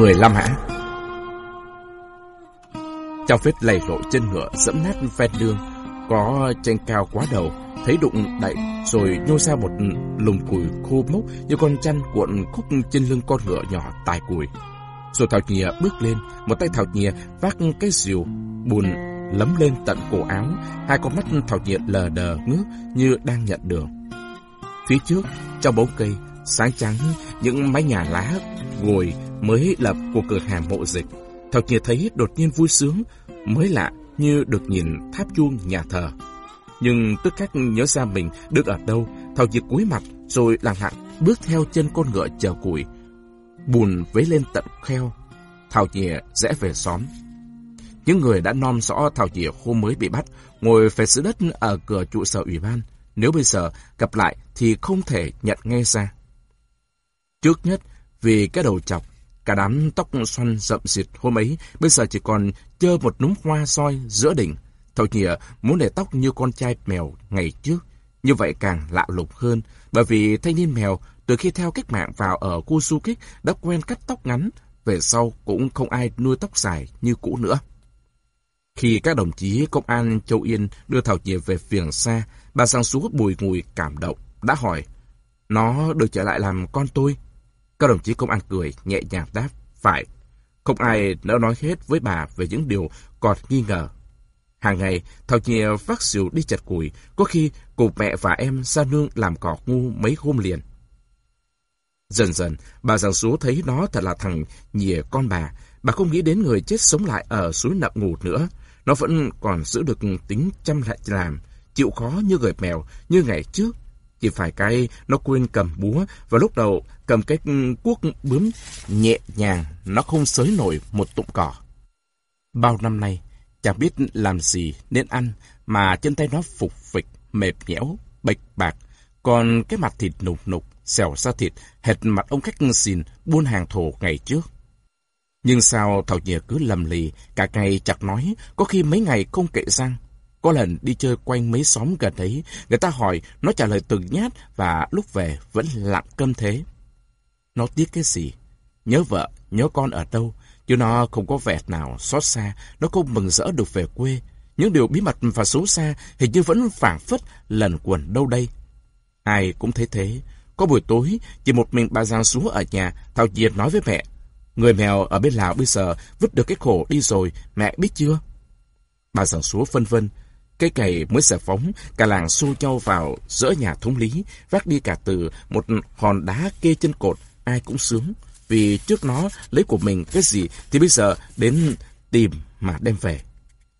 15 hả? Trong vết lầy lội chân ngựa dẫm nát ven đường, có tranh cao quá đầu, thấy đụng đậy rồi nhô ra một lùm cùi khô mốc như con chăn cuộn khúc trên lưng con ngựa nhỏ tài cùi. Rồi Thảo Nhìa bước lên, một tay Thảo Nhìa vác cái rìu, bùn lấm lên tận cổ áo, hai con mắt Thảo Nhìa lờ đờ ngước như đang nhận đường. Phía trước, trong bóng cây, sáng trắng, những mái nhà lá ngồi mới lập của cửa hàng mộ dịch. Thật Nhìa thấy đột nhiên vui sướng, mới lạ như được nhìn tháp chuông nhà thờ. Nhưng tức khắc nhớ ra mình được ở đâu, Thảo Nhìa cúi mặt rồi lặng lặng bước theo chân con ngựa chờ củi. Bùn vấy lên tận kheo, Thảo Nhìa rẽ về xóm. Những người đã nom rõ Thảo Nhìa hôm mới bị bắt, ngồi phải giữ đất ở cửa trụ sở ủy ban. Nếu bây giờ gặp lại thì không thể nhận nghe ra. Trước nhất, vì cái đầu chọc, cả đám tóc xoăn rậm rịt hôm ấy bây giờ chỉ còn chơ một núm hoa soi giữa đỉnh. Thảo Nhìa à, muốn để tóc như con trai mèo ngày trước. Như vậy càng lạ lùng hơn, bởi vì thanh niên mèo từ khi theo cách mạng vào ở khu du kích đã quen cắt tóc ngắn, về sau cũng không ai nuôi tóc dài như cũ nữa. Khi các đồng chí công an Châu Yên đưa Thảo Nhìa về phiền xa, bà sang xuống bùi ngùi cảm động, đã hỏi, nó được trở lại làm con tôi. Các đồng chí công an cười, nhẹ nhàng đáp, phải. Không ai nỡ nói hết với bà về những điều còn nghi ngờ. Hàng ngày, Thảo Nhi vác xỉu đi chặt củi, có khi cùng mẹ và em ra nương làm cỏ ngu mấy hôm liền. Dần dần, bà giảng số thấy nó thật là thằng nhìa con bà. Bà không nghĩ đến người chết sống lại ở suối nậm ngủ nữa. Nó vẫn còn giữ được tính chăm lại làm, chịu khó như người mèo, như ngày trước. Chỉ phải cái nó quên cầm búa và lúc đầu cầm cái cuốc bướm nhẹ nhàng, nó không sới nổi một tụng cỏ. Bao năm nay, chẳng biết làm gì nên ăn mà chân tay nó phục phịch, mệt nhẽo, bệch bạc. Còn cái mặt thịt nục nục, xèo ra thịt, hệt mặt ông khách xìn buôn hàng thổ ngày trước. Nhưng sao Thảo Nhìa cứ lầm lì, cả ngày chặt nói, có khi mấy ngày không kệ răng. Có lần đi chơi quanh mấy xóm gần đấy, người ta hỏi, nó trả lời từng nhát và lúc về vẫn lặng câm thế. Nó tiếc cái gì? Nhớ vợ, nhớ con ở đâu, chứ nó không có vẻ nào xót xa, nó không mừng rỡ được về quê. Những điều bí mật và xấu xa hình như vẫn phảng phất lần quần đâu đây. Ai cũng thấy thế. Có buổi tối, chỉ một mình bà Giang xuống ở nhà, Thảo Diệt nói với mẹ, Người mèo ở bên Lào bây giờ vứt được cái khổ đi rồi, mẹ biết chưa? Bà Giang xuống phân vân, cái cày mới xả phóng, cả làng xô nhau vào giữa nhà thống lý, vác đi cả từ một hòn đá kê chân cột, ai cũng sướng. Vì trước nó lấy của mình cái gì thì bây giờ đến tìm mà đem về.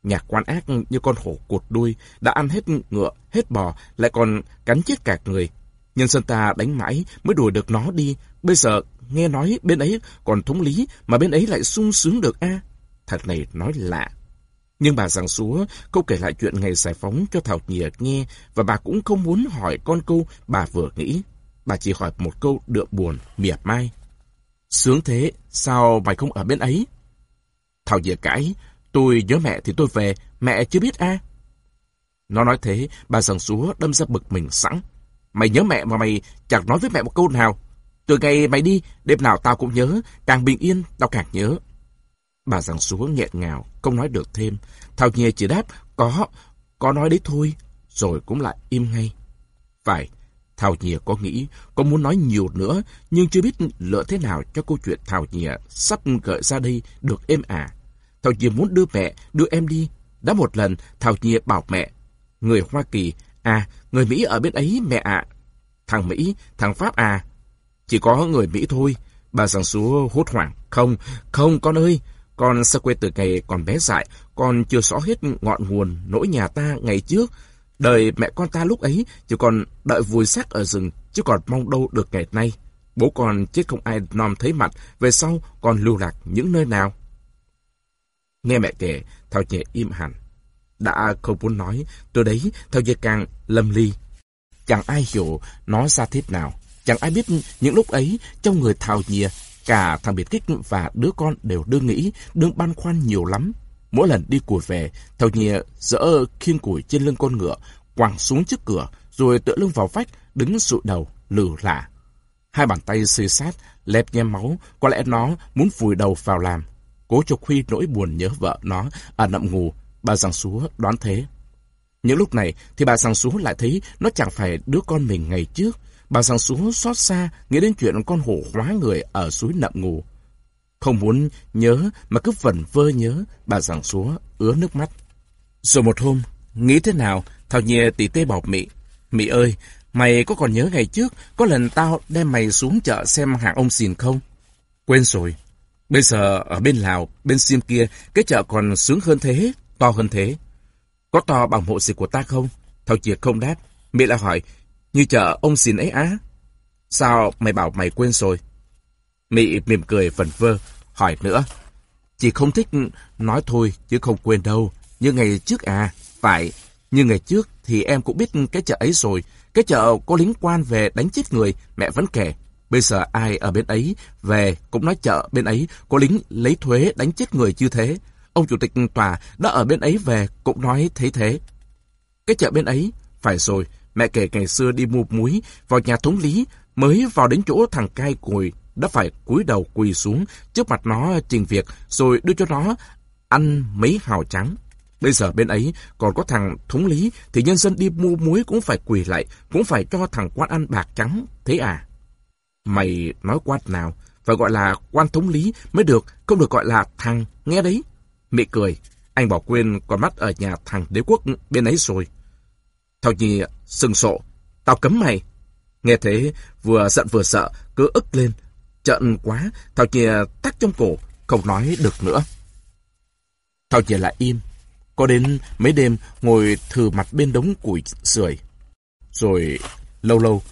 Nhà quan ác như con hổ cột đuôi, đã ăn hết ngựa, hết bò, lại còn cắn chết cả người. Nhân dân ta đánh mãi mới đuổi được nó đi, bây giờ nghe nói bên ấy còn thống lý mà bên ấy lại sung sướng được a Thật này nói lạ. Nhưng bà giảng xúa không kể lại chuyện ngày giải phóng cho Thảo Nhiệt nghe và bà cũng không muốn hỏi con câu bà vừa nghĩ. Bà chỉ hỏi một câu đượm buồn, mỉa mai. Sướng thế, sao mày không ở bên ấy? Thảo Nhiệt cãi, tôi nhớ mẹ thì tôi về, mẹ chưa biết a Nó nói thế, bà giảng xúa đâm ra bực mình sẵn. Mày nhớ mẹ mà mày chẳng nói với mẹ một câu nào. Từ ngày mày đi, đêm nào tao cũng nhớ, càng bình yên, tao càng nhớ. Bà giảng xuống nghẹn ngào, không nói được thêm. Thảo Nhiê chỉ đáp, có, có nói đấy thôi, rồi cũng lại im ngay. Phải, Thảo Nhiê có nghĩ, có muốn nói nhiều nữa, nhưng chưa biết lựa thế nào cho câu chuyện Thảo Nhiê sắp gợi ra đây được êm ả. À? Thảo Nhiê muốn đưa mẹ, đưa em đi. Đã một lần, Thảo Nhiê bảo mẹ, người Hoa Kỳ, à, người Mỹ ở bên ấy mẹ ạ. Thằng Mỹ, thằng Pháp à. Chỉ có người Mỹ thôi. Bà giảng xuống hốt hoảng. Không, không con ơi, con sơ quê từ ngày còn bé dại, con chưa rõ hết ngọn nguồn nỗi nhà ta ngày trước. Đời mẹ con ta lúc ấy chỉ còn đợi vùi xác ở rừng, chứ còn mong đâu được ngày nay. Bố con chết không ai nom thấy mặt, về sau còn lưu lạc những nơi nào. Nghe mẹ kể, Thảo nhẹ im hẳn. Đã không muốn nói, từ đấy Thảo nhẹ càng lâm ly. Chẳng ai hiểu nó ra thế nào. Chẳng ai biết những lúc ấy trong người Thảo nhìa Cả thằng Biệt Kích và đứa con đều đương nghĩ, đương băn khoăn nhiều lắm. Mỗi lần đi củi về, thầu Nhìa dỡ khiên củi trên lưng con ngựa, quàng xuống trước cửa, rồi tựa lưng vào vách, đứng sụi đầu, lử lạ. Hai bàn tay xê sát, lép nhem máu, có lẽ nó muốn vùi đầu vào làm. Cố cho Khuy nỗi buồn nhớ vợ nó ở nậm ngủ, bà Giang Súa đoán thế. Những lúc này thì bà Giang Súa lại thấy nó chẳng phải đứa con mình ngày trước. Bà giằng xúa xót xa nghĩ đến chuyện con hổ hóa người ở suối nậm ngủ. Không muốn nhớ mà cứ vẩn vơ nhớ, bà giằng xúa ứa nước mắt. Rồi một hôm, nghĩ thế nào, Thảo Nhẹ tỉ tê bảo Mỹ. Mỹ ơi, mày có còn nhớ ngày trước, có lần tao đem mày xuống chợ xem hàng ông xìn không? Quên rồi. Bây giờ ở bên Lào, bên Sim kia, cái chợ còn sướng hơn thế, to hơn thế. Có to bằng hộ dịch của ta không? Thảo Triệt không đáp. Mỹ lại hỏi, như chợ ông xìn ấy á? Sao mày bảo mày quên rồi? mị mỉm cười vần vơ, hỏi nữa. Chỉ không thích nói thôi, chứ không quên đâu. Như ngày trước à, phải. Như ngày trước thì em cũng biết cái chợ ấy rồi. Cái chợ có lính quan về đánh chết người, mẹ vẫn kể. Bây giờ ai ở bên ấy về cũng nói chợ bên ấy có lính lấy thuế đánh chết người như thế. Ông chủ tịch tòa đã ở bên ấy về cũng nói thế thế. Cái chợ bên ấy, phải rồi, mẹ kể ngày xưa đi mua muối vào nhà thống lý mới vào đến chỗ thằng cai cùi đã phải cúi đầu quỳ xuống trước mặt nó trình việc rồi đưa cho nó ăn mấy hào trắng. Bây giờ bên ấy còn có thằng thống lý thì nhân dân đi mua muối cũng phải quỳ lại, cũng phải cho thằng quan ăn bạc trắng, thế à? Mày nói quan nào? Phải gọi là quan thống lý mới được, không được gọi là thằng, nghe đấy. mẹ cười, anh bỏ quên con mắt ở nhà thằng đế quốc bên ấy rồi. Thảo Nhi sừng sộ, tao cấm mày. Nghe thế, vừa giận vừa sợ, cứ ức lên. Trận quá, Thảo Chìa tắt trong cổ, không nói được nữa. Thảo Chìa lại im. Có đến mấy đêm ngồi thử mặt bên đống củi sưởi. Rồi lâu lâu,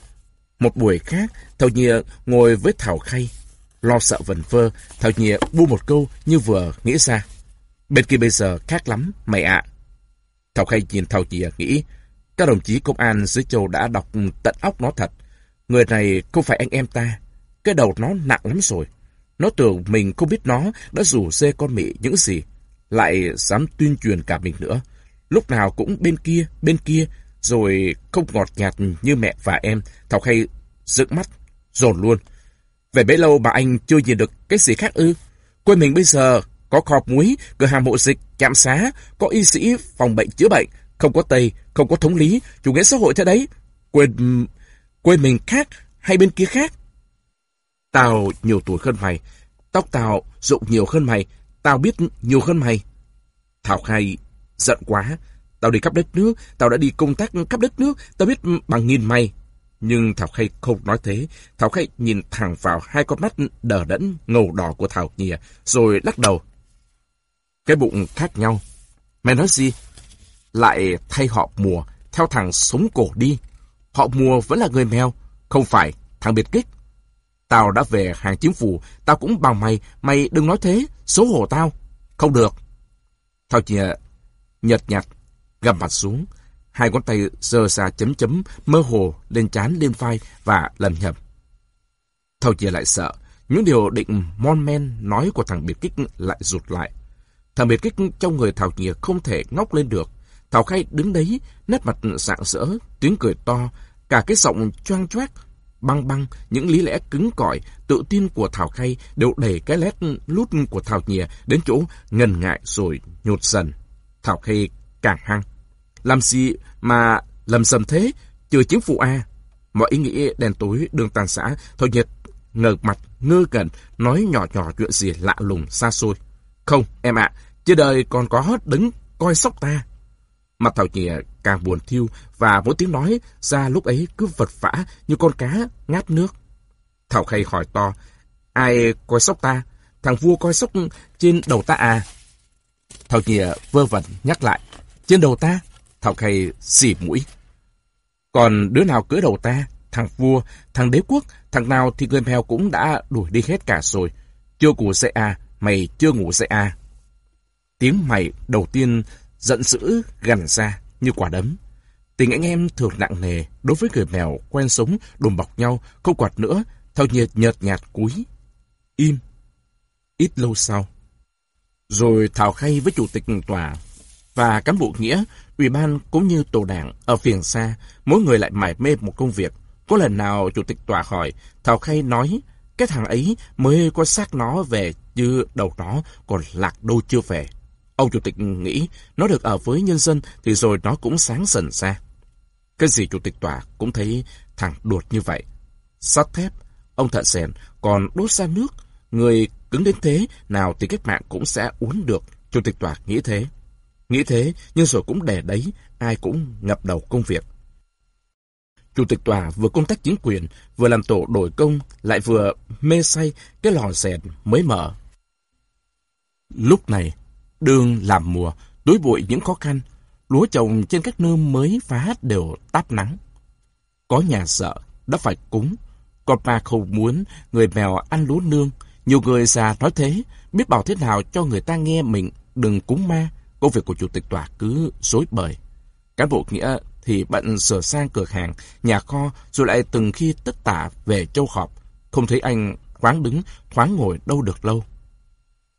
một buổi khác, Thảo Chìa ngồi với Thảo Khay. Lo sợ vần vơ, Thảo Chìa bu một câu như vừa nghĩ ra. Bên kia bây giờ khác lắm, mày ạ. Thảo Khay nhìn Thảo Chìa nghĩ, các đồng chí công an dưới châu đã đọc tận óc nó thật. Người này không phải anh em ta. Cái đầu nó nặng lắm rồi. Nó tưởng mình không biết nó đã rủ dê con Mỹ những gì. Lại dám tuyên truyền cả mình nữa. Lúc nào cũng bên kia, bên kia, rồi không ngọt nhạt như mẹ và em. thọc hay dựng mắt, dồn luôn. Về bấy lâu mà anh chưa nhìn được cái gì khác ư? Quê mình bây giờ có kho muối, cửa hàng mộ dịch, trạm xá, có y sĩ phòng bệnh chữa bệnh, không có Tây, không có thống lý, chủ nghĩa xã hội thế đấy. quên quê mình khác hay bên kia khác? Tao nhiều tuổi hơn mày, tóc tao rụng nhiều hơn mày, tao biết nhiều hơn mày. Thảo Khai giận quá, tao đi khắp đất nước, tao đã đi công tác khắp đất nước, tao biết bằng nghìn mày. Nhưng Thảo Khai không nói thế, Thảo Khai nhìn thẳng vào hai con mắt đờ đẫn ngầu đỏ của Thảo Nhìa, rồi lắc đầu. Cái bụng khác nhau. Mày nói gì? Lại thay họ mùa, theo thằng sống cổ đi. Họ mùa vẫn là người mèo, không phải thằng biệt kích. Tao đã về hàng chính phủ, tao cũng bằng mày, mày đừng nói thế, xấu hổ tao. Không được. Thao chìa nhật nhạt, gầm mặt xuống, hai ngón tay giơ xa chấm chấm, mơ hồ lên trán lên vai và lầm nhầm. Thao chìa lại sợ, những điều định mon men nói của thằng biệt kích lại rụt lại. Thằng biệt kích trong người Thảo Nhìa không thể ngóc lên được. Thảo Khai đứng đấy, nét mặt sạng sỡ, tiếng cười to, cả cái giọng choang choác, băng băng, những lý lẽ cứng cỏi, tự tin của Thảo Khai đều đẩy cái lét lút của Thảo Nhìa đến chỗ ngần ngại rồi nhột dần. Thảo Khai càng hăng. Làm gì mà lầm sầm thế, chưa chính phủ A. Mọi ý nghĩ đèn tối đường tàn xã, Thảo Nhật ngờ mặt, ngơ gần, nói nhỏ nhỏ chuyện gì lạ lùng xa xôi. Không, em ạ, trên đời còn có đứng coi sóc ta. Mặt Thảo Nhìa càng buồn thiêu và mỗi tiếng nói ra lúc ấy cứ vật vã như con cá ngát nước. Thảo Khay hỏi to, ai coi sóc ta? Thằng vua coi sóc trên đầu ta à? Thảo Nhìa vơ vẩn nhắc lại, trên đầu ta? Thảo Khay xỉ mũi. Còn đứa nào cưỡi đầu ta? Thằng vua, thằng đế quốc, thằng nào thì người mèo cũng đã đuổi đi hết cả rồi. Chưa ngủ dậy à, mày chưa ngủ dậy à. Tiếng mày đầu tiên giận dữ gằn ra như quả đấm. Tình anh em thường nặng nề đối với người mèo quen sống đùm bọc nhau, không quạt nữa, theo nhiệt nhợt nhạt cúi. Im. Ít lâu sau. Rồi thảo khay với chủ tịch tòa và cán bộ nghĩa, ủy ban cũng như tổ đảng ở phiền xa, mỗi người lại mải mê một công việc. Có lần nào chủ tịch tòa hỏi, Thảo Khay nói, cái thằng ấy mới có xác nó về, chứ đầu nó còn lạc đô chưa về. Ông chủ tịch nghĩ nó được ở với nhân dân thì rồi nó cũng sáng dần ra. Cái gì chủ tịch tòa cũng thấy thằng đột như vậy. Sắt thép, ông thợ rèn còn đốt ra nước. Người cứng đến thế nào thì cách mạng cũng sẽ uốn được. Chủ tịch tòa nghĩ thế. Nghĩ thế nhưng rồi cũng để đấy, ai cũng ngập đầu công việc. Chủ tịch tòa vừa công tác chính quyền, vừa làm tổ đổi công, lại vừa mê say cái lò rèn mới mở. Lúc này, đường làm mùa, đối bụi những khó khăn, lúa trồng trên các nơi mới phá đều táp nắng. Có nhà sợ, đã phải cúng. Còn bà không muốn người mèo ăn lúa nương. Nhiều người già nói thế, biết bảo thế nào cho người ta nghe mình đừng cúng ma. Công việc của chủ tịch tòa cứ rối bời. Cán bộ nghĩa thì bận sửa sang cửa hàng, nhà kho, rồi lại từng khi tất tả về châu họp. Không thấy anh khoáng đứng, khoáng ngồi đâu được lâu.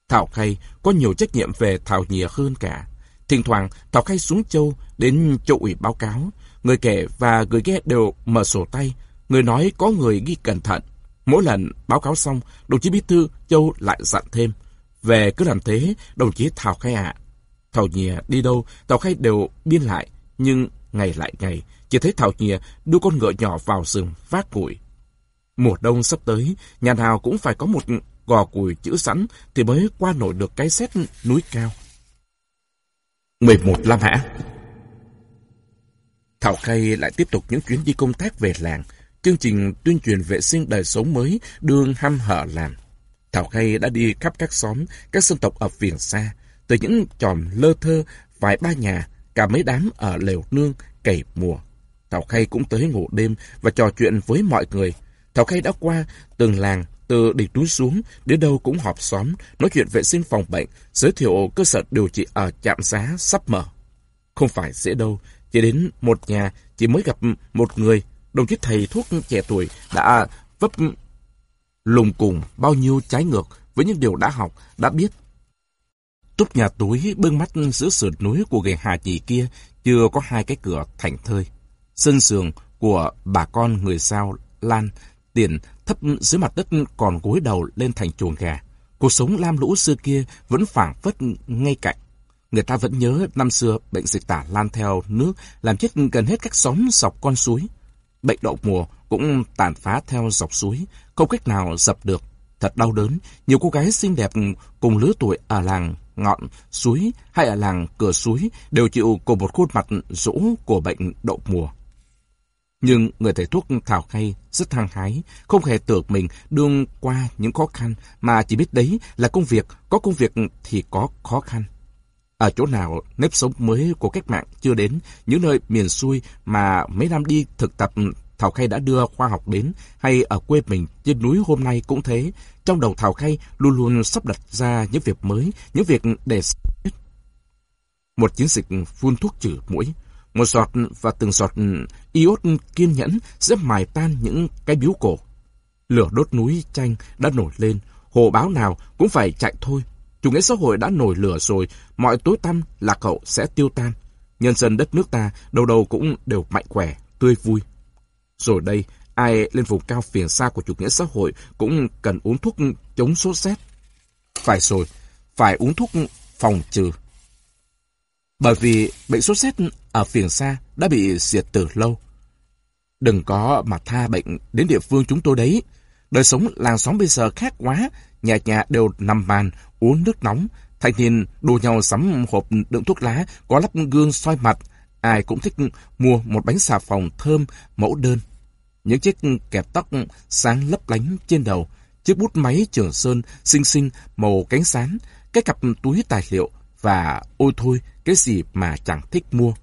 Thảo Khay có nhiều trách nhiệm về Thảo Nhìa hơn cả. Thỉnh thoảng, Thảo Khay xuống châu, đến châu ủy báo cáo. Người kể và người nghe đều mở sổ tay. Người nói có người ghi cẩn thận. Mỗi lần báo cáo xong, đồng chí Bí Thư Châu lại dặn thêm. Về cứ làm thế, đồng chí Thảo Khay ạ. Thảo Nhìa đi đâu, Thảo Khay đều biên lại. Nhưng ngày lại ngày, chỉ thấy Thảo Nhìa đưa con ngựa nhỏ vào rừng vác củi. Mùa đông sắp tới, nhà nào cũng phải có một gò cùi chữ sẵn thì mới qua nổi được cái xét núi cao. 11 Lam Hạ Thảo Khay lại tiếp tục những chuyến đi công tác về làng. Chương trình tuyên truyền vệ sinh đời sống mới đương hăm hở làm. Thảo Khay đã đi khắp các xóm, các dân tộc ở phiền xa, từ những tròm lơ thơ, vài ba nhà, cả mấy đám ở lều nương, cày mùa. Thảo Khay cũng tới ngủ đêm và trò chuyện với mọi người. Thảo Khay đã qua từng làng, từ đỉnh núi xuống, đến đâu cũng họp xóm, nói chuyện vệ sinh phòng bệnh, giới thiệu cơ sở điều trị ở trạm giá sắp mở. Không phải dễ đâu, chỉ đến một nhà chỉ mới gặp một người, đồng chí thầy thuốc trẻ tuổi đã vấp lùng cùng bao nhiêu trái ngược với những điều đã học, đã biết. Túp nhà túi bưng mắt giữa sườn núi của gầy hà chị kia chưa có hai cái cửa thành thơi. Sân sườn của bà con người sao Lan tiền thấp dưới mặt đất còn gối đầu lên thành chuồng gà. Cuộc sống lam lũ xưa kia vẫn phảng phất ngay cạnh. Người ta vẫn nhớ năm xưa bệnh dịch tả lan theo nước làm chết gần hết các xóm dọc con suối. Bệnh đậu mùa cũng tàn phá theo dọc suối, không cách nào dập được. Thật đau đớn, nhiều cô gái xinh đẹp cùng lứa tuổi ở làng ngọn suối hay ở làng cửa suối đều chịu cùng một khuôn mặt rũ của bệnh đậu mùa. Nhưng người thầy thuốc Thảo Khay rất hăng hái, không hề tưởng mình đương qua những khó khăn, mà chỉ biết đấy là công việc, có công việc thì có khó khăn. Ở chỗ nào nếp sống mới của cách mạng chưa đến, những nơi miền xuôi mà mấy năm đi thực tập ừ, Thảo Khay đã đưa khoa học đến, hay ở quê mình trên núi hôm nay cũng thế. Trong đầu Thảo Khay luôn luôn sắp đặt ra những việc mới, những việc để... Một chiến dịch phun thuốc trừ mũi, một giọt và từng giọt iốt kiên nhẫn sẽ mài tan những cái biếu cổ. Lửa đốt núi tranh đã nổi lên, hồ báo nào cũng phải chạy thôi. Chủ nghĩa xã hội đã nổi lửa rồi, mọi tối tăm là cậu sẽ tiêu tan. Nhân dân đất nước ta đầu đầu cũng đều mạnh khỏe, tươi vui. Rồi đây, ai lên vùng cao phiền xa của chủ nghĩa xã hội cũng cần uống thuốc chống sốt rét. Phải rồi, phải uống thuốc phòng trừ. Bởi vì bệnh sốt rét ở phiền xa đã bị diệt từ lâu. Đừng có mà tha bệnh đến địa phương chúng tôi đấy. Đời sống làng xóm bây giờ khác quá, nhà nhà đều nằm bàn, uống nước nóng, thanh niên đua nhau sắm hộp đựng thuốc lá, có lắp gương soi mặt. Ai cũng thích mua một bánh xà phòng thơm, mẫu đơn. Những chiếc kẹp tóc sáng lấp lánh trên đầu, chiếc bút máy trường sơn xinh xinh màu cánh sán, cái cặp túi tài liệu và ôi thôi, cái gì mà chẳng thích mua.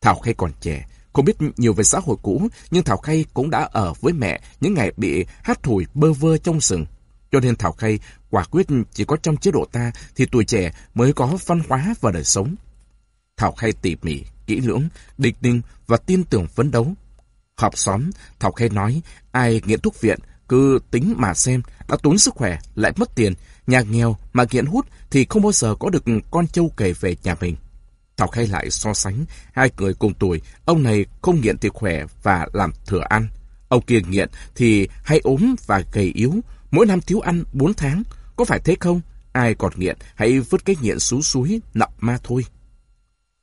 Thảo Khay còn trẻ, không biết nhiều về xã hội cũ, nhưng Thảo Khay cũng đã ở với mẹ những ngày bị hát thổi bơ vơ trong rừng. Cho nên Thảo Khay quả quyết chỉ có trong chế độ ta thì tuổi trẻ mới có văn hóa và đời sống. Thảo Khay tỉ mỉ, kỹ lưỡng, định ninh và tin tưởng phấn đấu. Họp xóm, Thảo Khay nói, ai nghiện thuốc viện, cứ tính mà xem, đã tốn sức khỏe, lại mất tiền, nhà nghèo mà nghiện hút thì không bao giờ có được con châu kể về nhà mình. Thảo khai lại so sánh, hai người cùng tuổi, ông này không nghiện thì khỏe và làm thừa ăn. Ông kia nghiện thì hay ốm và gầy yếu, mỗi năm thiếu ăn 4 tháng. Có phải thế không? Ai còn nghiện, hãy vứt cái nghiện xuống suối, nặng ma thôi.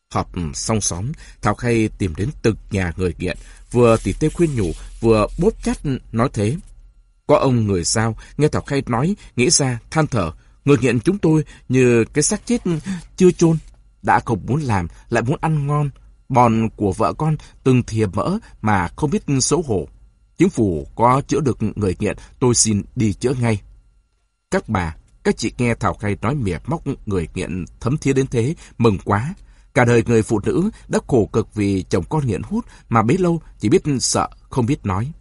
Họp ừ, xong xóm, Thảo Khay tìm đến từng nhà người nghiện, vừa tỉ tê khuyên nhủ, vừa bóp chát ừ, nói thế. Có ông người sao, nghe Thảo Khay nói, nghĩ ra, than thở, người nghiện chúng tôi như cái xác chết chưa chôn đã không muốn làm, lại muốn ăn ngon. Bòn của vợ con từng thìa mỡ mà không biết xấu hổ. Chính phủ có chữa được người nghiện, tôi xin đi chữa ngay. Các bà, các chị nghe Thảo Khay nói mỉa móc người nghiện thấm thía đến thế, mừng quá. Cả đời người phụ nữ đã khổ cực vì chồng con nghiện hút mà bấy lâu chỉ biết sợ, không biết nói.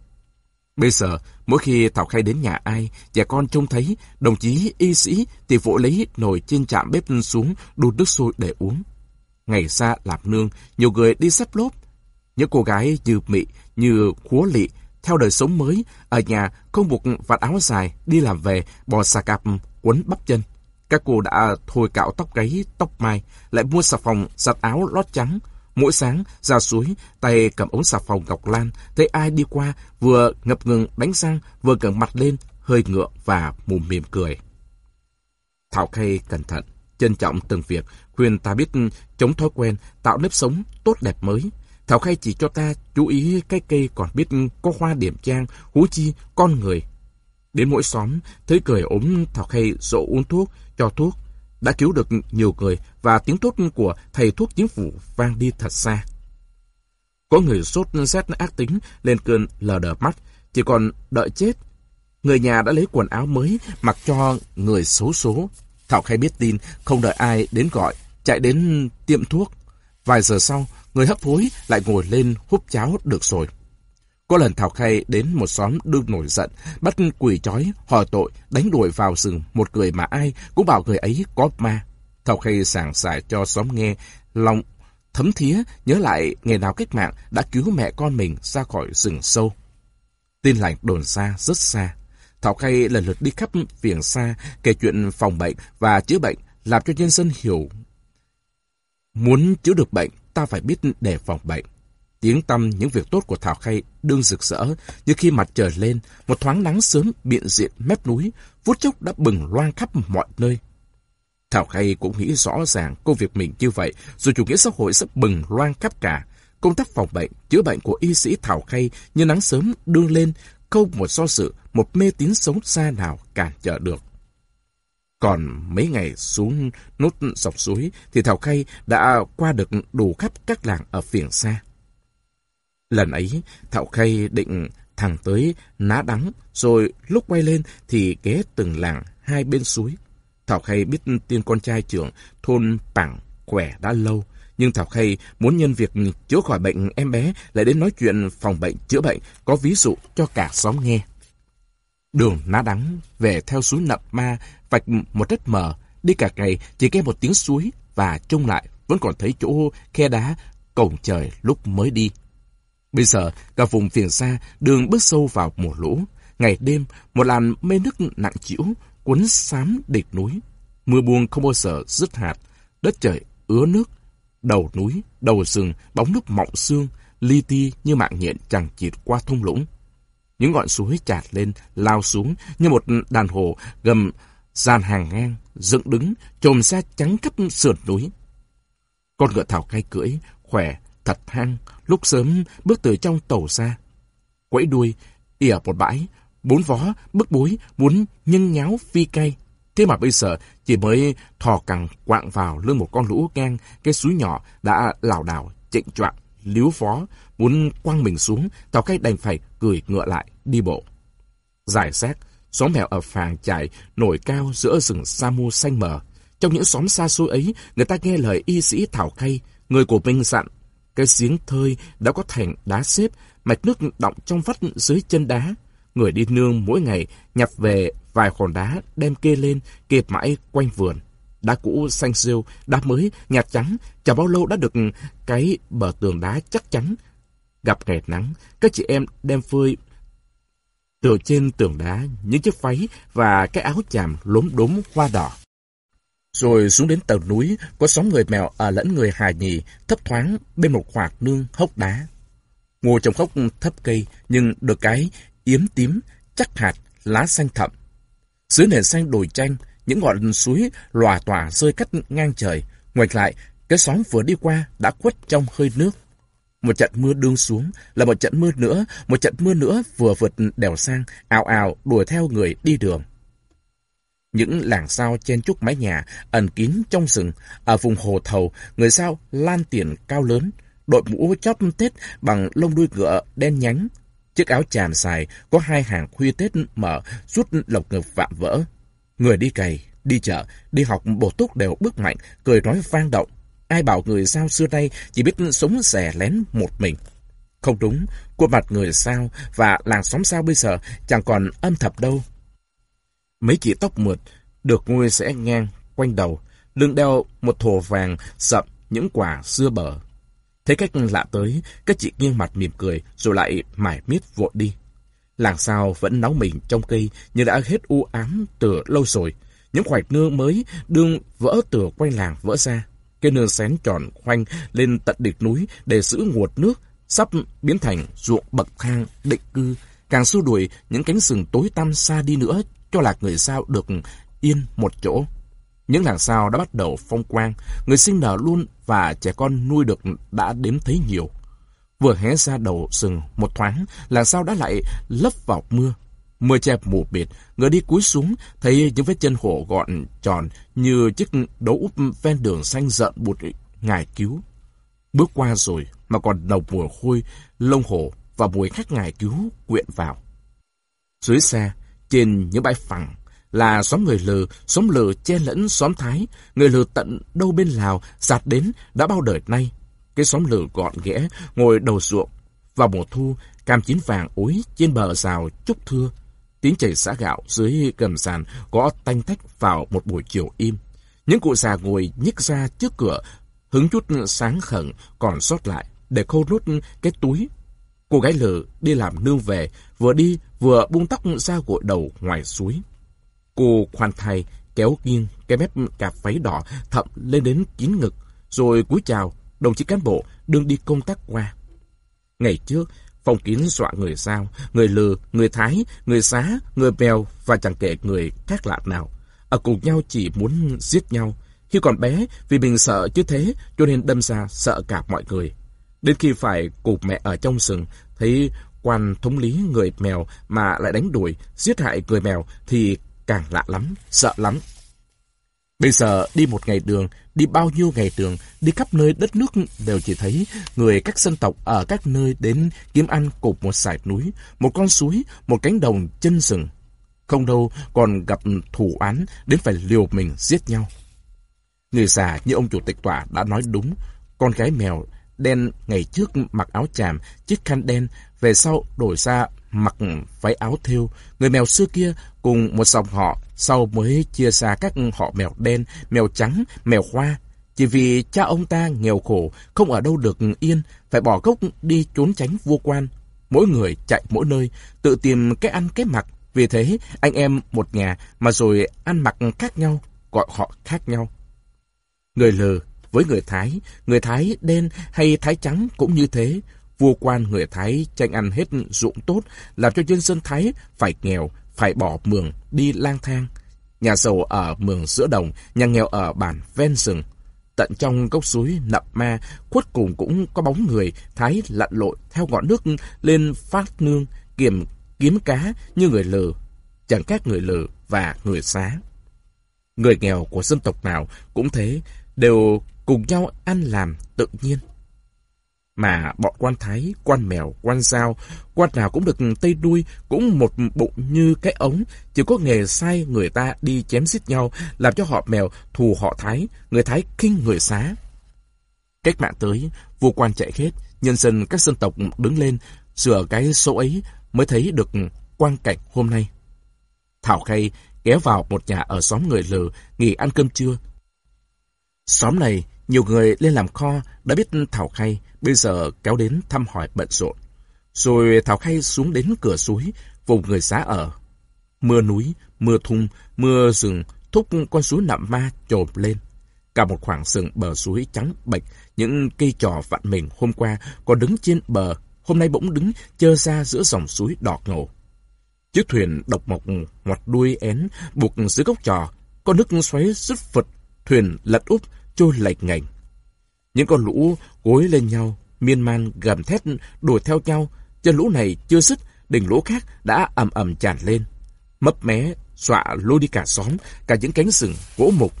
Bây giờ, mỗi khi Thảo khai đến nhà ai, trẻ con trông thấy đồng chí y sĩ thì vội lấy nồi trên chạm bếp xuống đun nước sôi để uống. Ngày xa làm nương, nhiều người đi xếp lốp. Những cô gái như mị, như khúa lị, theo đời sống mới, ở nhà không buộc vạt áo dài, đi làm về, bò xà cạp, quấn bắp chân. Các cô đã thôi cạo tóc gáy, tóc mai, lại mua xà phòng, giặt áo lót trắng. Mỗi sáng, ra suối, tay cầm ống xà phòng ngọc lan, thấy ai đi qua, vừa ngập ngừng đánh răng, vừa ngẩng mặt lên, hơi ngựa và mùm mỉm cười. Thảo Khay cẩn thận, trân trọng từng việc, khuyên ta biết chống thói quen, tạo nếp sống tốt đẹp mới. Thảo Khay chỉ cho ta chú ý cái cây còn biết có hoa điểm trang, hú chi, con người. Đến mỗi xóm, thấy cười ốm Thảo Khay dỗ uống thuốc, cho thuốc, đã cứu được nhiều người và tiếng tốt của thầy thuốc chính phủ vang đi thật xa. Có người sốt rét ác tính lên cơn lờ đờ mắt, chỉ còn đợi chết. Người nhà đã lấy quần áo mới mặc cho người xấu số. Thảo khai biết tin, không đợi ai đến gọi, chạy đến tiệm thuốc. Vài giờ sau, người hấp hối lại ngồi lên húp cháo được rồi. Có lần Thảo Khay đến một xóm đương nổi giận, bắt quỷ chói, hỏi tội, đánh đuổi vào rừng một người mà ai cũng bảo người ấy có ma. Thảo Khay sảng sải cho xóm nghe, lòng thấm thía nhớ lại ngày nào cách mạng đã cứu mẹ con mình ra khỏi rừng sâu. Tin lành đồn xa, rất xa. Thảo Khay lần lượt đi khắp viền xa, kể chuyện phòng bệnh và chữa bệnh, làm cho nhân dân hiểu. Muốn chữa được bệnh, ta phải biết đề phòng bệnh. Tiếng tâm những việc tốt của Thảo Khay đương rực rỡ, như khi mặt trời lên, một thoáng nắng sớm biện diện mép núi, phút chốc đã bừng loang khắp mọi nơi. Thảo Khay cũng nghĩ rõ ràng công việc mình như vậy, rồi chủ nghĩa xã hội sẽ bừng loang khắp cả. Công tác phòng bệnh, chữa bệnh của y sĩ Thảo Khay như nắng sớm đương lên, không một do sự, một mê tín sống xa nào cản trở được. Còn mấy ngày xuống nốt dọc suối thì Thảo Khay đã qua được đủ khắp các làng ở phiền xa. Lần ấy, thảo Khay định thẳng tới ná đắng, rồi lúc quay lên thì ghé từng làng hai bên suối. Thảo Khay biết tiên con trai trưởng thôn Pảng khỏe đã lâu, nhưng Thảo Khay muốn nhân việc chữa khỏi bệnh em bé lại đến nói chuyện phòng bệnh chữa bệnh có ví dụ cho cả xóm nghe. Đường ná đắng về theo suối nậm ma vạch một đất mờ, đi cả ngày chỉ nghe một tiếng suối và trông lại vẫn còn thấy chỗ khe đá cổng trời lúc mới đi. Bây giờ, cả vùng phiền xa, đường bước sâu vào mùa lũ. Ngày đêm, một làn mây nước nặng chịu, cuốn xám địch núi. Mưa buông không bao giờ dứt hạt, đất trời ứa nước. Đầu núi, đầu rừng, bóng nước mọng xương, li ti như mạng nhện chẳng chịt qua thung lũng. Những ngọn suối chạt lên, lao xuống như một đàn hồ gầm dàn hàng ngang, dựng đứng, trồm xa trắng khắp sườn núi. Con ngựa thảo cay cưỡi, khỏe, thật hăng, lúc sớm bước từ trong tàu ra. Quẫy đuôi, ỉa một bãi, bốn vó, bức bối, muốn nhân nháo phi cây. Thế mà bây giờ chỉ mới thò cẳng quạng vào lưng một con lũ ngang cái suối nhỏ đã lảo đảo, chệnh choạng, liếu phó, muốn quăng mình xuống, tàu cây đành phải cười ngựa lại, đi bộ. Giải xác, xóm mèo ở phàng trải nổi cao giữa rừng sa mu xanh mờ. Trong những xóm xa xôi ấy, người ta nghe lời y sĩ Thảo Khay, người của Minh dặn, cái giếng thơi đã có thành đá xếp, mạch nước động trong vắt dưới chân đá. Người đi nương mỗi ngày nhặt về vài hòn đá đem kê lên, kẹp mãi quanh vườn. Đá cũ xanh rêu, đá mới, nhạt trắng, chả bao lâu đã được cái bờ tường đá chắc chắn. Gặp ngày nắng, các chị em đem phơi từ trên tường đá những chiếc váy và cái áo chàm lốm đốm hoa đỏ. Rồi xuống đến tầng núi, có xóm người mèo ở lẫn người hài nhì, thấp thoáng bên một khoảng nương hốc đá. Ngô trồng khóc thấp cây, nhưng được cái yếm tím, chắc hạt, lá xanh thậm. Dưới nền xanh đồi tranh, những ngọn suối lòa tỏa rơi cắt ngang trời. Ngoài lại, cái xóm vừa đi qua đã khuất trong hơi nước. Một trận mưa đương xuống, là một trận mưa nữa, một trận mưa nữa vừa vượt đèo sang, ào ào đuổi theo người đi đường. Những làng sao chen chúc mái nhà, ẩn kín trong rừng, ở vùng hồ thầu, người sao lan tiền cao lớn, đội mũ chóp tết bằng lông đuôi ngựa đen nhánh. Chiếc áo chàm xài có hai hàng khuya tết mở, rút lộc ngực vạm vỡ. Người đi cày, đi chợ, đi học bổ túc đều bước mạnh, cười nói vang động. Ai bảo người sao xưa nay chỉ biết sống xẻ lén một mình. Không đúng, khuôn mặt người sao và làng xóm sao bây giờ chẳng còn âm thập đâu. Mấy chị tóc mượt, được nguôi sẽ ngang, quanh đầu, lưng đeo một thồ vàng sậm những quả xưa bờ. Thấy cách lạ tới, các chị nghiêng mặt mỉm cười, rồi lại mải miết vội đi. Làng sao vẫn nóng mình trong cây, nhưng đã hết u ám từ lâu rồi. Những khoảnh nương mới đương vỡ từ quanh làng vỡ ra. Cây nương xén tròn khoanh lên tận đỉnh núi để giữ nguồn nước, sắp biến thành ruộng bậc thang định cư, càng xua đuổi những cánh rừng tối tăm xa đi nữa cho lạc người sao được yên một chỗ. Những làng sao đã bắt đầu phong quang, người sinh nở luôn và trẻ con nuôi được đã đếm thấy nhiều. Vừa hé ra đầu rừng một thoáng, làng sao đã lại lấp vào mưa. Mưa che mù bịt, người đi cúi xuống, thấy những vết chân hổ gọn tròn như chiếc đấu úp ven đường xanh rợn bụt ngài cứu. Bước qua rồi mà còn đầu mùa khôi, lông hổ và mùi khác ngài cứu quyện vào. Dưới xe, trên những bãi phẳng là xóm người lừ, xóm lừ che lẫn xóm thái, người lừ tận đâu bên Lào giạt đến đã bao đời nay. Cái xóm lừ gọn ghẽ, ngồi đầu ruộng. Vào mùa thu, cam chín vàng úi trên bờ rào trúc thưa. Tiếng chảy xã gạo dưới gầm sàn gõ tanh tách vào một buổi chiều im. Những cụ già ngồi nhích ra trước cửa, hứng chút sáng khẩn còn sót lại để khâu nốt cái túi Cô gái lự đi làm nương về, vừa đi vừa buông tóc ra gội đầu ngoài suối. Cô khoan thai, kéo nghiêng cái mép cạp váy đỏ thậm lên đến kín ngực, rồi cúi chào, đồng chí cán bộ đương đi công tác qua. Ngày trước, phòng kín dọa người sao, người lừa, người thái, người xá, người bèo và chẳng kể người khác lạ nào. Ở cùng nhau chỉ muốn giết nhau. Khi còn bé, vì mình sợ chứ thế, cho nên đâm ra sợ cả mọi người. Đến khi phải cụp mẹ ở trong rừng, thấy quan thống lý người mèo mà lại đánh đuổi, giết hại người mèo thì càng lạ lắm, sợ lắm. Bây giờ đi một ngày đường, đi bao nhiêu ngày đường, đi khắp nơi đất nước đều chỉ thấy người các dân tộc ở các nơi đến kiếm ăn cục một sải núi, một con suối, một cánh đồng chân rừng. Không đâu còn gặp thủ án đến phải liều mình giết nhau. Người già như ông chủ tịch tòa đã nói đúng, con gái mèo đen ngày trước mặc áo chàm, chiếc khăn đen, về sau đổi ra mặc váy áo thêu. Người mèo xưa kia cùng một dòng họ, sau mới chia ra các họ mèo đen, mèo trắng, mèo hoa. Chỉ vì cha ông ta nghèo khổ, không ở đâu được yên, phải bỏ gốc đi trốn tránh vua quan. Mỗi người chạy mỗi nơi, tự tìm cái ăn cái mặc. Vì thế, anh em một nhà mà rồi ăn mặc khác nhau, gọi họ khác nhau. Người lờ với người Thái, người Thái đen hay Thái trắng cũng như thế. Vua quan người Thái tranh ăn hết ruộng tốt, làm cho dân dân Thái phải nghèo, phải bỏ mường, đi lang thang. Nhà giàu ở mường giữa đồng, nhà nghèo ở bản ven rừng. Tận trong gốc suối nậm ma, khuất cùng cũng có bóng người Thái lặn lội theo ngọn nước lên phát nương, kiểm kiếm cá như người lừ, chẳng khác người lừ và người xá. Người nghèo của dân tộc nào cũng thế, đều cùng nhau ăn làm tự nhiên. Mà bọn quan thái, quan mèo, quan dao, quan nào cũng được tây đuôi, cũng một bụng như cái ống, chỉ có nghề sai người ta đi chém giết nhau, làm cho họ mèo thù họ thái, người thái kinh người xá. Cách mạng tới, vua quan chạy hết, nhân dân các dân tộc đứng lên, sửa cái số ấy mới thấy được quang cảnh hôm nay. Thảo Khay kéo vào một nhà ở xóm người lừ, nghỉ ăn cơm trưa. Xóm này nhiều người lên làm kho đã biết Thảo Khay bây giờ kéo đến thăm hỏi bận rộn. Rồi Thảo Khay xuống đến cửa suối, vùng người xá ở. Mưa núi, mưa thung, mưa rừng thúc con suối nạm ma trồm lên. Cả một khoảng rừng bờ suối trắng bệch, những cây trò vặn mình hôm qua còn đứng trên bờ, hôm nay bỗng đứng chơ ra giữa dòng suối đỏ ngầu. Chiếc thuyền độc mộc ngoặt đuôi én buộc dưới gốc trò, con nước xoáy rứt phật, thuyền lật úp, trôi lệch ngành. Những con lũ gối lên nhau, miên man gầm thét đuổi theo nhau, chân lũ này chưa dứt, đỉnh lũ khác đã ầm ầm tràn lên. Mấp mé, dọa lôi đi cả xóm, cả những cánh rừng, gỗ mục.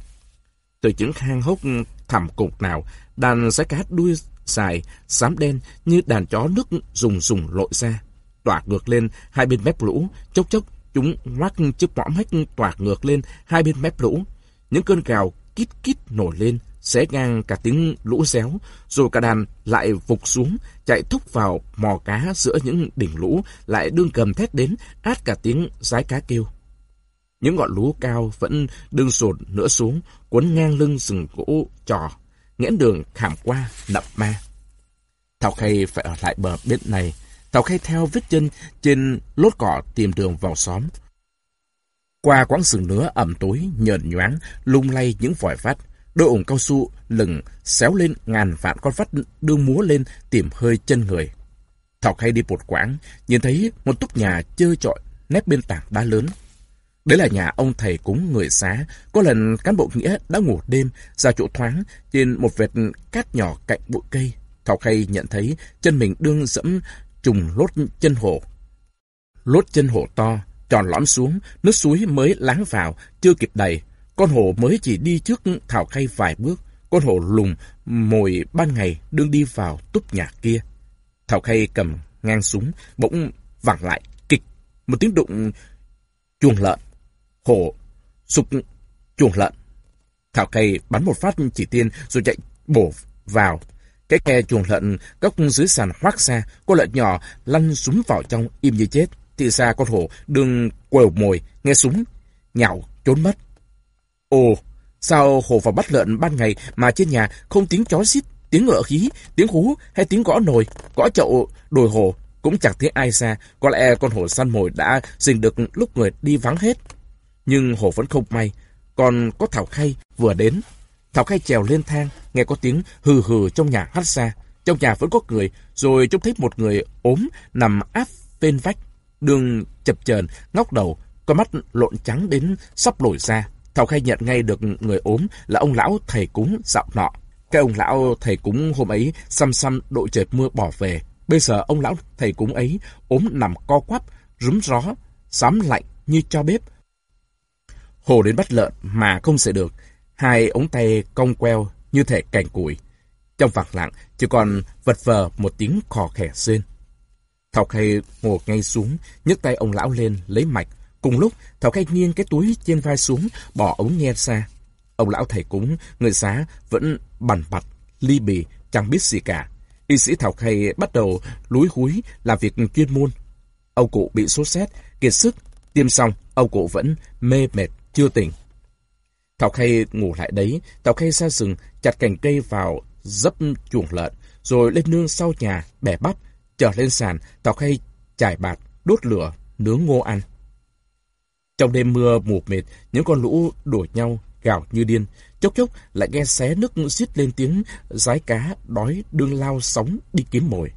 Từ những hang hốc thẳm cục nào, đàn sái cá đuôi dài, xám đen như đàn chó nước rùng rùng lội ra. Tỏa ngược lên hai bên mép lũ, chốc chốc chúng ngoác chiếc mõm hách tỏa ngược lên hai bên mép lũ. Những cơn gào kít kít nổi lên, xé ngang cả tiếng lũ réo, rồi cả đàn lại phục xuống, chạy thúc vào mò cá giữa những đỉnh lũ, lại đương cầm thét đến, át cả tiếng rái cá kêu. Những ngọn lúa cao vẫn đương sột nữa xuống, cuốn ngang lưng rừng gỗ trò, nghẽn đường khảm qua nậm ma. Thảo Khay phải ở lại bờ bên này. Thảo Khay theo vết chân trên lốt cỏ tìm đường vào xóm. Qua quãng rừng nứa ẩm tối, nhờn nhoáng, lung lay những vòi vắt. Đôi ủng cao su lừng xéo lên ngàn vạn con vắt đương múa lên tìm hơi chân người. Thảo Khay đi một quãng, nhìn thấy một túp nhà chơi trọi nép bên tảng đá lớn. Đấy là nhà ông thầy cúng người xá. Có lần cán bộ nghĩa đã ngủ đêm ra chỗ thoáng trên một vệt cát nhỏ cạnh bụi cây. Thảo Khay nhận thấy chân mình đương dẫm trùng lốt chân hổ. Lốt chân hổ to, tròn lõm xuống, nước suối mới láng vào, chưa kịp đầy. Con hổ mới chỉ đi trước Thảo Khay vài bước. Con hổ lùng, mồi ban ngày đương đi vào túp nhà kia. Thảo Khay cầm ngang súng, bỗng vẳng lại, kịch. Một tiếng đụng chuồng lợn hổ sụp chuồng lợn. Thảo khay bắn một phát chỉ tiên rồi chạy bổ vào. Cái khe chuồng lợn góc dưới sàn hoác xa, con lợn nhỏ lăn súng vào trong im như chết. Thì xa con hổ đương quều mồi, nghe súng, nhạo, trốn mất. Ồ, sao hổ vào bắt lợn ban ngày mà trên nhà không tiếng chó xít, tiếng ngựa khí, tiếng hú hay tiếng gõ nồi, gõ chậu, đồi hổ cũng chẳng thấy ai xa. Có lẽ con hổ săn mồi đã dình được lúc người đi vắng hết. Nhưng Hồ vẫn không may, còn có Thảo Khay vừa đến. Thảo Khay trèo lên thang, nghe có tiếng hừ hừ trong nhà hắt xa. Trong nhà vẫn có người, rồi trông thấy một người ốm nằm áp bên vách, đường chập chờn ngóc đầu, con mắt lộn trắng đến sắp lồi ra. Thảo khai nhận ngay được người ốm là ông lão thầy cúng dạo nọ. Cái ông lão thầy cúng hôm ấy xăm xăm đội trời mưa bỏ về. Bây giờ ông lão thầy cúng ấy ốm nằm co quắp, rúm gió, sám lạnh như cho bếp, Hồ đến bắt lợn mà không sẽ được. Hai ống tay cong queo như thể cành củi. Trong vạc lặng chỉ còn vật vờ một tiếng khò khẻ xên. Thảo Khay ngồi ngay xuống, nhấc tay ông lão lên lấy mạch. Cùng lúc, Thảo Khay nghiêng cái túi trên vai xuống, bỏ ống nghe xa. Ông lão thầy cúng, người xá vẫn bằn bặt, ly bì, chẳng biết gì cả. Y sĩ Thảo Khay bắt đầu lúi húi làm việc chuyên môn. Ông cụ bị sốt rét, kiệt sức, tiêm xong, ông cụ vẫn mê mệt chưa tỉnh. Thảo Khay ngủ lại đấy, Thảo Khay ra rừng, chặt cành cây vào dấp chuồng lợn, rồi lên nương sau nhà, bẻ bắp, trở lên sàn, Thảo Khay trải bạt, đốt lửa, nướng ngô ăn. Trong đêm mưa mù mệt, những con lũ đuổi nhau, gào như điên, chốc chốc lại nghe xé nước xít lên tiếng rái cá, đói, đương lao sóng đi kiếm mồi.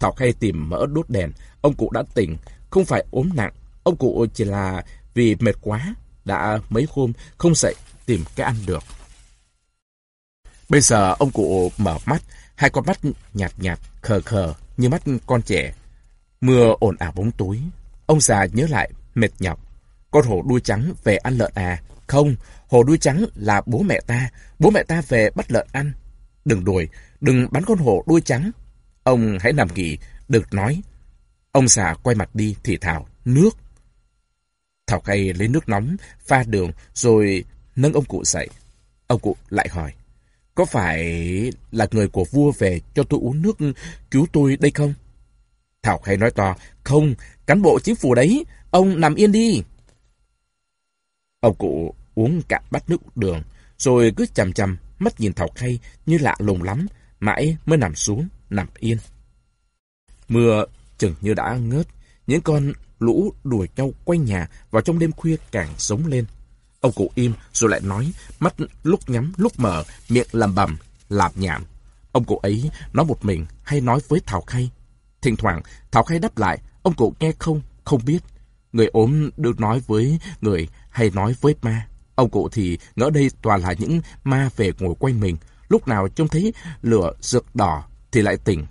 Thảo Khay tìm mỡ đốt đèn, ông cụ đã tỉnh, không phải ốm nặng, ông cụ chỉ là vì mệt quá, đã mấy hôm không dậy tìm cái ăn được. Bây giờ ông cụ mở mắt, hai con mắt nhạt nhạt, khờ khờ như mắt con trẻ. Mưa ồn ào bóng tối. Ông già nhớ lại, mệt nhọc. Con hổ đuôi trắng về ăn lợn à? Không, hổ đuôi trắng là bố mẹ ta. Bố mẹ ta về bắt lợn ăn. Đừng đuổi, đừng bắn con hổ đuôi trắng. Ông hãy nằm nghỉ, được nói. Ông xà quay mặt đi thì thảo nước. Thảo Khay lấy nước nóng, pha đường, rồi nâng ông cụ dậy. Ông cụ lại hỏi, có phải là người của vua về cho tôi uống nước cứu tôi đây không? Thảo Khay nói to, không, cán bộ chính phủ đấy, ông nằm yên đi. Ông cụ uống cạn bát nước đường, rồi cứ chằm chằm, mắt nhìn Thảo Khay như lạ lùng lắm, mãi mới nằm xuống, nằm yên. Mưa chừng như đã ngớt, những con lũ đuổi nhau quanh nhà vào trong đêm khuya càng sống lên. Ông cụ im rồi lại nói, mắt lúc nhắm lúc mở, miệng làm bầm, lạp nhảm. Ông cụ ấy nói một mình hay nói với Thảo Khay. Thỉnh thoảng, Thảo khay đáp lại, ông cụ nghe không, không biết. Người ốm được nói với người hay nói với ma. Ông cụ thì ngỡ đây toàn là những ma về ngồi quanh mình. Lúc nào trông thấy lửa rực đỏ thì lại tỉnh.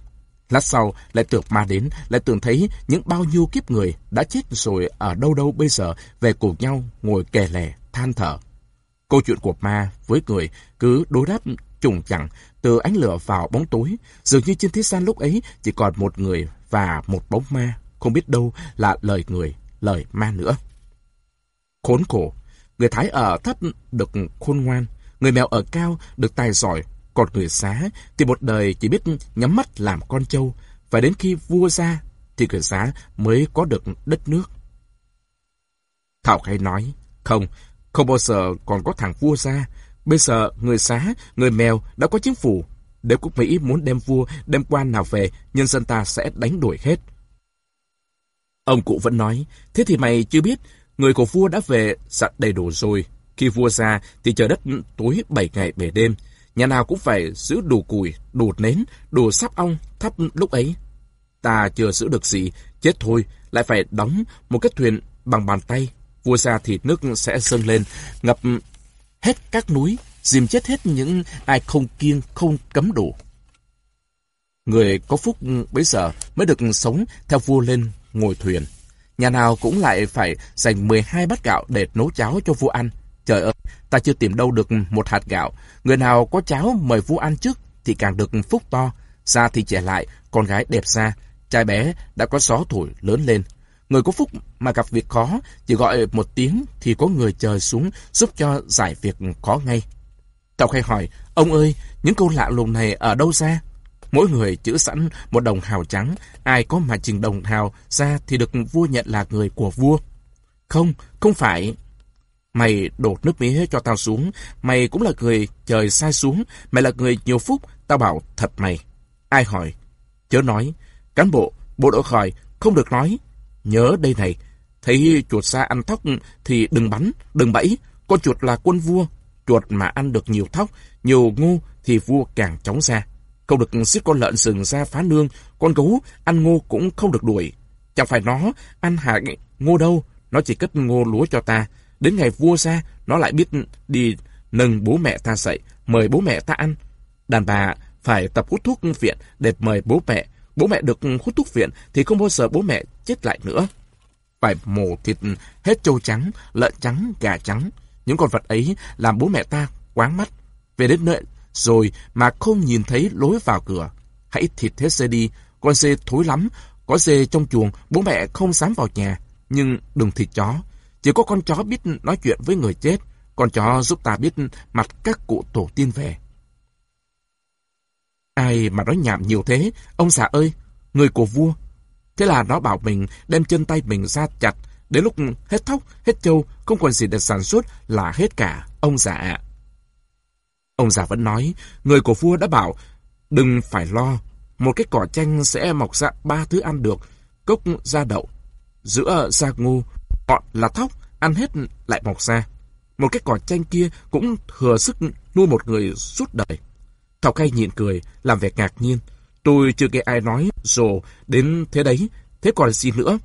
Lát sau lại tưởng ma đến, lại tưởng thấy những bao nhiêu kiếp người đã chết rồi ở đâu đâu bây giờ về cùng nhau ngồi kè lè, than thở. Câu chuyện của ma với người cứ đối đáp trùng chẳng từ ánh lửa vào bóng tối, dường như trên thế gian lúc ấy chỉ còn một người và một bóng ma, không biết đâu là lời người, lời ma nữa. Khốn khổ, người Thái ở thấp được khôn ngoan, người mèo ở cao được tài giỏi, còn người xá thì một đời chỉ biết nhắm mắt làm con trâu, và đến khi vua ra thì người xá mới có được đất nước. Thảo Khai nói, không, không bao giờ còn có thằng vua ra, Bây giờ, người xá, người mèo đã có chính phủ. Nếu quốc Mỹ muốn đem vua, đem quan nào về, nhân dân ta sẽ đánh đuổi hết. Ông cụ vẫn nói, thế thì mày chưa biết, người của vua đã về dặn đầy đủ rồi. Khi vua ra thì trời đất tối bảy ngày bảy đêm. Nhà nào cũng phải giữ đủ củi, đủ nến, đủ sáp ong, thắp lúc ấy. Ta chưa giữ được gì, chết thôi, lại phải đóng một cái thuyền bằng bàn tay. Vua ra thì nước sẽ dâng lên, ngập hết các núi, dìm chết hết những ai không kiêng, không cấm đủ. Người có phúc bấy giờ mới được sống theo vua lên ngồi thuyền. Nhà nào cũng lại phải dành 12 bát gạo để nấu cháo cho vua ăn. Trời ơi, ta chưa tìm đâu được một hạt gạo. Người nào có cháo mời vua ăn trước thì càng được phúc to. Ra thì trẻ lại, con gái đẹp ra, trai bé đã có gió thổi lớn lên. Người có phúc mà gặp việc khó, chỉ gọi một tiếng thì có người trời xuống giúp cho giải việc khó ngay. Tàu khai hỏi, ông ơi, những câu lạ lùng này ở đâu ra? Mỗi người chữ sẵn một đồng hào trắng, ai có mà trình đồng hào ra thì được vua nhận là người của vua. Không, không phải. Mày đổ nước mía cho tao xuống, mày cũng là người trời sai xuống, mày là người nhiều phúc, tao bảo thật mày. Ai hỏi? Chớ nói, cán bộ, bộ đội khỏi, không được nói, Nhớ đây này, thấy chuột xa ăn thóc thì đừng bắn, đừng bẫy. Con chuột là quân vua, chuột mà ăn được nhiều thóc, nhiều ngô thì vua càng chóng ra. Không được giết con lợn rừng ra phá nương, con gấu ăn ngô cũng không được đuổi. Chẳng phải nó ăn hạt ngô đâu, nó chỉ cất ngô lúa cho ta. Đến ngày vua ra, nó lại biết đi nâng bố mẹ ta dậy, mời bố mẹ ta ăn. Đàn bà phải tập hút thuốc viện để mời bố mẹ, Bố mẹ được hút thuốc viện thì không bao giờ bố mẹ chết lại nữa. Phải mổ thịt hết trâu trắng, lợn trắng, gà trắng. Những con vật ấy làm bố mẹ ta quáng mắt. Về đến nơi rồi mà không nhìn thấy lối vào cửa. Hãy thịt hết dê đi, con dê thối lắm. Có dê trong chuồng, bố mẹ không dám vào nhà. Nhưng đừng thịt chó. Chỉ có con chó biết nói chuyện với người chết. Con chó giúp ta biết mặt các cụ tổ tiên về. Ai mà nói nhảm nhiều thế, ông xã ơi, người của vua. Thế là nó bảo mình đem chân tay mình ra chặt, đến lúc hết thóc, hết trâu, không còn gì để sản xuất là hết cả, ông già ạ. Ông già vẫn nói, người của vua đã bảo, đừng phải lo, một cái cỏ chanh sẽ mọc ra ba thứ ăn được, cốc da đậu, giữa da ngô, ngọn là thóc, ăn hết lại mọc ra. Một cái cỏ chanh kia cũng thừa sức nuôi một người suốt đời. Thảo Khai nhịn cười, làm vẻ ngạc nhiên. Tôi chưa nghe ai nói rồ đến thế đấy, thế còn gì nữa?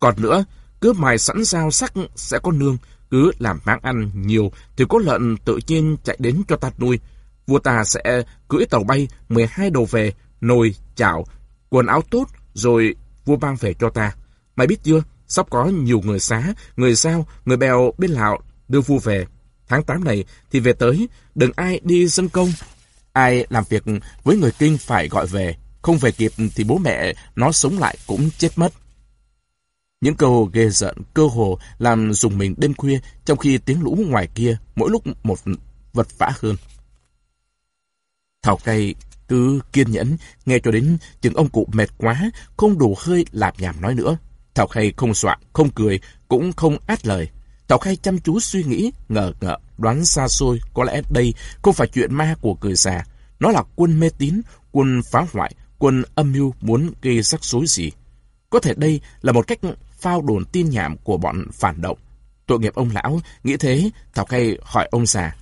Còn nữa, cứ mài sẵn dao sắc sẽ có nương, cứ làm máng ăn nhiều thì có lợn tự nhiên chạy đến cho ta nuôi. Vua ta sẽ cưỡi tàu bay 12 đầu về, nồi, chảo, quần áo tốt, rồi vua mang về cho ta. Mày biết chưa, sắp có nhiều người xá, người sao, người bèo bên Lào đưa vua về. Tháng 8 này thì về tới, đừng ai đi dân công, Ai làm việc với người kinh phải gọi về, không về kịp thì bố mẹ nó sống lại cũng chết mất. Những câu ghê giận cơ hồ làm dùng mình đêm khuya trong khi tiếng lũ ngoài kia mỗi lúc một vật vã hơn. Thảo cây cứ kiên nhẫn, nghe cho đến chừng ông cụ mệt quá, không đủ hơi lạp nhảm nói nữa. Thảo Khay không soạn, không cười, cũng không át lời. Thảo Khay chăm chú suy nghĩ, ngờ ngợ, đoán xa xôi, có lẽ đây không phải chuyện ma của người già. Nó là quân mê tín, quân phá hoại, quân âm mưu muốn gây rắc rối gì. Có thể đây là một cách phao đồn tin nhảm của bọn phản động. Tội nghiệp ông lão, nghĩ thế, Thảo Khay hỏi ông già.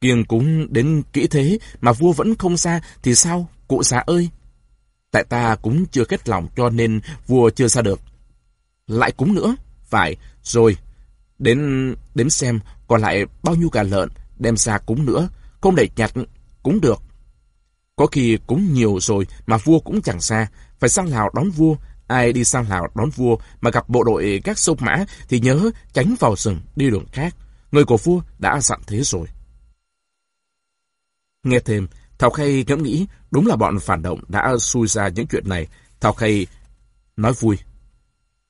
Kiêng cúng đến kỹ thế mà vua vẫn không ra thì sao, cụ già ơi? Tại ta cũng chưa kết lòng cho nên vua chưa ra được. Lại cúng nữa? Phải, rồi. Đến đếm xem còn lại bao nhiêu gà lợn, đem ra cúng nữa. Không để nhặt, cúng được. Có khi cúng nhiều rồi mà vua cũng chẳng xa. Phải sang Lào đón vua. Ai đi sang Lào đón vua mà gặp bộ đội các sông mã thì nhớ tránh vào rừng đi đường khác. Người của vua đã dặn thế rồi. Nghe thêm, Thảo Khay ngẫm nghĩ đúng là bọn phản động đã xui ra những chuyện này. Thảo Khay nói vui.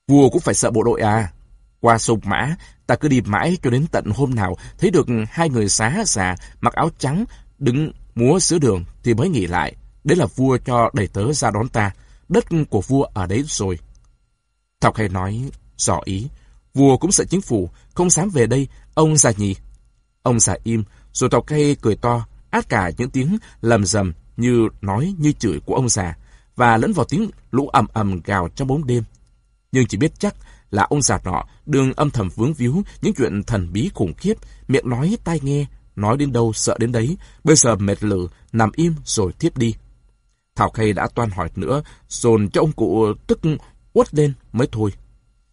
Vua cũng phải sợ bộ đội à. Qua sông Mã, ta cứ đi mãi cho đến tận hôm nào thấy được hai người xá già mặc áo trắng đứng múa giữa đường thì mới nghỉ lại. Đấy là vua cho đầy tớ ra đón ta. Đất của vua ở đấy rồi. Thọc hay nói, rõ ý. Vua cũng sợ chính phủ, không dám về đây, ông già nhì. Ông già im, rồi Thọc Khay cười to, át cả những tiếng lầm rầm như nói như chửi của ông già, và lẫn vào tiếng lũ ầm ầm gào trong bóng đêm. Nhưng chỉ biết chắc là ông già nọ đường âm thầm vướng víu những chuyện thần bí khủng khiếp, miệng nói tai nghe, nói đến đâu sợ đến đấy, bây giờ mệt lử, nằm im rồi thiếp đi. Thảo Khay đã toan hỏi nữa, dồn cho ông cụ tức uất lên mới thôi.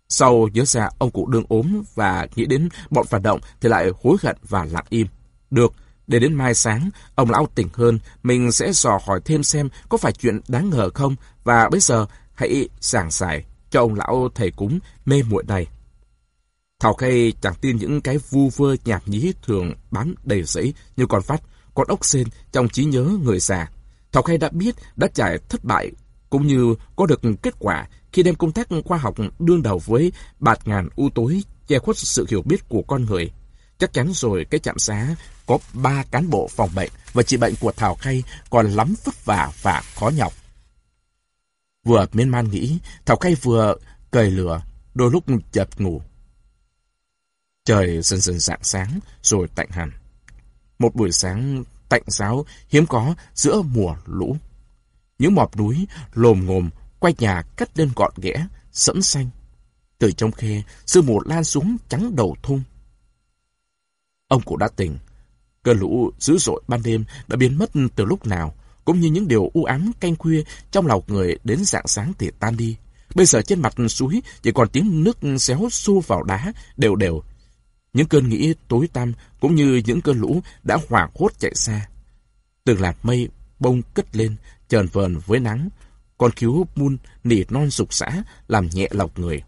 Sau nhớ ra ông cụ đương ốm và nghĩ đến bọn phản động thì lại hối hận và lặng im. Được, để đến mai sáng, ông lão tỉnh hơn, mình sẽ dò hỏi thêm xem có phải chuyện đáng ngờ không, và bây giờ hãy giảng giải cho ông lão thầy cúng mê muội này. Thảo Khay chẳng tin những cái vu vơ nhảm nhí thường bán đầy giấy như con phát, con ốc sên trong trí nhớ người già. Thảo Khay đã biết đã trải thất bại cũng như có được kết quả khi đem công tác khoa học đương đầu với bạt ngàn u tối che khuất sự hiểu biết của con người. Chắc chắn rồi cái trạm xá có ba cán bộ phòng bệnh và trị bệnh của Thảo Khay còn lắm vất vả và khó nhọc. Vừa miên man nghĩ, Thảo Khay vừa cười lửa, đôi lúc chợt ngủ. Trời dần dần rạng sáng, rồi tạnh hẳn. Một buổi sáng tạnh giáo hiếm có giữa mùa lũ. Những mọp núi lồm ngồm quay nhà cắt lên gọn ghẽ, sẫm xanh. Từ trong khe, sương mù lan xuống trắng đầu thung. Ông cụ đã tỉnh. Cơn lũ dữ dội ban đêm đã biến mất từ lúc nào, cũng như những điều u ám canh khuya trong lòng người đến dạng sáng thì tan đi. Bây giờ trên mặt suối chỉ còn tiếng nước xéo xu vào đá đều đều. Những cơn nghĩ tối tăm cũng như những cơn lũ đã hoảng hốt chạy xa. Từng lạt mây bông cất lên, trờn vờn với nắng. Con cứu mun nỉ non rục xã làm nhẹ lọc người.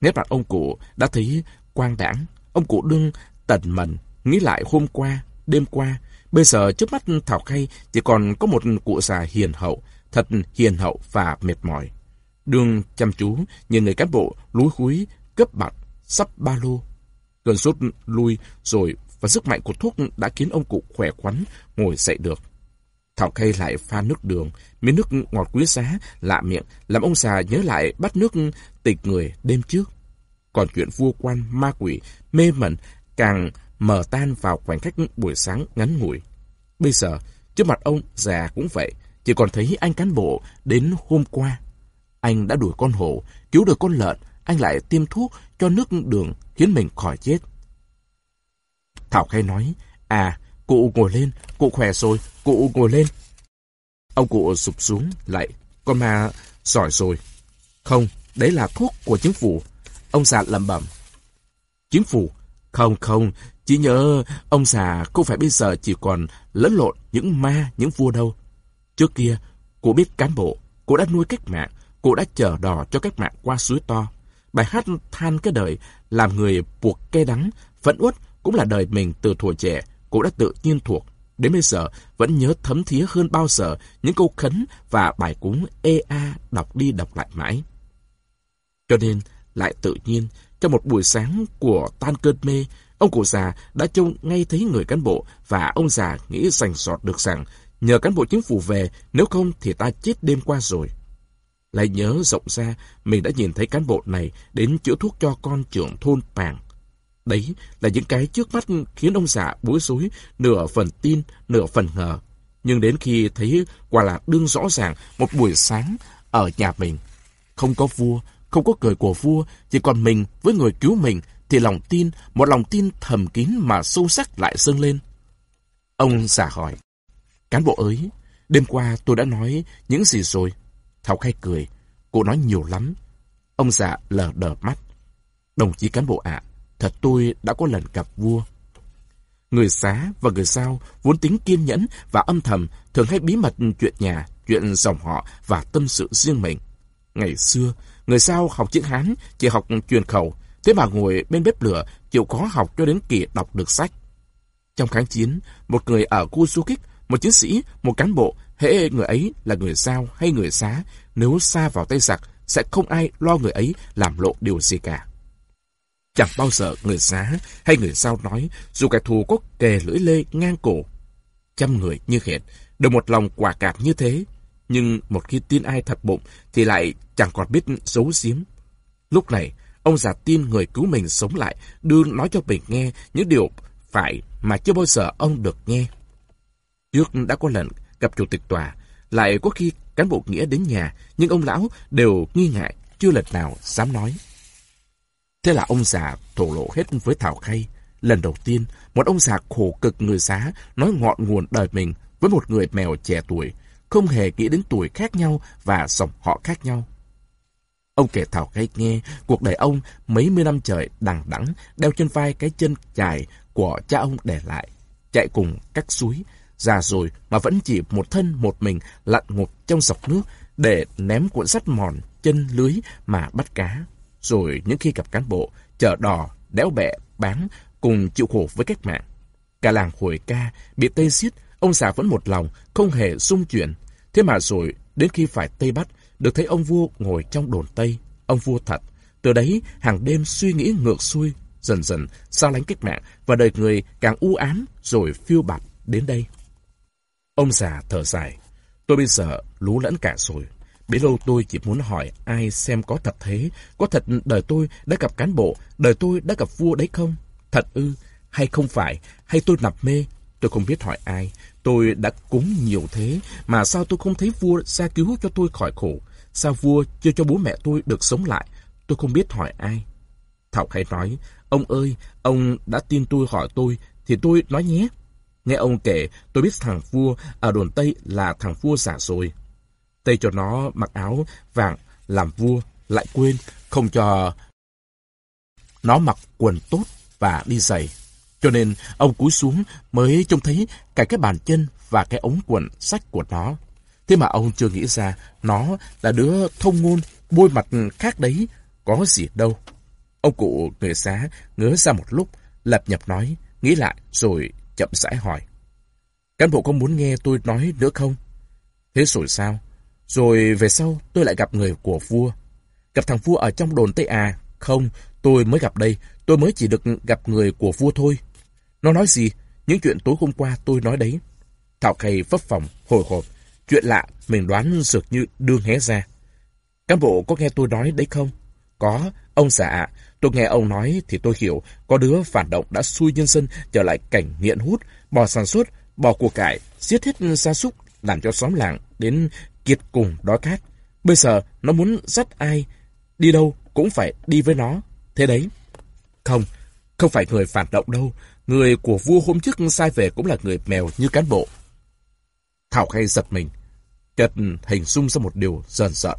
Nét mặt ông cụ đã thấy quang đảng. Ông cụ đương tần mần, nghĩ lại hôm qua, đêm qua. Bây giờ trước mắt Thảo Khay chỉ còn có một cụ già hiền hậu, thật hiền hậu và mệt mỏi. Đương chăm chú, nhìn người cán bộ lúi húi, cấp bặt, sắp ba lô. Cơn sốt lui rồi và sức mạnh của thuốc đã khiến ông cụ khỏe khoắn, ngồi dậy được. Thảo Khay lại pha nước đường, miếng nước ngọt quý giá, lạ miệng, làm ông già nhớ lại bắt nước tịch người đêm trước. Còn chuyện vua quan, ma quỷ, mê mẩn càng mờ tan vào khoảnh khắc buổi sáng ngắn ngủi. Bây giờ, trước mặt ông già cũng vậy, chỉ còn thấy anh cán bộ đến hôm qua. Anh đã đuổi con hổ, cứu được con lợn, anh lại tiêm thuốc cho nước đường khiến mình khỏi chết. Thảo Khay nói, à, cụ ngồi lên, cụ khỏe rồi, cụ ngồi lên. Ông cụ sụp xuống, lại, con ma giỏi rồi. Không, đấy là thuốc của chính phủ. Ông già lẩm bẩm. Chính phủ không không, chỉ nhớ ông già không phải bây giờ chỉ còn lẫn lộn những ma, những vua đâu. Trước kia, cụ biết cán bộ, cụ đã nuôi cách mạng, cụ đã chờ đò cho cách mạng qua suối to. Bài hát than cái đời, làm người buộc cây đắng, phẫn uất cũng là đời mình từ thuở trẻ, cô đã tự nhiên thuộc. Đến bây giờ vẫn nhớ thấm thía hơn bao giờ những câu khấn và bài cúng ê a đọc đi đọc lại mãi. Cho nên, lại tự nhiên, trong một buổi sáng của tan cơn mê, ông cụ già đã trông ngay thấy người cán bộ và ông già nghĩ sành sọt được rằng nhờ cán bộ chính phủ về, nếu không thì ta chết đêm qua rồi. Lại nhớ rộng ra, mình đã nhìn thấy cán bộ này đến chữa thuốc cho con trưởng thôn Pàng. Đấy là những cái trước mắt khiến ông già bối rối, nửa phần tin, nửa phần ngờ. Nhưng đến khi thấy quả là đương rõ ràng một buổi sáng ở nhà mình, không có vua, không có cười của vua, chỉ còn mình với người cứu mình, thì lòng tin, một lòng tin thầm kín mà sâu sắc lại dâng lên. Ông giả hỏi, cán bộ ấy đêm qua tôi đã nói những gì rồi? Thảo Khai cười. Cô nói nhiều lắm. Ông già lờ đờ mắt. Đồng chí cán bộ ạ, thật tôi đã có lần gặp vua. Người xá và người sao vốn tính kiên nhẫn và âm thầm thường hay bí mật chuyện nhà, chuyện dòng họ và tâm sự riêng mình. Ngày xưa, người sao học chữ Hán chỉ học truyền khẩu, thế mà ngồi bên bếp lửa chịu khó học cho đến kỳ đọc được sách. Trong kháng chiến, một người ở khu du kích, một chiến sĩ, một cán bộ, hễ người ấy là người sao hay người xá, nếu xa vào tay giặc, sẽ không ai lo người ấy làm lộ điều gì cả. Chẳng bao giờ người xá hay người sao nói, dù kẻ thù có kề lưỡi lê ngang cổ. Trăm người như hệt, đều một lòng quả cảm như thế. Nhưng một khi tin ai thật bụng, thì lại chẳng còn biết giấu giếm. Lúc này, ông già tin người cứu mình sống lại, đưa nói cho mình nghe những điều phải mà chưa bao giờ ông được nghe. Trước đã có lần gặp chủ tịch tòa, lại có khi cán bộ nghĩa đến nhà, nhưng ông lão đều nghi ngại, chưa lần nào dám nói. Thế là ông già thổ lộ hết với Thảo Khay. Lần đầu tiên, một ông già khổ cực người giá nói ngọn nguồn đời mình với một người mèo trẻ tuổi, không hề nghĩ đến tuổi khác nhau và dòng họ khác nhau. Ông kể Thảo Khay nghe cuộc đời ông mấy mươi năm trời đằng đẵng đeo trên vai cái chân dài của cha ông để lại, chạy cùng các suối, già rồi mà vẫn chỉ một thân một mình lặn ngụp trong dọc nước để ném cuộn sắt mòn chân lưới mà bắt cá. Rồi những khi gặp cán bộ, chở đò, đéo bẹ, bán, cùng chịu khổ với cách mạng. Cả làng hồi ca, bị Tây xiết, ông già vẫn một lòng, không hề xung chuyển. Thế mà rồi, đến khi phải Tây bắt, được thấy ông vua ngồi trong đồn Tây, ông vua thật. Từ đấy, hàng đêm suy nghĩ ngược xuôi, dần dần sao lánh cách mạng và đời người càng u ám rồi phiêu bạt đến đây. Ông già thở dài, tôi bây giờ lú lẫn cả rồi. Bấy lâu tôi chỉ muốn hỏi ai xem có thật thế, có thật đời tôi đã gặp cán bộ, đời tôi đã gặp vua đấy không? Thật ư, hay không phải, hay tôi nằm mê? Tôi không biết hỏi ai, tôi đã cúng nhiều thế, mà sao tôi không thấy vua ra cứu cho tôi khỏi khổ? Sao vua chưa cho bố mẹ tôi được sống lại? Tôi không biết hỏi ai. Thảo Khai nói, ông ơi, ông đã tin tôi hỏi tôi, thì tôi nói nhé. Nghe ông kể, tôi biết thằng vua ở đồn Tây là thằng vua giả rồi. Tây cho nó mặc áo vàng làm vua, lại quên, không cho nó mặc quần tốt và đi giày. Cho nên ông cúi xuống mới trông thấy cả cái bàn chân và cái ống quần sách của nó. Thế mà ông chưa nghĩ ra nó là đứa thông ngôn, bôi mặt khác đấy, có gì đâu. Ông cụ người xá ngớ ra một lúc, lập nhập nói, nghĩ lại rồi chậm rãi hỏi. Cán bộ có muốn nghe tôi nói nữa không? Thế rồi sao? Rồi về sau tôi lại gặp người của vua. Gặp thằng vua ở trong đồn Tây À. Không, tôi mới gặp đây. Tôi mới chỉ được gặp người của vua thôi. Nó nói gì? Những chuyện tối hôm qua tôi nói đấy. Thảo Khay phấp phòng, hồi hộp. Chuyện lạ, mình đoán dược như đương hé ra. Cán bộ có nghe tôi nói đấy không? Có, ông xã Tôi nghe ông nói thì tôi hiểu, có đứa phản động đã xui nhân dân trở lại cảnh nghiện hút, bỏ sản xuất, bỏ của cải, giết hết gia súc, làm cho xóm làng đến kiệt cùng đói khát. Bây giờ nó muốn dắt ai, đi đâu cũng phải đi với nó. Thế đấy. Không, không phải người phản động đâu. Người của vua hôm trước sai về cũng là người mèo như cán bộ. Thảo Khay giật mình. Chợt hình dung ra một điều dần dợn.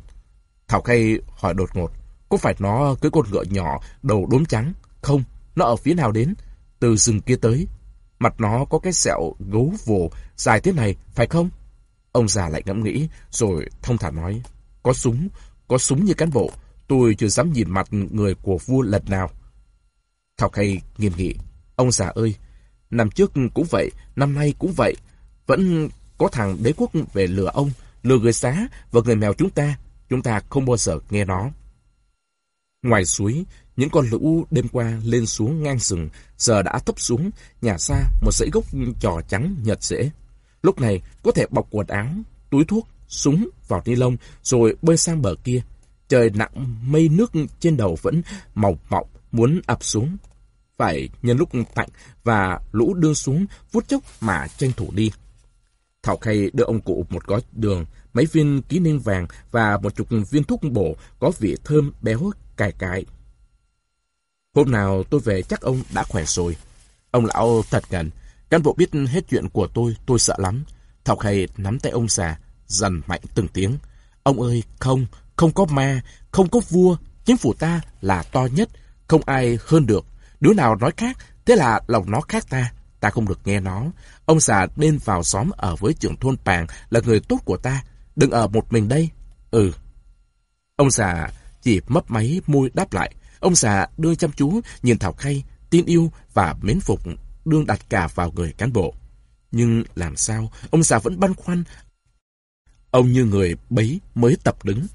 Thảo Khay hỏi đột ngột. Có phải nó cưới con ngựa nhỏ đầu đốm trắng? Không, nó ở phía nào đến? Từ rừng kia tới. Mặt nó có cái sẹo gấu vồ dài thế này, phải không? Ông già lại ngẫm nghĩ, rồi thông thả nói. Có súng, có súng như cán bộ. Tôi chưa dám nhìn mặt người của vua lần nào. Thảo Khay nghiêm nghị. Ông già ơi, năm trước cũng vậy, năm nay cũng vậy. Vẫn có thằng đế quốc về lừa ông, lừa người xá và người mèo chúng ta. Chúng ta không bao giờ nghe nó. Ngoài suối, những con lũ đêm qua lên xuống ngang rừng, giờ đã thấp xuống, nhà xa một dãy gốc trò trắng nhật rễ. Lúc này có thể bọc quần áo, túi thuốc, súng vào ni lông rồi bơi sang bờ kia. Trời nặng mây nước trên đầu vẫn màu mọng muốn ập xuống. Phải nhân lúc tạnh và lũ đưa xuống vút chốc mà tranh thủ đi. Thảo Khay đưa ông cụ một gói đường, mấy viên ký ninh vàng và một chục viên thuốc bổ có vị thơm béo cài cài. Hôm nào tôi về chắc ông đã khỏe rồi. Ông lão thật gần cán bộ biết hết chuyện của tôi, tôi sợ lắm. Thọc hay nắm tay ông già, dần mạnh từng tiếng. Ông ơi, không, không có ma, không có vua, chính phủ ta là to nhất, không ai hơn được. Đứa nào nói khác, thế là lòng nó khác ta, ta không được nghe nó. Ông già nên vào xóm ở với trưởng thôn Pàng là người tốt của ta, đừng ở một mình đây. Ừ. Ông già chỉ mấp máy môi đáp lại. Ông già đưa chăm chú nhìn Thảo Khay, tin yêu và mến phục đương đặt cả vào người cán bộ. Nhưng làm sao, ông già vẫn băn khoăn. Ông như người bấy mới tập đứng.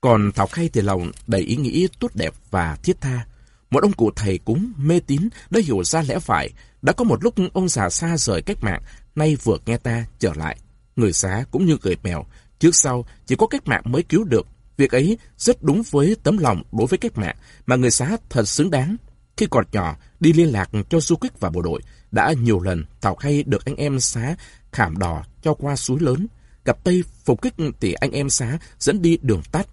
Còn Thảo Khay thì lòng đầy ý nghĩ tốt đẹp và thiết tha. Một ông cụ thầy cúng, mê tín, đã hiểu ra lẽ phải. Đã có một lúc ông già xa rời cách mạng, nay vừa nghe ta trở lại. Người xá cũng như người mèo, trước sau chỉ có cách mạng mới cứu được. Việc ấy rất đúng với tấm lòng đối với cách mạng mà người xá thật xứng đáng. Khi còn nhỏ, đi liên lạc cho du kích và bộ đội, đã nhiều lần Thảo Khay được anh em xá khảm đỏ cho qua suối lớn. Gặp Tây phục kích thì anh em xá dẫn đi đường tắt.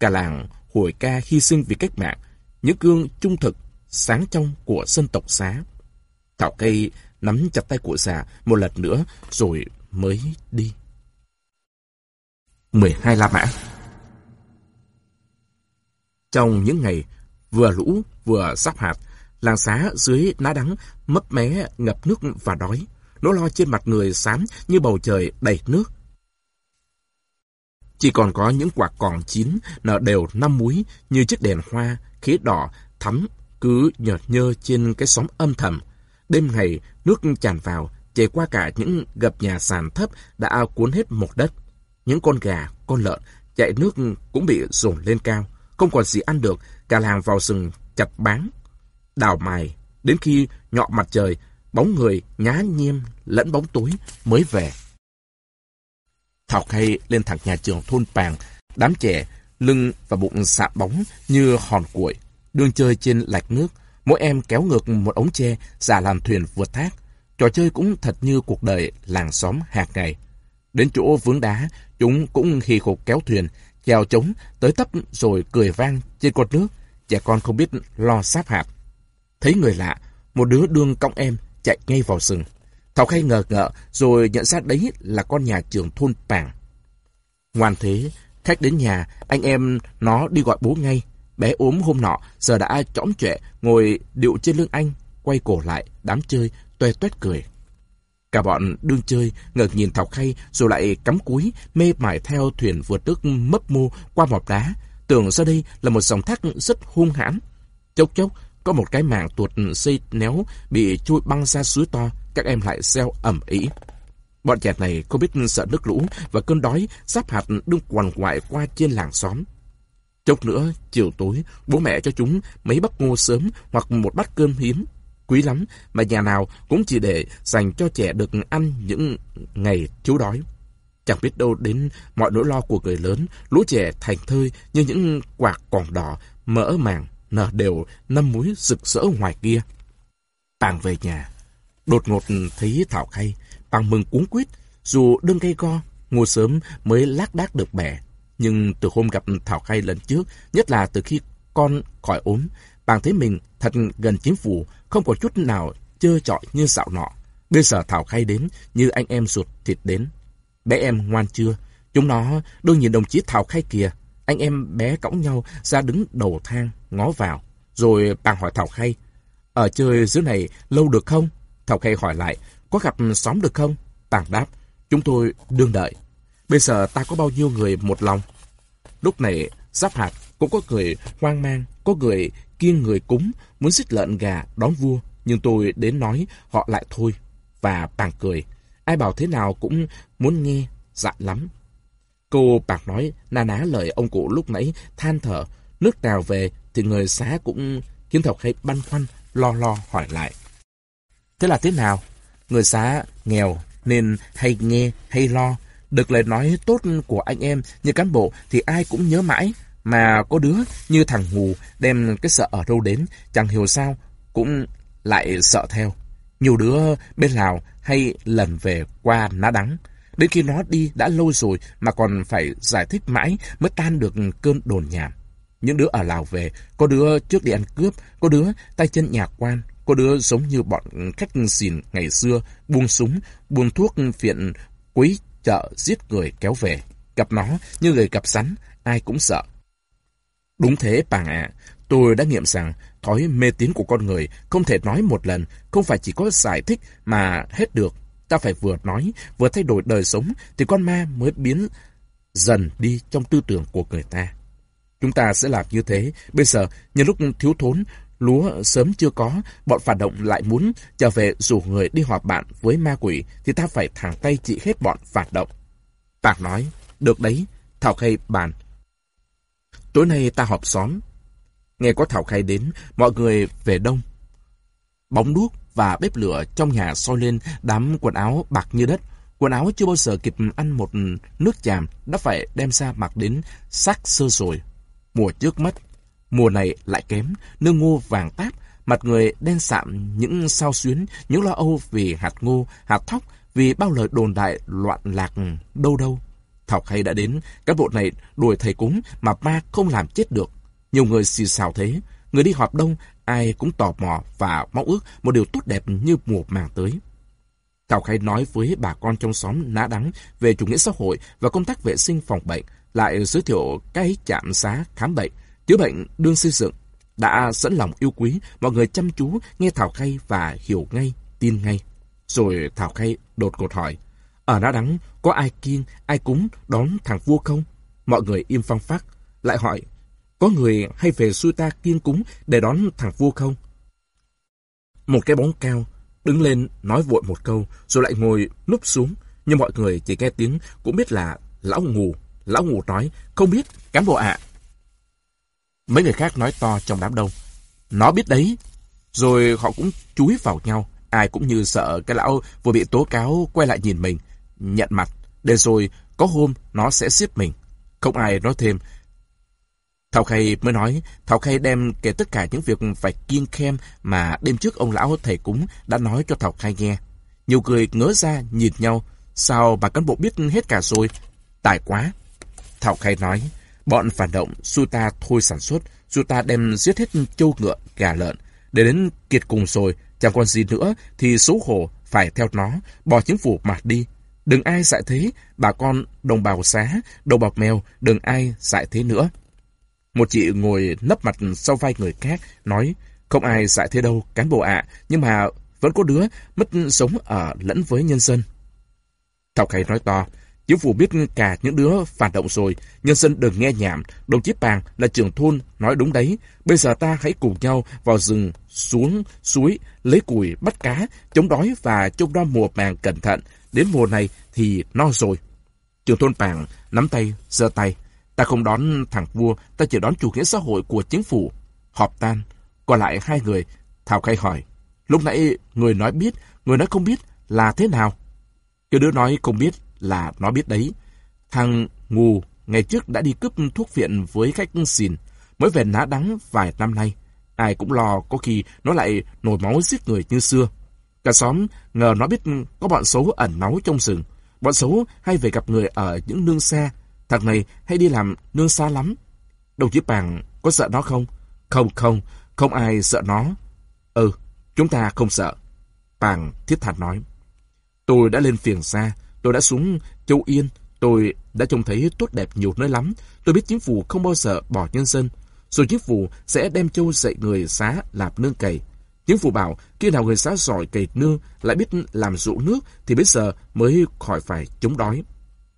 Cả làng hồi ca hy sinh vì cách mạng, những gương trung thực, sáng trong của dân tộc xá. Thảo Khay nắm chặt tay của già một lần nữa rồi mới đi. 12 La Mã Trong những ngày vừa lũ vừa sắp hạt, làng xá dưới ná đắng mấp mé ngập nước và đói. Nỗi lo trên mặt người xám như bầu trời đầy nước. Chỉ còn có những quả còn chín nở đều năm múi như chiếc đèn hoa, khế đỏ, thắm, cứ nhợt nhơ trên cái xóm âm thầm. Đêm ngày, nước tràn vào, chạy qua cả những gập nhà sàn thấp đã cuốn hết một đất. Những con gà, con lợn chạy nước cũng bị dồn lên cao. Không còn gì ăn được, cả làng vào rừng chặt bán, đào mài, đến khi nhọ mặt trời, bóng người nhá nhem lẫn bóng tối mới về. Thảo Khay lên thẳng nhà trường thôn Pàng, đám trẻ, lưng và bụng sạm bóng như hòn cuội, đương chơi trên lạch nước, mỗi em kéo ngược một ống tre giả làm thuyền vượt thác. Trò chơi cũng thật như cuộc đời làng xóm hạt ngày. Đến chỗ vướng đá, chúng cũng hì khục kéo thuyền, chèo trống, tới tấp rồi cười vang trên cột nước. Trẻ con không biết lo sáp hạt. Thấy người lạ, một đứa đương cong em chạy ngay vào rừng. Thảo Khay ngờ ngợ rồi nhận ra đấy là con nhà trưởng thôn Pàng. Ngoan thế, khách đến nhà, anh em nó đi gọi bố ngay. Bé ốm hôm nọ, giờ đã trõm trệ, ngồi điệu trên lưng anh, quay cổ lại, đám chơi, toe toét cười. Cả bọn đương chơi, ngợt nhìn Thảo Khay rồi lại cắm cúi, mê mải theo thuyền vượt nước mấp mô qua mọp đá. Tưởng ra đây là một dòng thác rất hung hãn. Chốc chốc, có một cái mạng tuột xây néo bị chui băng ra suối to, các em lại gieo ẩm ý. Bọn trẻ này không biết sợ nước lũ và cơn đói sắp hạt đương quằn quại qua trên làng xóm. Chốc nữa, chiều tối, bố mẹ cho chúng mấy bắp ngô sớm hoặc một bát cơm hiếm. Quý lắm, mà nhà nào cũng chỉ để dành cho trẻ được ăn những ngày thiếu đói. Chẳng biết đâu đến mọi nỗi lo của người lớn, lũ trẻ thành thơi như những quạt còn đỏ, mỡ màng, nở đều năm muối rực rỡ ngoài kia. Tàng về nhà, đột ngột thấy Thảo Khay, bàng mừng cuốn quýt, dù đơn cây co ngồi sớm mới lác đác được bẻ. Nhưng từ hôm gặp Thảo Khay lần trước, nhất là từ khi con khỏi ốm, bàng thấy mình thật gần chính phủ, không có chút nào chơ chọi như dạo nọ. Bây giờ Thảo Khay đến như anh em ruột thịt đến. Bé em ngoan chưa? Chúng nó đôi nhìn đồng chí Thảo Khay kìa. Anh em bé cõng nhau ra đứng đầu thang, ngó vào. Rồi bạn hỏi Thảo Khay, ở chơi dưới này lâu được không? Thảo Khay hỏi lại, có gặp xóm được không? Tàng đáp, chúng tôi đương đợi. Bây giờ ta có bao nhiêu người một lòng? Lúc này, giáp hạt cũng có người hoang mang, có người kiêng người cúng, muốn giết lợn gà đón vua. Nhưng tôi đến nói họ lại thôi. Và bàng cười. Ai bảo thế nào cũng muốn nghe, dạ lắm. Cô bạc nói na ná lời ông cụ lúc nãy than thở. Nước nào về thì người xá cũng khiến thọc hay băn khoăn, lo lo hỏi lại. Thế là thế nào? Người xá nghèo nên hay nghe, hay lo. Được lời nói tốt của anh em như cán bộ thì ai cũng nhớ mãi. Mà có đứa như thằng Ngù đem cái sợ ở đâu đến, chẳng hiểu sao, cũng lại sợ theo. Nhiều đứa bên Lào hay lần về qua ná đắng. Đến khi nó đi đã lâu rồi mà còn phải giải thích mãi mới tan được cơn đồn nhảm. Những đứa ở Lào về, có đứa trước đi ăn cướp, có đứa tay chân nhà quan, có đứa giống như bọn khách xìn ngày xưa, buông súng, buông thuốc phiện, quấy chợ giết người kéo về. gặp nó như người gặp rắn, ai cũng sợ. Đúng thế, bạn ạ. Tôi đã nghiệm rằng thói mê tín của con người không thể nói một lần, không phải chỉ có giải thích mà hết được. Ta phải vừa nói, vừa thay đổi đời sống thì con ma mới biến dần đi trong tư tưởng của người ta. Chúng ta sẽ làm như thế. Bây giờ, nhân lúc thiếu thốn, lúa sớm chưa có, bọn phản động lại muốn trở về rủ người đi họp bạn với ma quỷ, thì ta phải thẳng tay trị hết bọn phản động. Bạc nói, được đấy, Thảo Khay bàn. Tối nay ta họp xóm. Nghe có Thảo khai đến, mọi người về đông. Bóng đuốc và bếp lửa trong nhà soi lên đám quần áo bạc như đất. Quần áo chưa bao giờ kịp ăn một nước chàm đã phải đem ra mặc đến sắc sơ rồi. Mùa trước mất, mùa này lại kém, nương ngô vàng táp, mặt người đen sạm những sao xuyến, những lo âu vì hạt ngô, hạt thóc, vì bao lời đồn đại loạn lạc đâu đâu. Thảo hay đã đến, các bộ này đuổi thầy cúng mà ma không làm chết được. Nhiều người xì xào thế, người đi họp đông, ai cũng tò mò và mong ước một điều tốt đẹp như mùa màng tới. Thảo Khai nói với bà con trong xóm ná đắng về chủ nghĩa xã hội và công tác vệ sinh phòng bệnh, lại giới thiệu cái trạm xá khám bệnh, chữa bệnh đương xây dựng. Đã dẫn lòng yêu quý, mọi người chăm chú nghe Thảo Khai và hiểu ngay, tin ngay. Rồi Thảo Khai đột ngột hỏi, À, ở Ná Đắng có ai kiêng, ai cúng đón thằng vua không? Mọi người im phăng phát, lại hỏi, có người hay về xuôi ta kiêng cúng để đón thằng vua không? Một cái bóng cao, đứng lên nói vội một câu, rồi lại ngồi núp xuống, nhưng mọi người chỉ nghe tiếng cũng biết là lão ngủ Lão ngủ nói, không biết, cán bộ ạ. Mấy người khác nói to trong đám đông. Nó biết đấy. Rồi họ cũng chúi vào nhau. Ai cũng như sợ cái lão vừa bị tố cáo quay lại nhìn mình. Nhận mặt. Để rồi có hôm nó sẽ giết mình. Không ai nói thêm. Thảo Khay mới nói, Thảo Khay đem kể tất cả những việc phải kiêng khem mà đêm trước ông lão thầy cúng đã nói cho Thảo Khay nghe. Nhiều người ngớ ra nhìn nhau, sao bà cán bộ biết hết cả rồi? Tài quá! Thảo Khay nói, bọn phản động su ta thôi sản xuất, su ta đem giết hết châu ngựa, gà lợn. Để đến kiệt cùng rồi, chẳng còn gì nữa thì xấu hổ phải theo nó, bỏ chính phủ mà đi. Đừng ai dạy thế, bà con đồng bào xá, đồng bào mèo, đừng ai dạy thế nữa. Một chị ngồi nấp mặt sau vai người khác, nói, không ai dạy thế đâu, cán bộ ạ, nhưng mà vẫn có đứa mất sống ở lẫn với nhân dân. Thảo Khải nói to, chính phủ biết cả những đứa phản động rồi, nhân dân đừng nghe nhảm, đồng chí Pàng là trưởng thôn, nói đúng đấy, bây giờ ta hãy cùng nhau vào rừng, xuống, suối, lấy củi, bắt cá, chống đói và trông đo mùa màng cẩn thận, đến mùa này thì no rồi. trường thôn Pàng nắm tay, giơ tay, Ta không đón thằng vua, ta chỉ đón chủ nghĩa xã hội của chính phủ. Họp tan. Còn lại hai người, Thảo khai hỏi. Lúc nãy người nói biết, người nói không biết là thế nào? Cái đứa nói không biết là nó biết đấy. Thằng ngù ngày trước đã đi cướp thuốc viện với khách xìn, mới về ná đắng vài năm nay. Ai cũng lo có khi nó lại nổi máu giết người như xưa. Cả xóm ngờ nó biết có bọn xấu ẩn náu trong rừng. Bọn xấu hay về gặp người ở những nương xa, Thằng này hay đi làm nương xa lắm. Đồng chí Pàng có sợ nó không? Không không, không ai sợ nó. Ừ, chúng ta không sợ. Pàng thiết thạt nói. Tôi đã lên phiền xa, tôi đã xuống Châu Yên, tôi đã trông thấy tốt đẹp nhiều nơi lắm. Tôi biết chính phủ không bao giờ bỏ nhân dân. Rồi chính phủ sẽ đem châu dạy người xá làm nương cày. Chính phủ bảo khi nào người xá giỏi cày nương lại biết làm rượu nước thì bây giờ mới khỏi phải chống đói.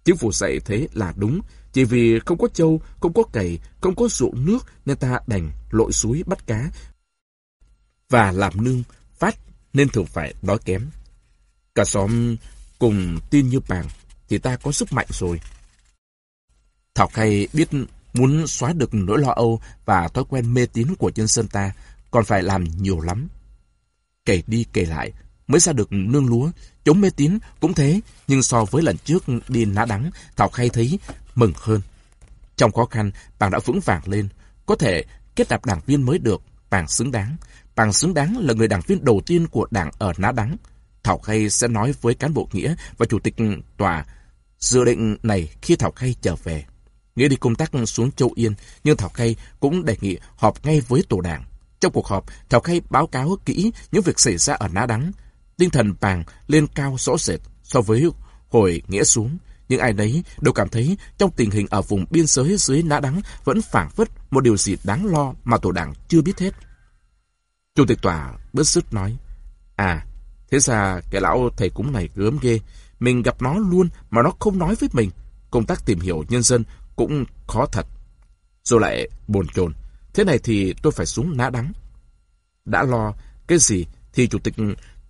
Chính phủ dạy thế là đúng, chỉ vì không có châu, không có cày, không có ruộng nước nên ta đành lội suối bắt cá. Và làm nương phát nên thường phải đói kém. Cả xóm cùng tin như bàn thì ta có sức mạnh rồi. Thảo Khay biết muốn xóa được nỗi lo âu và thói quen mê tín của nhân dân ta còn phải làm nhiều lắm. Kể đi kể lại, mới ra được nương lúa, chống mê tín cũng thế, nhưng so với lần trước đi ná đắng, Thảo Khay thấy mừng hơn. Trong khó khăn, bạn đã vững vàng lên, có thể kết nạp đảng viên mới được, bạn xứng đáng. Bạn xứng đáng là người đảng viên đầu tiên của đảng ở ná đắng. Thảo Khay sẽ nói với cán bộ Nghĩa và chủ tịch tòa dự định này khi Thảo Khay trở về. Nghĩa đi công tác xuống Châu Yên, nhưng Thảo Khay cũng đề nghị họp ngay với tổ đảng. Trong cuộc họp, Thảo Khay báo cáo kỹ những việc xảy ra ở Ná Đắng, Tinh thần bàng lên cao rõ rệt so với hồi nghĩa xuống. Nhưng ai nấy đều cảm thấy trong tình hình ở vùng biên giới dưới Na đắng vẫn phản phất một điều gì đáng lo mà tổ đảng chưa biết hết. Chủ tịch tòa bớt sức nói, À, thế ra cái lão thầy cúng này gớm ghê, mình gặp nó luôn mà nó không nói với mình. Công tác tìm hiểu nhân dân cũng khó thật. Rồi lại bồn chồn thế này thì tôi phải xuống nã đắng. Đã lo cái gì thì chủ tịch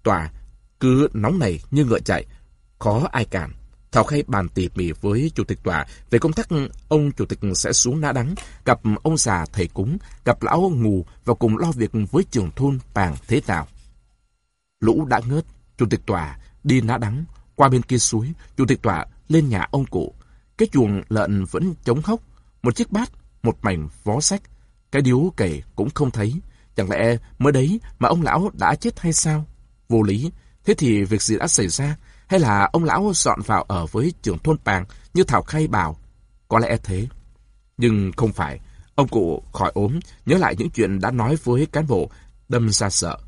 tòa cứ nóng này như ngựa chạy, khó ai cản. Thảo Khay bàn tỉ mỉ với chủ tịch tòa về công tác ông chủ tịch sẽ xuống nã đắng, gặp ông già thầy cúng, gặp lão ngù và cùng lo việc với trưởng thôn bàn thế nào. Lũ đã ngớt, chủ tịch tòa đi nã đắng, qua bên kia suối, chủ tịch tòa lên nhà ông cụ. Cái chuồng lợn vẫn chống hốc, một chiếc bát, một mảnh vó sách, cái điếu kể cũng không thấy. Chẳng lẽ mới đấy mà ông lão đã chết hay sao? Vô lý, thế thì việc gì đã xảy ra? Hay là ông lão dọn vào ở với trưởng thôn Pàng như Thảo Khay bảo? Có lẽ thế. Nhưng không phải. Ông cụ khỏi ốm, nhớ lại những chuyện đã nói với cán bộ, đâm ra sợ.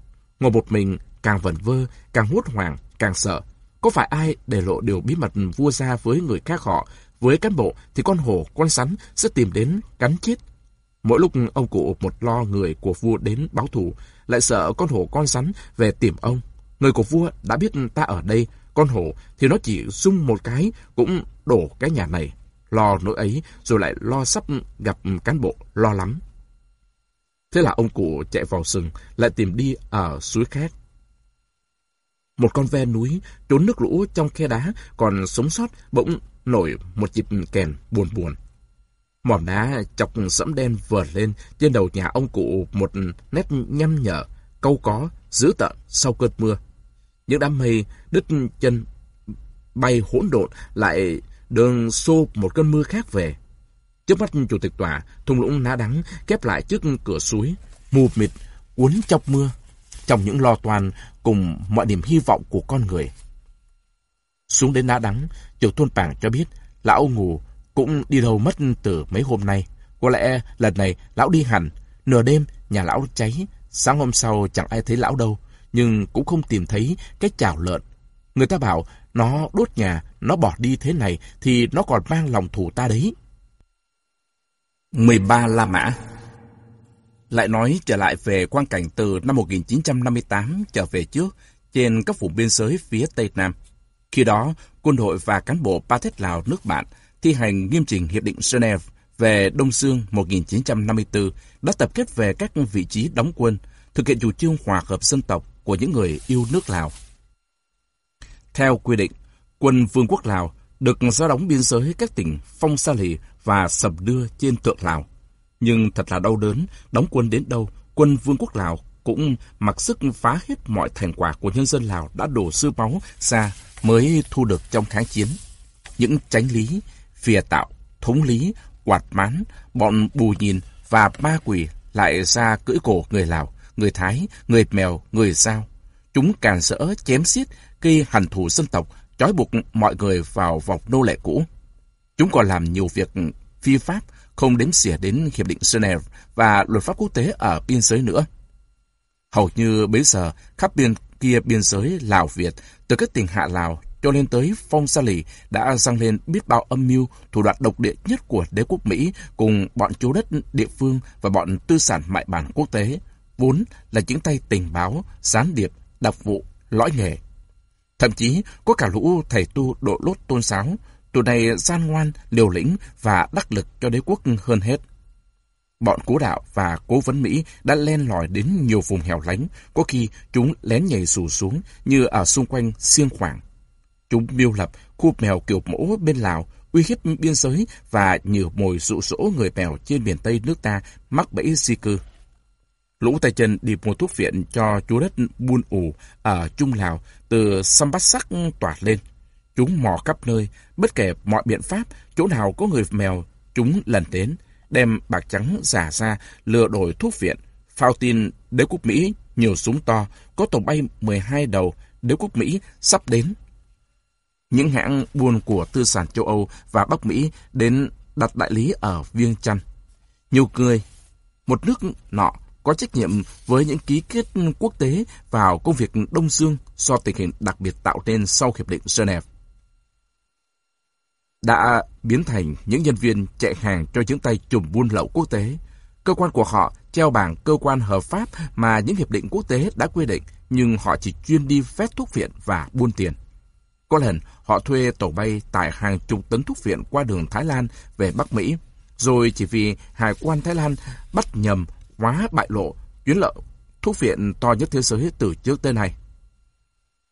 Ngồi một mình, càng vẩn vơ, càng hốt hoảng, càng sợ. Có phải ai để lộ điều bí mật vua ra với người khác họ, với cán bộ thì con hổ, con sắn sẽ tìm đến cắn chết. Mỗi lúc ông cụ một lo người của vua đến báo thù, lại sợ con hổ con rắn về tìm ông. Người của vua đã biết ta ở đây, con hổ thì nó chỉ rung một cái cũng đổ cái nhà này. Lo nỗi ấy rồi lại lo sắp gặp cán bộ, lo lắm. Thế là ông cụ chạy vào rừng, lại tìm đi ở suối khác. Một con ve núi trốn nước lũ trong khe đá, còn sống sót bỗng nổi một nhịp kèn buồn buồn. Mỏm đá chọc sẫm đen vờn lên trên đầu nhà ông cụ một nét nhăm nhở, câu có, dữ tợn sau cơn mưa. Những đám mây đứt chân bay hỗn độn lại đường xô một cơn mưa khác về. Trước mắt chủ tịch tòa, thung lũng ná đắng kép lại trước cửa suối, mù mịt, cuốn chọc mưa, trong những lo toan cùng mọi niềm hy vọng của con người. Xuống đến ná đắng, trưởng thôn bảng cho biết, lão ngủ cũng đi đâu mất từ mấy hôm nay. Có lẽ lần này lão đi hẳn, nửa đêm nhà lão cháy, sáng hôm sau chẳng ai thấy lão đâu, nhưng cũng không tìm thấy cái chảo lợn. Người ta bảo nó đốt nhà, nó bỏ đi thế này thì nó còn mang lòng thù ta đấy. 13 La Mã Lại nói trở lại về quan cảnh từ năm 1958 trở về trước trên các vùng biên giới phía Tây Nam. Khi đó, quân đội và cán bộ ba Pathet Lào nước bạn thi hành nghiêm chỉnh Hiệp định Geneva về Đông Dương 1954 đã tập kết về các vị trí đóng quân, thực hiện chủ trương hòa hợp dân tộc của những người yêu nước Lào. Theo quy định, quân Vương quốc Lào được giao đóng biên giới các tỉnh Phong Sa Lì và Sầm Đưa trên thượng Lào. Nhưng thật là đau đớn, đóng quân đến đâu, quân Vương quốc Lào cũng mặc sức phá hết mọi thành quả của nhân dân Lào đã đổ sư máu ra mới thu được trong kháng chiến. Những tránh lý, phìa tạo, thống lý, quạt mán, bọn bù nhìn và ba quỷ lại ra cưỡi cổ người Lào, người Thái, người Mèo, người Giao. Chúng càn rỡ, chém xiết, gây hành thù dân tộc, trói buộc mọi người vào vòng nô lệ cũ. Chúng còn làm nhiều việc phi pháp, không đếm xỉa đến Hiệp định Geneva và luật pháp quốc tế ở biên giới nữa. Hầu như bây giờ, khắp biên kia biên giới Lào-Việt, từ các tỉnh Hạ Lào cho lên tới Phong Sa Lì đã răng lên biết bao âm mưu, thủ đoạn độc địa nhất của đế quốc Mỹ cùng bọn chủ đất địa phương và bọn tư sản mại bản quốc tế, vốn là những tay tình báo, gián điệp, đặc vụ, lõi nghề. Thậm chí có cả lũ thầy tu độ lốt tôn giáo, tụi này gian ngoan, liều lĩnh và đắc lực cho đế quốc hơn hết. Bọn cố đạo và cố vấn Mỹ đã len lỏi đến nhiều vùng hẻo lánh, có khi chúng lén nhảy rủ xuống như ở xung quanh Siêng Khoảng. Chúng miêu lập khu mèo kiểu mẫu bên Lào, uy hiếp biên giới và nhiều mồi dụ dỗ người mèo trên miền Tây nước ta mắc bẫy di cư. Lũ tay chân đi mua thuốc viện cho chú đất Buôn ủ ở Trung Lào từ xăm bắt sắc tỏa lên. Chúng mò khắp nơi, bất kể mọi biện pháp, chỗ nào có người mèo, chúng lần đến, đem bạc trắng giả ra lừa đổi thuốc viện, phao tin đế quốc Mỹ nhiều súng to, có tàu bay 12 đầu, đế quốc Mỹ sắp đến những hãng buôn của tư sản châu Âu và Bắc Mỹ đến đặt đại lý ở Viêng Chăn. Nhiều người, một nước nọ có trách nhiệm với những ký kết quốc tế vào công việc Đông Dương do tình hình đặc biệt tạo nên sau Hiệp định Geneva. đã biến thành những nhân viên chạy hàng cho những tay trùm buôn lậu quốc tế. Cơ quan của họ treo bảng cơ quan hợp pháp mà những hiệp định quốc tế đã quy định, nhưng họ chỉ chuyên đi phép thuốc viện và buôn tiền. Có lần, họ thuê tàu bay tải hàng chục tấn thuốc viện qua đường Thái Lan về Bắc Mỹ, rồi chỉ vì Hải quan Thái Lan bắt nhầm quá bại lộ chuyến lậu thuốc viện to nhất thế giới từ trước tới nay.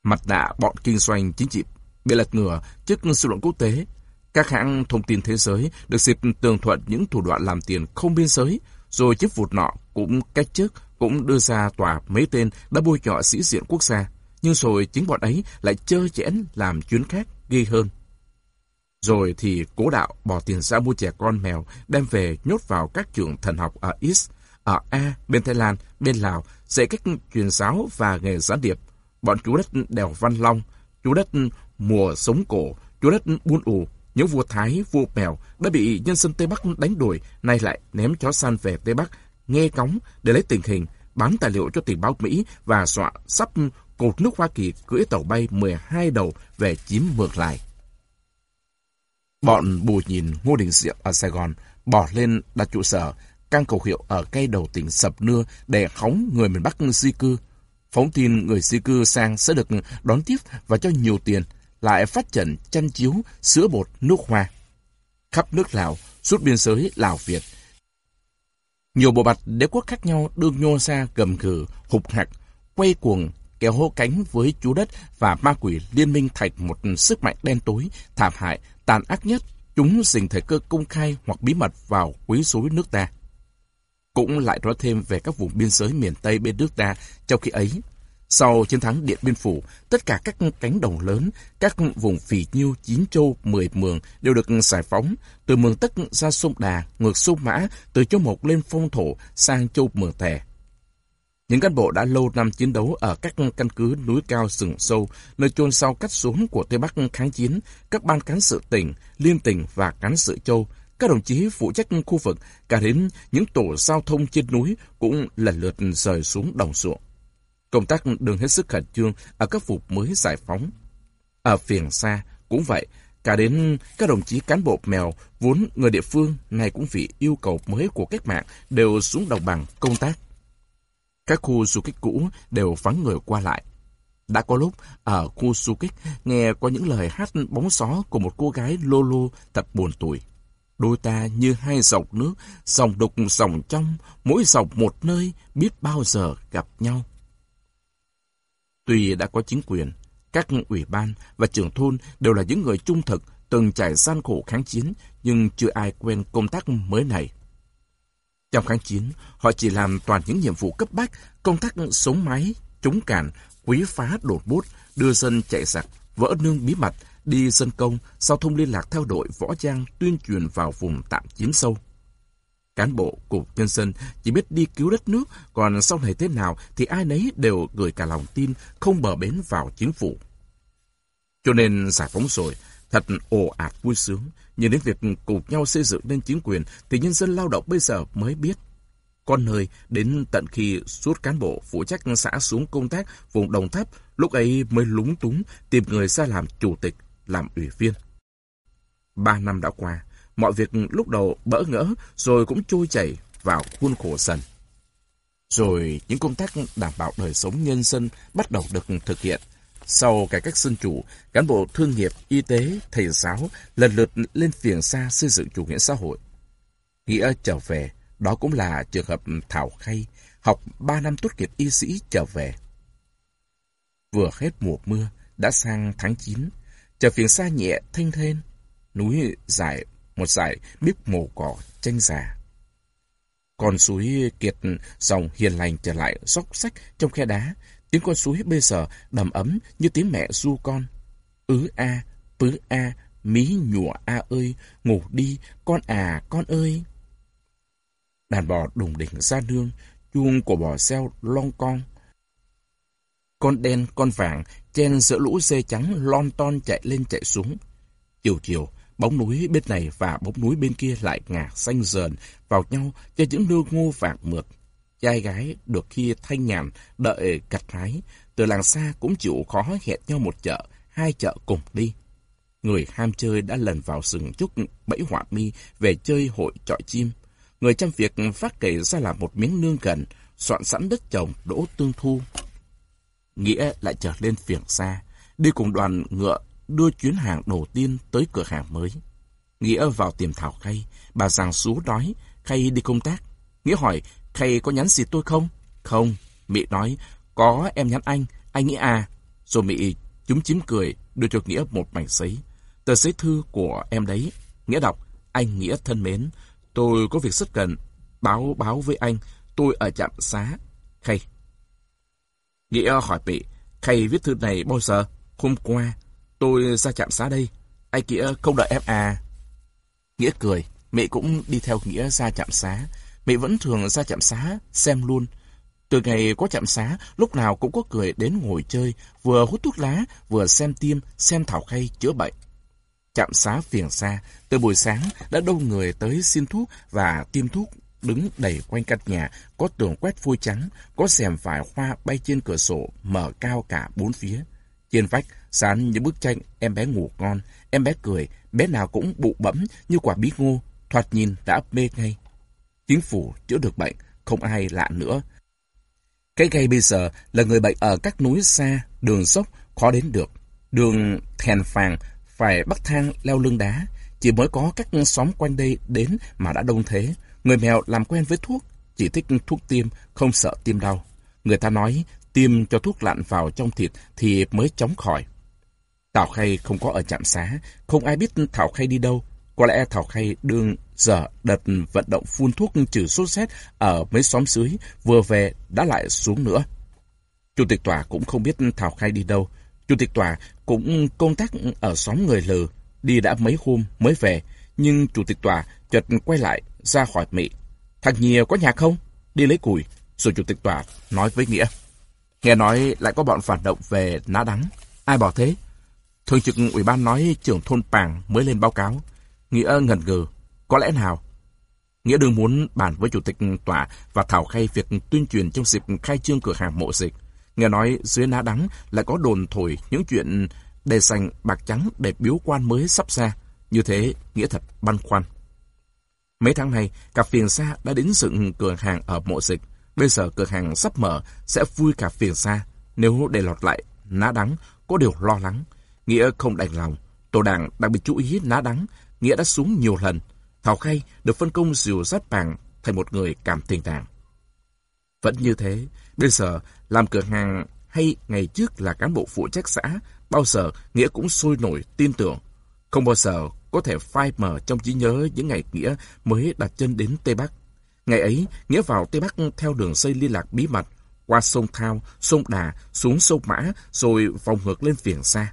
Mặt nạ bọn kinh doanh chính trị bị lật ngửa trước sự luận quốc tế. Các hãng thông tin thế giới được dịp tường thuận những thủ đoạn làm tiền không biên giới, rồi chiếc vụt nọ cũng cách chức, cũng đưa ra tòa mấy tên đã bôi nhọ sĩ diện quốc gia. Nhưng rồi chính bọn ấy lại chơi chẽn làm chuyến khác ghi hơn. Rồi thì cố đạo bỏ tiền ra mua trẻ con mèo đem về nhốt vào các trường thần học ở East, ở A bên Thái Lan, bên Lào, dạy cách truyền giáo và nghề gián điệp. Bọn chú đất đèo Văn Long, chú đất mùa sống cổ, chú đất buôn ủ, những vua Thái, vua mèo đã bị nhân dân Tây Bắc đánh đuổi, nay lại ném chó săn về Tây Bắc, nghe cóng để lấy tình hình, bán tài liệu cho tình báo Mỹ và dọa sắp cột nước Hoa Kỳ cưỡi tàu bay 12 đầu về chiếm ngược lại. Bọn bù nhìn Ngô Đình Diệm ở Sài Gòn bỏ lên đặt trụ sở, căng cầu hiệu ở cây đầu tỉnh Sập Nưa để khống người miền Bắc di cư. Phóng tin người di cư sang sẽ được đón tiếp và cho nhiều tiền, lại phát trận chăn chiếu, sữa bột, nước hoa. Khắp nước Lào, suốt biên giới Lào-Việt. Nhiều bộ bạch đế quốc khác nhau đương nhô ra cầm gừ, hụt hạc, quay cuồng, kéo hô cánh với chú đất và ma quỷ liên minh thành một sức mạnh đen tối, thảm hại, tàn ác nhất. Chúng dình thời cơ công khai hoặc bí mật vào quý suối nước ta. Cũng lại nói thêm về các vùng biên giới miền Tây bên nước ta trong khi ấy. Sau chiến thắng Điện Biên Phủ, tất cả các cánh đồng lớn, các vùng phì nhiêu, chín châu, mười mường đều được giải phóng, từ mường Tất ra sông Đà, ngược sông Mã, từ châu Mộc lên phong thổ sang châu Mường Tè. Những cán bộ đã lâu năm chiến đấu ở các căn cứ núi cao rừng sâu, nơi chôn sau cắt xuống của Tây Bắc kháng chiến, các ban cán sự tỉnh, liên tỉnh và cán sự châu, các đồng chí phụ trách khu vực, cả đến những tổ giao thông trên núi cũng lần lượt rời xuống đồng ruộng. Công tác đường hết sức khẩn trương ở các vùng mới giải phóng. Ở phiền xa cũng vậy, cả đến các đồng chí cán bộ mèo vốn người địa phương này cũng vì yêu cầu mới của cách mạng đều xuống đồng bằng công tác. Các khu du kích cũ đều vắng người qua lại. Đã có lúc ở khu du kích nghe có những lời hát bóng gió của một cô gái lô lô thật buồn tuổi. Đôi ta như hai dòng nước, dòng đục dòng trong, mỗi dòng một nơi biết bao giờ gặp nhau. Tuy đã có chính quyền, các ủy ban và trưởng thôn đều là những người trung thực từng trải gian khổ kháng chiến, nhưng chưa ai quen công tác mới này. Trong kháng chiến, họ chỉ làm toàn những nhiệm vụ cấp bách, công tác sống máy, chống cản, quý phá đột bút, đưa dân chạy giặc, vỡ nương bí mật, đi dân công, giao thông liên lạc theo đội võ trang tuyên truyền vào vùng tạm chiến sâu. Cán bộ, cục nhân dân chỉ biết đi cứu đất nước, còn sau này thế nào thì ai nấy đều gửi cả lòng tin không bờ bến vào chính phủ. Cho nên giải phóng rồi, thật ồ ạt vui sướng, Nhìn đến việc cùng nhau xây dựng nên chính quyền thì nhân dân lao động bây giờ mới biết. Con nơi đến tận khi suốt cán bộ phụ trách xã xuống công tác vùng đồng tháp lúc ấy mới lúng túng tìm người ra làm chủ tịch, làm ủy viên. Ba năm đã qua, mọi việc lúc đầu bỡ ngỡ rồi cũng trôi chảy vào khuôn khổ dần. Rồi những công tác đảm bảo đời sống nhân dân bắt đầu được thực hiện. Sau cải cách dân chủ, cán bộ thương nghiệp, y tế, thầy giáo lần lượt lên phiền xa xây dựng chủ nghĩa xã hội. Nghĩa trở về, đó cũng là trường hợp Thảo Khay, học 3 năm tốt nghiệp y sĩ trở về. Vừa hết mùa mưa, đã sang tháng 9, trở phiền xa nhẹ thanh thên, núi dài một dải miếp mồ cỏ tranh già. Con suối kiệt dòng hiền lành trở lại róc sách trong khe đá, tiếng con suối bây giờ đầm ấm như tiếng mẹ du con. Ứ a, pứ a, mí nhùa a ơi, ngủ đi, con à, con ơi. Đàn bò đùng đỉnh ra nương, chuông của bò xeo long con. Con đen, con vàng, chen giữa lũ dê trắng lon ton chạy lên chạy xuống. Chiều chiều, Bóng núi bên này và bóng núi bên kia lại ngả xanh dờn vào nhau cho những nương ngô vàng mượt. Trai gái được khi thanh nhàn đợi cặt hái, từ làng xa cũng chịu khó hẹn nhau một chợ, hai chợ cùng đi. Người ham chơi đã lần vào rừng trúc bẫy họa mi về chơi hội trọi chim. Người chăm việc phát kể ra làm một miếng nương gần, soạn sẵn đất trồng đỗ tương thu. Nghĩa lại trở lên phiền xa, đi cùng đoàn ngựa đưa chuyến hàng đầu tiên tới cửa hàng mới. Nghĩa vào tìm Thảo Khay, bà giàng xú đói, Khay đi công tác. Nghĩa hỏi, Khay có nhắn gì tôi không? Không, Mỹ nói, có em nhắn anh, anh nghĩ à. Rồi Mỹ chúng chím cười, đưa cho Nghĩa một mảnh giấy. Tờ giấy thư của em đấy. Nghĩa đọc, anh Nghĩa thân mến, tôi có việc rất cần, báo báo với anh, tôi ở trạm xá. Khay. Nghĩa hỏi Mỹ, Khay viết thư này bao giờ? Hôm qua, tôi ra trạm xá đây. Anh Nghĩa không đợi em à. Nghĩa cười, Mỹ cũng đi theo Nghĩa ra trạm xá. Mỹ vẫn thường ra trạm xá, xem luôn. Từ ngày có trạm xá, lúc nào cũng có cười đến ngồi chơi, vừa hút thuốc lá, vừa xem tiêm, xem thảo khay chữa bệnh. Trạm xá phiền xa, từ buổi sáng đã đông người tới xin thuốc và tiêm thuốc đứng đầy quanh căn nhà, có tường quét phôi trắng, có rèm vải hoa bay trên cửa sổ, mở cao cả bốn phía. Trên vách, dán những bức tranh em bé ngủ ngon, em bé cười, bé nào cũng bụ bẫm như quả bí ngô, thoạt nhìn đã mê ngay. Chính phủ chữa được bệnh, không ai lạ nữa. Cái gây bây giờ là người bệnh ở các núi xa, đường dốc, khó đến được. Đường thèn phàng, phải bắt thang leo lưng đá. Chỉ mới có các xóm quanh đây đến mà đã đông thế. Người mèo làm quen với thuốc, chỉ thích thuốc tiêm, không sợ tiêm đau. Người ta nói tiêm cho thuốc lặn vào trong thịt thì mới chóng khỏi. Thảo Khay không có ở trạm xá, không ai biết Thảo Khay đi đâu. Có lẽ Thảo Khay đương giờ đợt vận động phun thuốc trừ sốt rét ở mấy xóm dưới, vừa về đã lại xuống nữa. Chủ tịch tòa cũng không biết Thảo Khay đi đâu. Chủ tịch tòa cũng công tác ở xóm người lừ, đi đã mấy hôm mới về. Nhưng chủ tịch tòa chợt quay lại ra khỏi Mỹ. Thằng Nhìa có nhà không? Đi lấy củi. Rồi chủ tịch tòa nói với Nghĩa. Nghe nói lại có bọn phản động về ná đắng. Ai bảo thế? Thường trực ủy ban nói trưởng thôn Pàng mới lên báo cáo. Nghĩa ngần ngừ. Có lẽ nào? Nghĩa đương muốn bàn với chủ tịch tòa và thảo khay việc tuyên truyền trong dịp khai trương cửa hàng mộ dịch. Nghe nói dưới ná đắng lại có đồn thổi những chuyện đề sành bạc trắng để biếu quan mới sắp ra. Như thế, Nghĩa thật băn khoăn. Mấy tháng nay cặp phiền xa đã đến dựng cửa hàng ở mộ dịch. Bây giờ cửa hàng sắp mở sẽ vui cả phiền xa. Nếu để lọt lại, ná đắng, có điều lo lắng. Nghĩa không đành lòng. Tổ đảng đang bị chú ý ná đắng. Nghĩa đã xuống nhiều lần. Thảo Khay được phân công dìu dắt bảng thành một người cảm tình tàng. Vẫn như thế, bây giờ làm cửa hàng hay ngày trước là cán bộ phụ trách xã, bao giờ Nghĩa cũng sôi nổi tin tưởng. Không bao giờ có thể phai mờ trong trí nhớ những ngày Nghĩa mới đặt chân đến Tây Bắc. Ngày ấy, Nghĩa vào Tây Bắc theo đường xây liên lạc bí mật, qua sông Thao, sông Đà, xuống sông Mã, rồi vòng ngược lên phiền xa.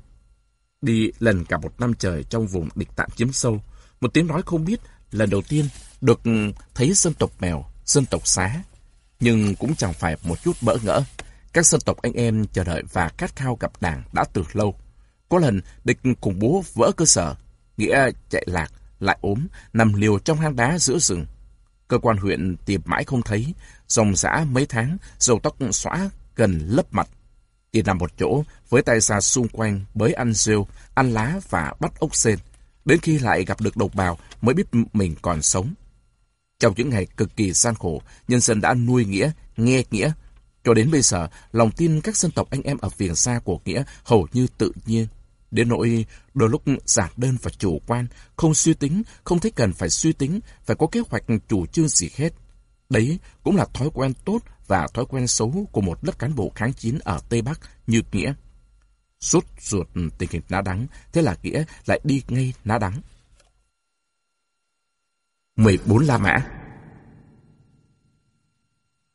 Đi lần cả một năm trời trong vùng địch tạm chiếm sâu, một tiếng nói không biết, lần đầu tiên được ừ, thấy dân tộc mèo, dân tộc xá. Nhưng cũng chẳng phải một chút bỡ ngỡ. Các dân tộc anh em chờ đợi và khát khao gặp đảng đã từ lâu. Có lần địch khủng bố vỡ cơ sở, Nghĩa chạy lạc, lại ốm, nằm liều trong hang đá giữa rừng. Cơ quan huyện tìm mãi không thấy, dòng dã mấy tháng, dầu tóc xóa gần lấp mặt. Y nằm một chỗ, với tay ra xung quanh, bới ăn rêu, ăn lá và bắt ốc sên. Đến khi lại gặp được đồng bào mới biết mình còn sống. Trong những ngày cực kỳ gian khổ, nhân dân đã nuôi Nghĩa, nghe Nghĩa. Cho đến bây giờ, lòng tin các dân tộc anh em ở phiền xa của Nghĩa hầu như tự nhiên. Đến nỗi đôi lúc giản đơn và chủ quan, không suy tính, không thấy cần phải suy tính, phải có kế hoạch chủ trương gì hết. Đấy cũng là thói quen tốt và thói quen xấu của một lớp cán bộ kháng chiến ở Tây Bắc như Nghĩa. rút ruột tình hình ná đắng, thế là Nghĩa lại đi ngay ná đắng. 14 La Mã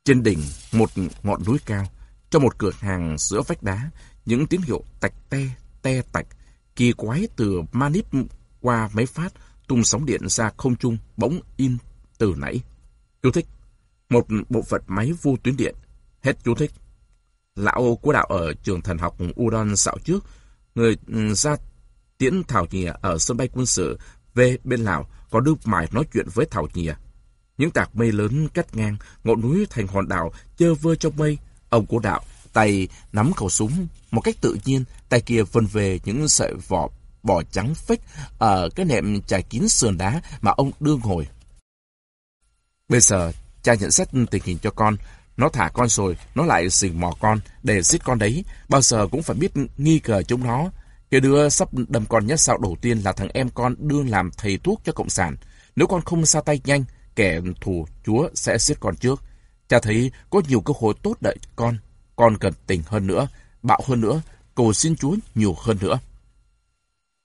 Trên đỉnh một ngọn núi cao, trong một cửa hàng giữa vách đá, những tín hiệu tạch te, te tạch, kỳ quái từ manip qua máy phát, tung sóng điện ra không trung, bỗng im từ nãy. Chú thích. Một bộ phận máy vô tuyến điện. Hết chú thích. Lão của đạo ở trường thần học Udon dạo trước, người ừ, ra tiễn Thảo Nhìa ở sân bay quân sự về bên Lào có đưa mải nói chuyện với Thảo Nhìa. Những tạc mây lớn cắt ngang, ngọn núi thành hòn đảo chơ vơ trong mây. Ông của đạo, tay nắm khẩu súng, một cách tự nhiên, tay kia vân về những sợi vỏ bò trắng phích ở cái nệm trải kín sườn đá mà ông đương hồi Bây giờ, cha nhận xét tình hình cho con. Nó thả con rồi, nó lại xình mò con để giết con đấy. Bao giờ cũng phải biết nghi cờ chúng nó. Cái đứa sắp đâm con nhất sao đầu tiên là thằng em con đương làm thầy thuốc cho Cộng sản. Nếu con không ra tay nhanh, kẻ thù Chúa sẽ giết con trước. Cha thấy có nhiều cơ hội tốt đợi con. Con cần tình hơn nữa, bạo hơn nữa, cầu xin Chúa nhiều hơn nữa.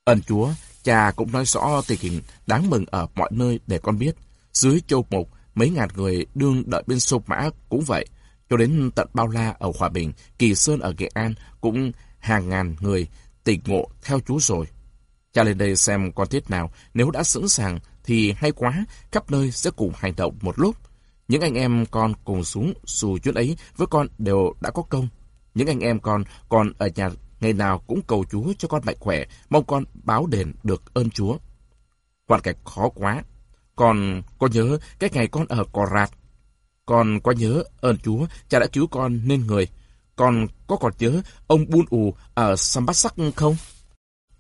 Ơn Chúa, cha cũng nói rõ tình hình đáng mừng ở mọi nơi để con biết. Dưới châu Mục, mấy ngàn người đương đợi bên sông Mã cũng vậy. Cho đến tận Bao La ở Hòa Bình, Kỳ Sơn ở Nghệ An cũng hàng ngàn người tỉnh ngộ theo Chúa rồi. Cha lên đây xem con thiết nào, nếu đã sẵn sàng thì hay quá, khắp nơi sẽ cùng hành động một lúc. Những anh em con cùng xuống dù chuyến ấy với con đều đã có công. Những anh em con còn ở nhà ngày nào cũng cầu Chúa cho con mạnh khỏe, mong con báo đền được ơn Chúa. Hoàn cảnh khó quá. Con có nhớ cái ngày con ở Cò Rạt. Con có nhớ ơn Chúa, cha đã cứu con nên người. Con có còn nhớ ông Bun Ù ở Sambasak không?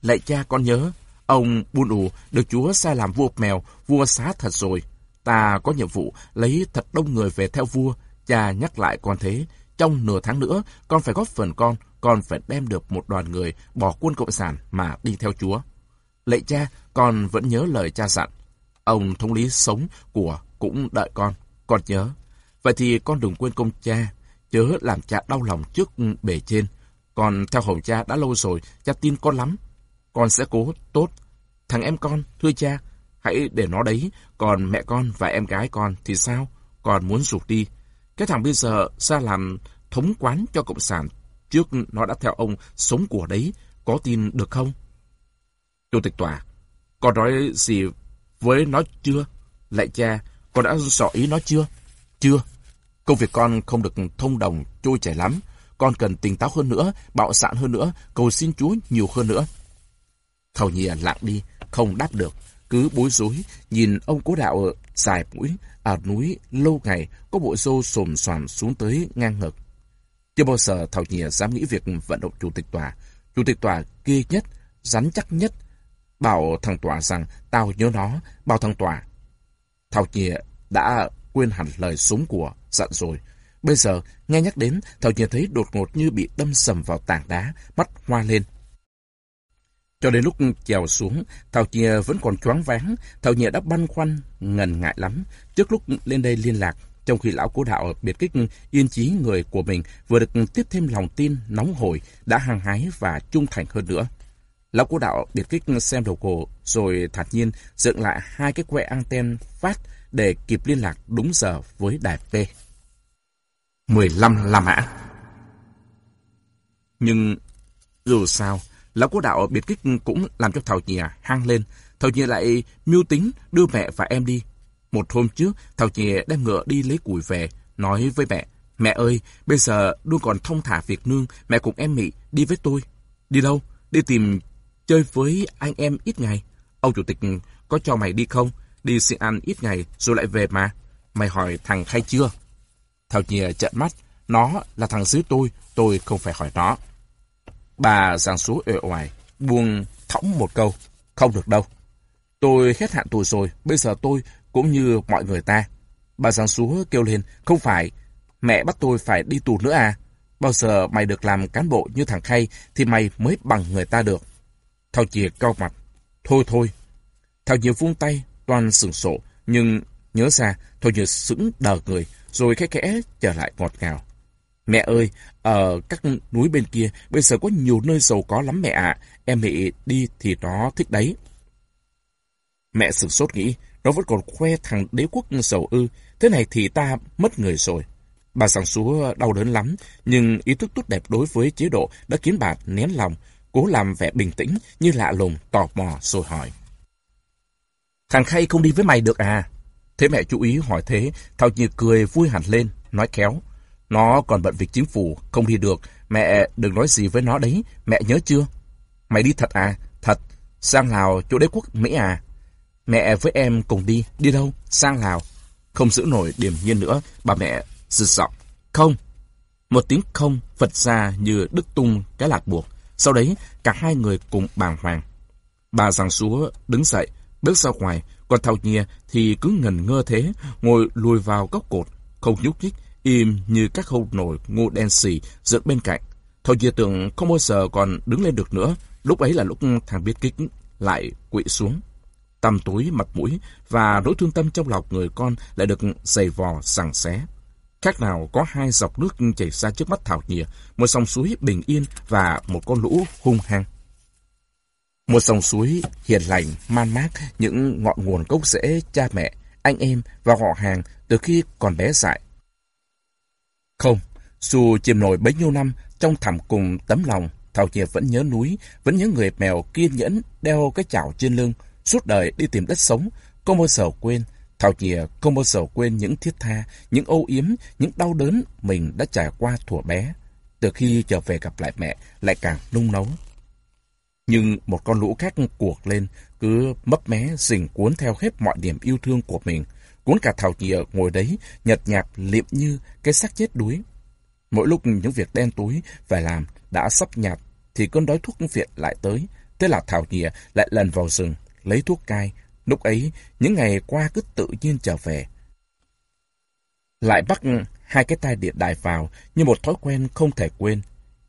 lạy cha con nhớ, ông Bun Ù được Chúa sai làm vua mèo, vua xá thật rồi. Ta có nhiệm vụ lấy thật đông người về theo vua. Cha nhắc lại con thế. Trong nửa tháng nữa, con phải góp phần con, con phải đem được một đoàn người bỏ quân Cộng sản mà đi theo Chúa. lạy cha, con vẫn nhớ lời cha dặn. Ông thống lý sống của cũng đợi con, con nhớ. Vậy thì con đừng quên công cha, chớ làm cha đau lòng trước bề trên. Con theo hồng cha đã lâu rồi, cha tin con lắm. Con sẽ cố tốt. Thằng em con, thưa cha, hãy để nó đấy. Còn mẹ con và em gái con thì sao? Con muốn rụt đi. Cái thằng bây giờ ra làm thống quán cho Cộng sản. Trước nó đã theo ông sống của đấy. Có tin được không? Chủ tịch tòa, con nói gì với nó chưa? Lại cha, con đã rõ ý nó chưa? Chưa. Công việc con không được thông đồng, trôi chảy lắm. Con cần tỉnh táo hơn nữa, bạo sạn hơn nữa, cầu xin Chúa nhiều hơn nữa. Thầu nhìa à, lặng đi, không đáp được. Cứ bối rối, nhìn ông cố đạo dài mũi, ở núi lâu ngày, có bộ râu xồm xoàm xuống tới ngang ngực. Chưa bao giờ Thảo Nhìa à dám nghĩ việc vận động chủ tịch tòa. Chủ tịch tòa kia nhất, rắn chắc nhất. Bảo thằng tòa rằng tao nhớ nó, bảo thằng tòa. Thảo Nhìa đã quên hẳn lời súng của dặn rồi. Bây giờ, nghe nhắc đến, Thảo Nhìa thấy đột ngột như bị đâm sầm vào tảng đá, mắt hoa lên. Cho đến lúc trèo xuống, Thảo Nhìa vẫn còn choáng váng, Thảo Nhìa đã băn khoăn, ngần ngại lắm. Trước lúc lên đây liên lạc, trong khi lão cố đạo biệt kích yên chí người của mình vừa được tiếp thêm lòng tin nóng hổi, đã hăng hái và trung thành hơn nữa. Lão cố đạo biệt kích xem đầu cổ rồi thản nhiên dựng lại hai cái que anten phát để kịp liên lạc đúng giờ với đài P. 15 La Mã Nhưng dù sao, lão cố đạo biệt kích cũng làm cho Thảo Nhìa hăng lên. Thảo Nhìa lại mưu tính đưa mẹ và em đi. Một hôm trước, Thảo Nhìa đem ngựa đi lấy củi về, nói với mẹ, Mẹ ơi, bây giờ luôn còn thông thả việc nương, mẹ cùng em mỹ đi với tôi. Đi đâu? Đi tìm chơi với anh em ít ngày. Ông chủ tịch có cho mày đi không? Đi xin ăn ít ngày rồi lại về mà. Mày hỏi thằng khai chưa? Thảo Nhìa trợn mắt. Nó là thằng dưới tôi, tôi không phải hỏi nó. Bà giang số ở ngoài buông thõng một câu. Không được đâu. Tôi hết hạn tù rồi, bây giờ tôi cũng như mọi người ta. Bà giang số kêu lên, không phải, mẹ bắt tôi phải đi tù nữa à? Bao giờ mày được làm cán bộ như thằng Khay thì mày mới bằng người ta được thao Chìa cao mặt. Thôi thôi. thao Chìa vung tay, toàn sừng sổ, nhưng nhớ ra thao Chìa sững đờ người, rồi khẽ khẽ trở lại ngọt ngào. Mẹ ơi, ở các núi bên kia bây giờ có nhiều nơi giàu có lắm mẹ ạ. Em mẹ đi thì nó thích đấy. Mẹ sửng sốt nghĩ, nó vẫn còn khoe thằng đế quốc giàu ư. Thế này thì ta mất người rồi. Bà sẵn xúa đau đớn lắm, nhưng ý thức tốt đẹp đối với chế độ đã khiến bà nén lòng, cố làm vẻ bình tĩnh như lạ lùng, tò mò rồi hỏi. Thằng Khay không đi với mày được à? Thế mẹ chú ý hỏi thế, Thảo Nhi cười vui hẳn lên, nói khéo. Nó còn bận việc chính phủ, không đi được. Mẹ đừng nói gì với nó đấy, mẹ nhớ chưa? Mày đi thật à? Thật. Sang Lào, chỗ đế quốc Mỹ à? Mẹ với em cùng đi. Đi đâu? Sang Lào. Không giữ nổi điềm nhiên nữa, bà mẹ rực giọng. Không. Một tiếng không phật ra như đứt tung cái lạc buộc. Sau đấy, cả hai người cùng bàng hoàng. Bà giang xúa đứng dậy, bước ra ngoài, còn thao Nhìa thì cứ ngần ngơ thế, ngồi lùi vào góc cột, không nhúc nhích, im như các hâu nổi ngô đen xì dựng bên cạnh. thao Nhìa tưởng không bao giờ còn đứng lên được nữa, lúc ấy là lúc thằng biết kích lại quỵ xuống. Tăm tối mặt mũi và nỗi thương tâm trong lòng người con lại được dày vò sằng xé. Khác nào có hai dọc nước chảy ra trước mắt Thảo Nhìa, một dòng suối bình yên và một con lũ hung hăng. Một dòng suối hiền lành, man mát những ngọn nguồn gốc rễ cha mẹ, anh em và họ hàng từ khi còn bé dại. Không, dù chìm nổi bấy nhiêu năm trong thẳm cùng tấm lòng, Thảo Nhìa vẫn nhớ núi, vẫn nhớ người mèo kiên nhẫn đeo cái chảo trên lưng, suốt đời đi tìm đất sống, không bao giờ quên. Thảo kìa không bao giờ quên những thiết tha, những âu yếm, những đau đớn mình đã trải qua thuở bé. Từ khi trở về gặp lại mẹ, lại càng nung nấu. Nhưng một con lũ khác cuộc lên, cứ mấp mé rình cuốn theo hết mọi niềm yêu thương của mình. Cuốn cả Thảo kìa ngồi đấy, nhật nhạt liệm như cái xác chết đuối. Mỗi lúc những việc đen tối phải làm đã sắp nhạt, thì cơn đói thuốc viện lại tới. Thế là Thảo kìa lại lần vào rừng, lấy thuốc cai. Lúc ấy, những ngày qua cứ tự nhiên trở về. Lại bắt hai cái tai điện đài vào như một thói quen không thể quên.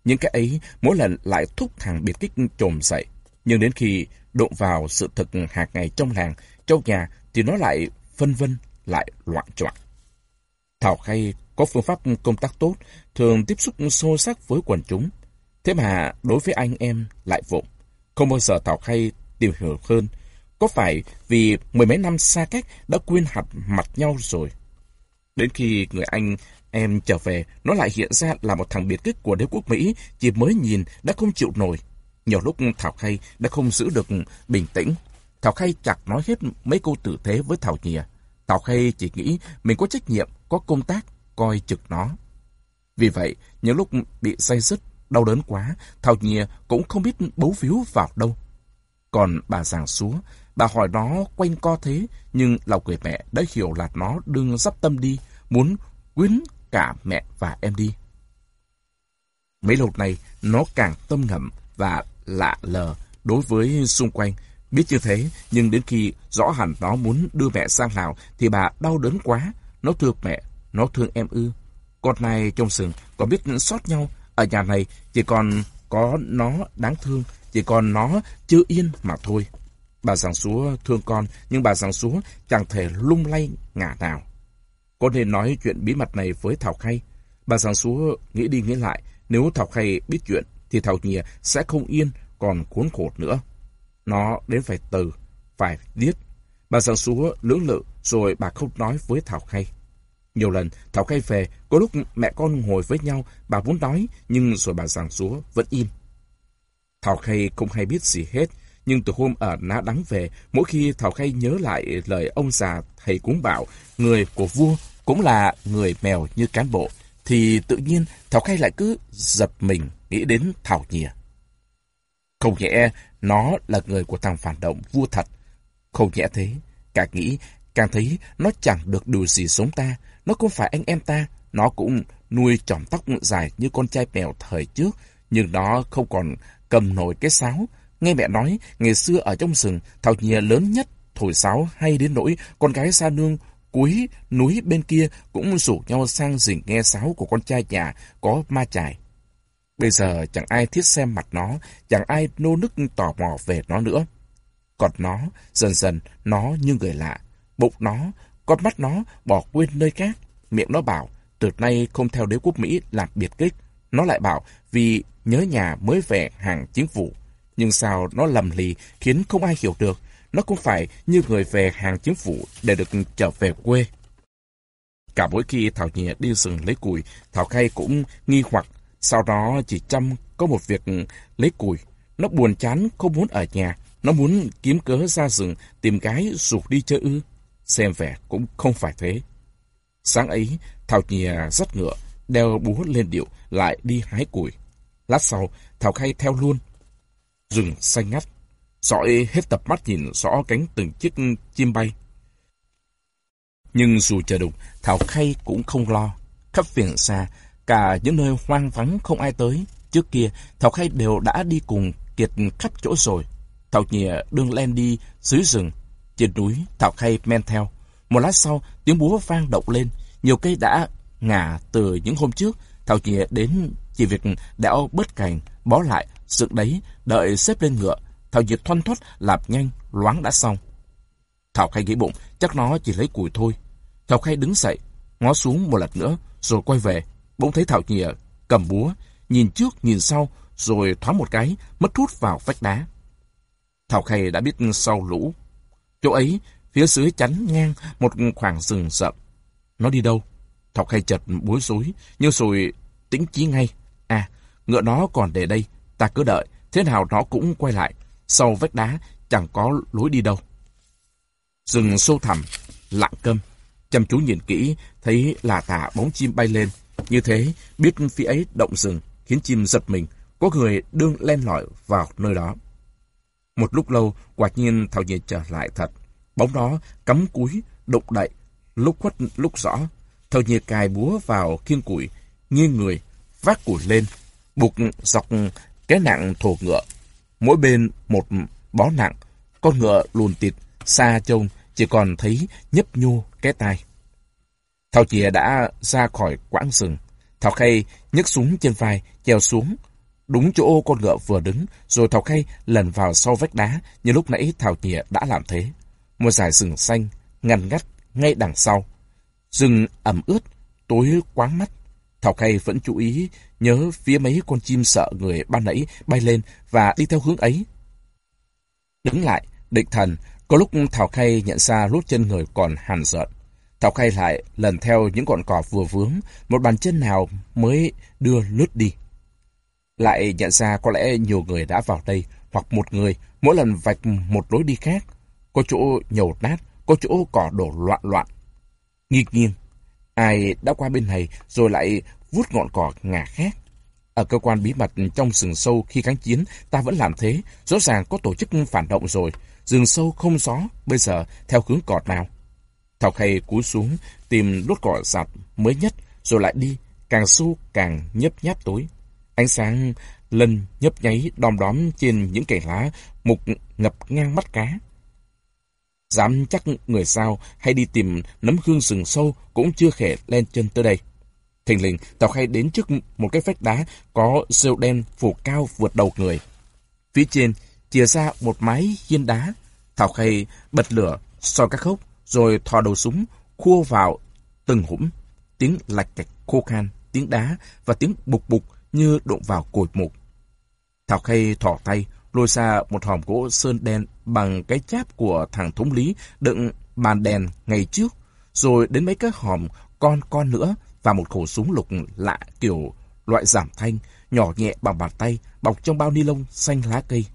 Những cái ấy mỗi lần lại thúc thằng biệt kích trồm dậy. Nhưng đến khi đụng vào sự thực hàng ngày trong làng, trong nhà thì nó lại phân vân, lại loạn choạng. Thảo Khay có phương pháp công tác tốt, thường tiếp xúc sâu sắc với quần chúng. Thế mà đối với anh em lại vụng. Không bao giờ Thảo Khay tìm hiểu hơn. Có phải vì mười mấy năm xa cách đã quên hạt mặt nhau rồi? Đến khi người anh em trở về, nó lại hiện ra là một thằng biệt kích của đế quốc Mỹ, chỉ mới nhìn đã không chịu nổi. Nhiều lúc Thảo Khay đã không giữ được bình tĩnh. Thảo Khay chặt nói hết mấy câu tử thế với Thảo Nhìa. Thảo Khay chỉ nghĩ mình có trách nhiệm, có công tác, coi trực nó. Vì vậy, những lúc bị say dứt, đau đớn quá, Thảo Nhìa cũng không biết bấu víu vào đâu. Còn bà giàng xúa, bà hỏi nó quanh co thế, nhưng lòng người mẹ đã hiểu là nó đừng dắp tâm đi, muốn quyến cả mẹ và em đi. Mấy lâu này, nó càng tâm ngậm và lạ lờ đối với xung quanh. Biết như thế, nhưng đến khi rõ hẳn nó muốn đưa mẹ sang Lào, thì bà đau đớn quá. Nó thương mẹ, nó thương em ư. Con này trong rừng có biết sót nhau. Ở nhà này chỉ còn có nó đáng thương, chỉ còn nó chưa yên mà thôi. Bà giảng súa thương con, nhưng bà giảng súa chẳng thể lung lay ngả nào. Có nên nói chuyện bí mật này với Thảo Khay. Bà giảng súa nghĩ đi nghĩ lại, nếu Thảo Khay biết chuyện, thì Thảo Nhìa sẽ không yên, còn cuốn khổ nữa. Nó đến phải từ, phải điếc. Bà giảng súa lưỡng lự, rồi bà không nói với Thảo Khay. Nhiều lần, Thảo Khay về, có lúc mẹ con ngồi với nhau, bà muốn nói, nhưng rồi bà giảng súa vẫn im. Thảo Khay không hay biết gì hết, nhưng từ hôm ở Ná Đắng về, mỗi khi Thảo Khay nhớ lại lời ông già thầy cúng bảo, người của vua cũng là người mèo như cán bộ, thì tự nhiên Thảo Khay lại cứ giật mình nghĩ đến Thảo Nhìa. Không nhẽ nó là người của thằng phản động vua thật. Không nhẽ thế, càng nghĩ càng thấy nó chẳng được điều gì sống ta, nó không phải anh em ta, nó cũng nuôi tròm tóc dài như con trai mèo thời trước, nhưng nó không còn cầm nổi cái sáo. Nghe mẹ nói, ngày xưa ở trong rừng, Thảo Nhìa lớn nhất, thổi sáo hay đến nỗi con gái xa nương cuối núi bên kia cũng rủ nhau sang rình nghe sáo của con trai nhà có ma chài. Bây giờ chẳng ai thiết xem mặt nó, chẳng ai nô nức tò mò về nó nữa. Còn nó, dần dần, nó như người lạ. Bụng nó, con mắt nó bỏ quên nơi khác. Miệng nó bảo, từ nay không theo đế quốc Mỹ làm biệt kích. Nó lại bảo, vì nhớ nhà mới về hàng chính phủ. Nhưng sao nó lầm lì khiến không ai hiểu được. Nó cũng phải như người về hàng chính phủ để được trở về quê. Cả mỗi khi Thảo Nhẹ đi rừng lấy củi, Thảo Khay cũng nghi hoặc. Sau đó chỉ chăm có một việc lấy củi. Nó buồn chán không muốn ở nhà. Nó muốn kiếm cớ ra rừng tìm gái rụt đi chơi ư. Xem vẻ cũng không phải thế. Sáng ấy, Thảo nhi dắt ngựa, đeo búa lên điệu, lại đi hái củi. Lát sau, Thảo Khay theo luôn. Rừng xanh ngắt, dõi hết tập mắt nhìn rõ cánh từng chiếc chim bay. Nhưng dù chờ đục, Thảo Khay cũng không lo. Khắp phiền xa, cả những nơi hoang vắng không ai tới. Trước kia, Thảo Khay đều đã đi cùng kiệt khắp chỗ rồi. Thảo nhẹ đương len đi dưới rừng, trên núi, Thảo khay men theo. Một lát sau, tiếng búa vang động lên, nhiều cây đã ngả từ những hôm trước. Thảo nhẹ đến chỉ việc đẽo bớt cành, bó lại, dựng đấy, đợi xếp lên ngựa. Thảo dịch thoăn thoắt, làm nhanh, loáng đã xong. Thảo khay nghĩ bụng, chắc nó chỉ lấy củi thôi. Thảo khay đứng dậy, ngó xuống một lần nữa, rồi quay về. Bỗng thấy Thảo nhìa cầm búa, nhìn trước nhìn sau, rồi thoáng một cái, mất hút vào vách đá. Thảo Khay đã biết sau lũ. Chỗ ấy, phía dưới chắn ngang một khoảng rừng rậm. Nó đi đâu? Thảo Khay chợt bối rối, nhưng rồi tính chí ngay. À, ngựa nó còn để đây, ta cứ đợi, thế nào nó cũng quay lại. Sau vách đá, chẳng có lối đi đâu. Rừng sâu thẳm, lặng câm. Chăm chú nhìn kỹ, thấy là tả bóng chim bay lên. Như thế, biết phía ấy động rừng, khiến chim giật mình. Có người đương len lỏi vào nơi đó. Một lúc lâu, quả nhiên Thảo Nhi trở lại thật. Bóng đó cắm cúi, đụng đậy, lúc khuất lúc rõ. Thảo Nhi cài búa vào khiên củi, nghiêng người, vác củi lên, buộc dọc cái nặng thổ ngựa. Mỗi bên một bó nặng, con ngựa lùn tịt, xa trông, chỉ còn thấy nhấp nhô cái tai. Thảo Chìa đã ra khỏi quãng rừng. Thảo Khay nhấc súng trên vai, treo xuống, Đúng chỗ con ngựa vừa đứng, rồi Thảo Khay lần vào sau vách đá, như lúc nãy Thảo Chìa đã làm thế. Một dải rừng xanh, ngăn ngắt, ngay đằng sau. Rừng ẩm ướt, tối quáng mắt. Thảo Khay vẫn chú ý, nhớ phía mấy con chim sợ người ban nãy bay lên và đi theo hướng ấy. Đứng lại, định thần, có lúc Thảo Khay nhận ra lốt chân người còn hàn rợn. Thảo Khay lại lần theo những con cỏ vừa vướng, một bàn chân nào mới đưa lướt đi. Lại nhận ra có lẽ nhiều người đã vào đây, hoặc một người, mỗi lần vạch một lối đi khác. Có chỗ nhầu nát, có chỗ cỏ đổ loạn loạn. Nghiêng nghiêng, ai đã qua bên này rồi lại vút ngọn cỏ ngả khác. Ở cơ quan bí mật trong rừng sâu khi kháng chiến, ta vẫn làm thế. Rõ ràng có tổ chức phản động rồi. Rừng sâu không gió, bây giờ theo hướng cỏ nào. Thảo khay cúi xuống, tìm đốt cỏ sạt mới nhất, rồi lại đi, càng sâu càng nhấp nháp tối. Ánh sáng lần nhấp nháy đom đóm trên những cành lá mục ngập ngang mắt cá. Dám chắc người sao hay đi tìm nấm hương rừng sâu cũng chưa khẽ lên chân tới đây. Thình lình, tàu khay đến trước một cái vách đá có rêu đen phủ cao vượt đầu người. Phía trên, chìa ra một mái hiên đá. Thảo khay bật lửa, soi các khốc, rồi thò đầu súng, khua vào từng hũm. Tiếng lạch cạch khô khan, tiếng đá và tiếng bục bục như đụng vào cột mục. Thảo Khay thỏ tay, lôi ra một hòm gỗ sơn đen bằng cái cháp của thằng thống lý đựng bàn đèn ngày trước, rồi đến mấy cái hòm con con nữa và một khẩu súng lục lạ kiểu loại giảm thanh, nhỏ nhẹ bằng bàn tay, bọc trong bao ni lông xanh lá cây.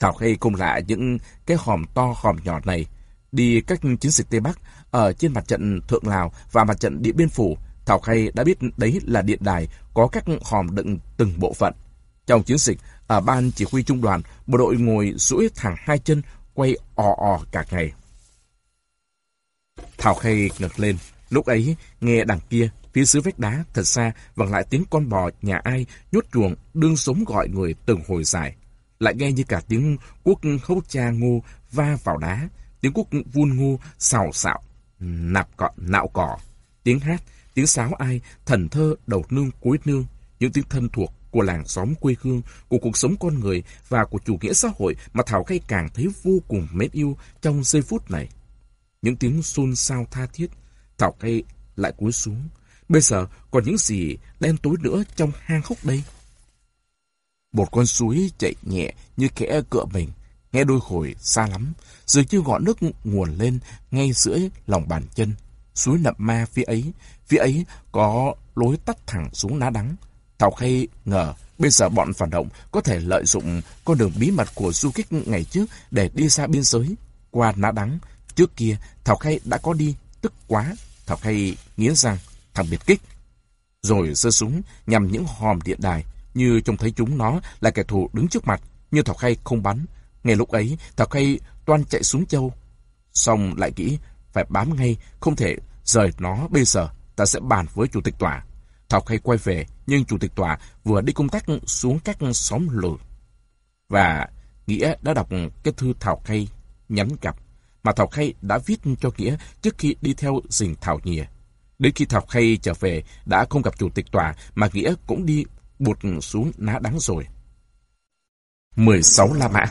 Thảo Khay không lạ những cái hòm to hòm nhỏ này, đi các chiến dịch Tây Bắc ở trên mặt trận Thượng Lào và mặt trận Điện Biên Phủ Thảo Khay đã biết đấy là điện đài có các hòm đựng từng bộ phận. Trong chiến dịch, ở ban chỉ huy trung đoàn, bộ đội ngồi duỗi thẳng hai chân, quay ò ò cả ngày. Thảo Khay ngực lên. Lúc ấy, nghe đằng kia, phía dưới vách đá, thật xa, vẳng lại tiếng con bò nhà ai nhốt chuồng, đương sống gọi người từng hồi dài. Lại nghe như cả tiếng quốc hấu cha ngô va vào đá, tiếng quốc vun ngô xào xạo, nạp cọ, nạo cỏ, tiếng hát, Tiếng sáo ai, thần thơ, đầu nương, cuối nương, những tiếng thân thuộc của làng xóm quê hương, của cuộc sống con người và của chủ nghĩa xã hội mà Thảo Khay càng thấy vô cùng mến yêu trong giây phút này. Những tiếng xôn xao tha thiết, Thảo Khay lại cúi xuống. Bây giờ còn những gì đen tối nữa trong hang hốc đây? Một con suối chạy nhẹ như kẻ cựa mình, nghe đôi hồi xa lắm, dường như ngọn nước nguồn lên ngay giữa lòng bàn chân. Suối nậm ma phía ấy, phía ấy có lối tắt thẳng xuống ná đắng. Thảo Khay ngờ bây giờ bọn phản động có thể lợi dụng con đường bí mật của du kích ngày trước để đi xa biên giới. Qua ná đắng, trước kia Thảo Khay đã có đi, tức quá. Thảo Khay nghiến rằng thằng biệt kích. Rồi sơ súng nhằm những hòm điện đài, như trông thấy chúng nó là kẻ thù đứng trước mặt, nhưng Thảo Khay không bắn. Ngay lúc ấy, Thảo Khay toan chạy xuống châu. Xong lại nghĩ, phải bám ngay, không thể rời nó bây giờ ta sẽ bàn với chủ tịch tòa. Thảo Khay quay về, nhưng chủ tịch tòa vừa đi công tác xuống các xóm lử. Và Nghĩa đã đọc cái thư Thảo Khay nhắn gặp mà Thảo Khay đã viết cho Nghĩa trước khi đi theo dình Thảo Nhìa. Đến khi Thảo Khay trở về đã không gặp chủ tịch tòa mà Nghĩa cũng đi bụt xuống ná đắng rồi. 16 La Mã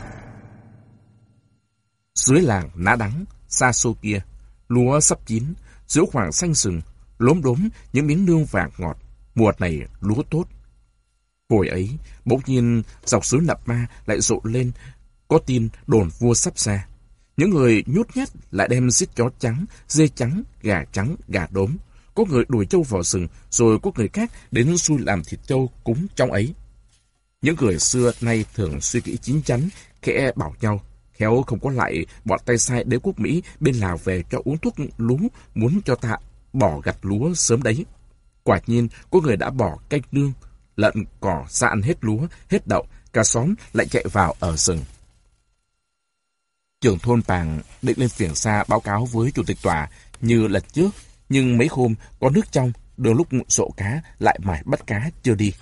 Dưới làng ná đắng, xa xôi kia, lúa sắp chín, giữa khoảng xanh sừng, lốm đốm những miếng nương vàng ngọt. Mùa này lúa tốt. Hồi ấy, bỗng nhiên dọc suối Nạp Ma lại rộ lên, có tin đồn vua sắp ra. Những người nhút nhát lại đem giết chó trắng, dê trắng, gà trắng, gà đốm. Có người đuổi trâu vào rừng, rồi có người khác đến xui làm thịt trâu cúng trong ấy. Những người xưa nay thường suy nghĩ chín chắn, khẽ bảo nhau. Khéo không có lại bọn tay sai đế quốc Mỹ bên Lào về cho uống thuốc lú, muốn cho ta bỏ gặt lúa sớm đấy. Quả nhiên, có người đã bỏ canh nương, lợn cỏ ra ăn hết lúa, hết đậu, cả xóm lại chạy vào ở rừng. Trưởng thôn Pàng định lên phiền xa báo cáo với chủ tịch tòa như lần trước, nhưng mấy hôm có nước trong, đường lúc sổ cá lại mải bắt cá chưa đi.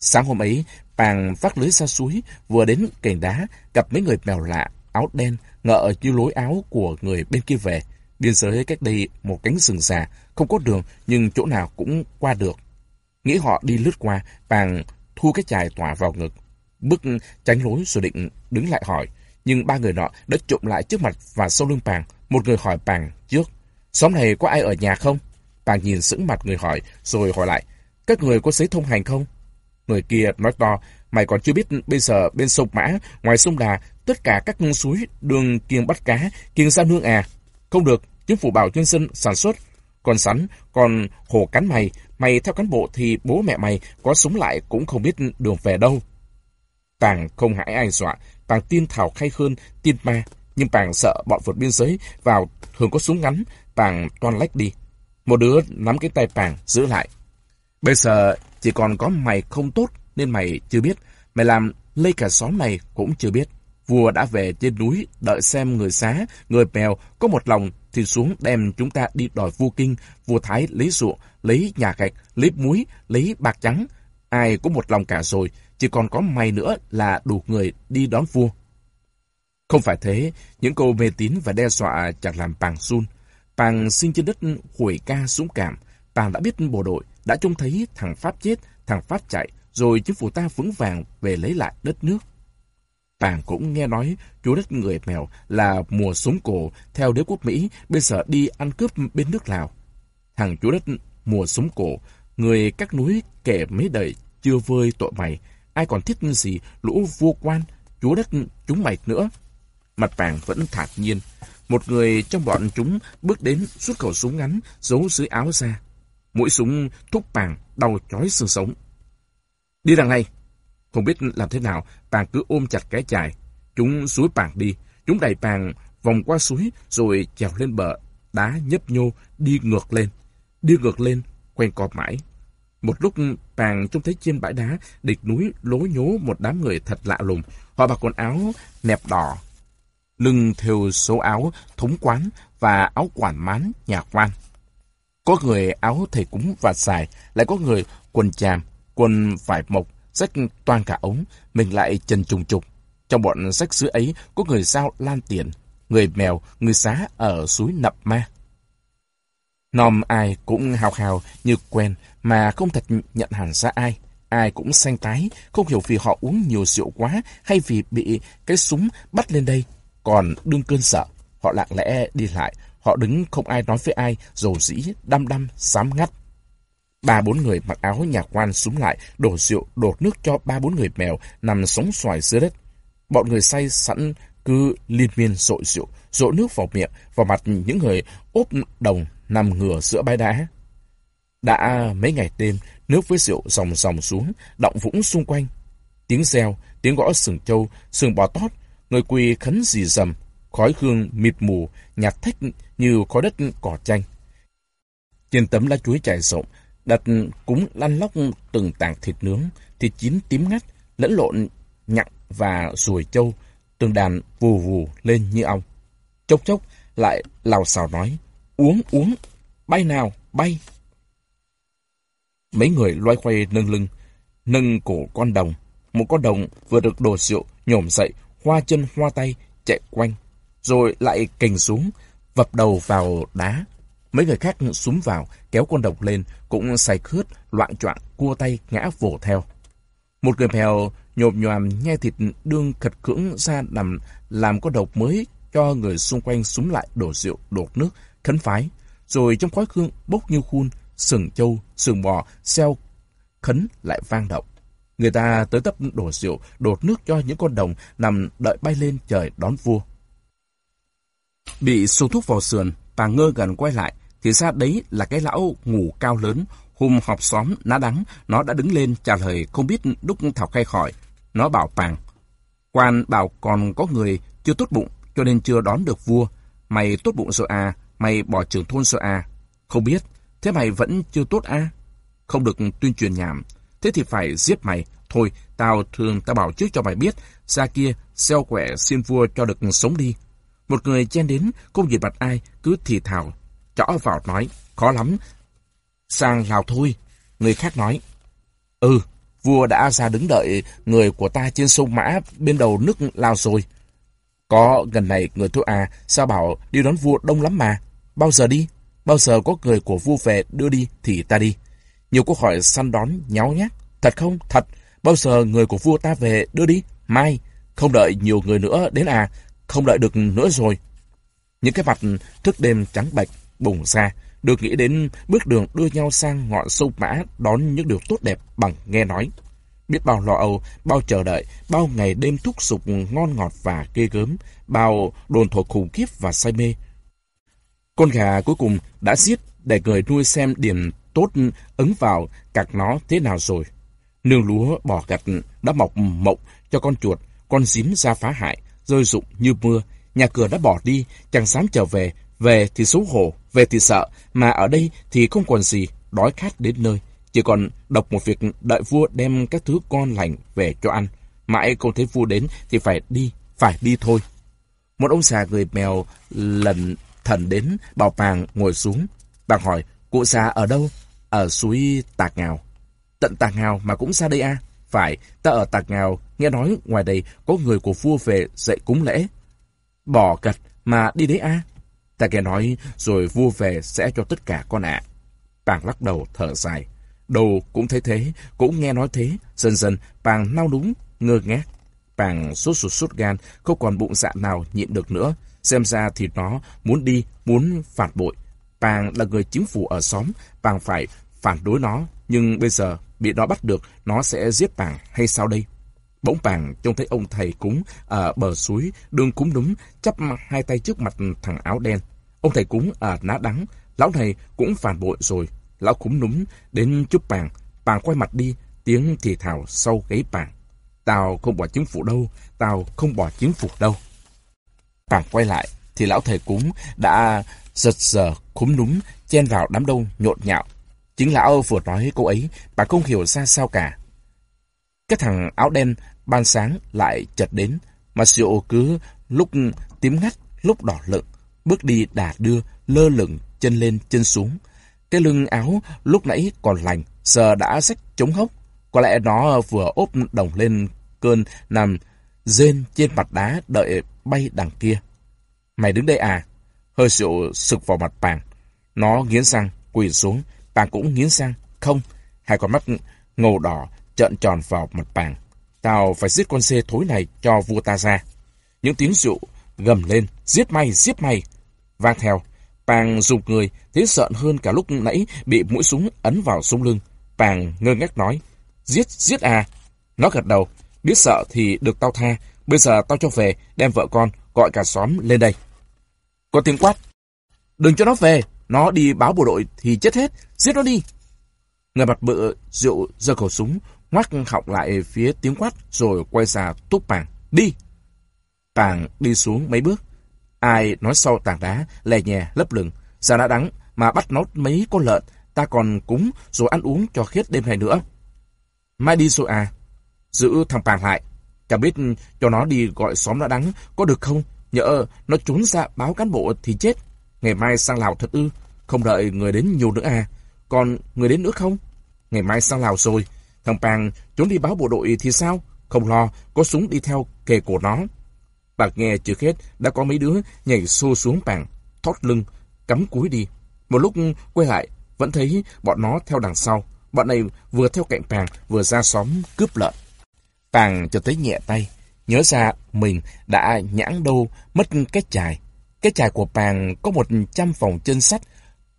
Sáng hôm ấy, Pàng vác lưới ra suối, vừa đến cành đá, gặp mấy người mèo lạ, áo đen, ngợ như lối áo của người bên kia về. Biên giới cách đây một cánh rừng già, không có đường nhưng chỗ nào cũng qua được. Nghĩ họ đi lướt qua, Pàng thu cái chài tỏa vào ngực. Bước tránh lối rồi định đứng lại hỏi. Nhưng ba người nọ đã trộm lại trước mặt và sau lưng Pàng. Một người hỏi Pàng trước. Xóm này có ai ở nhà không? Pàng nhìn sững mặt người hỏi, rồi hỏi lại. Các người có giấy thông hành không? Người kia nói to, mày còn chưa biết bây giờ bên sông Mã, ngoài sông Đà, tất cả các suối đường kiêng bắt cá, kiêng ra nương à. Không được, chính phủ bảo nhân dân sản xuất. Còn sắn, còn hồ cắn mày, mày theo cán bộ thì bố mẹ mày có súng lại cũng không biết đường về đâu. Tàng không hãi ai dọa, Tàng tin Thảo khay hơn tin ma, nhưng Tàng sợ bọn vượt biên giới vào thường có súng ngắn, Tàng toan lách đi. Một đứa nắm cái tay Tàng giữ lại. Bây giờ chỉ còn có mày không tốt nên mày chưa biết. Mày làm lây cả xóm này cũng chưa biết. Vua đã về trên núi đợi xem người xá, người bèo có một lòng thì xuống đem chúng ta đi đòi vua kinh. Vua Thái lấy ruộng, lấy nhà gạch, lấy muối, lấy bạc trắng. Ai cũng một lòng cả rồi, chỉ còn có mày nữa là đủ người đi đón vua. Không phải thế, những câu mê tín và đe dọa chẳng làm Pàng run. Pàng sinh trên đất hủi ca dũng cảm. Pàng đã biết bộ đội, đã trông thấy thằng Pháp chết, thằng Pháp chạy, rồi chính phủ ta vững vàng về lấy lại đất nước. Pàng cũng nghe nói chúa đất người mèo là mùa súng cổ theo đế quốc Mỹ bây giờ đi ăn cướp bên nước Lào. Thằng chúa đất mùa súng cổ, người các núi kẻ mấy đời chưa vơi tội mày, ai còn thiết gì lũ vua quan, chúa đất chúng mày nữa. Mặt Pàng vẫn thản nhiên. Một người trong bọn chúng bước đến rút khẩu súng ngắn giấu dưới áo ra. Mũi súng thúc Pàng đau chói xương sống. Đi đằng này! Không biết làm thế nào, Pàng cứ ôm chặt cái chài. Chúng suối Pàng đi. Chúng đẩy Pàng vòng qua suối rồi trèo lên bờ. Đá nhấp nhô đi ngược lên. Đi ngược lên, quen co mãi. Một lúc Pàng trông thấy trên bãi đá, địch núi lố nhố một đám người thật lạ lùng. Họ mặc quần áo nẹp đỏ, lưng thêu số áo thống quán và áo quản mán nhà quan. Có người áo thầy cúng và xài, lại có người quần chàm, quần vải mộc, rách toàn cả ống, mình lại trần trùng trục. Trong bọn rách sứ ấy có người sao lan tiền, người mèo, người xá ở suối Nập Ma. Nom ai cũng hào hào như quen mà không thật nhận hẳn ra ai. Ai cũng xanh tái, không hiểu vì họ uống nhiều rượu quá hay vì bị cái súng bắt lên đây. Còn đương cơn sợ, họ lặng lẽ đi lại, họ đứng không ai nói với ai, dầu dĩ, đăm đăm, sám ngắt. Ba bốn người mặc áo nhà quan súng lại, đổ rượu, đột nước cho ba bốn người mèo nằm sống xoài dưới đất. Bọn người say sẵn cứ liên miên rội rượu, rội nước vào miệng, vào mặt những người ốp đồng nằm ngửa giữa bãi đá. Đã mấy ngày đêm, nước với rượu dòng dòng xuống, động vũng xung quanh. Tiếng reo, tiếng gõ sừng trâu, sừng bò tót, người quỳ khấn dì dầm, khói hương mịt mù, nhạt thách như khói đất cỏ chanh. Trên tấm lá chuối trải rộng, đặt cúng lăn lóc từng tảng thịt nướng, thịt chín tím ngắt, lẫn lộn nhặng và ruồi trâu, từng đàn vù vù lên như ong. Chốc chốc lại lào xào nói, uống uống, bay nào, bay. Mấy người loay quay nâng lưng, nâng cổ con đồng. Một con đồng vừa được đồ rượu nhổm dậy, hoa chân hoa tay, chạy quanh, rồi lại cành xuống, vập đầu vào đá. Mấy người khác súng vào, kéo con độc lên, cũng say khướt, loạn choạng cua tay ngã vồ theo. Một người mèo nhộp nhòm nhe thịt đương khật cưỡng ra nằm làm con độc mới cho người xung quanh súng lại đổ rượu, đột nước, khấn phái. Rồi trong khói hương bốc như khuôn, sừng trâu, sừng bò, xeo, khấn lại vang động. Người ta tới tấp đổ rượu, đột nước cho những con đồng nằm đợi bay lên trời đón vua. Bị xô thuốc vào sườn, bà ngơ gần quay lại, thì ra đấy là cái lão ngủ cao lớn. hùm họp xóm, ná đắng, nó đã đứng lên trả lời không biết đúc thảo khai khỏi. Nó bảo pàng. Quan bảo còn có người chưa tốt bụng, cho nên chưa đón được vua. Mày tốt bụng rồi à, mày bỏ trưởng thôn rồi à. Không biết, thế mày vẫn chưa tốt à? Không được tuyên truyền nhảm. Thế thì phải giết mày. Thôi, tao thường tao bảo trước cho mày biết, ra kia, xeo quẻ xin vua cho được sống đi. Một người chen đến, không nhìn mặt ai, cứ thì thào, chõ vào nói, khó lắm. Sang Lào thôi. Người khác nói, ừ, vua đã ra đứng đợi người của ta trên sông Mã bên đầu nước Lào rồi. Có gần này người thôi à, sao bảo đi đón vua đông lắm mà. Bao giờ đi? Bao giờ có người của vua về đưa đi thì ta đi. Nhiều câu hỏi săn đón nháo nhác. Thật không? Thật. Bao giờ người của vua ta về đưa đi? Mai. Không đợi nhiều người nữa đến à? Không đợi được nữa rồi. Những cái mặt thức đêm trắng bệch bùng ra, được nghĩ đến bước đường đưa nhau sang ngọn sông mã đón những điều tốt đẹp bằng nghe nói. Biết bao lo âu, bao chờ đợi, bao ngày đêm thúc sục ngon ngọt và ghê gớm, bao đồn thổi khủng khiếp và say mê. Con gà cuối cùng đã giết để người nuôi xem điểm tốt ứng vào cặc nó thế nào rồi. Nương lúa bỏ gặt đã mọc mộng cho con chuột, con dím ra phá hại, rơi rụng như mưa. Nhà cửa đã bỏ đi, chẳng dám trở về, về thì xấu hổ, về thì sợ, mà ở đây thì không còn gì, đói khát đến nơi. Chỉ còn đọc một việc đợi vua đem các thứ con lành về cho ăn. Mãi không thấy vua đến thì phải đi, phải đi thôi. Một ông già người mèo lần thần đến bảo Pàng ngồi xuống. Bàng hỏi, cụ già ở đâu? Ở suối Tạc Ngào. Tận Tạc Ngào mà cũng xa đây à? Phải, ta ở Tạc Ngào, nghe nói ngoài đây có người của vua về dạy cúng lễ. Bỏ cật mà đi đấy à? Ta nghe nói rồi vua về sẽ cho tất cả con ạ. À. Bàng lắc đầu thở dài. Đầu cũng thấy thế, cũng nghe nói thế. Dần dần, Bàng nao đúng, ngơ ngác. Bàng sốt sụt sốt gan, không còn bụng dạ nào nhịn được nữa. Xem ra thì nó muốn đi, muốn phản bội. Bàng là người chính phủ ở xóm, Bàng phải phản đối nó. Nhưng bây giờ bị nó bắt được, nó sẽ giết bạn hay sao đây? Bỗng bạn trông thấy ông thầy cúng ở bờ suối, đường cúng đúng, chắp hai tay trước mặt thằng áo đen. Ông thầy cúng ở ná đắng, lão này cũng phản bội rồi. Lão cúng núm đến chúc bạn bạn quay mặt đi, tiếng thì thào sau gáy bạn Tao không bỏ chính phủ đâu, tao không bỏ chính phủ đâu. bạn quay lại, thì lão thầy cúng đã giật giờ cúm núm, chen vào đám đông nhộn nhạo. Chính lão vừa nói cô ấy, bà không hiểu ra sao cả. Cái thằng áo đen ban sáng lại chợt đến, mà rượu cứ lúc tím ngắt, lúc đỏ lựng, bước đi đà đưa, lơ lửng, chân lên chân xuống. Cái lưng áo lúc nãy còn lành, giờ đã rách chống hốc. Có lẽ nó vừa ốp đồng lên cơn nằm rên trên mặt đá đợi bay đằng kia. Mày đứng đây à? Hơi rượu sực vào mặt bàn. Nó nghiến răng, quỳ xuống. Bàng cũng nghiến răng. Không, hai con mắt ngầu đỏ trợn tròn vào mặt bàng. Tao phải giết con xe thối này cho vua ta ra. Những tiếng rượu gầm lên, giết mày, giết mày. Vang theo, Bàng rụt người, thế sợ hơn cả lúc nãy bị mũi súng ấn vào sống lưng. Bàng ngơ ngác nói, giết, giết à. Nó gật đầu, biết sợ thì được tao tha, bây giờ tao cho về, đem vợ con, gọi cả xóm lên đây. Có tiếng quát, đừng cho nó về, nó đi báo bộ đội thì chết hết, giết nó đi. Người mặt bự rượu giơ khẩu súng, ngoác họng lại phía tiếng quát rồi quay ra túc Bàng, đi. Bàng đi xuống mấy bước, Ai nói sau tảng đá, lè nhè, lấp lửng, ra đã đắng, mà bắt nốt mấy con lợn, ta còn cúng rồi ăn uống cho khiết đêm này nữa. Mai đi rồi à? Giữ thằng tàng lại, chẳng biết cho nó đi gọi xóm đã đắng, có được không? Nhỡ nó trốn ra báo cán bộ thì chết. Ngày mai sang Lào thật ư, không đợi người đến nhiều nữa à? Còn người đến nữa không? Ngày mai sang Lào rồi, thằng Pàng trốn đi báo bộ đội thì sao? Không lo, có súng đi theo kề cổ nó. Bạc nghe chưa hết, đã có mấy đứa nhảy xô xuống bàn, thoát lưng, cắm cúi đi. Một lúc quay lại, vẫn thấy bọn nó theo đằng sau. Bọn này vừa theo cạnh Pàng, vừa ra xóm cướp lợn. Pàng cho thấy nhẹ tay, nhớ ra mình đã nhãn đâu mất cái chài. Cái trại của Pàng có một trăm phòng chân sắt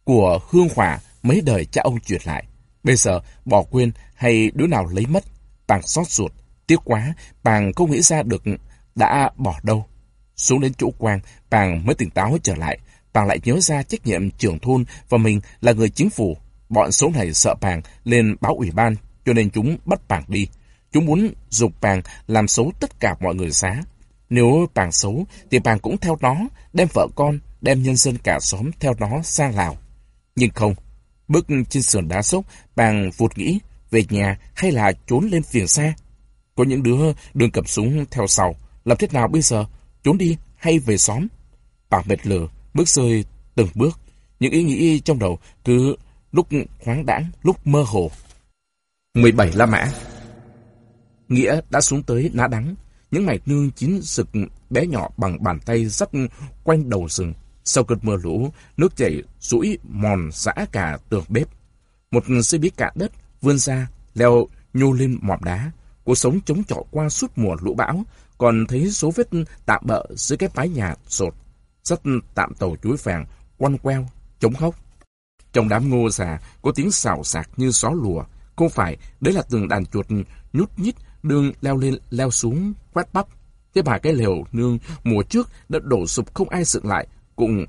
của Hương Hỏa mấy đời cha ông truyền lại. Bây giờ bỏ quên hay đứa nào lấy mất, Pàng xót ruột. Tiếc quá, Pàng không nghĩ ra được đã bỏ đâu. Xuống đến chỗ quan, Pàng mới tỉnh táo trở lại. Pàng lại nhớ ra trách nhiệm trưởng thôn và mình là người chính phủ. Bọn số này sợ Pàng lên báo ủy ban, cho nên chúng bắt Pàng đi. Chúng muốn dục Pàng làm xấu tất cả mọi người xá. Nếu Pàng xấu, thì Pàng cũng theo đó đem vợ con, đem nhân dân cả xóm theo đó sang Lào. Nhưng không, bước trên sườn đá sốc, Pàng vụt nghĩ về nhà hay là trốn lên phiền xa. Có những đứa đường cầm súng theo sau, làm thế nào bây giờ? Trốn đi hay về xóm? Bà mệt lờ, bước rơi từng bước. Những ý nghĩ trong đầu cứ lúc khoáng đãng, lúc mơ hồ. 17 La Mã Nghĩa đã xuống tới ná đắng. Những mảnh nương chín sực bé nhỏ bằng bàn tay dắt quanh đầu rừng. Sau cơn mưa lũ, nước chảy rũi mòn xã cả tường bếp. Một xe biết cả đất vươn ra, leo nhô lên mỏm đá. Cuộc sống chống chọi qua suốt mùa lũ bão, còn thấy số vết tạm bỡ dưới cái mái nhà sột. Rất tạm tàu chuối vàng, quanh queo, chống khóc. Trong đám ngô già có tiếng xào xạc như gió lùa. Không phải, đấy là từng đàn chuột nhút nhít đường leo lên leo xuống quét bắp. Thế bà cái lều nương mùa trước đã đổ sụp không ai dựng lại, cũng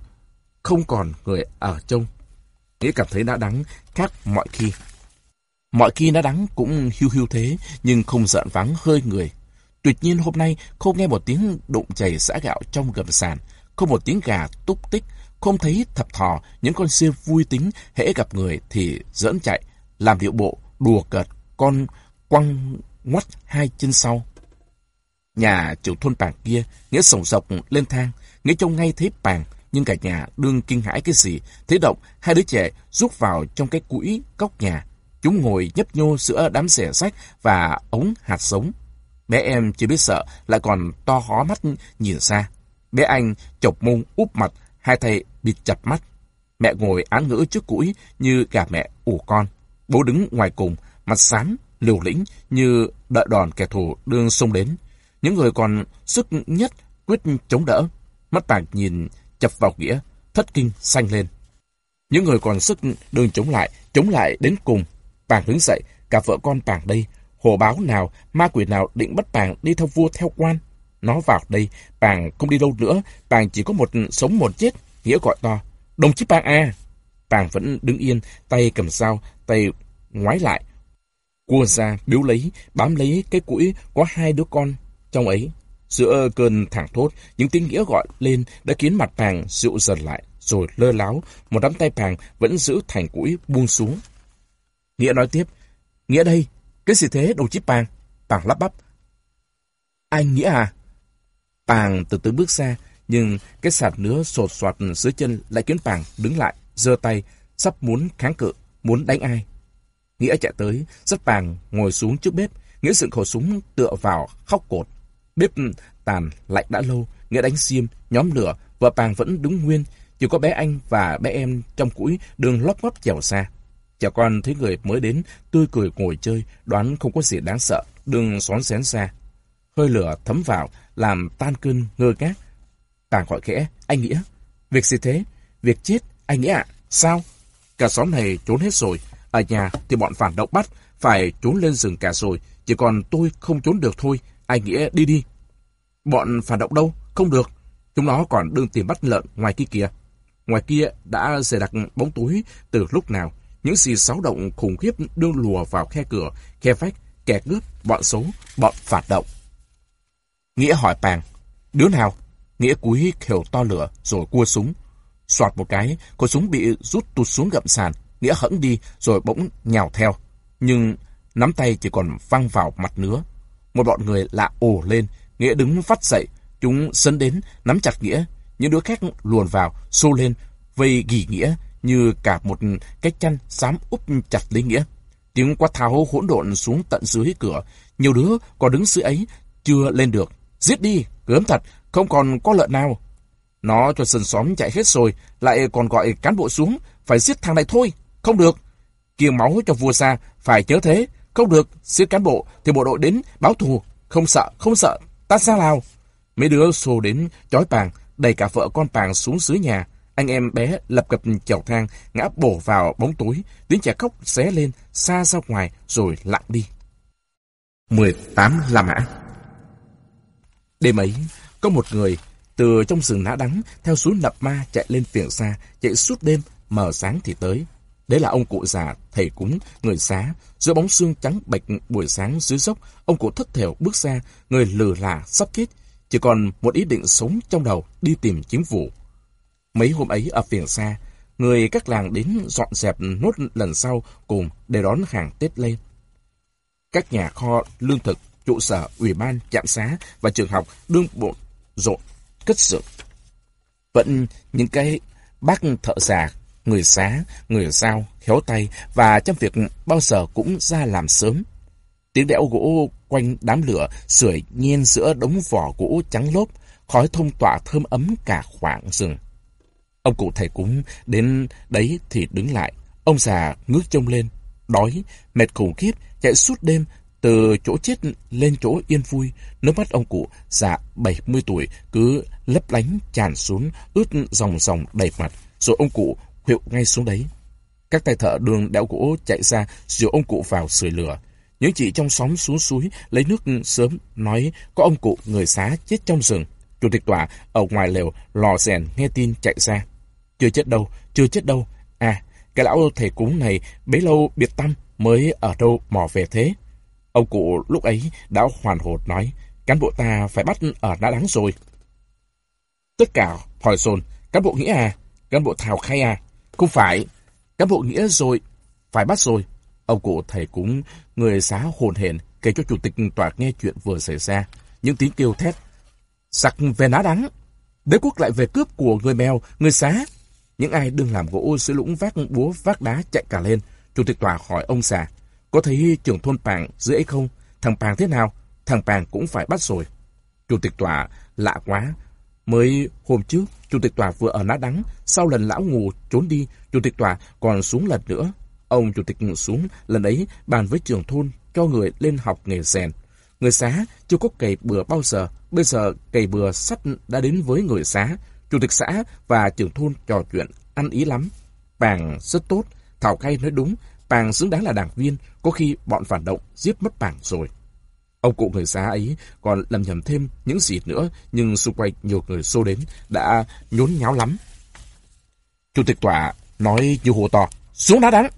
không còn người ở trông. Nghĩa cảm thấy đã đắng khác mọi khi. Mọi khi đã đắng cũng hiu hiu thế, nhưng không giận vắng hơi người. Tuyệt nhiên hôm nay không nghe một tiếng đụng chảy xã gạo trong gầm sàn, không một tiếng gà túc tích, không thấy thập thò những con siêu vui tính hễ gặp người thì dẫn chạy, làm điệu bộ, đùa cợt, con quăng ngoắt hai chân sau. Nhà chủ thôn bàng kia, nghĩa sổng sọc lên thang, nghĩa trông ngay thấy bàng, nhưng cả nhà đương kinh hãi cái gì. Thế động, hai đứa trẻ rút vào trong cái cũi cốc nhà. Chúng ngồi nhấp nhô giữa đám xẻ sách và ống hạt sống. Bé em chưa biết sợ, lại còn to hó mắt nhìn xa. Bé anh chọc mông úp mặt, hai tay bịt chặt mắt. Mẹ ngồi án ngữ trước củi như gà mẹ ủ con. Bố đứng ngoài cùng, mặt xám, liều lĩnh như đợi đòn kẻ thù đương xông đến. Những người còn sức nhất quyết chống đỡ. Mắt bạc nhìn chập vào nghĩa, thất kinh xanh lên. Những người còn sức đương chống lại, chống lại đến cùng. Bàng đứng dậy, cả vợ con bàng đây. Hồ báo nào, ma quỷ nào định bắt bàng đi theo vua theo quan. Nó vào đây, bàng không đi đâu nữa, bàng chỉ có một sống một chết. Nghĩa gọi to, đồng chí bàng à. Bàng vẫn đứng yên, tay cầm dao, tay ngoái lại, Cua ra, biếu lấy, bám lấy cái củi có hai đứa con trong ấy. Giữa cơn thẳng thốt, những tiếng nghĩa gọi lên đã khiến mặt Pàng dịu dần lại, rồi lơ láo, một đám tay Pàng vẫn giữ thành củi buông xuống. Nghĩa nói tiếp, Nghĩa đây, cái gì thế đồng chí Pàng? Pàng lắp bắp. Anh Nghĩa à? Pàng từ từ bước ra, nhưng cái sạt nứa sột soạt dưới chân lại khiến Pàng đứng lại, giơ tay, sắp muốn kháng cự, muốn đánh ai. Nghĩa chạy tới, rất vàng, ngồi xuống trước bếp. Nghĩa dựng khẩu súng tựa vào khóc cột. Bếp ừ, tàn, lạnh đã lâu. Nghĩa đánh xiêm, nhóm lửa, vợ Pàng vẫn đứng nguyên. Chỉ có bé anh và bé em trong củi đường lóp ngóp chèo xa. Trẻ con thấy người mới đến, tươi cười ngồi chơi, đoán không có gì đáng sợ, đường xón xén xa. Hơi lửa thấm vào, làm tan cơn ngơ ngác. Tàng gọi khẽ, anh Nghĩa. Việc gì thế? Việc chết, anh Nghĩa ạ. Sao? Cả xóm này trốn hết rồi. Ở nhà thì bọn phản động bắt, phải trốn lên rừng cả rồi, chỉ còn tôi không trốn được thôi, ai nghĩa đi đi. Bọn phản động đâu? Không được. Chúng nó còn đương tìm bắt lợn ngoài kia kìa. Ngoài kia đã dày đặt bóng túi từ lúc nào. Những gì xáo động khủng khiếp đương lùa vào khe cửa, khe vách, kẻ cướp, bọn xấu, bọn phản động. Nghĩa hỏi Pàng, đứa nào? Nghĩa cúi khều to lửa rồi cua súng. Soạt một cái, khẩu súng bị rút tụt xuống gậm sàn, Nghĩa hẫng đi rồi bỗng nhào theo. Nhưng nắm tay chỉ còn văng vào mặt nữa Một bọn người lạ ồ lên. Nghĩa đứng phát dậy. Chúng sấn đến, nắm chặt Nghĩa. Những đứa khác luồn vào, xô lên, vây gỉ Nghĩa như cả một cái chăn xám úp chặt lấy Nghĩa. Tiếng quát tháo hỗn độn xuống tận dưới cửa. Nhiều đứa còn đứng dưới ấy, chưa lên được. Giết đi, gớm thật, không còn có lợn nào. Nó cho sân xóm chạy hết rồi, lại còn gọi cán bộ xuống, phải giết thằng này thôi, không được. Kiêng máu cho vua xa, phải chớ thế, không được, xứ cán bộ thì bộ đội đến báo thù, không sợ, không sợ, ta sang lào Mấy đứa xô đến chói pàng, đẩy cả vợ con pàng xuống dưới nhà. Anh em bé lập cập chèo thang, ngã bổ vào bóng tối, tiếng trẻ khóc xé lên, xa ra ngoài rồi lặng đi. 18 La Mã Đêm ấy, có một người từ trong rừng nã đắng theo suối nập ma chạy lên phiền xa, chạy suốt đêm, mờ sáng thì tới. Đấy là ông cụ già, thầy cúng, người xá. Giữa bóng xương trắng bạch buổi sáng dưới dốc, ông cụ thất thểu bước ra, người lừa là sắp chết. Chỉ còn một ý định sống trong đầu, đi tìm chính phủ. Mấy hôm ấy ở phiền xa, người các làng đến dọn dẹp nốt lần sau cùng để đón hàng Tết lên. Các nhà kho lương thực, trụ sở, ủy ban, trạm xá và trường học đương bộn rộn, cất dựng. Vẫn những cái bác thợ già, người xá, người sao, khéo tay và trong việc bao giờ cũng ra làm sớm. Tiếng đẽo gỗ quanh đám lửa sưởi nhiên giữa đống vỏ gỗ trắng lốp, khói thông tỏa thơm ấm cả khoảng rừng. Ông cụ thầy cúng đến đấy thì đứng lại. Ông già ngước trông lên, đói, mệt khủng khiếp, chạy suốt đêm, từ chỗ chết lên chỗ yên vui. Nước mắt ông cụ già 70 tuổi cứ lấp lánh tràn xuống, ướt dòng dòng đầy mặt. Rồi ông cụ hiệu ngay xuống đấy. Các tay thợ đường đẽo gỗ chạy ra, dìu ông cụ vào sưởi lửa. Những chị trong xóm xuống suối lấy nước sớm nói có ông cụ người xá chết trong rừng. Chủ tịch tòa ở ngoài lều lò rèn nghe tin chạy ra. Chưa chết đâu, chưa chết đâu. À, cái lão thầy cúng này bấy lâu biệt tâm mới ở đâu mò về thế. Ông cụ lúc ấy đã hoàn hồn nói, cán bộ ta phải bắt ở đã đáng rồi. Tất cả hỏi dồn, cán bộ nghĩa à, cán bộ thảo khai à, không phải, cán bộ nghĩa rồi, phải bắt rồi. Ông cụ thầy cúng, người xá hồn hển kể cho chủ tịch tòa nghe chuyện vừa xảy ra. Những tiếng kêu thét, sặc về ná đắng. Đế quốc lại về cướp của người mèo, người xá. Những ai đừng làm gỗ dưới lũng vác búa vác đá chạy cả lên. Chủ tịch tòa hỏi ông già, có thấy trưởng thôn Pàng dưới ấy không? Thằng Pàng thế nào? Thằng Pàng cũng phải bắt rồi. Chủ tịch tòa lạ quá. Mới hôm trước, chủ tịch tòa vừa ở ná đắng, sau lần lão ngủ trốn đi, chủ tịch tòa còn xuống lần nữa. Ông chủ tịch xuống lần ấy bàn với trưởng thôn cho người lên học nghề rèn. Người xá chưa có cày bừa bao giờ, bây giờ cày bừa sắt đã đến với người xá. Chủ tịch xã và trưởng thôn trò chuyện ăn ý lắm. Bàng rất tốt, Thảo cây nói đúng, Bàng xứng đáng là đảng viên, có khi bọn phản động giết mất Bàng rồi. Ông cụ người xá ấy còn lầm nhầm thêm những gì nữa, nhưng xung quanh nhiều người xô đến, đã nhốn nháo lắm. Chủ tịch tòa nói như hồ to, xuống đá đắng.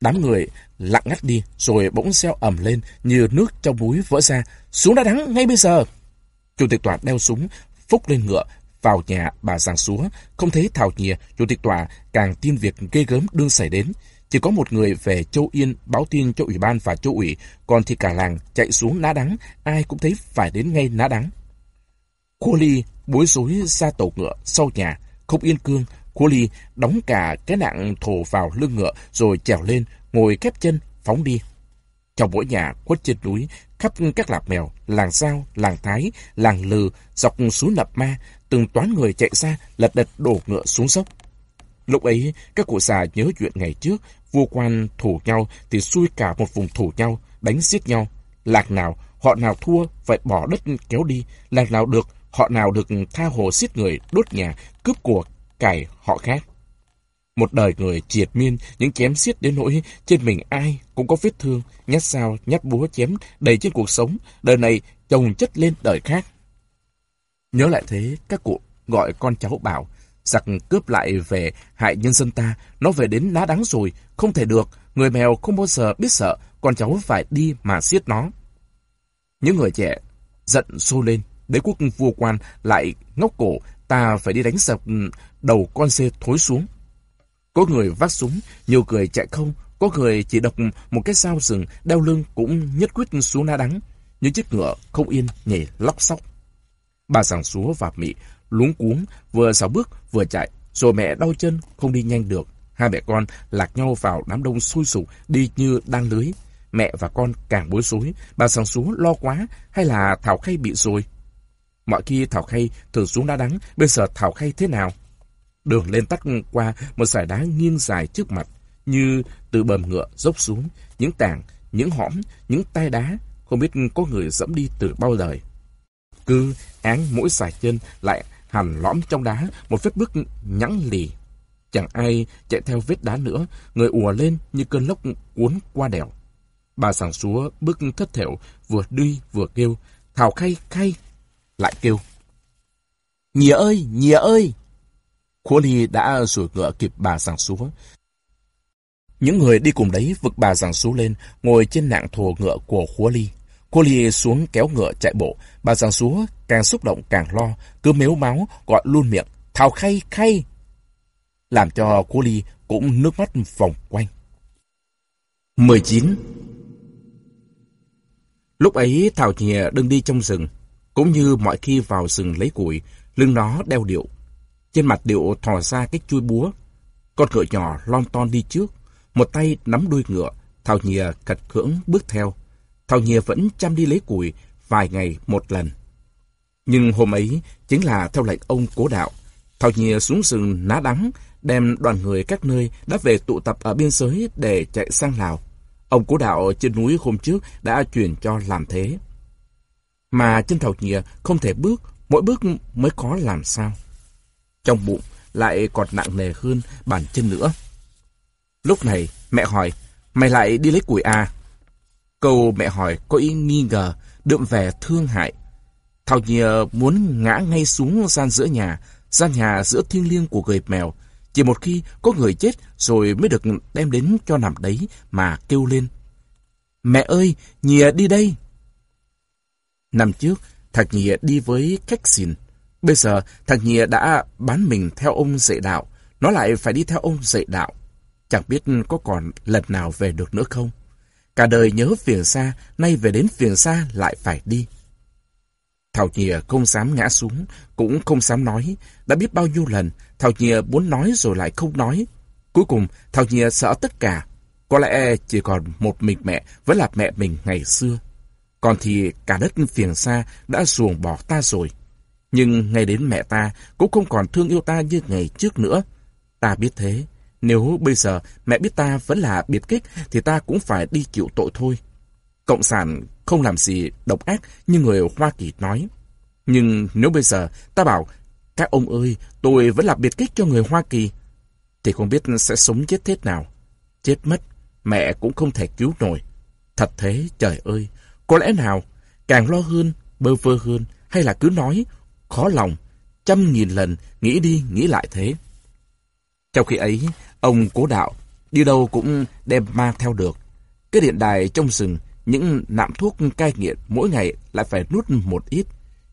Đám người lặng ngắt đi, rồi bỗng xeo ẩm lên như nước trong núi vỡ ra, xuống đá đắng ngay bây giờ. Chủ tịch tòa đeo súng, phúc lên ngựa, vào nhà bà giang xúa, không thấy thảo nhìa, chủ tịch tòa càng tin việc ghê gớm đương xảy đến. Chỉ có một người về Châu Yên báo tin cho ủy ban và châu ủy, còn thì cả làng chạy xuống ná đắng, ai cũng thấy phải đến ngay ná đắng. Khua Ly bối rối ra tổ ngựa sau nhà, không yên cương, Khua Ly đóng cả cái nặng thổ vào lưng ngựa rồi trèo lên, ngồi kép chân, phóng đi. Trong mỗi nhà quất trên núi, khắp các lạc mèo, làng sao, làng thái, làng lừ, dọc xuống nập ma, từng toán người chạy ra, lật đật đổ ngựa xuống dốc. Lúc ấy, các cụ già nhớ chuyện ngày trước, vua quan thủ nhau thì xui cả một vùng thủ nhau, đánh giết nhau. Lạc nào, họ nào thua phải bỏ đất kéo đi, lạc nào được, họ nào được tha hồ giết người, đốt nhà, cướp của, cải họ khác. Một đời người triệt miên, những chém xiết đến nỗi trên mình ai cũng có vết thương, nhát sao, nhát búa chém đầy trên cuộc sống, đời này chồng chất lên đời khác. Nhớ lại thế, các cụ gọi con cháu bảo, giặc cướp lại về hại nhân dân ta, nó về đến lá đắng rồi, không thể được, người mèo không bao giờ biết sợ, con cháu phải đi mà giết nó. Những người trẻ giận xô lên, đế quốc vua quan lại ngóc cổ, ta phải đi đánh sập đầu con xe thối xuống. Có người vác súng, nhiều người chạy không, có người chỉ độc một cái sao rừng, đeo lưng cũng nhất quyết xuống lá đắng. Những chiếc ngựa không yên nhảy lóc sóc. Bà giảng súa và mị luống cuống, vừa sáu bước vừa chạy, rồi mẹ đau chân, không đi nhanh được. Hai mẹ con lạc nhau vào đám đông sôi sục, đi như đang lưới. Mẹ và con càng bối rối, bà sằng xuống lo quá, hay là Thảo Khay bị rồi? Mọi khi Thảo Khay thường xuống đá đắng, bây giờ Thảo Khay thế nào? Đường lên tắt qua một dải đá nghiêng dài trước mặt, như từ bầm ngựa dốc xuống, những tảng, những hõm, những tay đá, không biết có người dẫm đi từ bao đời. Cứ án mỗi sải chân lại hằn lõm trong đá một vết bước nhẵn lì. Chẳng ai chạy theo vết đá nữa, người ùa lên như cơn lốc cuốn qua đèo. Bà sàng súa bước thất thểu, vừa đi vừa kêu, thảo khay khay, lại kêu. Nhìa ơi, nhìa ơi! Khua ly đã sủi ngựa kịp bà sàng súa. Những người đi cùng đấy vực bà sảng súa lên, ngồi trên nạng thồ ngựa của Khua ly. Cô Ly xuống kéo ngựa chạy bộ, bà giang súa càng xúc động càng lo, cứ mếu máu gọi luôn miệng, thảo khay khay. Làm cho cô Ly cũng nước mắt vòng quanh. 19. Lúc ấy Thảo Nhìa đừng đi trong rừng, cũng như mọi khi vào rừng lấy củi, lưng nó đeo điệu. Trên mặt điệu thò ra cái chui búa. Con ngựa nhỏ lon ton đi trước, một tay nắm đuôi ngựa, Thảo Nhìa cật cưỡng bước theo. Thảo Nhìa vẫn chăm đi lấy củi vài ngày một lần. Nhưng hôm ấy chính là theo lệnh ông cố đạo. Thảo Nhìa xuống rừng ná đắng, đem đoàn người các nơi đã về tụ tập ở biên giới để chạy sang Lào. Ông cố đạo trên núi hôm trước đã truyền cho làm thế. Mà chân Thảo Nhìa không thể bước, mỗi bước mới khó làm sao. Trong bụng lại còn nặng nề hơn bàn chân nữa. Lúc này mẹ hỏi, mày lại đi lấy củi à? Câu mẹ hỏi có ý nghi ngờ, đượm vẻ thương hại. Thảo Nhìa muốn ngã ngay xuống gian giữa nhà, gian nhà giữa thiêng liêng của người mèo. Chỉ một khi có người chết rồi mới được đem đến cho nằm đấy mà kêu lên. Mẹ ơi, Nhìa đi đây! Năm trước, thằng Nhìa đi với cách xìn. Bây giờ, thằng Nhìa đã bán mình theo ông dạy đạo. Nó lại phải đi theo ông dạy đạo. Chẳng biết có còn lần nào về được nữa không? Cả đời nhớ phiền xa, nay về đến phiền xa lại phải đi. Thảo Nhìa không dám ngã xuống, cũng không dám nói. Đã biết bao nhiêu lần, Thảo Nhìa muốn nói rồi lại không nói. Cuối cùng, Thảo Nhìa sợ tất cả. Có lẽ chỉ còn một mình mẹ vẫn là mẹ mình ngày xưa. Còn thì cả đất phiền xa đã ruồng bỏ ta rồi. Nhưng ngay đến mẹ ta cũng không còn thương yêu ta như ngày trước nữa. Ta biết thế, nếu bây giờ mẹ biết ta vẫn là biệt kích thì ta cũng phải đi chịu tội thôi. Cộng sản không làm gì độc ác như người Hoa Kỳ nói. Nhưng nếu bây giờ ta bảo các ông ơi tôi vẫn là biệt kích cho người Hoa Kỳ thì không biết sẽ sống chết thế nào. Chết mất mẹ cũng không thể cứu nổi. Thật thế trời ơi có lẽ nào càng lo hơn bơ vơ hơn hay là cứ nói khó lòng trăm nghìn lần nghĩ đi nghĩ lại thế. Trong khi ấy, ông cố đạo, đi đâu cũng đem mang theo được. Cái điện đài trong rừng, những nạm thuốc cai nghiện mỗi ngày lại phải nuốt một ít.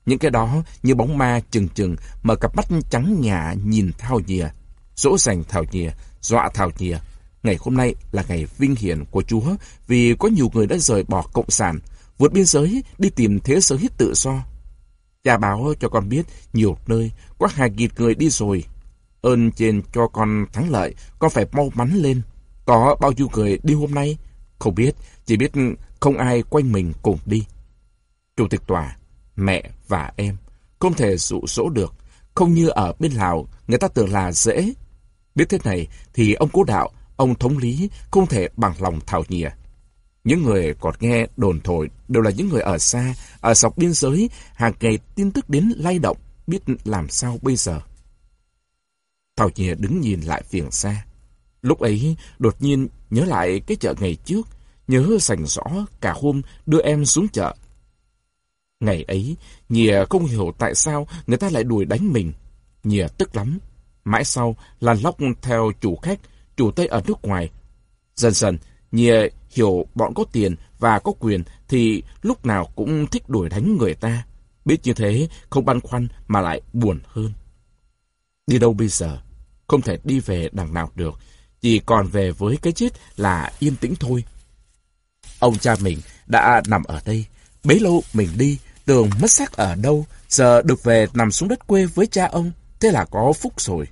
Những cái đó như bóng ma chừng chừng mở cặp mắt trắng nhả nhìn thao Nhìa, dỗ dành Thảo Nhìa, dọa Thảo Nhìa. Ngày hôm nay là ngày vinh hiển của Chúa vì có nhiều người đã rời bỏ Cộng sản, vượt biên giới đi tìm thế giới tự do. Cha báo cho con biết nhiều nơi có hàng nghìn người đi rồi Ơn trên cho con thắng lợi, con phải mau mắn lên. Có bao nhiêu người đi hôm nay? Không biết, chỉ biết không ai quanh mình cùng đi. Chủ tịch tòa, mẹ và em, không thể dụ dỗ được. Không như ở bên Lào, người ta tưởng là dễ. Biết thế này, thì ông cố đạo, ông thống lý không thể bằng lòng thảo nhìa. Những người còn nghe đồn thổi đều là những người ở xa, ở dọc biên giới, hàng ngày tin tức đến lay động, biết làm sao bây giờ. Thảo Nhìa đứng nhìn lại phiền xa. Lúc ấy, đột nhiên nhớ lại cái chợ ngày trước, nhớ sành rõ cả hôm đưa em xuống chợ. Ngày ấy, Nhìa không hiểu tại sao người ta lại đuổi đánh mình. Nhìa tức lắm. Mãi sau, là lóc theo chủ khách, chủ Tây ở nước ngoài. Dần dần, Nhìa hiểu bọn có tiền và có quyền thì lúc nào cũng thích đuổi đánh người ta. Biết như thế, không băn khoăn mà lại buồn hơn. Đi đâu bây giờ? Không thể đi về đằng nào được, chỉ còn về với cái chết là yên tĩnh thôi. Ông cha mình đã nằm ở đây, bấy lâu mình đi, tưởng mất xác ở đâu, giờ được về nằm xuống đất quê với cha ông, thế là có phúc rồi.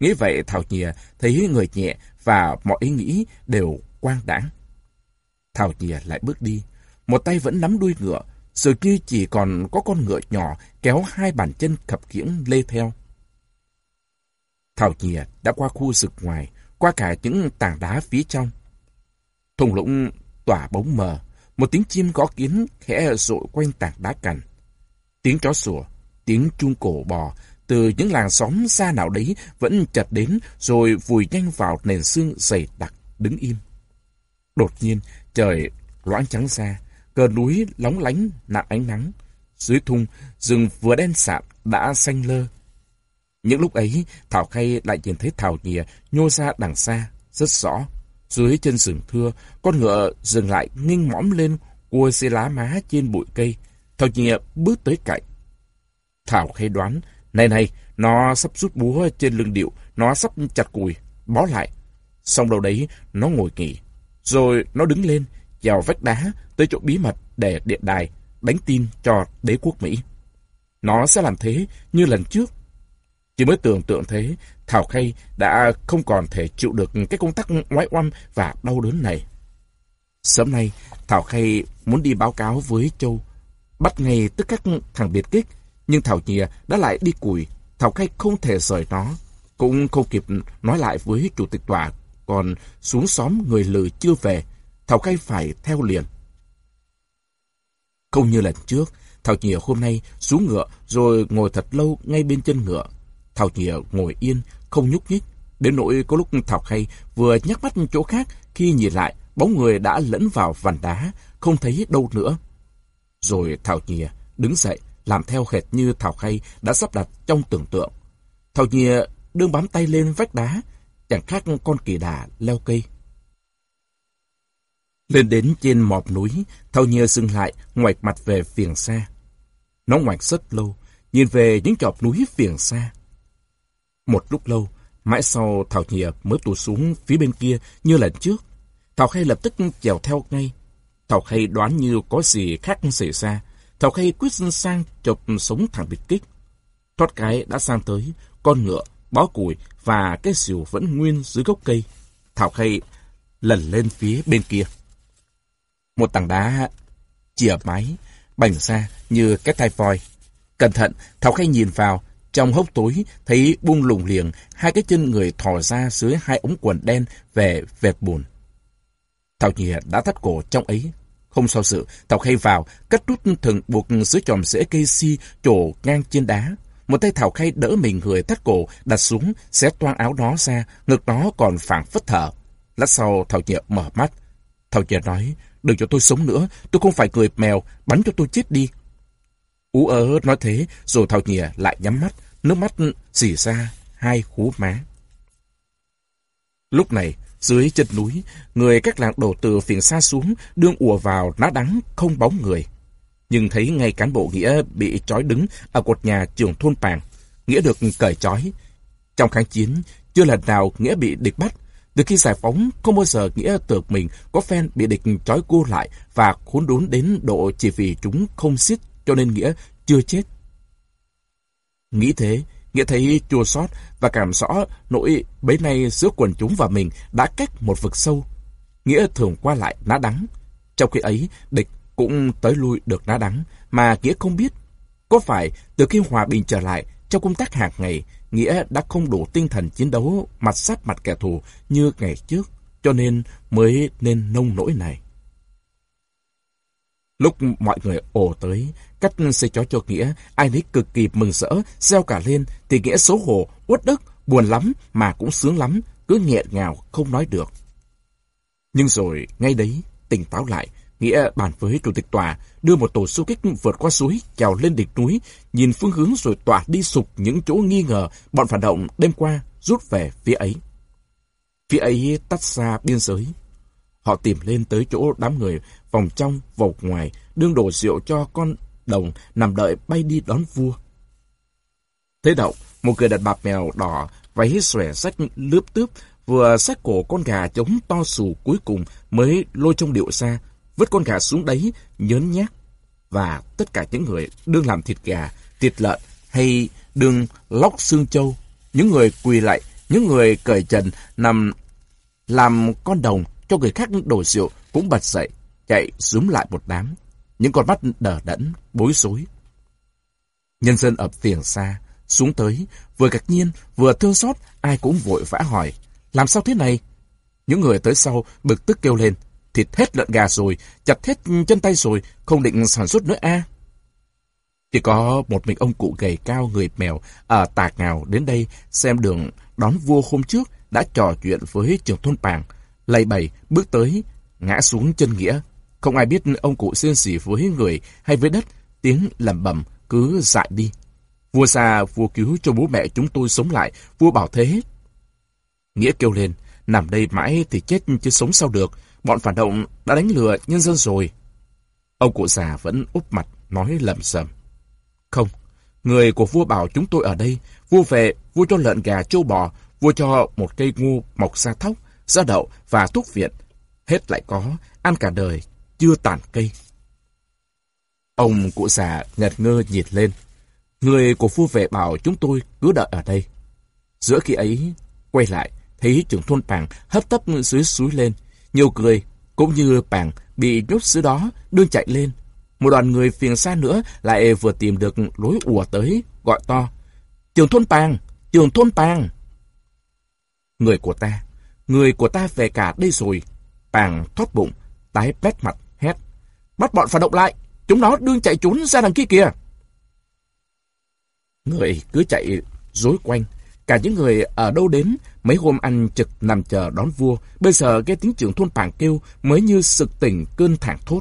Nghĩ vậy Thảo Nhìa thấy người nhẹ và mọi ý nghĩ đều quang đãng. Thảo Nhìa lại bước đi, một tay vẫn nắm đuôi ngựa, dường kia chỉ còn có con ngựa nhỏ kéo hai bàn chân khập khiễng lê theo. Thảo nhìa đã qua khu rực ngoài, qua cả những tảng đá phía trong. Thùng lũng tỏa bóng mờ, một tiếng chim gõ kiến khẽ rội quanh tảng đá cằn. Tiếng chó sủa, tiếng chuông cổ bò từ những làng xóm xa nào đấy vẫn chợt đến rồi vùi nhanh vào nền xương dày đặc đứng im. Đột nhiên, trời loãng trắng ra, cờ núi lóng lánh nặng ánh nắng. Dưới thung, rừng vừa đen sạm đã xanh lơ. Những lúc ấy, Thảo Khay lại nhìn thấy Thảo Nhìa nhô ra đằng xa, rất rõ. Dưới chân rừng thưa, con ngựa dừng lại nghiêng mõm lên, cua xe lá má trên bụi cây. Thảo Nhìa bước tới cạnh. Thảo Khay đoán, này này, nó sắp rút búa trên lưng điệu, nó sắp chặt cùi, bó lại. Xong đầu đấy, nó ngồi nghỉ. Rồi nó đứng lên, chèo vách đá tới chỗ bí mật để điện đài, đánh tin cho đế quốc Mỹ. Nó sẽ làm thế như lần trước. Chỉ mới tưởng tượng thế, Thảo Khay đã không còn thể chịu được cái công tác ngoái oăm và đau đớn này. Sớm nay, Thảo Khay muốn đi báo cáo với Châu, bắt ngay tức các thằng biệt kích, nhưng Thảo Nhìa đã lại đi củi, Thảo Khay không thể rời nó, cũng không kịp nói lại với chủ tịch tòa, còn xuống xóm người lừ chưa về, Thảo Khay phải theo liền. Không như lần trước, Thảo Nhìa hôm nay xuống ngựa rồi ngồi thật lâu ngay bên chân ngựa. Thảo Nhịa ngồi yên, không nhúc nhích. Đến nỗi có lúc Thảo Khay vừa nhắc mắt chỗ khác khi nhìn lại bóng người đã lẫn vào vành đá, không thấy đâu nữa. Rồi Thảo Nhịa đứng dậy, làm theo hệt như Thảo Khay đã sắp đặt trong tưởng tượng. Thảo Nhịa đương bám tay lên vách đá, chẳng khác con kỳ đà leo cây. Lên đến trên mọp núi, Thảo Nhìa dừng lại, ngoạch mặt về phiền xa. Nó ngoạch rất lâu, nhìn về những chọp núi phiền xa. Một lúc lâu, mãi sau Thảo Nhìa mới tụt xuống phía bên kia như lần trước. Thảo Khay lập tức chèo theo ngay. Thảo Khay đoán như có gì khác xảy ra. Thảo Khay quyết sang chụp sống thẳng bịt kích. Thoát cái đã sang tới, con ngựa, bó củi và cái xìu vẫn nguyên dưới gốc cây. Thảo Khay lần lên phía bên kia. Một tảng đá chìa máy, bành ra như cái thai voi. Cẩn thận, Thảo Khay nhìn vào, trong hốc tối, thấy buông lùng liền, hai cái chân người thò ra dưới hai ống quần đen về vẹt bùn. Thảo Nhìa đã thắt cổ trong ấy. Không sao sự, Thảo Khay vào, cắt rút thừng buộc dưới chòm rễ cây si trổ ngang trên đá. Một tay Thảo Khay đỡ mình người thắt cổ, đặt xuống, xé toan áo nó ra, ngực nó còn phản phất thở. Lát sau Thảo Nhìa mở mắt. Thảo Nhìa nói, đừng cho tôi sống nữa, tôi không phải người mèo, bắn cho tôi chết đi. Ú ớ nói thế, rồi Thảo Nhìa lại nhắm mắt, nước mắt rỉ ra hai hú má. Lúc này, dưới chân núi, người các làng đổ từ phiền xa xuống, đương ùa vào ná đắng không bóng người. Nhưng thấy ngay cán bộ Nghĩa bị trói đứng ở cột nhà trường thôn Pàng. Nghĩa được cởi trói. Trong kháng chiến, chưa lần nào Nghĩa bị địch bắt. Từ khi giải phóng, không bao giờ Nghĩa tưởng mình có phen bị địch trói cô lại và khốn đốn đến độ chỉ vì chúng không xiết cho nên Nghĩa chưa chết. Nghĩ thế, Nghĩa thấy chua xót và cảm rõ nỗi bấy nay giữa quần chúng và mình đã cách một vực sâu. Nghĩa thường qua lại ná đắng. Trong khi ấy, địch cũng tới lui được ná đắng, mà Nghĩa không biết. Có phải từ khi hòa bình trở lại, trong công tác hàng ngày, Nghĩa đã không đủ tinh thần chiến đấu mặt sát mặt kẻ thù như ngày trước, cho nên mới nên nông nỗi này. Lúc mọi người ồ tới, cách xe chó cho Nghĩa, ai nấy cực kỳ mừng rỡ, reo cả lên, thì Nghĩa xấu hổ, uất đức, buồn lắm mà cũng sướng lắm, cứ nghẹn ngào không nói được. Nhưng rồi, ngay đấy, tỉnh táo lại, Nghĩa bàn với chủ tịch tòa, đưa một tổ du kích vượt qua suối, trèo lên đỉnh núi, nhìn phương hướng rồi tỏa đi sụp những chỗ nghi ngờ. Bọn phản động đêm qua rút về phía ấy. Phía ấy tắt xa biên giới, Họ tìm lên tới chỗ đám người, vòng trong, vòng ngoài, đương đổ rượu cho con đồng nằm đợi bay đi đón vua. Thế đậu, một người đàn bà mèo đỏ, váy xòe sách lướp tướp, vừa sách cổ con gà trống to xù cuối cùng mới lôi trong điệu xa, vứt con gà xuống đấy, nhớn nhác. Và tất cả những người đương làm thịt gà, thịt lợn hay đương lóc xương châu. những người quỳ lại, những người cởi trần nằm làm con đồng cho người khác đổ rượu cũng bật dậy, chạy rúm lại một đám những con mắt đờ đẫn, bối rối. Nhân dân ập tiền xa, xuống tới, vừa ngạc nhiên, vừa thương xót, ai cũng vội vã hỏi, làm sao thế này? Những người tới sau bực tức kêu lên, thịt hết lợn gà rồi, chặt hết chân tay rồi, không định sản xuất nữa a Chỉ có một mình ông cụ gầy cao người mèo ở tà ngào đến đây xem đường đón vua hôm trước đã trò chuyện với trưởng thôn Pàng, lầy bầy bước tới, ngã xuống chân nghĩa. Không ai biết ông cụ xương xỉ với người hay với đất, tiếng lầm bầm cứ dại đi. Vua xa, vua cứu cho bố mẹ chúng tôi sống lại, vua bảo thế. Nghĩa kêu lên, nằm đây mãi thì chết chứ sống sao được, bọn phản động đã đánh lừa nhân dân rồi. Ông cụ già vẫn úp mặt, nói lầm sầm. Không, người của vua bảo chúng tôi ở đây, vua về, vua cho lợn gà châu bò, vua cho một cây ngu mọc ra thóc, ra đậu và thuốc viện. Hết lại có, ăn cả đời, chưa tàn cây. Ông cụ già ngật ngơ nhìn lên. Người của phu vệ bảo chúng tôi cứ đợi ở đây. Giữa khi ấy, quay lại, thấy trưởng thôn Pàng hấp tấp dưới suối lên. Nhiều người, cũng như Pàng, bị nhốt dưới đó, đương chạy lên. Một đoàn người phiền xa nữa lại vừa tìm được lối ùa tới, gọi to. Trường thôn Pàng! Trường thôn Pàng! Người của ta, người của ta về cả đây rồi. Pàng thoát bụng, tái bét mặt. Bắt bọn phản động lại, chúng nó đương chạy trốn ra đằng kia kìa. Người cứ chạy rối quanh, cả những người ở đâu đến, mấy hôm ăn trực nằm chờ đón vua, bây giờ nghe tiếng trưởng thôn Pàng kêu mới như sực tỉnh cơn thảng thốt.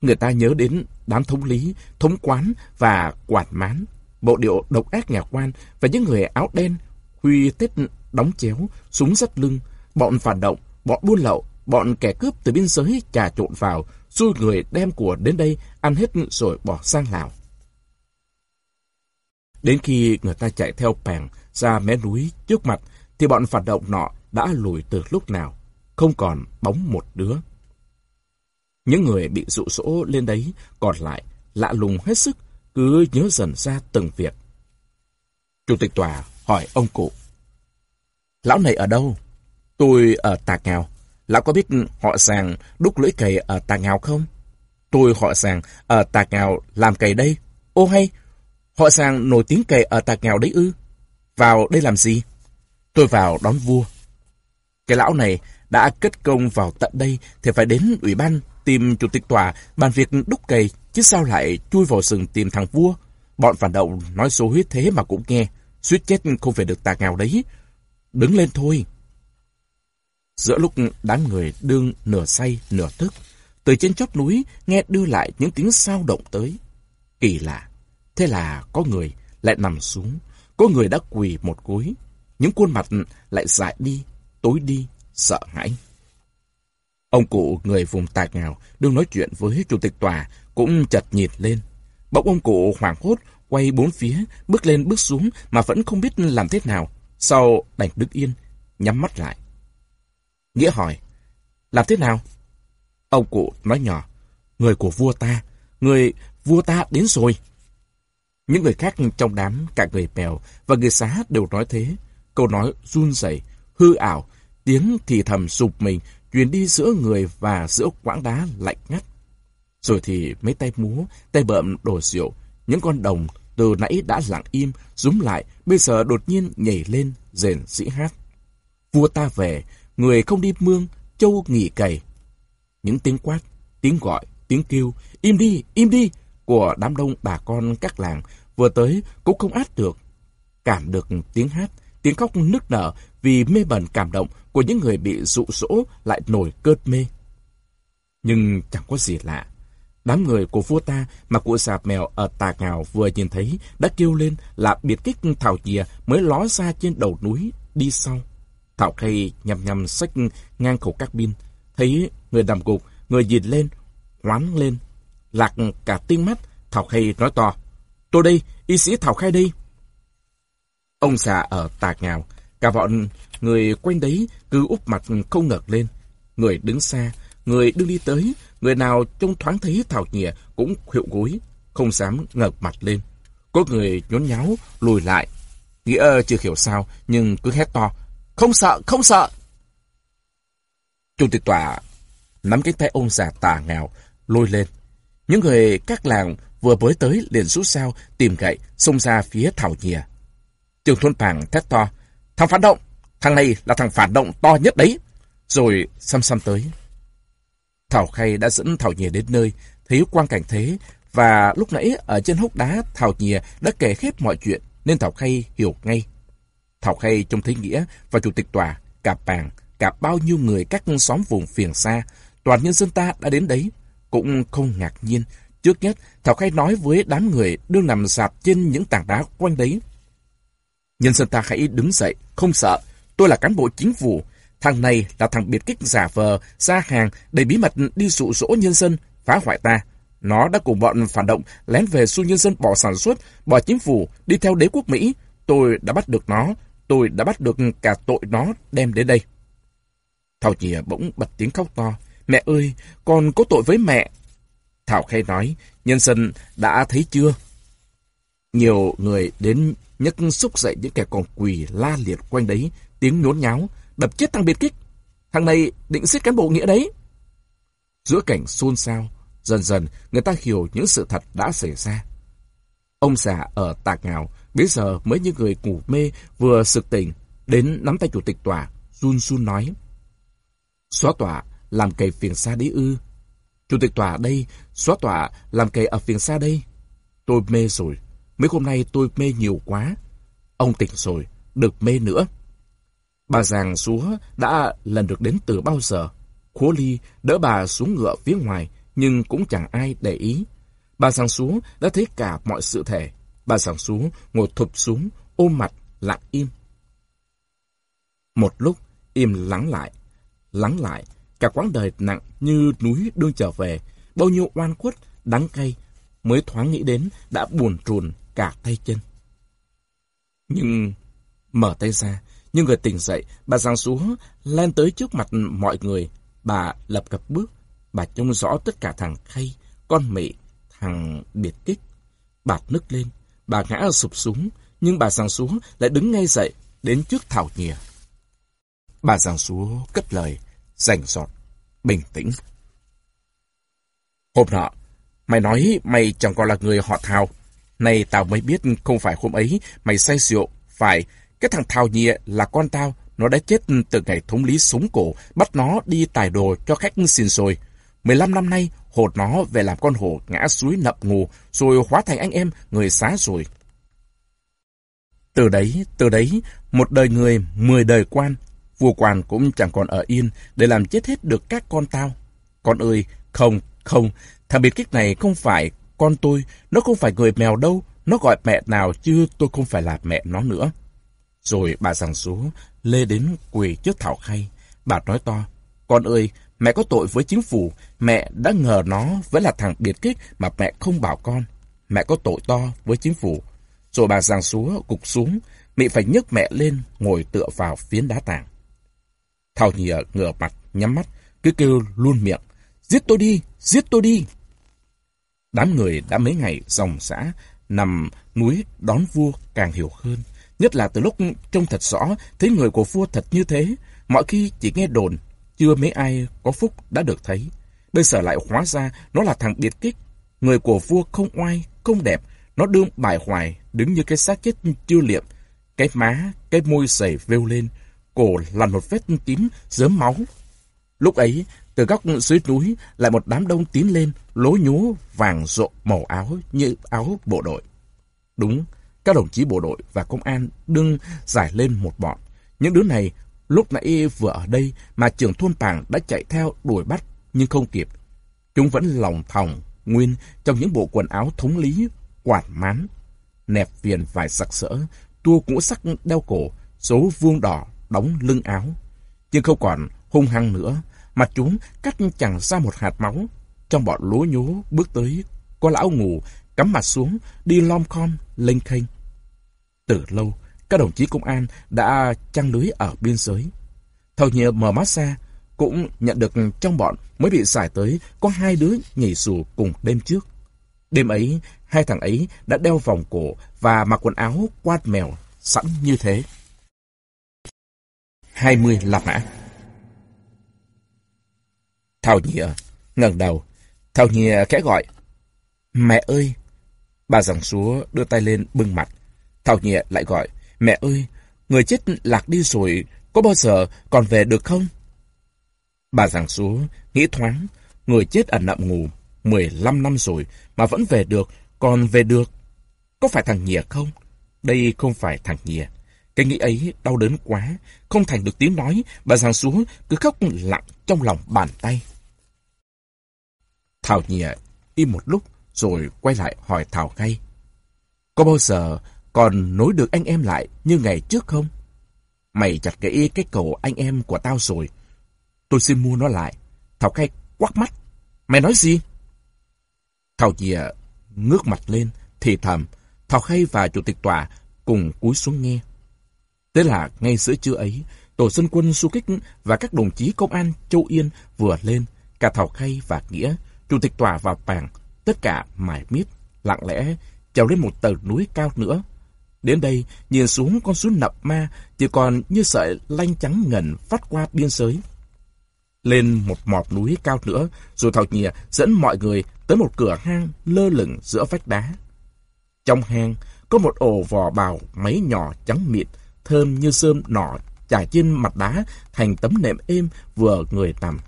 Người ta nhớ đến đám thống lý, thống quán và quản mán, bộ điệu độc ác nhà quan và những người áo đen, huy tết đóng chéo, súng sắt lưng, bọn phản động, bọn buôn lậu, bọn kẻ cướp từ biên giới trà trộn vào, xui người đem của đến đây ăn hết rồi bỏ sang Lào. Đến khi người ta chạy theo pèng ra mé núi trước mặt, thì bọn phản động nọ đã lùi từ lúc nào, không còn bóng một đứa. Những người bị dụ dỗ lên đấy còn lại lạ lùng hết sức, cứ nhớ dần ra từng việc. Chủ tịch tòa hỏi ông cụ. Lão này ở đâu? Tôi ở Tà Ngào. Lão có biết họ sàng đúc lưỡi cày ở Tà Ngào không? Tôi họ sàng ở Tà Ngào làm cày đây. Ô hay, họ sàng nổi tiếng cày ở Tà Ngào đấy ư? Vào đây làm gì? Tôi vào đón vua. Cái lão này đã kết công vào tận đây thì phải đến ủy ban tìm chủ tịch tòa bàn việc đúc cày chứ sao lại chui vào rừng tìm thằng vua. Bọn phản động nói số huyết thế mà cũng nghe. Suýt chết không phải được tà ngào đấy. Đứng lên thôi. Giữa lúc đám người đương nửa say nửa thức, từ trên chóp núi nghe đưa lại những tiếng sao động tới. Kỳ lạ, thế là có người lại nằm xuống, có người đã quỳ một gối, những khuôn mặt lại dại đi, tối đi, sợ hãi. Ông cụ người vùng tạc nghèo đương nói chuyện với chủ tịch tòa cũng chật nhịt lên. Bỗng ông cụ hoảng hốt quay bốn phía, bước lên bước xuống mà vẫn không biết làm thế nào. Sau đành đứng yên, nhắm mắt lại. Nghĩa hỏi, làm thế nào? Ông cụ nói nhỏ, người của vua ta, người vua ta đến rồi. Những người khác trong đám, cả người bèo và người xá đều nói thế. Câu nói run rẩy, hư ảo, tiếng thì thầm sụp mình, truyền đi giữa người và giữa quãng đá lạnh ngắt. Rồi thì mấy tay múa, tay bợm đổ rượu, những con đồng từ nãy đã lặng im, rúm lại, bây giờ đột nhiên nhảy lên, rền sĩ hát. Vua ta về, người không đi mương, châu nghỉ cày. Những tiếng quát, tiếng gọi, tiếng kêu, im đi, im đi, của đám đông bà con các làng vừa tới cũng không át được. Cảm được tiếng hát, tiếng khóc nức nở vì mê bẩn cảm động của những người bị dụ dỗ lại nổi cơn mê. Nhưng chẳng có gì lạ. Đám người của vua ta mà cụ sạp mèo ở tà ngào vừa nhìn thấy đã kêu lên là biệt kích thảo dìa mới ló ra trên đầu núi đi sau. Thảo khay nhằm nhằm xách ngang khẩu các pin. Thấy người nằm gục, người nhìn lên, hoán lên. Lạc cả tiếng mắt, Thảo khay nói to. Tôi đây, y sĩ Thảo Khai đây. Ông già ở tà ngào, cả bọn người quanh đấy cứ úp mặt không ngợt lên. Người đứng xa, người đứng đi tới, người nào trông thoáng thấy Thảo Nhịa cũng hiệu gối, không dám ngợt mặt lên. Có người nhốn nháo, lùi lại. Nghĩa chưa hiểu sao, nhưng cứ hét to. Không sợ, không sợ. Chủ tịch tòa nắm cái tay ông già tà ngào, lôi lên. Những người các làng vừa mới tới liền rút sao, tìm gậy, xông ra phía Thảo Nhìa. Trường Thôn Pàng thét to, thằng phản động, thằng này là thằng phản động to nhất đấy. Rồi xăm xăm tới. Thảo Khay đã dẫn Thảo Nhìa đến nơi, thấy quang cảnh thế, và lúc nãy ở trên hốc đá Thảo Nhìa đã kể hết mọi chuyện, nên Thảo Khay hiểu ngay. Thảo hay trông thấy Nghĩa và Chủ tịch Tòa, cả bàn cả bao nhiêu người các xóm vùng phiền xa, toàn nhân dân ta đã đến đấy, cũng không ngạc nhiên. Trước nhất, Thảo hay nói với đám người đương nằm sạp trên những tảng đá quanh đấy. Nhân dân ta hãy đứng dậy, không sợ. Tôi là cán bộ chính phủ. Thằng này là thằng biệt kích giả vờ, ra hàng, đầy bí mật đi dụ dỗ nhân dân, phá hoại ta. Nó đã cùng bọn phản động lén về xu nhân dân bỏ sản xuất, bỏ chính phủ, đi theo đế quốc Mỹ. Tôi đã bắt được nó, tôi đã bắt được cả tội nó đem đến đây. Thảo chìa bỗng bật tiếng khóc to. Mẹ ơi, con có tội với mẹ. Thảo khay nói, nhân dân đã thấy chưa? Nhiều người đến nhấc xúc dậy những kẻ còn quỳ la liệt quanh đấy, tiếng nhốn nháo, đập chết thằng biệt kích. Thằng này định giết cán bộ nghĩa đấy. Giữa cảnh xôn xao, dần dần người ta hiểu những sự thật đã xảy ra. Ông già ở Tạc Ngào bây giờ mới như người ngủ mê vừa sực tỉnh, đến nắm tay chủ tịch tòa, run run nói. Xóa tòa làm cầy phiền xa đấy ư. Chủ tịch tòa đây, xóa tòa làm cầy ở phiền xa đây. Tôi mê rồi, mấy hôm nay tôi mê nhiều quá. Ông tỉnh rồi, được mê nữa. Bà Giàng Súa đã lần được đến từ bao giờ. Khố Ly đỡ bà xuống ngựa phía ngoài, nhưng cũng chẳng ai để ý. Bà Giàng Súa đã thấy cả mọi sự thể. Bà Giàng xuống ngồi thụp xuống, ôm mặt, lặng im. Một lúc, im lắng lại. Lắng lại, cả quãng đời nặng như núi đương trở về, bao nhiêu oan khuất, đắng cay, mới thoáng nghĩ đến đã buồn trùn cả tay chân. Nhưng mở tay ra, nhưng người tỉnh dậy, bà giang xuống, lên tới trước mặt mọi người. Bà lập cập bước, bà trông rõ tất cả thằng khay, con mị, thằng biệt kích. Bà nức lên, bà ngã sụp xuống, nhưng bà giang xuống lại đứng ngay dậy, đến trước thảo nhìa. Bà giang xuống cất lời, rành rọt, bình tĩnh. Hôm nọ, mày nói mày chẳng còn là người họ thảo. Này tao mới biết không phải hôm ấy mày say rượu, phải cái thằng Thảo Nhìa là con tao, nó đã chết từ ngày thống lý súng cổ, bắt nó đi tài đồ cho khách xin rồi. 15 năm nay, hột nó về làm con hổ ngã suối nậm ngù, rồi hóa thành anh em, người xá rồi. Từ đấy, từ đấy, một đời người, mười đời quan, vua quan cũng chẳng còn ở yên để làm chết hết được các con tao. Con ơi, không, không, thằng biệt kích này không phải con tôi, nó không phải người mèo đâu, nó gọi mẹ nào chứ tôi không phải là mẹ nó nữa. Rồi bà giằng xuống, lê đến quỳ trước Thảo Khay. Bà nói to, con ơi, mẹ có tội với chính phủ, mẹ đã ngờ nó vẫn là thằng biệt kích mà mẹ không bảo con. Mẹ có tội to với chính phủ. Rồi bà giang xuống, cục xuống, mẹ phải nhấc mẹ lên, ngồi tựa vào phiến đá tảng. Thảo nhìa ngửa mặt, nhắm mắt, cứ kêu luôn miệng, giết tôi đi, giết tôi đi. Đám người đã mấy ngày dòng xã nằm núi đón vua càng hiểu hơn. Nhất là từ lúc trông thật rõ, thấy người của vua thật như thế. Mọi khi chỉ nghe đồn, chưa mấy ai có phúc đã được thấy. Bây giờ lại hóa ra nó là thằng biệt kích. Người của vua không oai, không đẹp. Nó đương bài hoài, đứng như cái xác chết chưa liệm. Cái má, cái môi sẩy vêu lên. Cổ là một vết tím, dớm máu. Lúc ấy, từ góc dưới núi lại một đám đông tiến lên, lố nhố vàng rộ màu áo như áo bộ đội. Đúng, các đồng chí bộ đội và công an đương giải lên một bọn. Những đứa này lúc nãy vừa ở đây mà trưởng thôn Pàng đã chạy theo đuổi bắt nhưng không kịp. Chúng vẫn lòng thòng, nguyên trong những bộ quần áo thống lý, quạt mán, nẹp viền vải sặc sỡ, tua cũ sắc đeo cổ, số vuông đỏ đóng lưng áo. Nhưng không còn hung hăng nữa, mặt chúng cắt chẳng ra một hạt máu. Trong bọn lúa nhố bước tới, có lão ngủ, cắm mặt xuống, đi lom khom, lênh khênh. Từ lâu, các đồng chí công an đã trăng lưới ở biên giới. Thầu nhờ mở mắt ra, cũng nhận được trong bọn mới bị giải tới có hai đứa nhảy dù cùng đêm trước. Đêm ấy, hai thằng ấy đã đeo vòng cổ và mặc quần áo quạt mèo sẵn như thế. 20 La Mã Thảo Nhịa ngẩng đầu. Thảo Nhịa khẽ gọi. Mẹ ơi! Bà giằng súa đưa tay lên bưng mặt. Thảo Nhịa lại gọi, mẹ ơi, người chết lạc đi rồi, có bao giờ còn về được không? Bà giảng xuống, nghĩ thoáng, người chết ẩn nậm ngủ 15 năm rồi mà vẫn về được, còn về được. Có phải thằng Nhìa không? Đây không phải thằng Nhìa. Cái nghĩ ấy đau đớn quá, không thành được tiếng nói, bà giảng xuống cứ khóc lặng trong lòng bàn tay. Thảo Nhìa im một lúc rồi quay lại hỏi Thảo ngay. Có bao giờ còn nối được anh em lại như ngày trước không? Mày chặt gãy cái cầu anh em của tao rồi. Tôi xin mua nó lại. Thảo Khay quắc mắt. Mày nói gì? Thảo Dìa ngước mặt lên, thì thầm. Thảo Khay và Chủ tịch Tòa cùng cúi xuống nghe. Thế là ngay giữa trưa ấy, tổ dân quân du kích và các đồng chí công an Châu Yên vừa lên, cả Thảo Khay và Nghĩa, Chủ tịch Tòa và Pàng, tất cả mải miết, lặng lẽ, trèo lên một tờ núi cao nữa. Đến đây, nhìn xuống con suối nập ma, chỉ còn như sợi lanh trắng ngần phát qua biên giới. Lên một mọt núi cao nữa, rồi Thảo Nhìa dẫn mọi người tới một cửa hang lơ lửng giữa vách đá. Trong hang có một ổ vò bào máy nhỏ trắng mịn, thơm như sơm nọ trải trên mặt đá thành tấm nệm êm vừa người nằm.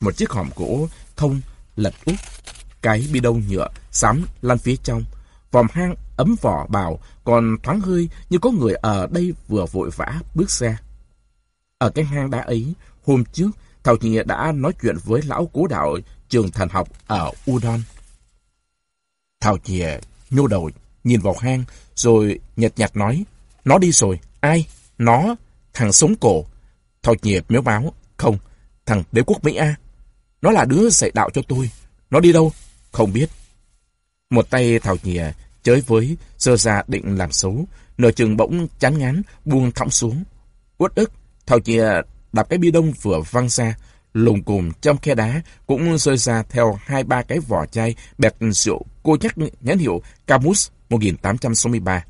Một chiếc hòm gỗ thông lật úp, cái bi đông nhựa xám lăn phía trong, vòm hang ấm vỏ bào còn thoáng hơi như có người ở đây vừa vội vã bước ra. Ở cái hang đá ấy, hôm trước, Thảo Nhị đã nói chuyện với lão cố đạo trường thần học ở Udon. Thảo Nhị nhô đầu nhìn vào hang rồi nhật nhạt nói, nó đi rồi, ai? Nó, thằng sống cổ. Thảo Nhị méo báo, không, thằng đế quốc Mỹ A. Nó là đứa dạy đạo cho tôi. Nó đi đâu? Không biết. Một tay Thảo nhìa chới với, sơ ra định làm xấu, nửa chừng bỗng chán ngán, buông thõng xuống. Uất ức, Thảo nhìa đạp cái bi đông vừa văng ra, lùng cùm trong khe đá cũng rơi ra theo hai ba cái vỏ chai bẹt rượu cô nhắc nhãn hiệu Camus 1863.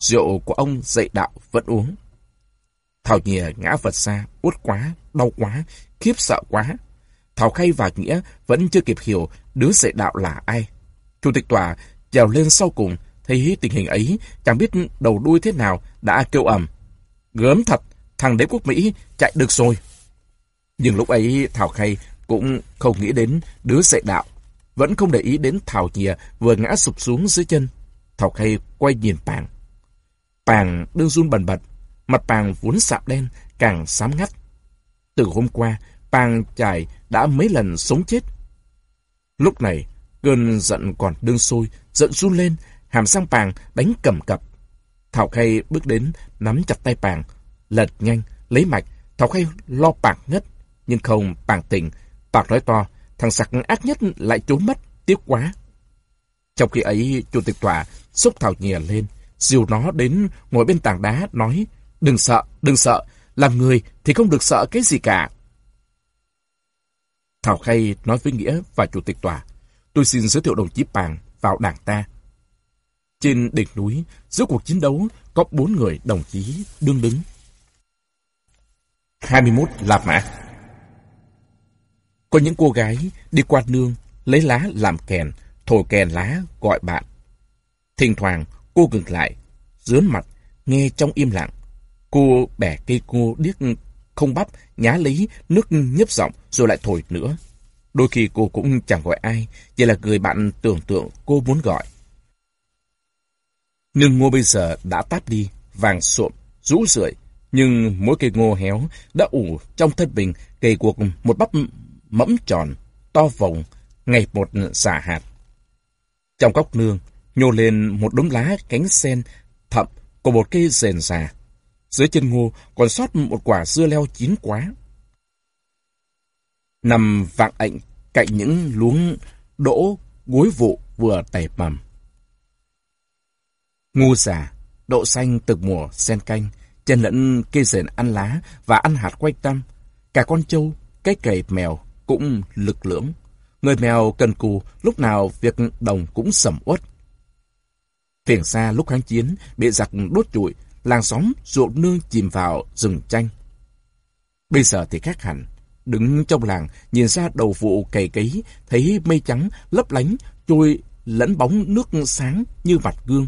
Rượu của ông dạy đạo vẫn uống. Thảo Nhìa ngã vật xa, uất quá, đau quá, khiếp sợ quá. Thảo Khay và Nghĩa vẫn chưa kịp hiểu đứa dạy đạo là ai. Chủ tịch tòa trèo lên sau cùng, thấy tình hình ấy, chẳng biết đầu đuôi thế nào, đã kêu ầm. Gớm thật, thằng đế quốc Mỹ chạy được rồi. Nhưng lúc ấy Thảo Khay cũng không nghĩ đến đứa dạy đạo. Vẫn không để ý đến Thảo Nhìa vừa ngã sụp xuống dưới chân. Thảo Khay quay nhìn Pàng. Pàng đương run bần bật. Mặt Pàng vốn sạm đen, càng xám ngắt. Từ hôm qua, Pàng chài đã mấy lần sống chết. Lúc này, cơn giận còn đương sôi, giận run lên, hàm sang Pàng đánh cầm cập. Thảo Khay bước đến, nắm chặt tay Pàng, lật nhanh, lấy mạch. Thảo Khay lo Pàng ngất, nhưng không Pàng tỉnh. Pàng nói to, thằng sặc ác nhất lại trốn mất, tiếc quá. Trong khi ấy, chủ tịch tòa xúc Thảo Nhìa lên, dìu nó đến ngồi bên tảng đá, nói, đừng sợ, đừng sợ, làm người thì không được sợ cái gì cả. Thảo Khay nói với Nghĩa và chủ tịch tòa, tôi xin giới thiệu đồng chí Pàng vào đảng ta. Trên đỉnh núi, giữa cuộc chiến đấu, có bốn người đồng chí đương đứng. 21 Lạp Mã Có những cô gái đi qua nương, lấy lá làm kèn, thổi kèn lá gọi bạn. Thỉnh thoảng cô ngừng lại, dướn mặt, nghe trong im lặng. Cô bẻ cây cô điếc không bắp, nhá lý nước nhấp giọng rồi lại thổi nữa. Đôi khi cô cũng chẳng gọi ai, chỉ là người bạn tưởng tượng cô muốn gọi. Nương ngô bây giờ đã táp đi, vàng sộm, rũ rượi, nhưng mỗi cây ngô héo đã ủ trong thân mình cây cuộc một bắp mẫm tròn, to vòng, ngày một xả hạt. Trong góc nương, nhô lên một đống lá cánh sen thậm của một cây rền già. Dưới chân ngô còn sót một quả dưa leo chín quá. Nằm vạng ảnh cạnh những luống đỗ gối vụ vừa tẩy mầm. ngu già, đậu xanh từ mùa sen canh, chân lẫn cây rền ăn lá và ăn hạt quanh tâm. Cả con trâu, cái cầy mèo cũng lực lưỡng. Người mèo cần cù, lúc nào việc đồng cũng sầm uất. Phiền xa lúc kháng chiến, bị giặc đốt trụi, làng xóm ruộng nương chìm vào rừng tranh. Bây giờ thì khác hẳn. Đứng trong làng, nhìn ra đầu vụ cày cấy, thấy mây trắng lấp lánh trôi lẫn bóng nước sáng như mặt gương.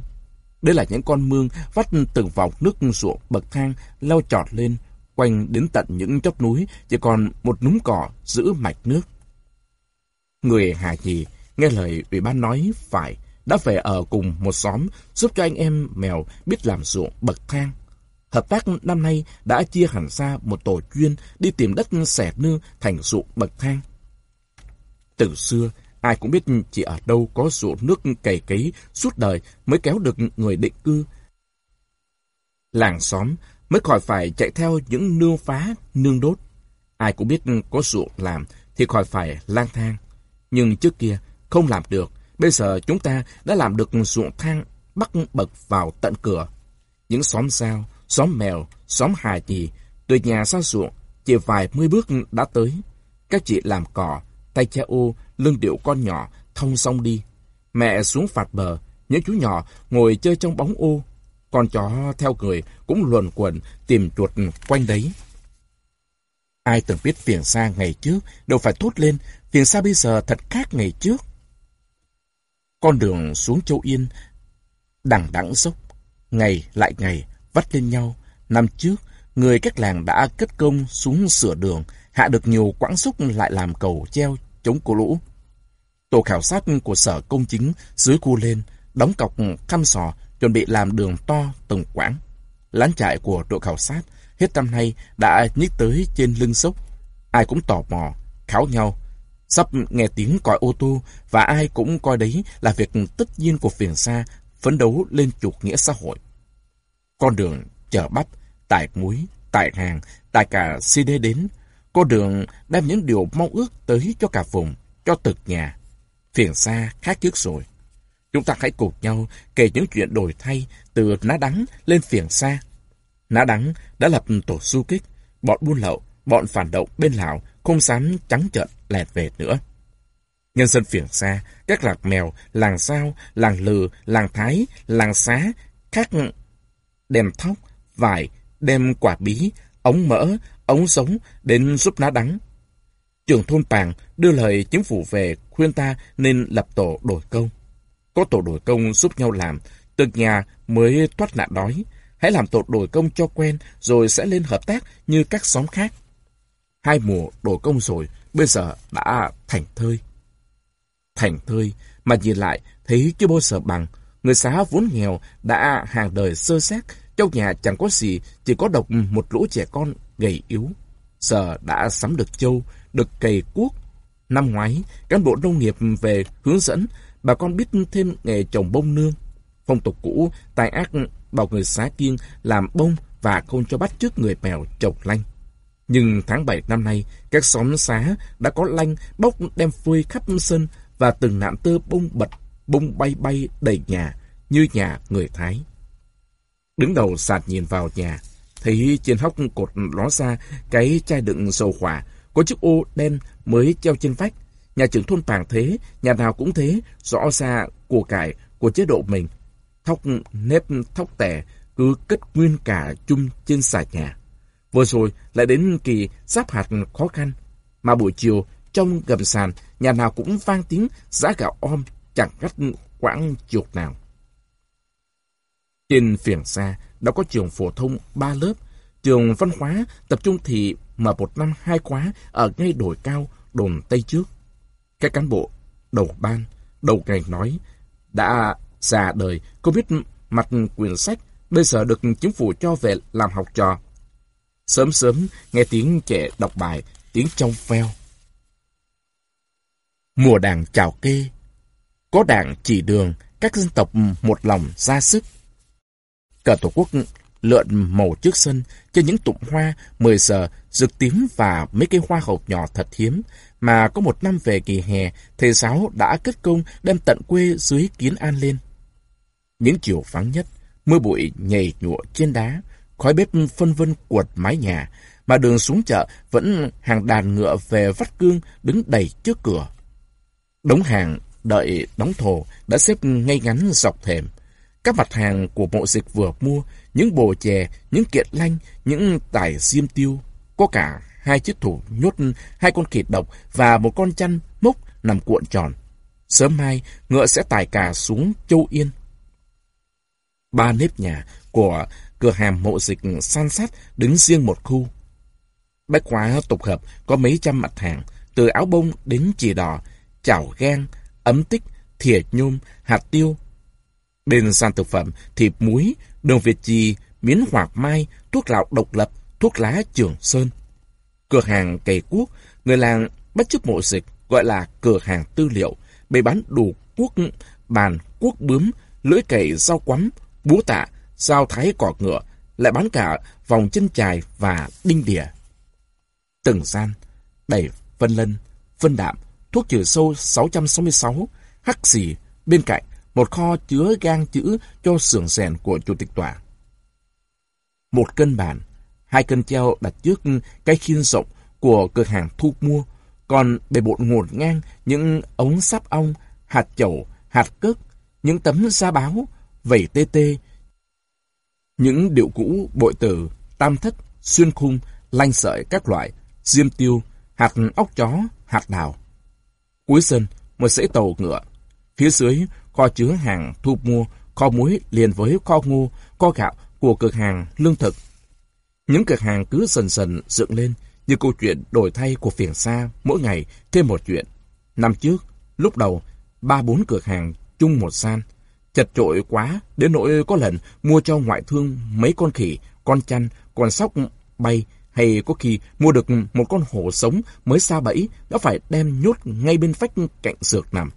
Đây là những con mương vắt từng vòng nước ruộng bậc thang leo trọt lên, quanh đến tận những chóp núi chỉ còn một núm cỏ giữ mạch nước. Người Hà Nhì nghe lời ủy ban nói phải đã về ở cùng một xóm giúp cho anh em mèo biết làm ruộng bậc thang. Hợp tác năm nay đã chia hẳn ra một tổ chuyên đi tìm đất xẻ nương thành ruộng bậc thang. Từ xưa, ai cũng biết chỉ ở đâu có ruộng nước cày cấy suốt đời mới kéo được người định cư. Làng xóm mới khỏi phải chạy theo những nương phá, nương đốt. Ai cũng biết có ruộng làm thì khỏi phải lang thang. Nhưng trước kia không làm được, bây giờ chúng ta đã làm được ruộng thang bắt bậc vào tận cửa. Những xóm sao, xóm mèo, xóm hà chì, từ nhà ra ruộng, chỉ vài mươi bước đã tới. Các chị làm cỏ, tay che ô, lưng điệu con nhỏ, thông song đi. Mẹ xuống phạt bờ, những chú nhỏ ngồi chơi trong bóng ô. Con chó theo người cũng luồn quẩn tìm chuột quanh đấy. Ai từng biết phiền xa ngày trước đâu phải thốt lên, phiền xa bây giờ thật khác ngày trước. Con đường xuống Châu Yên đằng đẵng dốc, ngày lại ngày vắt lên nhau. Năm trước, người các làng đã kết công xuống sửa đường, hạ được nhiều quãng xúc lại làm cầu treo chống cổ lũ. Tổ khảo sát của Sở Công Chính dưới cua lên, đóng cọc thăm sò, chuẩn bị làm đường to từng quãng. Lán trại của đội khảo sát hết năm nay đã nhích tới trên lưng sốc. Ai cũng tò mò, khảo nhau. Sắp nghe tiếng còi ô tô và ai cũng coi đấy là việc tất nhiên của phiền xa phấn đấu lên chủ nghĩa xã hội. Con đường chở bắp, tải muối, tải hàng, tải cả CD đến. Con đường đem những điều mong ước tới cho cả vùng, cho từng nhà. Phiền xa khác trước rồi. Chúng ta hãy cùng nhau kể những chuyện đổi thay từ ná đắng lên phiền xa. Ná đắng đã lập tổ du kích, bọn buôn lậu, bọn phản động bên Lào không dám trắng trợn lẹt về nữa. Nhân dân phiền xa, các lạc mèo, làng sao, làng lừ, làng thái, làng xá, khác đem thóc, vải, đem quả bí, ống mỡ, ống sống đến giúp ná đắng. Trường thôn Pàng đưa lời chính phủ về khuyên ta nên lập tổ đổi công. Có tổ đổi công giúp nhau làm, từng nhà mới thoát nạn đói. Hãy làm tổ đổi công cho quen rồi sẽ lên hợp tác như các xóm khác. Hai mùa đổi công rồi, bây giờ đã thành thơi. Thành thơi, mà nhìn lại thấy chưa bao giờ bằng. Người xá vốn nghèo đã hàng đời sơ xác, trong nhà chẳng có gì, chỉ có độc một lũ trẻ con gầy yếu. Giờ đã sắm được châu, được cày cuốc. Năm ngoái, cán bộ nông nghiệp về hướng dẫn, bà con biết thêm nghề trồng bông nương. Phong tục cũ, tài ác bảo người xá kiên làm bông và không cho bắt trước người mèo trồng lanh. Nhưng tháng 7 năm nay, các xóm xá đã có lanh bốc đem phơi khắp sân và từng nạn tơ bông bật, bung bay bay đầy nhà, như nhà người Thái. Đứng đầu sạt nhìn vào nhà, thấy trên hốc cột ló ra cái chai đựng dầu hỏa, có chiếc ô đen mới treo trên vách. Nhà trưởng thôn Pàng thế, nhà nào cũng thế, rõ ra của cải của chế độ mình. Thóc nếp thóc tẻ cứ cất nguyên cả chung trên xà nhà. Vừa rồi lại đến kỳ giáp hạt khó khăn, mà buổi chiều trong gầm sàn, nhà nào cũng vang tiếng giá gạo om chẳng rách quãng chuột nào. Trên phiền xa đã có trường phổ thông ba lớp, trường văn hóa tập trung thì mở một năm hai khóa ở ngay đồi cao đồn Tây trước. Các cán bộ đầu ban, đầu ngành nói đã già đời không biết mặt quyển sách bây giờ được chính phủ cho về làm học trò. Sớm sớm nghe tiếng trẻ đọc bài, tiếng trong veo. Mùa đàn chào kê, có đảng chỉ đường, các dân tộc một lòng ra sức. Cờ Tổ quốc lượn màu trước sân, trên những tụm hoa, mười giờ, rực tím và mấy cây hoa hậu nhỏ thật hiếm, mà có một năm về kỳ hè, thầy giáo đã kết công đem tận quê dưới kiến an lên. Những chiều vắng nhất, mưa bụi nhảy nhụa trên đá, khói bếp phân vân quật mái nhà, mà đường xuống chợ vẫn hàng đàn ngựa về vắt cương đứng đầy trước cửa. Đống hàng đợi đóng thổ đã xếp ngay ngắn dọc thềm. Các mặt hàng của mộ dịch vừa mua, những bồ chè, những kiện lanh, những tải diêm tiêu, có cả hai chiếc thủ nhốt hai con khỉ độc và một con chăn mốc nằm cuộn tròn. Sớm mai, ngựa sẽ tải cả xuống Châu Yên. Ba nếp nhà của cửa hàng mộ dịch san sát đứng riêng một khu. Bách hóa tục hợp có mấy trăm mặt hàng, từ áo bông đến chì đỏ, chảo gan, ấm tích, thìa nhôm, hạt tiêu. Bên sàn thực phẩm, thịt muối, đường Việt trì, miến hoạt mai, thuốc lạo độc lập, thuốc lá trường sơn. Cửa hàng cày cuốc, người làng bắt chước mộ dịch gọi là cửa hàng tư liệu, bày bán đủ cuốc bàn, cuốc bướm, lưỡi cày rau quắm, búa tạ, dao thái cỏ ngựa, lại bán cả vòng chân chài và đinh đỉa. Từng gian, đẩy phân lân, phân đạm, thuốc trừ sâu 666, hắc xì, bên cạnh một kho chứa gang chữ cho xưởng rèn của chủ tịch tòa. Một cân bàn, hai cân treo đặt trước cái khiên rộng của cửa hàng thu mua, còn bề bộn ngổn ngang những ống sáp ong, hạt chậu, hạt cước, những tấm da báo, vẩy tê tê, những điệu cũ bội tử, tam thất, xuyên khung, lanh sợi các loại, diêm tiêu, hạt óc chó, hạt đào. Cuối sân, một dãy tàu ngựa. Phía dưới, kho chứa hàng thu mua, kho muối liền với kho ngô, kho gạo của cửa hàng lương thực. Những cửa hàng cứ dần dần dựng lên như câu chuyện đổi thay của phiền xa mỗi ngày thêm một chuyện. Năm trước, lúc đầu, ba bốn cửa hàng chung một gian Chật trội quá, đến nỗi có lần mua cho ngoại thương mấy con khỉ, con chăn, con sóc bay, hay có khi mua được một con hổ sống mới xa bẫy, đã phải đem nhốt ngay bên vách cạnh sược nằm.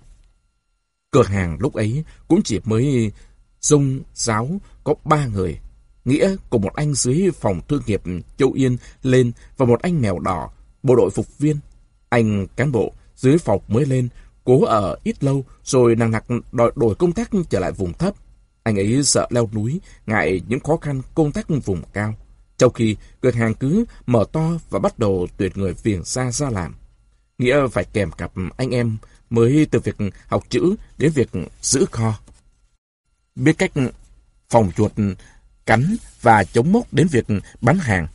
Cửa hàng lúc ấy cũng chỉ mới dung giáo có ba người. Nghĩa cùng một anh dưới phòng thương nghiệp Châu Yên lên và một anh mèo đỏ, bộ đội phục viên. Anh cán bộ dưới phòng mới lên, cố ở ít lâu rồi nàng nặc đòi đổi công tác trở lại vùng thấp. Anh ấy sợ leo núi, ngại những khó khăn công tác vùng cao. Trong khi cửa hàng cứ mở to và bắt đầu tuyệt người phiền xa ra làm. Nghĩa phải kèm cặp anh em mới từ việc học chữ đến việc giữ kho. Biết cách phòng chuột cắn và chống mốc đến việc bán hàng.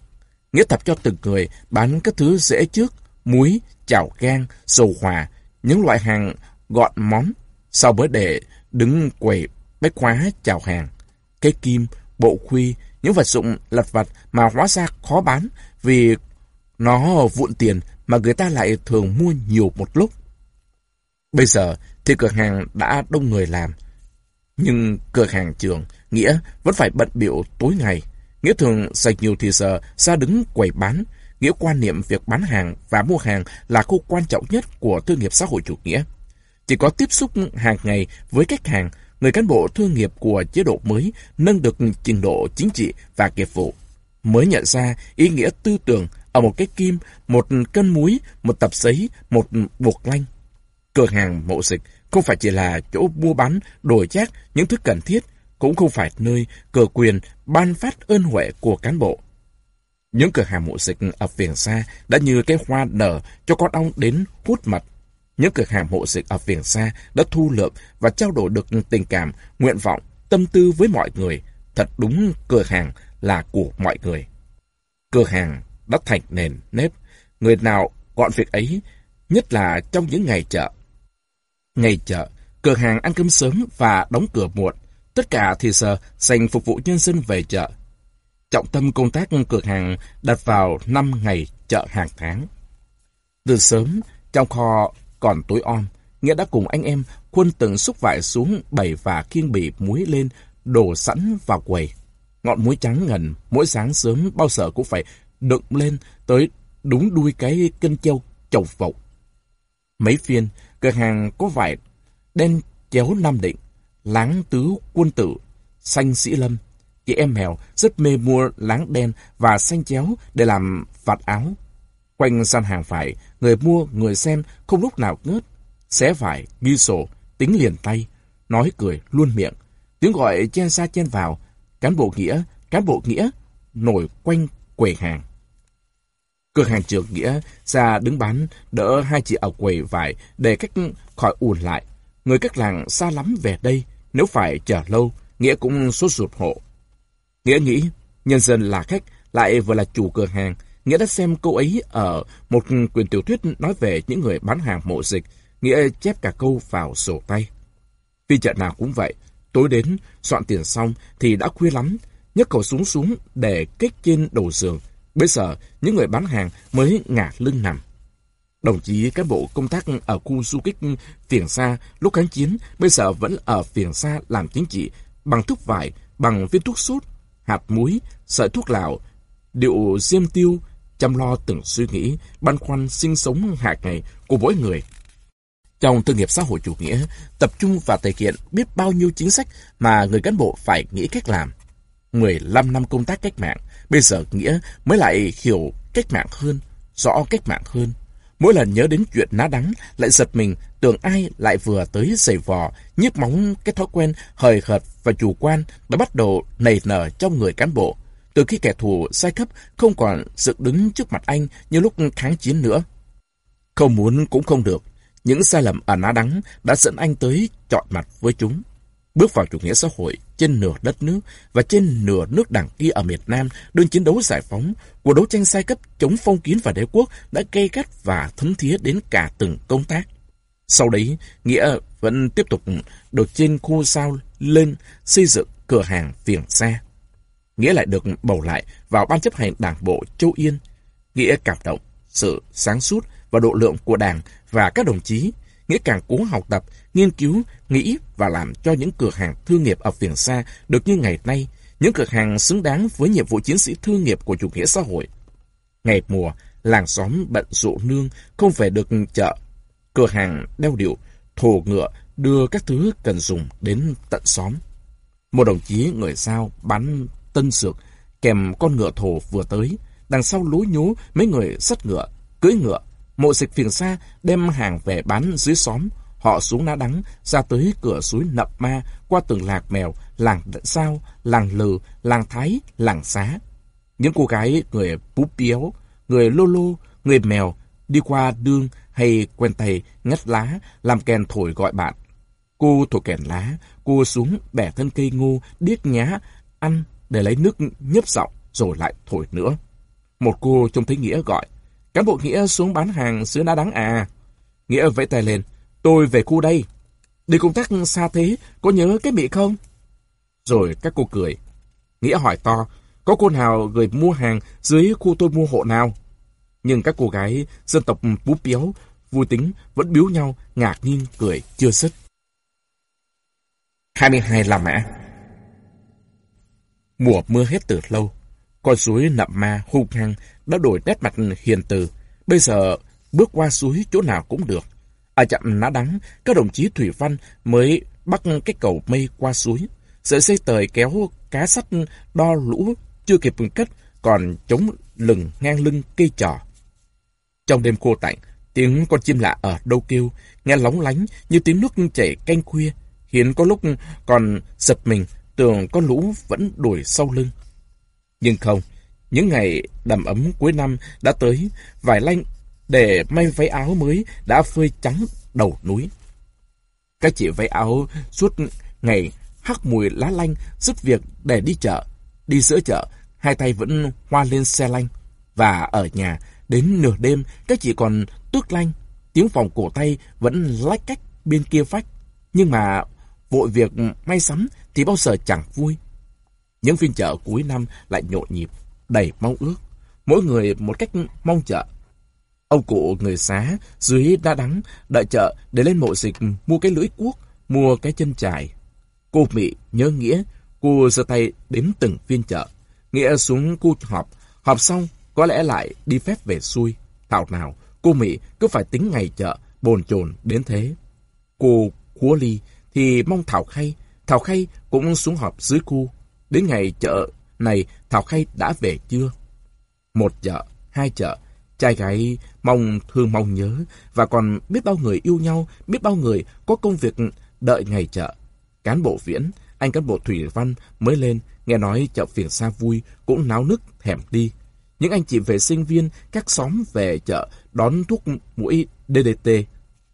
Nghĩa tập cho từng người bán các thứ dễ trước, muối, chảo gan, dầu hòa, những loại hàng gọn món, sau mới để đứng quầy bách khóa chào hàng. Cái kim, bộ khuy, những vật dụng lặt vặt mà hóa ra khó bán vì nó vụn tiền mà người ta lại thường mua nhiều một lúc. Bây giờ thì cửa hàng đã đông người làm, nhưng cửa hàng trường, Nghĩa vẫn phải bận biểu tối ngày. Nghĩa thường dành nhiều thời giờ ra đứng quầy bán. Nghĩa quan niệm việc bán hàng và mua hàng là khâu quan trọng nhất của thương nghiệp xã hội chủ nghĩa. Chỉ có tiếp xúc hàng ngày với khách hàng, người cán bộ thương nghiệp của chế độ mới nâng được trình độ chính trị và nghiệp vụ. Mới nhận ra ý nghĩa tư tưởng ở một cái kim, một cân muối, một tập giấy, một buộc lanh. Cửa hàng mộ dịch không phải chỉ là chỗ mua bán, đổi chác những thứ cần thiết, cũng không phải nơi cờ quyền ban phát ơn huệ của cán bộ. Những cửa hàng mộ dịch ở phiền xa đã như cái hoa nở cho con ong đến hút mật. Những cửa hàng hộ dịch ở phiền xa đã thu lượm và trao đổi được tình cảm, nguyện vọng, tâm tư với mọi người. Thật đúng cửa hàng là của mọi người. Cửa hàng đã thành nền nếp. Người nào gọn việc ấy, nhất là trong những ngày chợ. Ngày chợ, cửa hàng ăn cơm sớm và đóng cửa muộn. Tất cả thì giờ dành phục vụ nhân dân về chợ. Trọng tâm công tác cửa hàng đặt vào 5 ngày chợ hàng tháng. Từ sớm, trong kho còn tối om, Nghĩa đã cùng anh em quân từng xúc vải xuống bày và kiêng bì muối lên, đổ sẵn vào quầy. Ngọn muối trắng ngần, mỗi sáng sớm bao giờ cũng phải đựng lên tới đúng đuôi cái cân treo chầu vọng. Mấy phiên, cửa hàng có vải đen chéo Nam Định, láng tứ quân tử, xanh sĩ lâm. Chị em mèo rất mê mua láng đen và xanh chéo để làm vạt áo. Quanh sàn hàng vải, người mua, người xem không lúc nào ngớt. Xé vải, ghi sổ, tính liền tay, nói cười luôn miệng. Tiếng gọi chen xa chen vào, cán bộ nghĩa, cán bộ nghĩa, nổi quanh quầy hàng. Cửa hàng trưởng Nghĩa ra đứng bán, đỡ hai chị ở quầy vải để cách khỏi ùn lại. Người các làng xa lắm về đây, nếu phải chờ lâu, Nghĩa cũng sốt ruột hộ. Nghĩa nghĩ, nhân dân là khách, lại vừa là chủ cửa hàng. Nghĩa đã xem cô ấy ở một quyển tiểu thuyết nói về những người bán hàng mộ dịch. Nghĩa chép cả câu vào sổ tay. Phiên chợ nào cũng vậy, tối đến, soạn tiền xong thì đã khuya lắm, nhấc khẩu súng xuống để kích trên đầu giường. Bây giờ, những người bán hàng mới ngả lưng nằm. Đồng chí cán bộ công tác ở khu du kích Phiền Sa lúc kháng chiến, bây giờ vẫn ở Phiền Sa làm chính trị, bằng thuốc vải, bằng viên thuốc sốt, hạt muối, sợi thuốc lào, điệu diêm tiêu, chăm lo từng suy nghĩ, băn khoăn sinh sống hàng ngày của mỗi người. Trong thương nghiệp xã hội chủ nghĩa, tập trung và thể hiện biết bao nhiêu chính sách mà người cán bộ phải nghĩ cách làm. 15 năm công tác cách mạng, bây giờ Nghĩa mới lại hiểu cách mạng hơn, rõ cách mạng hơn. Mỗi lần nhớ đến chuyện ná đắng, lại giật mình, tưởng ai lại vừa tới giày vò, nhức móng cái thói quen hời hợt và chủ quan đã bắt đầu nảy nở trong người cán bộ, từ khi kẻ thù sai cấp không còn dựng đứng trước mặt anh như lúc kháng chiến nữa. Không muốn cũng không được, những sai lầm ở ná đắng đã dẫn anh tới chọn mặt với chúng. Bước vào chủ nghĩa xã hội trên nửa đất nước và trên nửa nước đảng kia ở miền Nam, đương chiến đấu giải phóng, cuộc đấu tranh sai cấp chống phong kiến và đế quốc đã gây gắt và thấm thía đến cả từng công tác. Sau đấy, Nghĩa vẫn tiếp tục được trên khu sao lên xây dựng cửa hàng tiền xe. Nghĩa lại được bầu lại vào ban chấp hành đảng bộ Châu Yên. Nghĩa cảm động, sự sáng suốt và độ lượng của đảng và các đồng chí. Nghĩa càng cố học tập, nghiên cứu, nghĩ và làm cho những cửa hàng thương nghiệp ở phiền xa được như ngày nay, những cửa hàng xứng đáng với nhiệm vụ chiến sĩ thương nghiệp của chủ nghĩa xã hội. Ngày mùa, làng xóm bận rộ nương, không về được chợ. Cửa hàng đeo điệu, thổ ngựa đưa các thứ cần dùng đến tận xóm. Một đồng chí người sao bán tân sược, kèm con ngựa thổ vừa tới. Đằng sau lối nhố mấy người sắt ngựa, cưỡi ngựa. Mộ dịch phiền xa đem hàng về bán dưới xóm. Họ xuống ná đắng, ra tới cửa suối Nậm Ma, qua từng lạc mèo, làng sao, làng lừ, làng thái, làng xá. Những cô gái người búp béo, người lô lô, người mèo, đi qua đương hay quen tay ngắt lá, làm kèn thổi gọi bạn. Cô thổi kèn lá, cô xuống bẻ thân cây ngô, điếc nhá, ăn để lấy nước nhấp giọng rồi lại thổi nữa. Một cô trông thấy Nghĩa gọi, cán bộ Nghĩa xuống bán hàng sữa đá đắng à. Nghĩa vẫy tay lên, tôi về khu đây. Đi công tác xa thế, có nhớ cái mị không? Rồi các cô cười. Nghĩa hỏi to, có cô nào gửi mua hàng dưới khu tôi mua hộ nào? Nhưng các cô gái dân tộc bú béo, vui tính vẫn biếu nhau, ngạc nhiên cười chưa sức. 22 là Mã Mùa mưa hết từ lâu. Con suối nậm ma hung hăng đã đổi nét mặt hiền từ. Bây giờ bước qua suối chỗ nào cũng được. À, ở chậm ná đắng, các đồng chí thủy văn mới bắt cái cầu mây qua suối. Sợi dây tời kéo cá sắt đo lũ chưa kịp cách còn chống lừng ngang lưng cây trò. Trong đêm cô tạnh, tiếng con chim lạ ở đâu kêu, nghe lóng lánh như tiếng nước chảy canh khuya. Hiện có lúc còn giật mình tưởng con lũ vẫn đuổi sau lưng. Nhưng không, những ngày đầm ấm cuối năm đã tới, vải lanh để may váy áo mới đã phơi trắng đầu núi. Các chị váy áo suốt ngày hắc mùi lá lanh, dứt việc để đi chợ. Đi giữa chợ, hai tay vẫn hoa lên xe lanh. Và ở nhà, đến nửa đêm, các chị còn tước lanh. Tiếng phòng cổ tay vẫn lách cách bên kia vách. Nhưng mà vội việc may sắm thì bao giờ chẳng vui. Những phiên chợ cuối năm lại nhộn nhịp, đầy mong ước. Mỗi người một cách mong chợ. Ông cụ người xá dưới đá đắng đợi chợ để lên mộ dịch mua cái lưỡi cuốc, mua cái chân chài. Cô Mỹ nhớ Nghĩa, cô giơ tay đến từng phiên chợ. Nghĩa xuống khu họp, họp xong có lẽ lại đi phép về xuôi. Thảo nào, cô Mỹ cứ phải tính ngày chợ, bồn chồn đến thế. Cô Khúa Ly thì mong Thảo Khay. Thảo Khay cũng xuống họp dưới khu. Đến ngày chợ này Thảo Khay đã về chưa? Một chợ, hai chợ, trai gái mong thương mong nhớ và còn biết bao người yêu nhau, biết bao người có công việc đợi ngày chợ. Cán bộ viễn, anh cán bộ Thủy Văn mới lên, nghe nói chợ phiền xa vui, cũng náo nức thèm đi. Những anh chị về sinh viên, các xóm về chợ đón thuốc mũi DDT,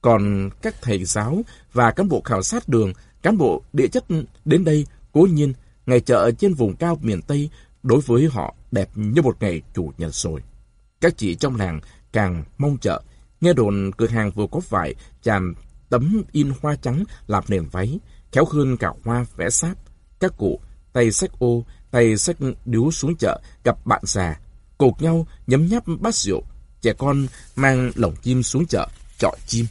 còn các thầy giáo và cán bộ khảo sát đường, cán bộ địa chất đến đây, cố nhiên, ngày chợ trên vùng cao miền Tây đối với họ đẹp như một ngày chủ nhật rồi. Các chị trong làng càng mong chợ, Nghe đồn cửa hàng vừa có vải, chàm tấm in hoa trắng làm nền váy, khéo hơn cả hoa vẽ sáp. Các cụ, tay sách ô, tay sách điếu xuống chợ, gặp bạn già, cột nhau nhấm nháp bát rượu, trẻ con mang lồng chim xuống chợ, chọi chim.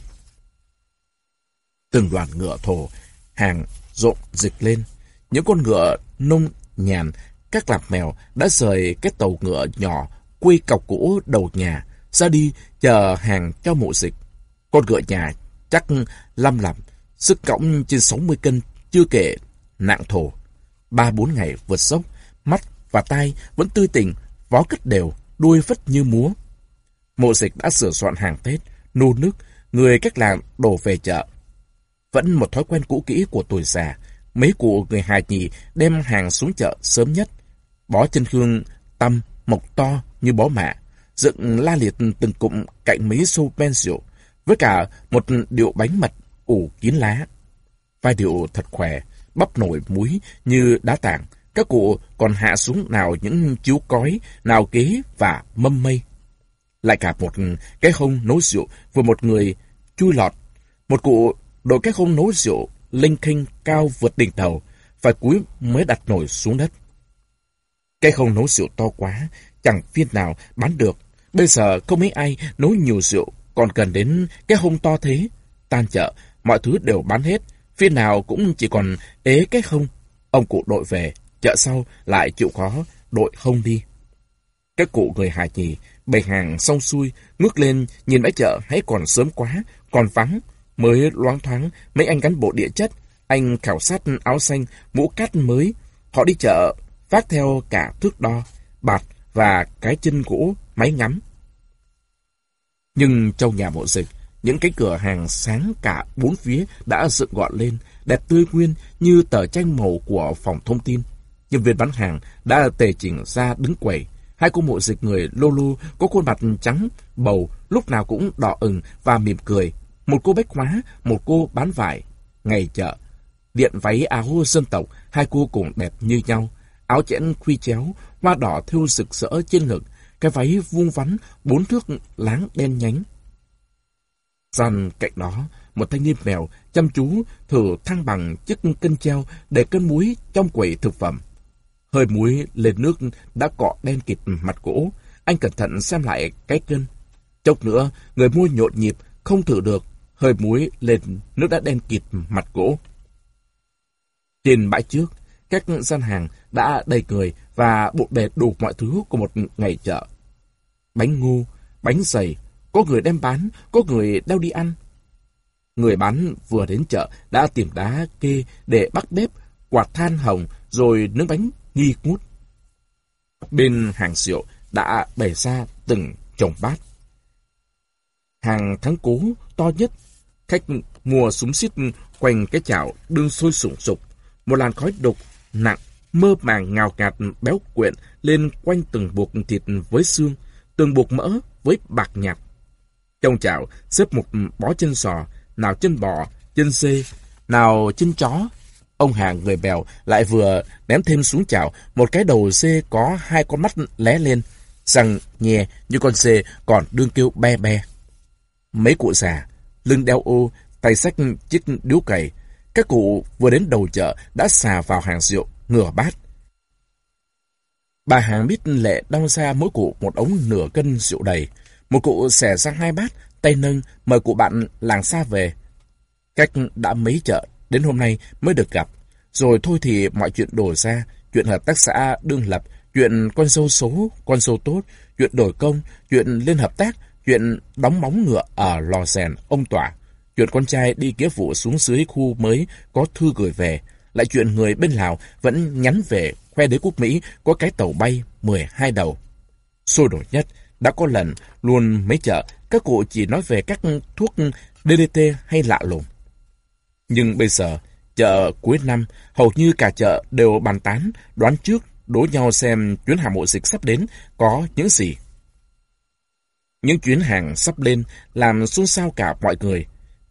Từng đoàn ngựa thổ, hàng rộn dịch lên. Những con ngựa nông nhàn, các lạp mèo đã rời cái tàu ngựa nhỏ quy cọc cũ đầu nhà, ra đi chờ hàng cho mộ dịch. Con ngựa nhà chắc lăm lắm, sức cõng trên 60 cân, chưa kể nặng thổ. Ba bốn ngày vượt sốc, mắt và tai vẫn tươi tỉnh, vó cất đều, đuôi phất như múa. Mộ dịch đã sửa soạn hàng Tết, nô nước, người cách làng đổ về chợ. Vẫn một thói quen cũ kỹ của tuổi già, mấy cụ người hài nhị đem hàng xuống chợ sớm nhất. Bó chân hương, tâm, mộc to như bó mạ, dựng la liệt từng cụm cạnh mấy xô men rượu, với cả một điệu bánh mật ủ kín lá. Vai điệu thật khỏe, bắp nổi muối như đá tảng, các cụ còn hạ xuống nào những chiếu cói, nào kế và mâm mây. Lại cả một cái hông nấu rượu vừa một người chui lọt. Một cụ đội cái hông nấu rượu linh khinh cao vượt đỉnh đầu, phải cúi mới đặt nổi xuống đất. Cái hông nấu rượu to quá, chẳng phiên nào bán được. Bây giờ không mấy ai nấu nhiều rượu, còn cần đến cái hông to thế. Tan chợ, mọi thứ đều bán hết, phiên nào cũng chỉ còn ế cái hông. Ông cụ đội về, chợ sau lại chịu khó đội hông đi. Các cụ người Hà Nhì bày hàng xong xuôi, ngước lên nhìn bãi chợ hãy còn sớm quá, còn vắng, mới loáng thoáng mấy anh cán bộ địa chất, anh khảo sát áo xanh, mũ cát mới. Họ đi chợ, phát theo cả thước đo, bạt và cái chân gỗ, máy ngắm. Nhưng trong nhà mộ dịch, những cái cửa hàng sáng cả bốn phía đã dựng gọn lên, đẹp tươi nguyên như tờ tranh màu của phòng thông tin. Nhân viên bán hàng đã tề chỉnh ra đứng quầy. Hai cô mộ dịch người lô lô có khuôn mặt trắng, bầu, lúc nào cũng đỏ ửng và mỉm cười. Một cô bách hóa, một cô bán vải. Ngày chợ, điện váy áo dân tộc, hai cô cùng đẹp như nhau. Áo chẽn khuy chéo, hoa đỏ thêu rực rỡ trên ngực, cái váy vuông vắn, bốn thước láng đen nhánh. Gian cạnh đó, một thanh niên mèo chăm chú thử thăng bằng chiếc cân treo để cân muối trong quầy thực phẩm. Hơi muối lên nước đã cọ đen kịt mặt gỗ. Anh cẩn thận xem lại cái cân. Chốc nữa, người mua nhộn nhịp, không thử được. Hơi muối lên nước đã đen kịt mặt gỗ. Trên bãi trước, các gian hàng đã đầy người và bộn bề đủ mọi thứ của một ngày chợ. Bánh ngô, bánh dày, có người đem bán, có người đeo đi ăn. Người bán vừa đến chợ đã tìm đá kê để bắt bếp, quạt than hồng rồi nướng bánh nghi ngút. Bên hàng rượu đã bày ra từng chồng bát. Hàng thắng cố to nhất, khách mua súng xít quanh cái chảo đương sôi sủng sục. Một làn khói đục, nặng, mơ màng ngào ngạt béo quyện lên quanh từng buộc thịt với xương, từng buộc mỡ với bạc nhạt. Trong chảo xếp một bó chân sò, nào chân bò, chân xê, nào chân chó, Ông hàng người bèo lại vừa ném thêm xuống chảo một cái đầu xê có hai con mắt lé lên, rằng nhè như con xê còn đương kêu be be. Mấy cụ già, lưng đeo ô, tay xách chiếc điếu cày. Các cụ vừa đến đầu chợ đã xà vào hàng rượu, ngửa bát. Bà hàng biết lệ đong ra mỗi cụ một ống nửa cân rượu đầy. Một cụ xẻ ra hai bát, tay nâng, mời cụ bạn làng xa về. Cách đã mấy chợ Đến hôm nay mới được gặp. Rồi thôi thì mọi chuyện đổ ra, chuyện hợp tác xã đương lập, chuyện con sâu số, con sâu tốt, chuyện đổi công, chuyện liên hợp tác, chuyện đóng móng ngựa ở lò rèn ông tỏa, chuyện con trai đi nghĩa vụ xuống dưới khu mới có thư gửi về, lại chuyện người bên Lào vẫn nhắn về khoe đế quốc Mỹ có cái tàu bay 12 đầu. Sôi nổi nhất, đã có lần luôn mấy chợ, các cụ chỉ nói về các thuốc DDT hay lạ lùng. Nhưng bây giờ, chợ cuối năm, hầu như cả chợ đều bàn tán, đoán trước, đố nhau xem chuyến hàng mộ dịch sắp đến có những gì. Những chuyến hàng sắp lên làm xôn xao cả mọi người.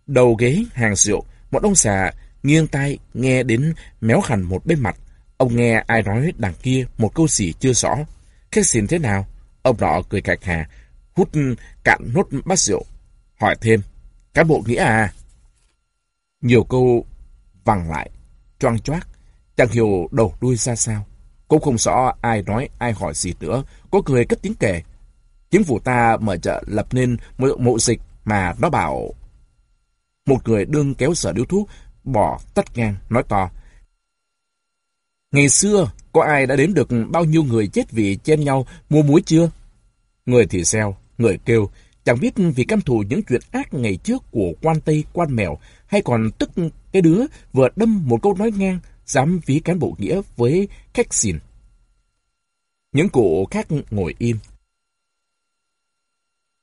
Đầu ghế hàng rượu, một ông già nghiêng tai nghe đến méo hẳn một bên mặt. Ông nghe ai nói đằng kia một câu gì chưa rõ. Khách xin thế nào? Ông nọ cười cạch hà, hút cạn nốt bát rượu. Hỏi thêm, cán bộ nghĩa à? Nhiều câu vẳng lại, choang choác, chẳng hiểu đầu đuôi ra sao. Cũng không rõ ai nói ai hỏi gì nữa, có người cất tiếng kể. Chính phủ ta mở chợ lập nên một mộ dịch mà nó bảo một người đương kéo sở điếu thuốc, bỏ tắt ngang, nói to. Ngày xưa, có ai đã đếm được bao nhiêu người chết vì chen nhau mua muối chưa? Người thì xeo, người kêu, chẳng biết vì căm thù những chuyện ác ngày trước của quan Tây, quan mèo, hay còn tức cái đứa vừa đâm một câu nói ngang, dám ví cán bộ nghĩa với khách xìn. Những cụ khác ngồi im.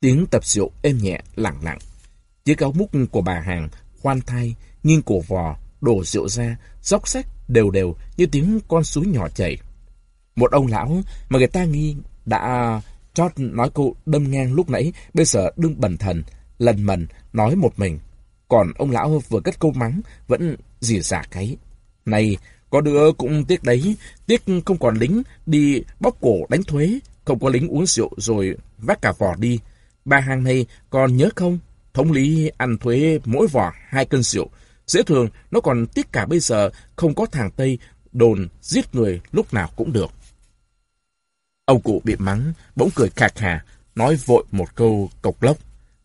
Tiếng tập rượu êm nhẹ, lặng lặng. Chiếc áo múc của bà hàng, khoan thai, nghiêng cổ vò, đổ rượu ra, dốc sách đều đều như tiếng con suối nhỏ chảy. Một ông lão mà người ta nghi đã chót nói câu đâm ngang lúc nãy, bây giờ đương bần thần, lần mần, nói một mình. Còn ông lão vừa cất câu mắng, vẫn dì xả cái. Này, có đứa cũng tiếc đấy, tiếc không còn lính đi bóc cổ đánh thuế, không có lính uống rượu rồi vác cả vỏ đi. Bà hàng này còn nhớ không? Thống lý ăn thuế mỗi vỏ hai cân rượu. Dễ thường, nó còn tiếc cả bây giờ không có thằng Tây đồn giết người lúc nào cũng được. Ông cụ bị mắng, bỗng cười khạc hà nói vội một câu cộc lốc.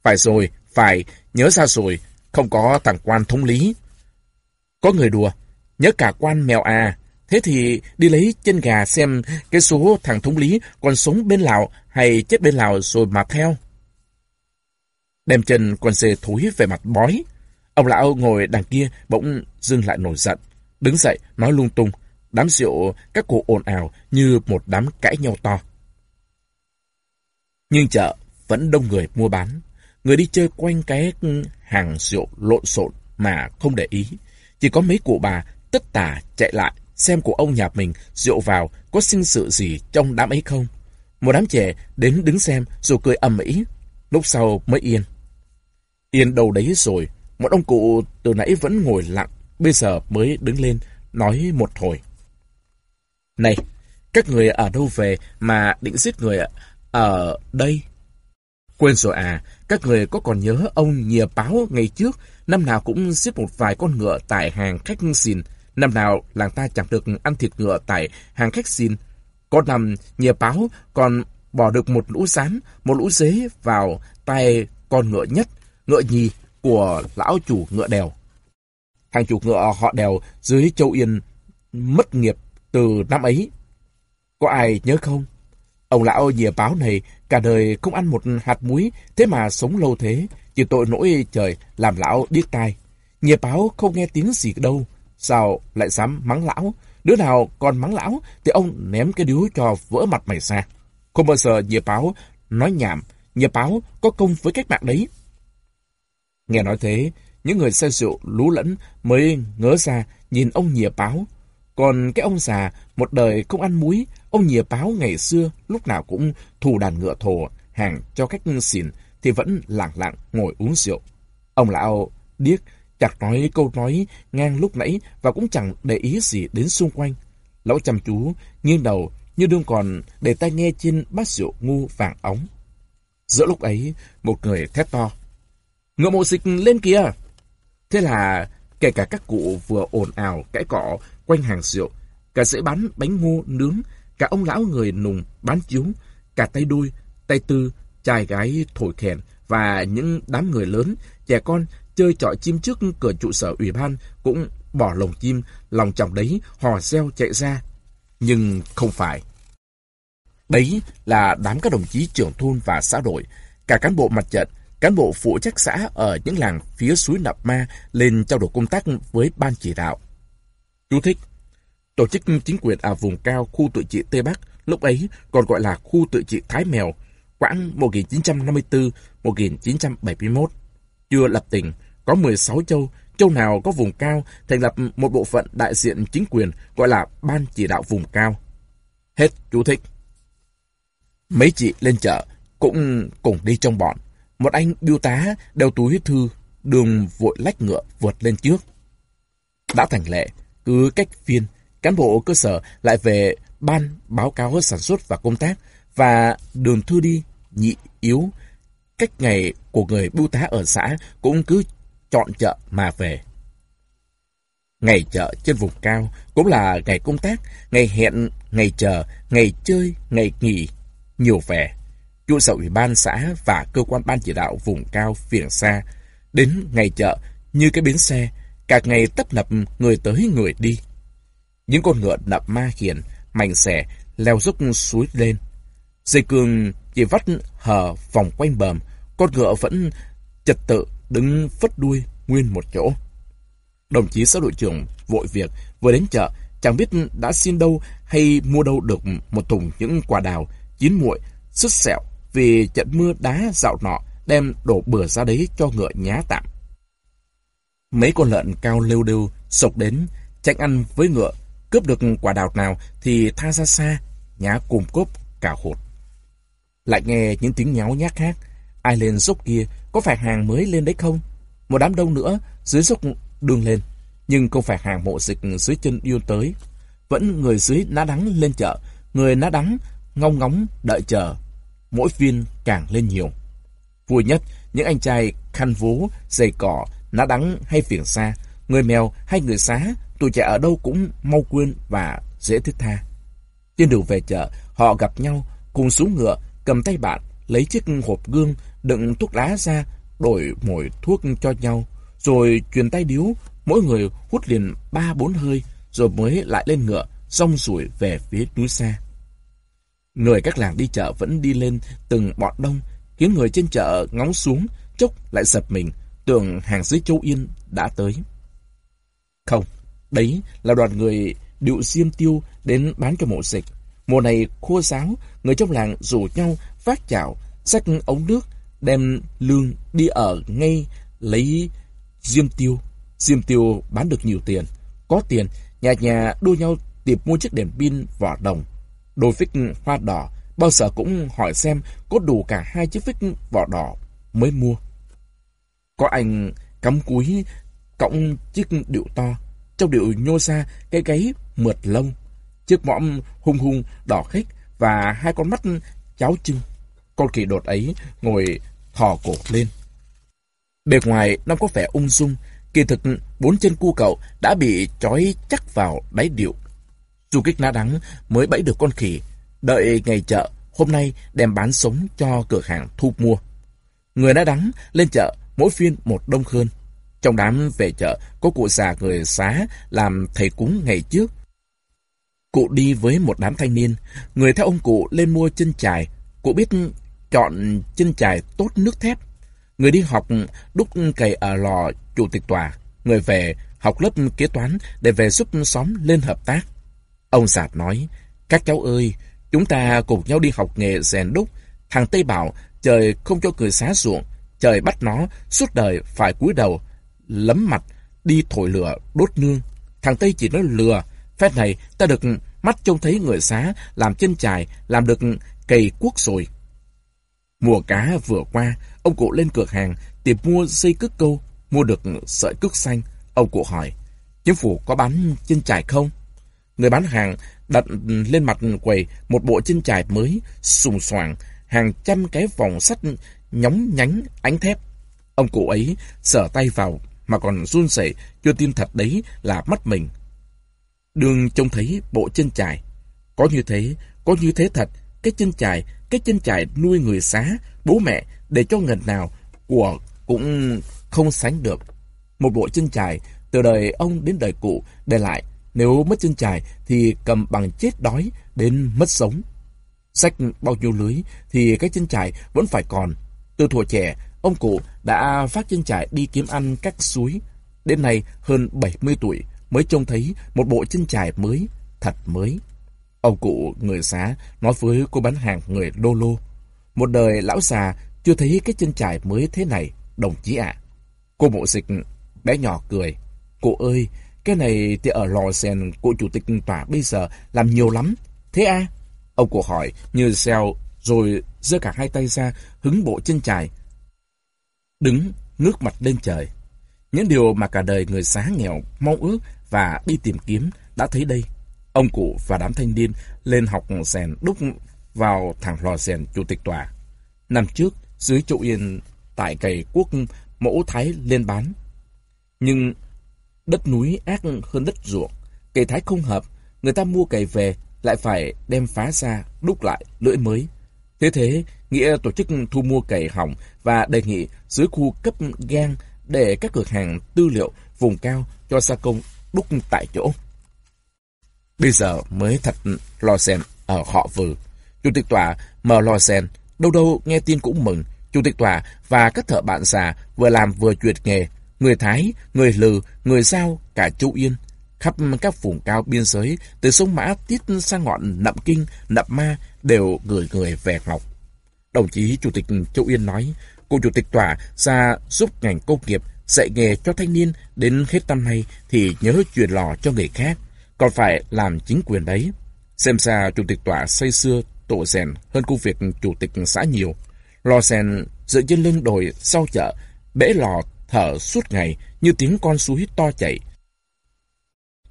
Phải rồi, phải, nhớ ra rồi, không có thằng quan thống lý. Có người đùa, nhớ cả quan mèo à, thế thì đi lấy chân gà xem cái số thằng thống lý còn sống bên Lào hay chết bên Lào rồi mà theo. Đem chân con xê thúi về mặt bói. Ông lão ngồi đằng kia bỗng dưng lại nổi giận. Đứng dậy nói lung tung. Đám rượu các cụ ồn ào như một đám cãi nhau to. Nhưng chợ vẫn đông người mua bán. Người đi chơi quanh cái hàng rượu lộn xộn mà không để ý. Chỉ có mấy cụ bà tất tả chạy lại xem của ông nhà mình rượu vào có sinh sự gì trong đám ấy không. Một đám trẻ đến đứng xem rồi cười ầm ĩ, lúc sau mới yên. Yên đầu đấy rồi, một ông cụ từ nãy vẫn ngồi lặng, bây giờ mới đứng lên, nói một hồi. Này, các người ở đâu về mà định giết người ở đây? Quên rồi à, các người có còn nhớ ông nhìa báo ngày trước, năm nào cũng giết một vài con ngựa tại hàng khách xìn, năm nào làng ta chẳng được ăn thịt ngựa tại hàng khách xìn. Có năm nhìa báo còn bỏ được một lũ rán, một lũ dế vào tay con ngựa nhất, ngựa nhì của lão chủ ngựa đèo. Hàng chục ngựa họ đèo dưới châu Yên mất nghiệp từ năm ấy. Có ai nhớ không? Ông lão nhìa báo này cả đời không ăn một hạt muối, thế mà sống lâu thế, chỉ tội nỗi trời làm lão điếc tai. Nhìa báo không nghe tiếng gì đâu, sao lại dám mắng lão? Đứa nào còn mắng lão thì ông ném cái điếu cho vỡ mặt mày ra. Không bao giờ nhìa báo nói nhảm, nhìa báo có công với cách mạng đấy. Nghe nói thế, những người say rượu lú lẫn mới ngớ ra nhìn ông nhìa báo. Còn cái ông già, một đời không ăn muối, ông nhìa báo ngày xưa lúc nào cũng thù đàn ngựa thổ, hàng cho khách xỉn, thì vẫn lặng lặng ngồi uống rượu. Ông lão điếc, chặt nói câu nói ngang lúc nãy và cũng chẳng để ý gì đến xung quanh. Lão chăm chú, nghiêng đầu, như đương còn để tai nghe trên bát rượu ngu vàng ống. Giữa lúc ấy, một người thét to. Ngựa mộ dịch lên kìa! Thế là kể cả các cụ vừa ồn ào cãi cọ quanh hàng rượu, cả dễ bán bánh ngô nướng, cả ông lão người nùng bán chiếu, cả tay đôi, tay tư, trai gái thổi kèn và những đám người lớn, trẻ con chơi trọi chim trước cửa trụ sở ủy ban cũng bỏ lồng chim, lòng chồng đấy hò reo chạy ra. Nhưng không phải. Đấy là đám các đồng chí trưởng thôn và xã đội, cả cán bộ mặt trận, cán bộ phụ trách xã ở những làng phía suối nậm Ma lên trao đổi công tác với ban chỉ đạo. Chú thích Tổ chức chính quyền ở vùng cao khu tự trị Tây Bắc, lúc ấy còn gọi là khu tự trị Thái Mèo, quãng 1954-1971. Chưa lập tỉnh, có 16 châu, châu nào có vùng cao thành lập một bộ phận đại diện chính quyền gọi là Ban Chỉ đạo Vùng Cao. Hết chú thích. Mấy chị lên chợ cũng cùng đi trong bọn. Một anh biêu tá đeo túi thư, đường vội lách ngựa vượt lên trước. Đã thành lệ, cứ cách phiên, cán bộ cơ sở lại về ban báo cáo sản xuất và công tác và đường thư đi nhị yếu cách ngày của người bưu tá ở xã cũng cứ chọn chợ mà về. Ngày chợ trên vùng cao cũng là ngày công tác, ngày hẹn, ngày chờ, ngày chơi, ngày nghỉ, nhiều vẻ. Trụ sở ủy ban xã và cơ quan ban chỉ đạo vùng cao phiền xa. Đến ngày chợ, như cái bến xe, cả ngày tấp nập người tới người đi. Những con ngựa nập ma khiển, mảnh xẻ, leo dốc suối lên. Dây cương chỉ vắt hờ vòng quanh bờm, con ngựa vẫn trật tự đứng phất đuôi nguyên một chỗ. Đồng chí xã đội trưởng vội việc vừa đến chợ, chẳng biết đã xin đâu hay mua đâu được một thùng những quả đào chín muội, sứt sẹo vì trận mưa đá dạo nọ đem đổ bừa ra đấy cho ngựa nhá tạm. Mấy con lợn cao lêu đêu sộc đến, tranh ăn với ngựa, cướp được quả đào nào thì tha ra xa, nhá cùng cốp cả hột. Lại nghe những tiếng nháo nhác khác, ai lên dốc kia, có phải hàng mới lên đấy không? Một đám đông nữa, dưới dốc đường lên, nhưng không phải hàng mộ dịch dưới chân yêu tới. Vẫn người dưới ná đắng lên chợ, người ná đắng ngong ngóng đợi chờ. Mỗi viên càng lên nhiều. Vui nhất, những anh trai khăn vú, giày cỏ, ná đắng hay phiền xa, người mèo hay người xá, tuổi trẻ ở đâu cũng mau quên và dễ thiết tha. Trên đường về chợ, họ gặp nhau, cùng xuống ngựa, cầm tay bạn, lấy chiếc hộp gương, đựng thuốc lá ra, đổi mồi thuốc cho nhau, rồi truyền tay điếu, mỗi người hút liền ba bốn hơi, rồi mới lại lên ngựa, rong rủi về phía núi xa. Người các làng đi chợ vẫn đi lên từng bọn đông, khiến người trên chợ ngóng xuống, chốc lại sập mình, tưởng hàng dưới châu Yên đã tới. Không, đấy là đoàn người điệu diêm tiêu đến bán cho mộ dịch. Mùa này khô sáo, người trong làng rủ nhau phát chảo, xách ống nước, đem lương đi ở ngay lấy diêm tiêu. Diêm tiêu bán được nhiều tiền. Có tiền, nhà nhà đua nhau tìm mua chiếc đèn pin vỏ đồng. Đôi phích hoa đỏ, bao giờ cũng hỏi xem có đủ cả hai chiếc phích vỏ đỏ mới mua. Có anh cắm cúi cộng chiếc điệu to, trong điệu nhô ra cái gáy mượt lông, chiếc mõm hung hung đỏ khích và hai con mắt cháo trưng. Con kỳ đột ấy ngồi thò cổ lên. Bề ngoài nó có vẻ ung dung, kỳ thực bốn chân cu cậu đã bị trói chắc vào đáy điệu. Du kích na đắng mới bẫy được con khỉ, đợi ngày chợ, hôm nay đem bán sống cho cửa hàng thu mua. Người na đắng lên chợ mỗi phiên một đông hơn. Trong đám về chợ có cụ già người xá làm thầy cúng ngày trước. Cụ đi với một đám thanh niên, người theo ông cụ lên mua chân chài. Cụ biết chọn chân chài tốt nước thép. Người đi học đúc cày ở lò chủ tịch tòa. Người về học lớp kế toán để về giúp xóm lên hợp tác. Ông Sạt nói, các cháu ơi, chúng ta cùng nhau đi học nghề rèn đúc. Thằng Tây bảo trời không cho cười xá ruộng, trời bắt nó suốt đời phải cúi đầu, lấm mặt, đi thổi lửa, đốt nương. Thằng Tây chỉ nói lừa, phép này ta được mắt trông thấy người xá làm chân chài, làm được cày cuốc rồi. Mùa cá vừa qua, ông cụ lên cửa hàng tìm mua dây cước câu, mua được sợi cước xanh. Ông cụ hỏi, chính phủ có bán chân chài không? Người bán hàng đặt lên mặt quầy một bộ chân chài mới, sùng soàng, hàng trăm cái vòng sắt nhóng nhánh ánh thép. Ông cụ ấy sở tay vào mà còn run rẩy chưa tin thật đấy là mắt mình. Đường trông thấy bộ chân chài. Có như thế, có như thế thật, cái chân chài, cái chân chài nuôi người xá, bố mẹ để cho ngần nào của cũng không sánh được. Một bộ chân chài từ đời ông đến đời cụ để lại, nếu mất chân trải thì cầm bằng chết đói đến mất sống. Sách bao nhiêu lưới thì cái chân trải vẫn phải còn. Từ thuở trẻ, ông cụ đã phát chân trải đi kiếm ăn các suối. Đến nay hơn 70 tuổi mới trông thấy một bộ chân trải mới, thật mới. Ông cụ người xá nói với cô bán hàng người đô lô. Một đời lão già chưa thấy cái chân trải mới thế này, đồng chí ạ. Cô mộ dịch bé nhỏ cười. Cô ơi, cái này thì ở lò rèn của chủ tịch tòa bây giờ làm nhiều lắm. Thế à? Ông cụ hỏi như xeo rồi giơ cả hai tay ra hứng bộ chân chài. Đứng ngước mặt lên trời. Những điều mà cả đời người xá nghèo mong ước và đi tìm kiếm đã thấy đây. Ông cụ và đám thanh niên lên học rèn đúc vào thẳng lò rèn chủ tịch tòa. Năm trước, dưới chỗ yên tại cày quốc mẫu thái lên bán. Nhưng đất núi ác hơn đất ruộng, cây thái không hợp, người ta mua cày về lại phải đem phá ra, đúc lại, lưỡi mới. Thế thế, Nghĩa tổ chức thu mua cày hỏng và đề nghị dưới khu cấp gan để các cửa hàng tư liệu vùng cao cho gia công đúc tại chỗ. Bây giờ mới thật lo sen ở họ vừa Chủ tịch tòa mở lo sen, đâu đâu nghe tin cũng mừng. Chủ tịch tòa và các thợ bạn già vừa làm vừa chuyệt nghề. Người Thái, người Lừ, người Giao, cả Châu Yên. Khắp các vùng cao biên giới, từ sông Mã tiết sang ngọn Nậm Kinh, Nậm Ma đều gửi người về Ngọc. Đồng chí Chủ tịch Châu Yên nói, cô Chủ tịch tòa ra giúp ngành công nghiệp dạy nghề cho thanh niên đến hết năm nay thì nhớ truyền lò cho người khác, còn phải làm chính quyền đấy. Xem ra Chủ tịch tòa xây xưa tổ rèn hơn công việc Chủ tịch xã nhiều. Lò rèn dựa trên lưng đồi sau chợ, bể lò thở suốt ngày như tiếng con suối to chảy.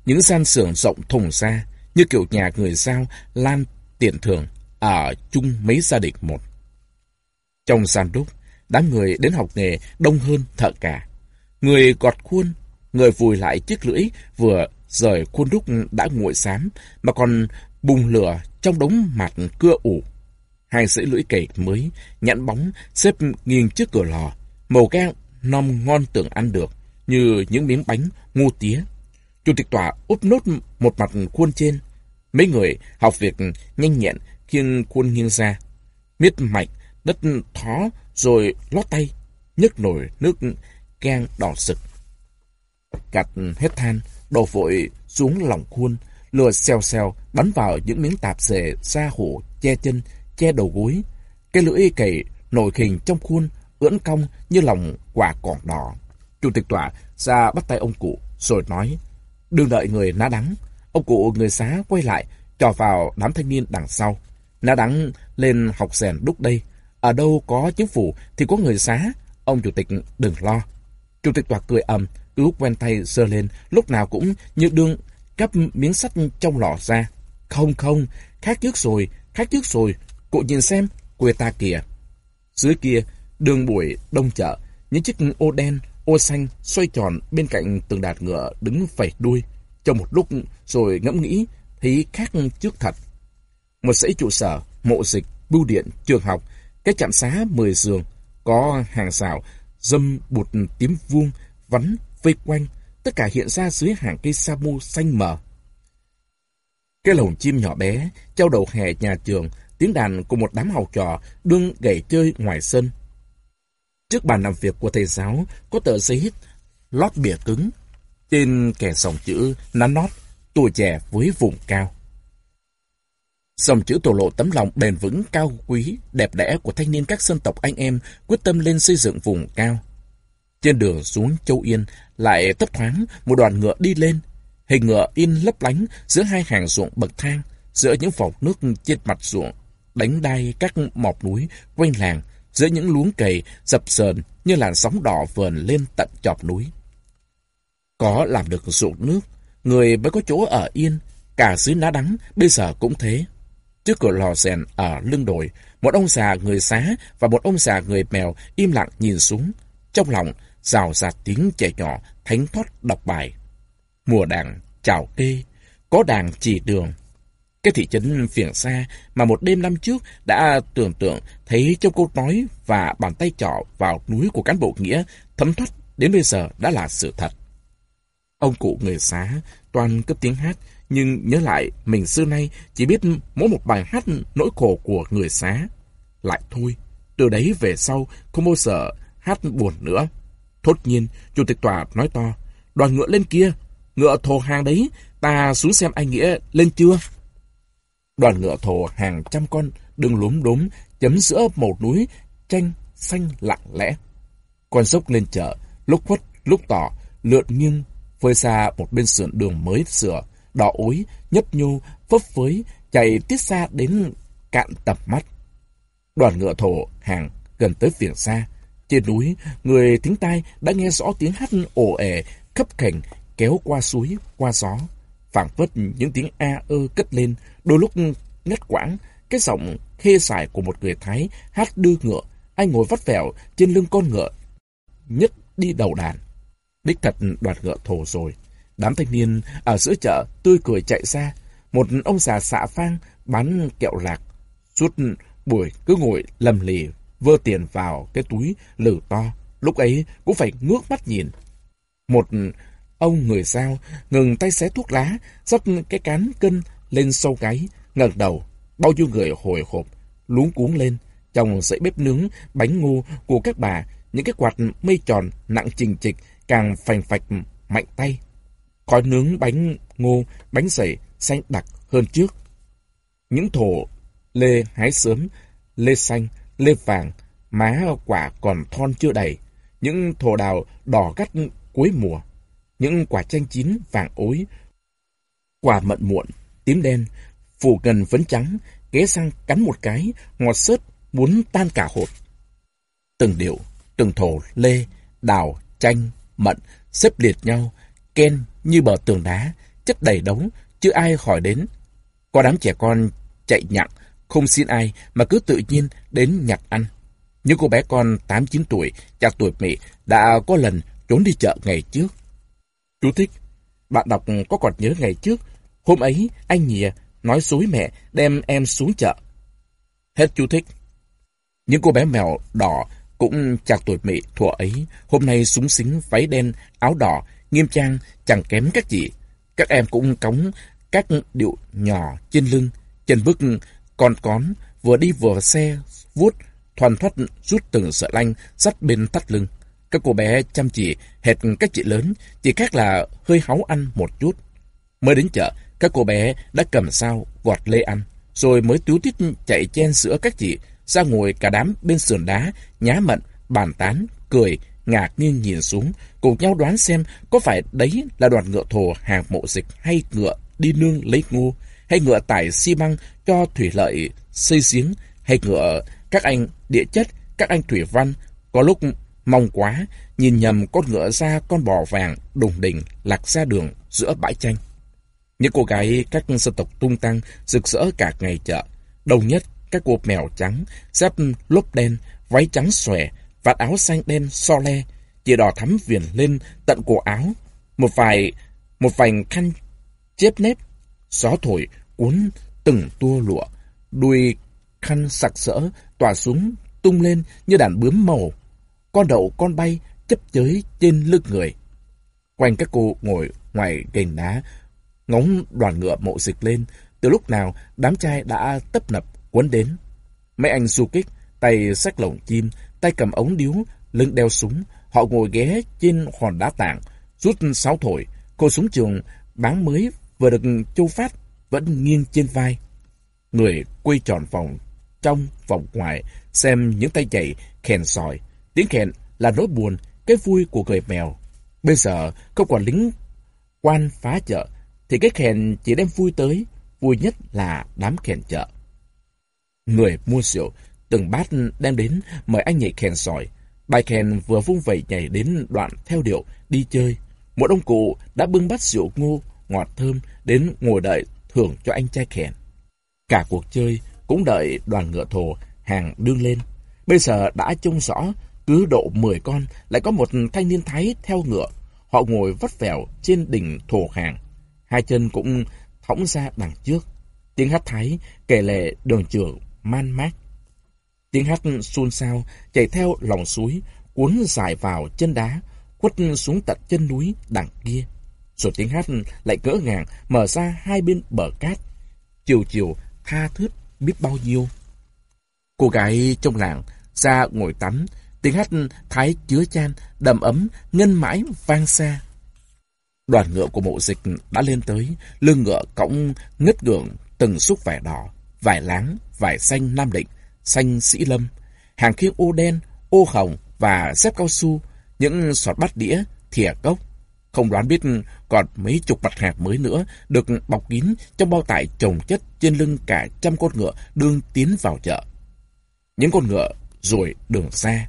Những gian xưởng rộng thùng ra, như kiểu nhà người giao lan tiền thường, ở chung mấy gia đình một. Trong gian đúc, đám người đến học nghề đông hơn thợ cả. Người gọt khuôn, người vùi lại chiếc lưỡi vừa rời khuôn đúc đã nguội xám mà còn bùng lửa trong đống mặt cưa ủ. Hai sợi lưỡi cày mới, nhẵn bóng, xếp nghiêng trước cửa lò. Màu gan nong ngon tưởng ăn được, như những miếng bánh ngu tía. Chủ tịch tòa úp nốt một mặt khuôn trên. Mấy người học việc nhanh nhẹn khiêng khuôn nghiêng ra. Miết mạch, đất thó rồi lót tay, nhấc nổi nước gan đỏ sực. Gặt hết than, đổ vội xuống lòng khuôn, lừa xèo xèo bắn vào những miếng tạp dề da hổ che chân, che đầu gối. Cái lưỡi cày nổi khình trong khuôn, ưỡn cong như lòng quả còn đỏ. Chủ tịch tòa ra bắt tay ông cụ, rồi nói, đừng đợi người ná đắng. Ông cụ người xá quay lại, trò vào đám thanh niên đằng sau. Ná đắng lên học rèn đúc đây. Ở đâu có chính phủ thì có người xá. Ông chủ tịch đừng lo. Chủ tịch tòa cười ầm, cứ quen tay sơ lên, lúc nào cũng như đương cắp miếng sắt trong lò ra. Không không, khác trước rồi, khác trước rồi, cụ nhìn xem, quê ta kìa. Dưới kia, đường buổi đông chợ, những chiếc ô đen, ô xanh xoay tròn bên cạnh từng đạt ngựa đứng phẩy đuôi. Trong một lúc rồi ngẫm nghĩ, thì khác trước thật. Một dãy trụ sở, mộ dịch, bưu điện, trường học, cái trạm xá 10 giường, có hàng rào, dâm bụt tím vuông, vắn, vây quanh, tất cả hiện ra dưới hàng cây sa mu xanh mờ. Cái lồng chim nhỏ bé, trao đầu hè nhà trường, tiếng đàn của một đám học trò đương gậy chơi ngoài sân. Trước bàn làm việc của thầy giáo có tờ giấy lót bìa cứng, trên kẻ dòng chữ nắn nót, tuổi trẻ với vùng cao. Dòng chữ thổ lộ tấm lòng bền vững cao quý, đẹp đẽ của thanh niên các dân tộc anh em quyết tâm lên xây dựng vùng cao. Trên đường xuống Châu Yên lại tấp thoáng một đoàn ngựa đi lên. Hình ngựa in lấp lánh giữa hai hàng ruộng bậc thang, giữa những vòng nước trên mặt ruộng, đánh đai các mọc núi quanh làng, giữa những luống cày dập sờn như làn sóng đỏ vờn lên tận chọc núi. Có làm được ruộng nước, người mới có chỗ ở yên, cả dưới ná đắng bây giờ cũng thế. Trước cửa lò rèn ở lưng đồi, một ông già người xá và một ông già người mèo im lặng nhìn xuống. Trong lòng, rào rạt tiếng trẻ nhỏ thánh thoát đọc bài. Mùa đàng chào kê, có đàng chỉ đường. Cái thị trấn phiền xa mà một đêm năm trước đã tưởng tượng thấy trong câu nói và bàn tay trỏ vào núi của cán bộ nghĩa thấm thoát đến bây giờ đã là sự thật. Ông cụ người xá toàn cấp tiếng hát nhưng nhớ lại mình xưa nay chỉ biết mỗi một bài hát nỗi khổ của người xá. Lại thôi, từ đấy về sau không bao giờ hát buồn nữa. Thốt nhiên, chủ tịch tòa nói to, đoàn ngựa lên kia, ngựa thồ hàng đấy, ta xuống xem anh Nghĩa lên chưa? Đoàn ngựa thồ hàng trăm con đứng lúm đốm chấm giữa một núi tranh xanh lặng lẽ. Con dốc lên chợ, lúc khuất, lúc tỏ, lượn nghiêng, phơi xa một bên sườn đường mới sửa, đỏ ối, nhấp nhô, phấp phới, chạy tiết xa đến cạn tầm mắt. Đoàn ngựa thổ hàng gần tới phiền xa. Trên núi, người thính tai đã nghe rõ tiếng hát ồ ề, khấp khảnh, kéo qua suối, qua gió phảng phất những tiếng a ơ cất lên, đôi lúc ngắt quãng, cái giọng khê xài của một người Thái hát đưa ngựa, anh ngồi vắt vẻo trên lưng con ngựa, nhất đi đầu đàn. Đích thật đoạt ngựa thổ rồi. Đám thanh niên ở giữa chợ tươi cười chạy ra. Một ông già xạ phang bán kẹo lạc. Suốt buổi cứ ngồi lầm lì, vơ tiền vào cái túi lử to. Lúc ấy cũng phải ngước mắt nhìn. Một ông người sao ngừng tay xé thuốc lá, dắt cái cán cân lên sâu gáy, ngẩng đầu. Bao nhiêu người hồi hộp, luống cuống lên. Trong dãy bếp nướng, bánh ngô của các bà, những cái quạt mây tròn nặng trình trịch càng phành phạch mạnh tay. Khói nướng bánh ngô, bánh dày xanh đặc hơn trước. Những thổ lê hái sớm, lê xanh, lê vàng, má quả còn thon chưa đầy. Những thổ đào đỏ gắt cuối mùa. Những quả chanh chín vàng ối. Quả mận muộn, tím đen, phủ gần phấn trắng, ghé sang cắn một cái, ngọt sớt, muốn tan cả hột. Từng điệu, từng thổ lê, đào, chanh, mận xếp liệt nhau, ken như bờ tường đá, chất đầy đống, chưa ai hỏi đến. Có đám trẻ con chạy nhặng, không xin ai mà cứ tự nhiên đến nhặt ăn. Những cô bé con 8-9 tuổi, chạc tuổi mẹ, đã có lần trốn đi chợ ngày trước. Chú thích, bạn đọc có còn nhớ ngày trước, hôm ấy anh nhìa nói dối mẹ đem em xuống chợ. Hết chú thích. Những cô bé mèo đỏ cũng chạc tuổi mị thuở ấy, hôm nay súng xính váy đen, áo đỏ, nghiêm trang, chẳng kém các chị. Các em cũng cống các điệu nhỏ trên lưng, chân bước con cón, vừa đi vừa xe, vuốt, thoàn thoát rút từng sợi lanh, dắt bên thắt lưng. Các cô bé chăm chỉ, hệt các chị lớn, chỉ khác là hơi háu ăn một chút. Mới đến chợ, các cô bé đã cầm sao, gọt lê ăn, rồi mới tiếu tít chạy chen sữa các chị, ra ngồi cả đám bên sườn đá, nhá mận, bàn tán, cười, ngạc nhiên nhìn xuống, cùng nhau đoán xem có phải đấy là đoàn ngựa thồ hàng mộ dịch hay ngựa đi nương lấy ngô, hay ngựa tải xi măng cho thủy lợi xây giếng, hay ngựa các anh địa chất, các anh thủy văn, có lúc mong quá, nhìn nhầm con ngựa ra con bò vàng đùng đỉnh lạc ra đường giữa bãi tranh. Những cô gái các dân tộc tung tăng rực rỡ cả ngày chợ, đồng nhất các cô mèo trắng, dép lốp đen, váy trắng xòe, vạt áo xanh đen so le, chỉ đỏ thắm viền lên tận cổ áo, một vài một vành khăn chép nếp, gió thổi cuốn từng tua lụa, đuôi khăn sặc sỡ tỏa xuống tung lên như đàn bướm màu. Con đậu con bay chấp chới trên lưng người. Quanh các cô ngồi ngoài gành đá, ngóng đoàn ngựa mộ dịch lên. Từ lúc nào đám trai đã tấp nập cuốn đến. Mấy anh du kích, tay xách lồng chim, tay cầm ống điếu, lưng đeo súng. Họ ngồi ghé trên hòn đá tảng, rút sáo thổi, cô súng trường bán mới vừa được châu phát vẫn nghiêng trên vai. Người quay tròn vòng trong vòng ngoài xem những tay chạy khen sòi. Tiếng khen là nỗi buồn, cái vui của người mèo. Bây giờ không còn lính quan phá chợ, thì cái khen chỉ đem vui tới, vui nhất là đám khen chợ. Người mua rượu, từng bát đem đến mời anh nhảy khen sỏi. Bài khen vừa vung vẩy nhảy đến đoạn theo điệu đi chơi. Một ông cụ đã bưng bát rượu ngô, ngọt thơm đến ngồi đợi thưởng cho anh trai khen. Cả cuộc chơi cũng đợi đoàn ngựa thồ hàng đương lên. Bây giờ đã trông rõ, cứ độ 10 con lại có một thanh niên thái theo ngựa. Họ ngồi vắt vẻo trên đỉnh thổ hàng. Hai chân cũng thõng ra đằng trước. Tiếng hát thái kể lệ đường trường man mát. Tiếng hát xôn xao chạy theo lòng suối, cuốn dài vào chân đá, quất xuống tận chân núi đằng kia. Rồi tiếng hát lại cỡ ngàng mở ra hai bên bờ cát. Chiều chiều tha thướt biết bao nhiêu. Cô gái trong làng ra ngồi tắm, tiếng hát thái chứa chan, đầm ấm, ngân mãi vang xa. Đoàn ngựa của mộ dịch đã lên tới, lưng ngựa cõng ngất gượng từng xúc vải đỏ, vải láng, vải xanh Nam Định, xanh Sĩ Lâm, hàng khiếp ô đen, ô hồng và xếp cao su, những sọt bát đĩa, thìa cốc. Không đoán biết còn mấy chục mặt hạt mới nữa được bọc kín trong bao tải trồng chất trên lưng cả trăm con ngựa đương tiến vào chợ. Những con ngựa rồi đường xa.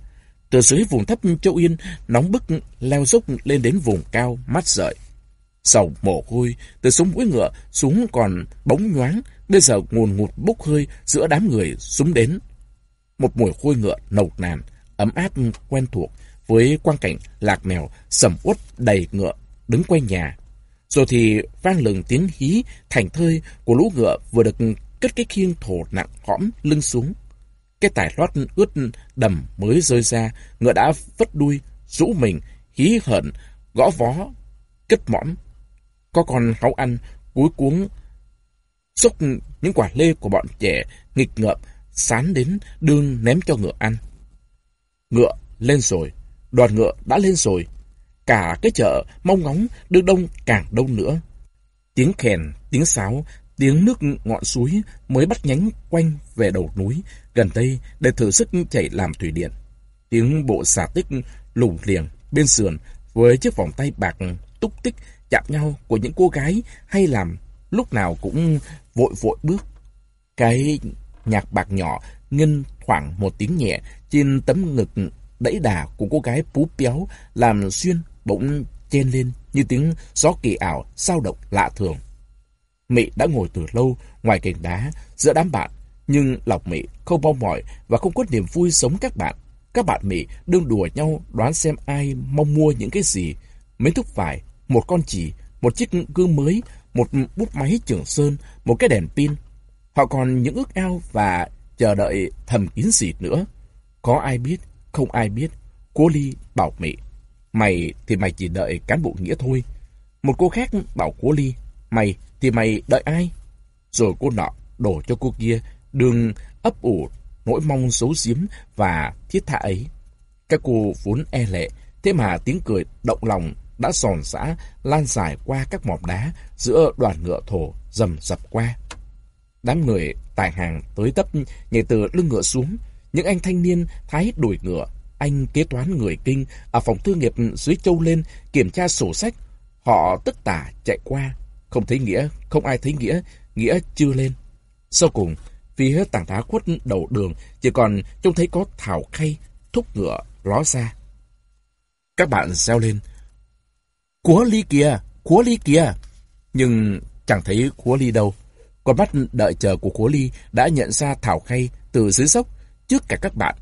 Từ dưới vùng thấp Châu Yên, nóng bức leo dốc lên đến vùng cao, mát rợi. Sầu mồ hôi, từ súng mũi ngựa xuống còn bóng nhoáng, bây giờ nguồn ngụt bốc hơi giữa đám người súng đến. Một mùi hôi ngựa nồng nàn, ấm áp quen thuộc với quang cảnh lạc mèo sầm uất đầy ngựa đứng quanh nhà. Rồi thì vang lừng tiếng hí thành thơi của lũ ngựa vừa được cất cái khiêng thổ nặng hõm lưng xuống. Cái tải lót ướt đầm mới rơi ra, ngựa đã vất đuôi, rũ mình, hí hận, gõ vó, kết mõm. Có con háu ăn, cúi cuống, xúc những quả lê của bọn trẻ nghịch ngợm, sán đến đương ném cho ngựa ăn. Ngựa lên rồi, đoàn ngựa đã lên rồi. Cả cái chợ mong ngóng được đông càng đông nữa. Tiếng kèn, tiếng sáo, tiếng nước ngọn suối mới bắt nhánh quanh về đầu núi, gần đây để thử sức chảy làm thủy điện. Tiếng bộ xà tích lủng liềng bên sườn với chiếc vòng tay bạc túc tích chạm nhau của những cô gái hay làm lúc nào cũng vội vội bước. Cái nhạc bạc nhỏ ngân khoảng một tiếng nhẹ trên tấm ngực đẩy đà của cô gái pú péo làm xuyên bỗng chen lên như tiếng gió kỳ ảo sao động lạ thường. Mị đã ngồi từ lâu ngoài cành đá giữa đám bạn, nhưng lòng Mị không mong mỏi và không có niềm vui sống các bạn. Các bạn Mị đương đùa nhau đoán xem ai mong mua những cái gì. Mấy thúc vải, một con chỉ, một chiếc gương mới, một bút máy trường sơn, một cái đèn pin. Họ còn những ước ao và chờ đợi thầm kín gì nữa. Có ai biết, không ai biết. Cô Ly bảo Mị. Mày thì mày chỉ đợi cán bộ nghĩa thôi. Một cô khác bảo cô Ly. Mày thì mày đợi ai? Rồi cô nọ đổ cho cô kia đường ấp ủ nỗi mong xấu xiếm và thiết tha ấy. Các cô vốn e lệ, thế mà tiếng cười động lòng đã giòn giã lan dài qua các mỏm đá giữa đoàn ngựa thổ dầm dập qua. Đám người tài hàng tới tấp nhảy từ lưng ngựa xuống. Những anh thanh niên thái đuổi ngựa, anh kế toán người kinh ở phòng thương nghiệp dưới châu lên kiểm tra sổ sách. Họ tất tả chạy qua, không thấy Nghĩa, không ai thấy Nghĩa, Nghĩa chưa lên. Sau cùng, phía tảng đá khuất đầu đường chỉ còn trông thấy có thảo khay, thúc ngựa ló ra. Các bạn reo lên. Cúa ly kìa, cúa ly kìa. Nhưng chẳng thấy cúa ly đâu. Con mắt đợi chờ của cúa ly đã nhận ra thảo khay từ dưới dốc trước cả các bạn.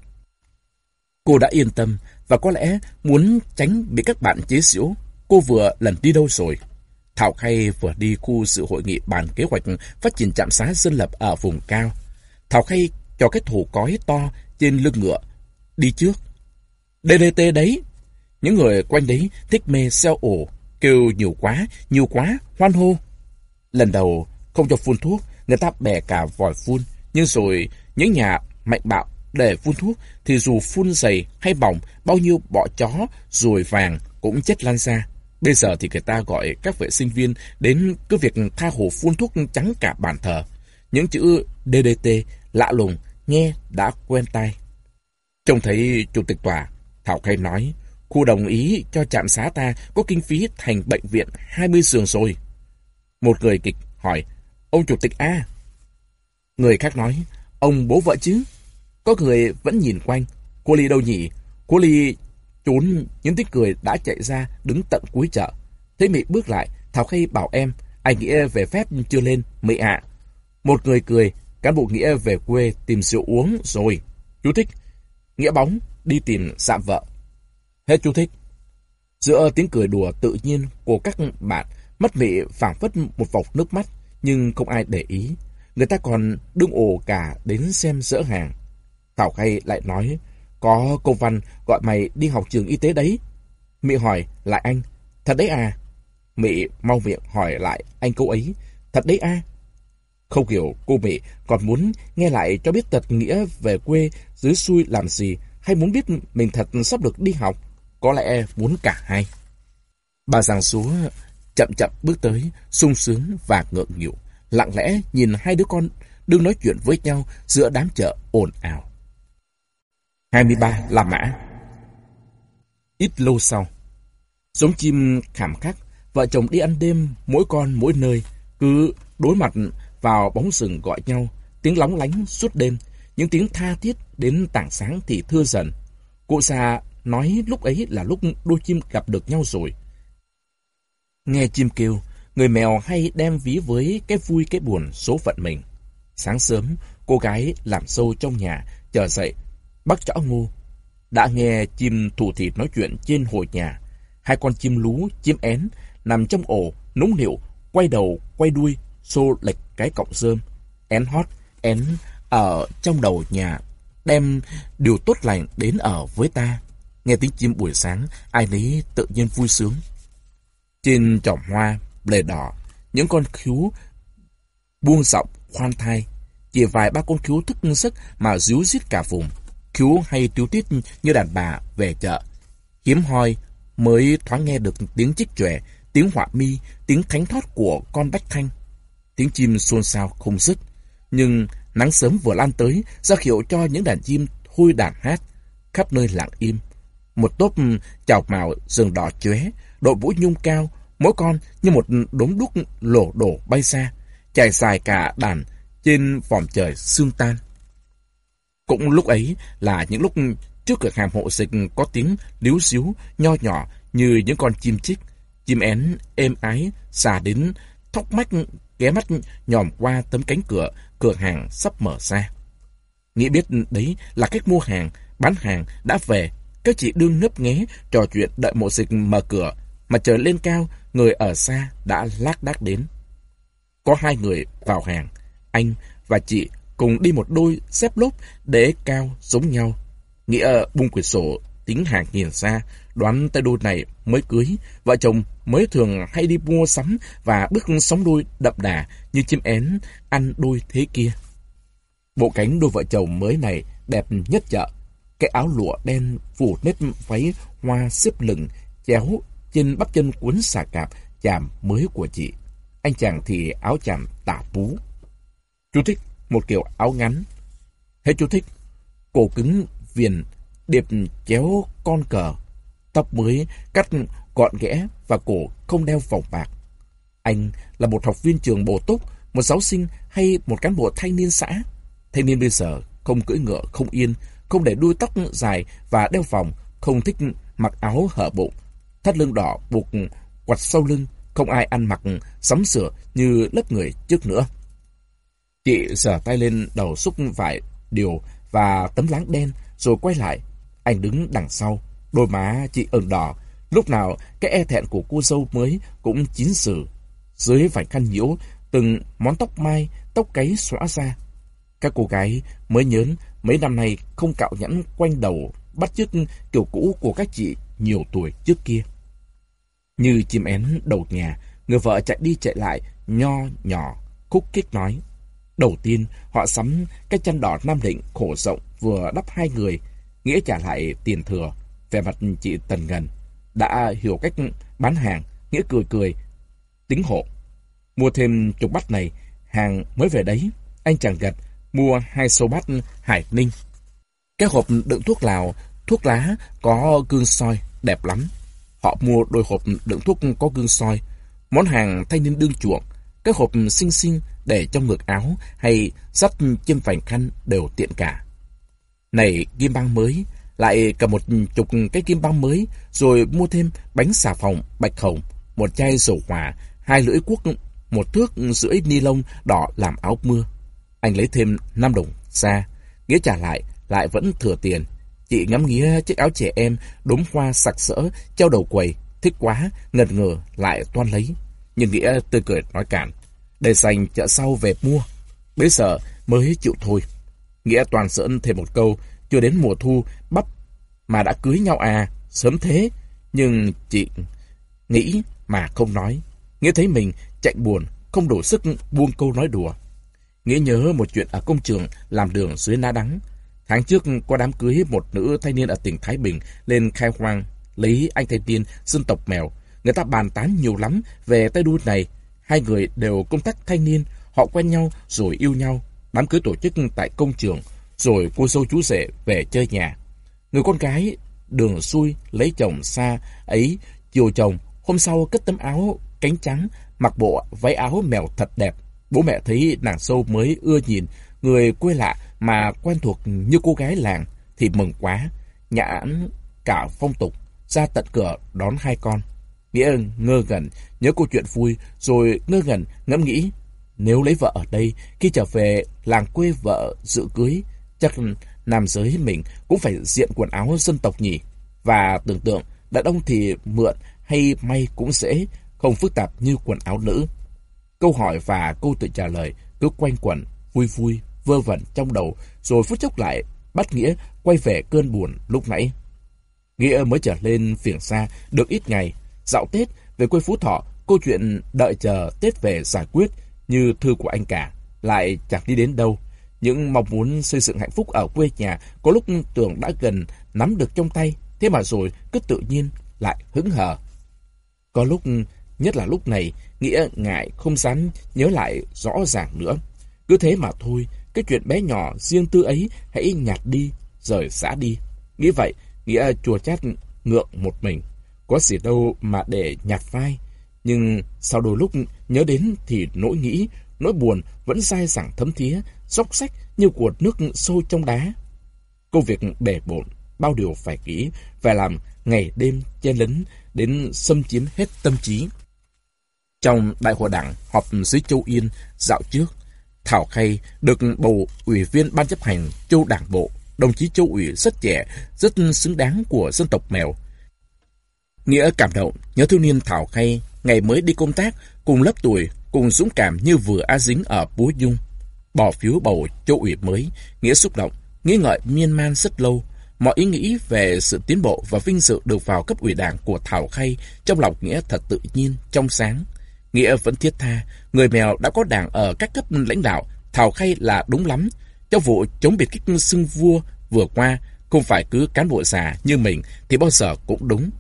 Cô đã yên tâm và có lẽ muốn tránh bị các bạn chế giễu. Cô vừa lần đi đâu rồi? Thảo Khay vừa đi khu sự hội nghị bàn kế hoạch phát triển trạm xá dân lập ở vùng cao. Thảo Khay cho cái thủ cói to trên lưng ngựa, đi trước. DDT đấy! Những người quanh đấy thích mê xeo ổ, kêu nhiều quá, nhiều quá, hoan hô. Lần đầu không cho phun thuốc, người ta bẻ cả vòi phun, nhưng rồi những nhà mạnh bạo để phun thuốc thì dù phun dày hay bỏng, bao nhiêu bọ chó ruồi vàng cũng chết lan ra. Bây giờ thì người ta gọi các vệ sinh viên đến cứ việc tha hồ phun thuốc trắng cả bàn thờ. Những chữ DDT lạ lùng, nghe đã quen tai. Trông thấy chủ tịch tòa, Thảo Khay nói, khu đồng ý cho trạm xá ta có kinh phí thành bệnh viện 20 giường rồi. Một người kịch hỏi, ông chủ tịch A. Người khác nói, ông bố vợ chứ. Có người vẫn nhìn quanh, cô Ly đâu nhỉ? Cô Ly Trốn những tiếng cười đã chạy ra đứng tận cuối chợ. Thấy Mỹ bước lại, Thảo Khay bảo em, anh Nghĩa về phép chưa lên, Mỹ ạ. Một người cười, cán bộ Nghĩa về quê tìm rượu uống rồi. Chú thích, Nghĩa bóng, đi tìm sạm vợ. Hết chú thích. Giữa tiếng cười đùa tự nhiên của các bạn, mất Mỹ phảng phất một vọc nước mắt, nhưng không ai để ý. Người ta còn đương ồ cả đến xem dỡ hàng. Thảo Khay lại nói, có cô văn gọi mày đi học trường y tế đấy. Mị hỏi lại anh, thật đấy à? Mị mau miệng hỏi lại anh câu ấy, thật đấy à? Không hiểu cô Mị còn muốn nghe lại cho biết tật nghĩa về quê dưới xuôi làm gì hay muốn biết mình thật sắp được đi học. Có lẽ muốn cả hai. Bà giàng xúa chậm chậm bước tới, sung sướng và ngượng nghịu, lặng lẽ nhìn hai đứa con đương nói chuyện với nhau giữa đám chợ ồn ào. 23 La Mã Ít lâu sau, giống chim khảm khắc, vợ chồng đi ăn đêm, mỗi con mỗi nơi, cứ đối mặt vào bóng rừng gọi nhau, tiếng lóng lánh suốt đêm, những tiếng tha thiết đến tảng sáng thì thưa dần. Cụ già nói lúc ấy là lúc đôi chim gặp được nhau rồi. Nghe chim kêu, người mèo hay đem ví với cái vui cái buồn số phận mình. Sáng sớm, cô gái làm sâu trong nhà, chờ dậy, Bác Chảo ngô. Đã nghe chim thủ thịt nói chuyện trên hồi nhà. Hai con chim lú, chim én, nằm trong ổ, núng nịu, quay đầu, quay đuôi, xô lệch cái cọng rơm. Én hót, én ở trong đầu nhà, đem điều tốt lành đến ở với ta. Nghe tiếng chim buổi sáng, ai nấy tự nhiên vui sướng. Trên chòm hoa, lề đỏ, những con khíu buông giọng khoan thai. Chỉ vài ba con khíu thức sức mà díu dít cả vùng. Khứu hay tiếu tiết như đàn bà về chợ. Hiếm hoi mới thoáng nghe được tiếng chích chòe, tiếng họa mi, tiếng thánh thoát của con bách thanh. Tiếng chim xôn xao không dứt. Nhưng nắng sớm vừa lan tới, ra hiệu cho những đàn chim thôi đàn hát, khắp nơi lặng im. Một tốp chào màu rừng đỏ chóe, đội vũ nhung cao, mỗi con như một đống đúc lổ đổ bay xa, chạy dài cả đàn trên vòm trời sương tan. Cũng lúc ấy là những lúc trước cửa hàng hộ dịch có tiếng líu xíu, nho nhỏ như những con chim chích, chim én êm ái xà đến thóc mách ghé mắt nhòm qua tấm cánh cửa, cửa hàng sắp mở ra. Nghĩ biết đấy là cách mua hàng, bán hàng đã về, các chị đương nấp nghé trò chuyện đợi mộ dịch mở cửa, mà trời lên cao, người ở xa đã lác đác đến. Có hai người vào hàng, anh và chị cùng đi một đôi xếp lốp để cao giống nhau. Nghĩa bung quyển sổ, tính hàng nhìn xa, đoán tay đôi này mới cưới, vợ chồng mới thường hay đi mua sắm và bước sóng đôi đậm đà như chim én ăn đôi thế kia. Bộ cánh đôi vợ chồng mới này đẹp nhất chợ. Cái áo lụa đen phủ nếp váy hoa xếp lửng, chéo trên bắp chân cuốn xà cạp chàm mới của chị. Anh chàng thì áo chàm tả bú. Chú thích một kiểu áo ngắn. Hết chú thích, cổ cứng viền điệp chéo con cờ, tóc mới cắt gọn ghẽ và cổ không đeo vòng bạc. Anh là một học viên trường bổ túc, một giáo sinh hay một cán bộ thanh niên xã. Thanh niên bây giờ không cưỡi ngựa, không yên, không để đuôi tóc dài và đeo vòng, không thích mặc áo hở bụng, thắt lưng đỏ buộc quặt sau lưng, không ai ăn mặc sắm sửa như lớp người trước nữa. Chị giở tay lên đầu xúc vải điều và tấm láng đen rồi quay lại. Anh đứng đằng sau, đôi má chị ửng đỏ. Lúc nào cái e thẹn của cô dâu mới cũng chín sử. Dưới vành khăn nhiễu, từng món tóc mai, tóc cấy xõa ra. Các cô gái mới nhớn mấy năm nay không cạo nhẫn quanh đầu bắt chước kiểu cũ của các chị nhiều tuổi trước kia. Như chim én đầu nhà, người vợ chạy đi chạy lại, nho nhỏ, khúc kích nói. Đầu tiên, họ sắm cái chân đỏ Nam Định khổ rộng vừa đắp hai người, nghĩa trả lại tiền thừa. Về mặt chị Tần Ngân đã hiểu cách bán hàng, nghĩa cười cười, tính hộ. Mua thêm chục bát này, hàng mới về đấy. Anh chàng gật, mua hai sâu bát hải ninh. Cái hộp đựng thuốc lào, thuốc lá có gương soi, đẹp lắm. Họ mua đôi hộp đựng thuốc có gương soi. Món hàng thanh niên đương chuộng, cái hộp xinh xinh để trong ngực áo hay dắt trên vành khăn đều tiện cả. Này kim băng mới, lại cầm một chục cái kim băng mới, rồi mua thêm bánh xà phòng bạch hồng, một chai dầu hỏa, hai lưỡi cuốc, một thước rưỡi ni lông đỏ làm áo mưa. Anh lấy thêm 5 đồng ra, nghĩa trả lại, lại vẫn thừa tiền. Chị ngắm nghía chiếc áo trẻ em, đốm hoa sặc sỡ, treo đầu quầy, thích quá, ngật ngờ lại toan lấy. Nhưng Nghĩa tươi cười nói cản, để dành chợ sau về mua. Bây giờ mới chịu thôi. Nghĩa toàn sỡn thêm một câu, chưa đến mùa thu, bắp mà đã cưới nhau à, sớm thế. Nhưng chị nghĩ mà không nói. Nghĩa thấy mình chạy buồn, không đủ sức buông câu nói đùa. Nghĩa nhớ một chuyện ở công trường làm đường dưới ná đắng. Tháng trước có đám cưới một nữ thanh niên ở tỉnh Thái Bình lên khai hoang, lấy anh thanh niên dân tộc mèo. Người ta bàn tán nhiều lắm về tay đua này. Hai người đều công tác thanh niên, họ quen nhau rồi yêu nhau. Đám cưới tổ chức tại công trường, rồi cô dâu chú rể về chơi nhà. Người con gái đường xuôi lấy chồng xa ấy, chiều chồng, hôm sau cất tấm áo cánh trắng, mặc bộ váy áo mèo thật đẹp. Bố mẹ thấy nàng sâu mới ưa nhìn, người quê lạ mà quen thuộc như cô gái làng thì mừng quá, nhãn cả phong tục, ra tận cửa đón hai con. Nghĩa ngơ ngẩn, nhớ câu chuyện vui, rồi ngơ ngẩn ngẫm nghĩ, nếu lấy vợ ở đây, khi trở về làng quê vợ dự cưới, chắc nam giới mình cũng phải diện quần áo dân tộc nhỉ? Và tưởng tượng, đàn ông thì mượn hay may cũng dễ, không phức tạp như quần áo nữ. Câu hỏi và câu tự trả lời cứ quanh quẩn, vui vui, vơ vẩn trong đầu, rồi phút chốc lại bắt Nghĩa quay về cơn buồn lúc nãy. Nghĩa mới trở lên phiền xa được ít ngày, dạo Tết về quê Phú Thọ, câu chuyện đợi chờ Tết về giải quyết như thư của anh cả, lại chẳng đi đến đâu. Những mong muốn xây dựng hạnh phúc ở quê nhà có lúc tưởng đã gần nắm được trong tay, thế mà rồi cứ tự nhiên lại hứng hờ. Có lúc, nhất là lúc này, Nghĩa ngại không dám nhớ lại rõ ràng nữa. Cứ thế mà thôi, cái chuyện bé nhỏ riêng tư ấy hãy nhạt đi, rời xã đi. Nghĩ vậy, Nghĩa chùa chát ngượng một mình. Có gì đâu mà để nhạt vai. Nhưng sau đôi lúc nhớ đến thì nỗi nghĩ, nỗi buồn vẫn dai dẳng thấm thía, dốc sách như cuột nước sôi trong đá. Công việc bể bộn, bao điều phải kỹ, phải làm ngày đêm chen lấn đến xâm chiếm hết tâm trí. Trong đại hội đảng họp dưới Châu Yên dạo trước, Thảo Khay được bầu ủy viên ban chấp hành Châu Đảng Bộ. Đồng chí Châu ủy rất trẻ, rất xứng đáng của dân tộc mèo. Nghĩa cảm động, nhớ thiếu niên Thảo Khay ngày mới đi công tác, cùng lớp tuổi, cùng dũng cảm như vừa á Dính ở Bố Dung. Bỏ phiếu bầu Châu ủy mới, Nghĩa xúc động, nghĩ ngợi miên man rất lâu. Mọi ý nghĩ về sự tiến bộ và vinh dự được vào cấp ủy đảng của Thảo Khay trong lòng Nghĩa thật tự nhiên, trong sáng. Nghĩa vẫn thiết tha, người mèo đã có đảng ở các cấp lãnh đạo, Thảo Khay là đúng lắm. Trong vụ chống biệt kích xưng vua vừa qua, không phải cứ cán bộ già như mình thì bao giờ cũng đúng.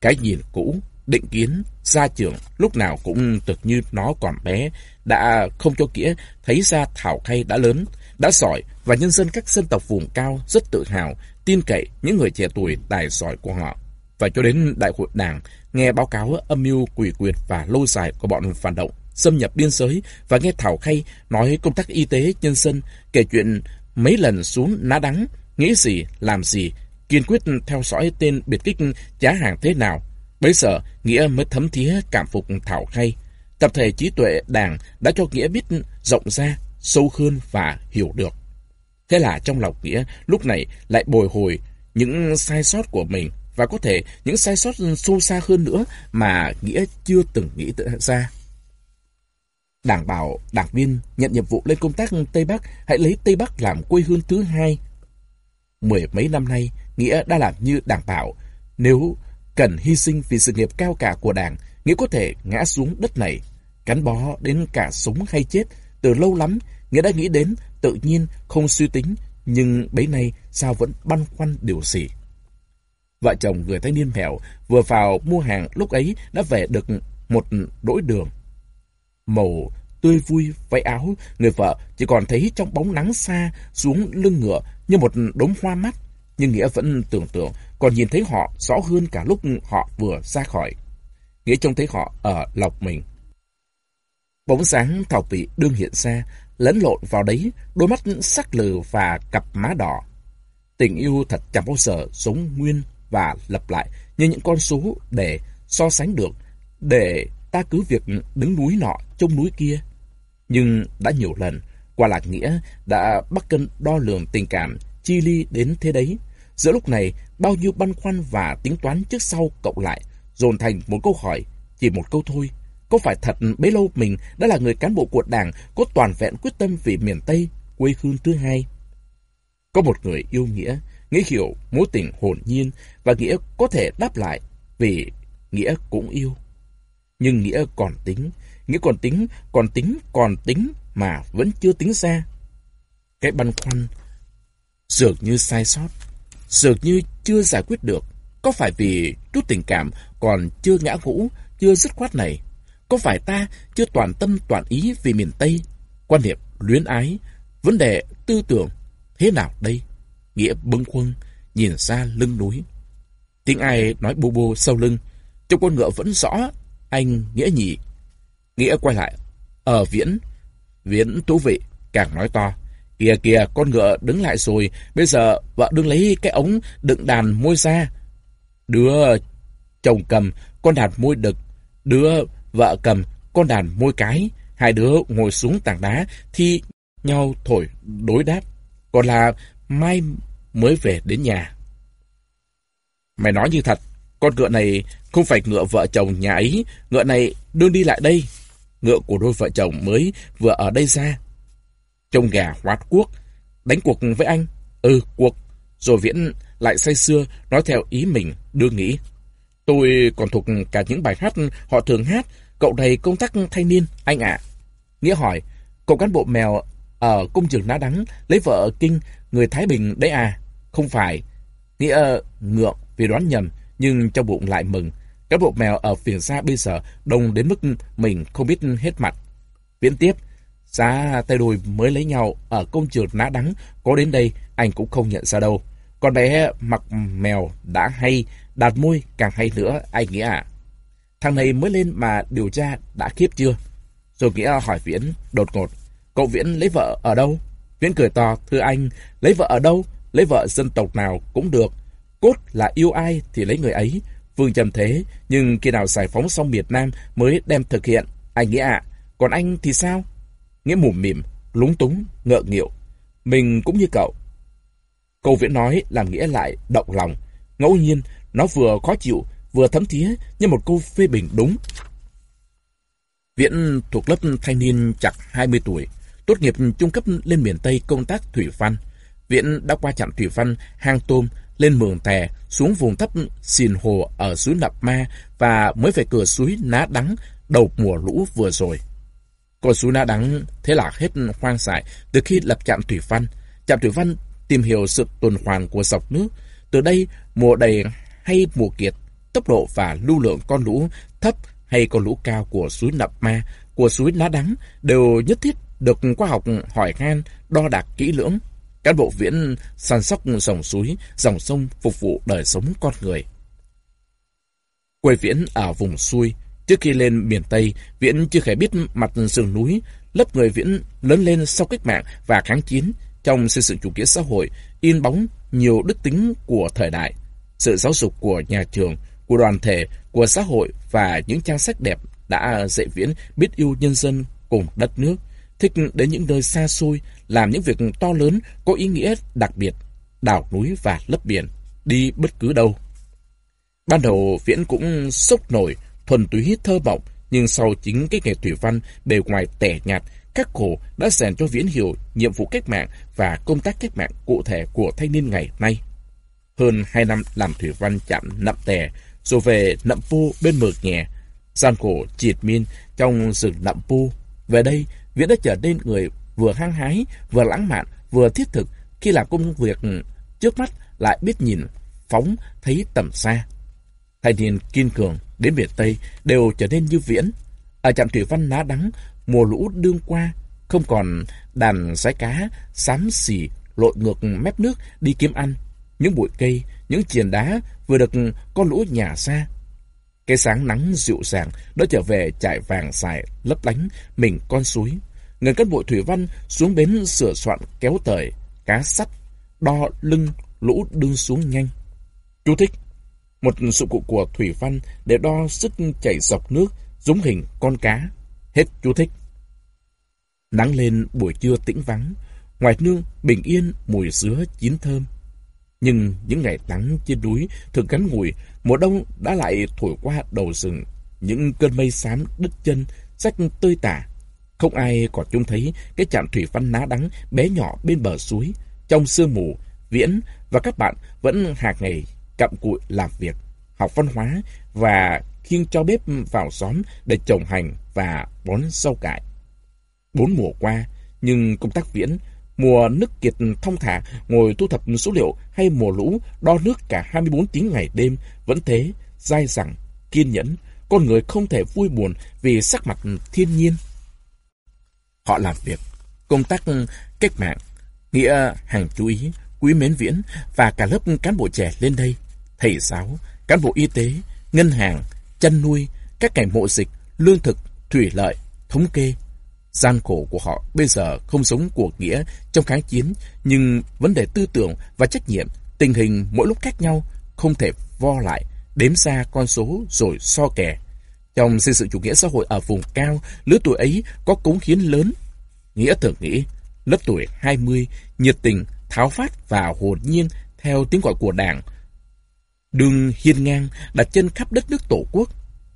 Cái nhìn cũ, định kiến, gia trưởng lúc nào cũng tự như nó còn bé, đã không cho kĩa thấy ra Thảo Khay đã lớn, đã giỏi và nhân dân các dân tộc vùng cao rất tự hào, tin cậy những người trẻ tuổi tài giỏi của họ. Và cho đến đại hội đảng, nghe báo cáo âm mưu quỷ quyệt và lâu dài của bọn phản động, xâm nhập biên giới và nghe Thảo Khay nói công tác y tế nhân dân, kể chuyện mấy lần xuống ná đắng, nghĩ gì, làm gì, kiên quyết theo dõi tên biệt kích giá hàng thế nào. Bây giờ, Nghĩa mới thấm thía cảm phục Thảo Khay. Tập thể trí tuệ đảng đã cho Nghĩa biết rộng ra, sâu hơn và hiểu được. Thế là trong lòng Nghĩa lúc này lại bồi hồi những sai sót của mình và có thể những sai sót sâu xa hơn nữa mà Nghĩa chưa từng nghĩ ra. Đảng bảo đảng viên nhận nhiệm vụ lên công tác Tây Bắc hãy lấy Tây Bắc làm quê hương thứ hai. Mười mấy năm nay, Nghĩa đã làm như đảng bảo. Nếu cần hy sinh vì sự nghiệp cao cả của đảng, Nghĩa có thể ngã xuống đất này, gắn bó đến cả sống hay chết. Từ lâu lắm, Nghĩa đã nghĩ đến, tự nhiên, không suy tính, nhưng bấy nay sao vẫn băn khoăn điều gì. Vợ chồng người thanh niên mèo vừa vào mua hàng lúc ấy đã về được một đỗi đường. Màu tươi vui váy áo, người vợ chỉ còn thấy trong bóng nắng xa xuống lưng ngựa như một đống hoa mắt. Nhưng Nghĩa vẫn tưởng tượng còn nhìn thấy họ rõ hơn cả lúc họ vừa ra khỏi. Nghĩa trông thấy họ ở lọc mình. Bóng sáng thảo vị đương hiện ra, lẫn lộn vào đấy, đôi mắt sắc lừ và cặp má đỏ. Tình yêu thật chẳng bao giờ sống nguyên và lặp lại như những con số để so sánh được, để ta cứ việc đứng núi nọ trông núi kia. Nhưng đã nhiều lần, qua lạc nghĩa đã bắt cân đo lường tình cảm chi ly đến thế đấy. Giữa lúc này, bao nhiêu băn khoăn và tính toán trước sau cộng lại, dồn thành một câu hỏi, chỉ một câu thôi. Có phải thật bấy lâu mình đã là người cán bộ của đảng có toàn vẹn quyết tâm vì miền Tây, quê hương thứ hai? Có một người yêu Nghĩa, Nghĩa hiểu mối tình hồn nhiên và Nghĩa có thể đáp lại vì Nghĩa cũng yêu. Nhưng Nghĩa còn tính, Nghĩa còn tính, còn tính, còn tính mà vẫn chưa tính ra. Cái băn khoăn dường như sai sót, dường như chưa giải quyết được. Có phải vì chút tình cảm còn chưa ngã ngũ, chưa dứt khoát này? Có phải ta chưa toàn tâm toàn ý vì miền Tây? Quan niệm luyến ái, vấn đề tư tưởng thế nào đây? Nghĩa bâng khuâng, nhìn ra lưng núi. Tiếng ai nói bô bô sau lưng. Trong con ngựa vẫn rõ, anh Nghĩa nhỉ. Nghĩa quay lại. Ở Viễn. Viễn thú vị, càng nói to. Kìa kìa, con ngựa đứng lại rồi. Bây giờ vợ đừng lấy cái ống đựng đàn môi ra. Đứa chồng cầm con đàn môi đực. Đứa vợ cầm con đàn môi cái. Hai đứa ngồi xuống tảng đá thi nhau thổi đối đáp. Còn là mai mới về đến nhà. Mày nói như thật, con ngựa này không phải ngựa vợ chồng nhà ấy, ngựa này đương đi lại đây. Ngựa của đôi vợ chồng mới vừa ở đây ra. Trông gà hoát quốc đánh cuộc với anh. Ừ, cuộc. Rồi Viễn lại say xưa nói theo ý mình, đưa nghĩ. Tôi còn thuộc cả những bài hát họ thường hát. Cậu này công tác thanh niên, anh ạ. Nghĩa hỏi, cậu cán bộ mèo ở công trường ná đắng lấy vợ ở Kinh, người Thái Bình đấy à? Không phải. Nghĩa ngượng vì đoán nhầm, nhưng trong bụng lại mừng. Cán bộ mèo ở phía xa bây giờ đông đến mức mình không biết hết mặt. Viễn tiếp, giá tay đôi mới lấy nhau ở công trường ná đắng có đến đây anh cũng không nhận ra đâu. Con bé mặc mèo đã hay, đạt môi càng hay nữa, anh nghĩ à. Thằng này mới lên mà điều tra đã khiếp chưa? Rồi Nghĩa hỏi Viễn đột ngột. Cậu Viễn lấy vợ ở đâu? Viễn cười to, thưa anh, lấy vợ ở đâu? Lấy vợ dân tộc nào cũng được. Cốt là yêu ai thì lấy người ấy. Vương trầm thế, nhưng khi nào giải phóng xong Việt Nam mới đem thực hiện. Anh nghĩ ạ, còn anh thì sao? Nghĩa mủm mỉm, lúng túng, ngợ nghịu. Mình cũng như cậu. Câu Viễn nói làm Nghĩa lại động lòng. Ngẫu nhiên, nó vừa khó chịu, vừa thấm thía như một câu phê bình đúng. Viễn thuộc lớp thanh niên chặt 20 tuổi, tốt nghiệp trung cấp lên miền Tây công tác thủy văn. Viễn đã qua trạm thủy văn Hang Tôm, lên Mường Tè, xuống vùng thấp Xìn Hồ ở suối Nập Ma và mới về cửa suối Ná Đắng đầu mùa lũ vừa rồi. Còn suối Ná Đắng thế là hết hoang dại từ khi lập trạm thủy văn. Trạm thủy văn tìm hiểu sự tuần hoàn của dọc nước. Từ đây, mùa đầy hay mùa kiệt, tốc độ và lưu lượng con lũ thấp hay con lũ cao của suối Nập Ma, của suối Ná Đắng đều nhất thiết được khoa học hỏi han, đo đạc kỹ lưỡng. Cán bộ viễn săn sóc dòng suối, dòng sông phục vụ đời sống con người. Quê viễn ở vùng xuôi, trước khi lên miền Tây, viễn chưa hề biết mặt sườn núi, lớp người viễn lớn lên sau cách mạng và kháng chiến trong xây dựng chủ nghĩa xã hội, in bóng nhiều đức tính của thời đại. Sự giáo dục của nhà trường, của đoàn thể, của xã hội và những trang sách đẹp đã dạy viễn biết yêu nhân dân cùng đất nước, thích đến những nơi xa xôi, làm những việc to lớn có ý nghĩa đặc biệt, đảo núi và lấp biển, đi bất cứ đâu. Ban đầu Viễn cũng sốc nổi, thuần túy thơ mộng, nhưng sau chính cái nghề thủy văn bề ngoài tẻ nhạt, các cổ đã rèn cho Viễn hiểu nhiệm vụ cách mạng và công tác cách mạng cụ thể của thanh niên ngày nay. Hơn hai năm làm thủy văn chạm nậm tè, rồi về nậm pu bên mực nhẹ, gian cổ triệt min trong rừng nậm pu. Về đây, Viễn đã trở nên người vừa hăng hái, vừa lãng mạn, vừa thiết thực khi làm công việc trước mắt lại biết nhìn, phóng, thấy tầm xa. Thanh niên kiên cường đến biển Tây đều trở nên như Viễn. Ở trạm thủy văn ná đắng, mùa lũ đương qua, không còn đàn sái cá, xám xỉ, lội ngược mép nước đi kiếm ăn. Những bụi cây, những chiền đá vừa được con lũ nhả xa. Cái sáng nắng dịu dàng đã trở về trải vàng xài lấp lánh mình con suối. Người cán bộ thủy văn xuống bến sửa soạn kéo tời, cá sắt, đo lưng, lũ đương xuống nhanh. Chú thích một dụng cụ của thủy văn để đo sức chảy dọc nước giống hình con cá. Hết chú thích. Nắng lên buổi trưa tĩnh vắng, ngoài nương bình yên mùi dứa chín thơm. Nhưng những ngày nắng trên núi thường gắn ngủi, mùa đông đã lại thổi qua đầu rừng. Những cơn mây xám đứt chân, rách tơi tả. Không ai còn trông thấy cái trạm thủy văn ná đắng bé nhỏ bên bờ suối. Trong sương mù, Viễn và các bạn vẫn hàng ngày cặm cụi làm việc, học văn hóa và khiêng cho bếp vào xóm để trồng hành và bón rau cải. Bốn mùa qua, nhưng công tác Viễn Mùa nước kiệt thông thả, ngồi thu thập số liệu hay mùa lũ, đo nước cả 24 tiếng ngày đêm, vẫn thế, dai dẳng, kiên nhẫn, con người không thể vui buồn vì sắc mặt thiên nhiên. Họ làm việc, công tác cách mạng, nghĩa hàng chú ý, quý mến viễn và cả lớp cán bộ trẻ lên đây, thầy giáo, cán bộ y tế, ngân hàng, chăn nuôi, các ngành mộ dịch, lương thực, thủy lợi, thống kê, Gian khổ của họ bây giờ không giống của Nghĩa trong kháng chiến, nhưng vấn đề tư tưởng và trách nhiệm, tình hình mỗi lúc khác nhau, không thể vo lại, đếm ra con số rồi so kè. Trong xây dựng chủ nghĩa xã hội ở vùng cao, lứa tuổi ấy có cống hiến lớn. Nghĩa thường nghĩ, lớp tuổi 20, nhiệt tình, tháo phát và hồn nhiên theo tiếng gọi của đảng. Đường hiên ngang đặt chân khắp đất nước tổ quốc.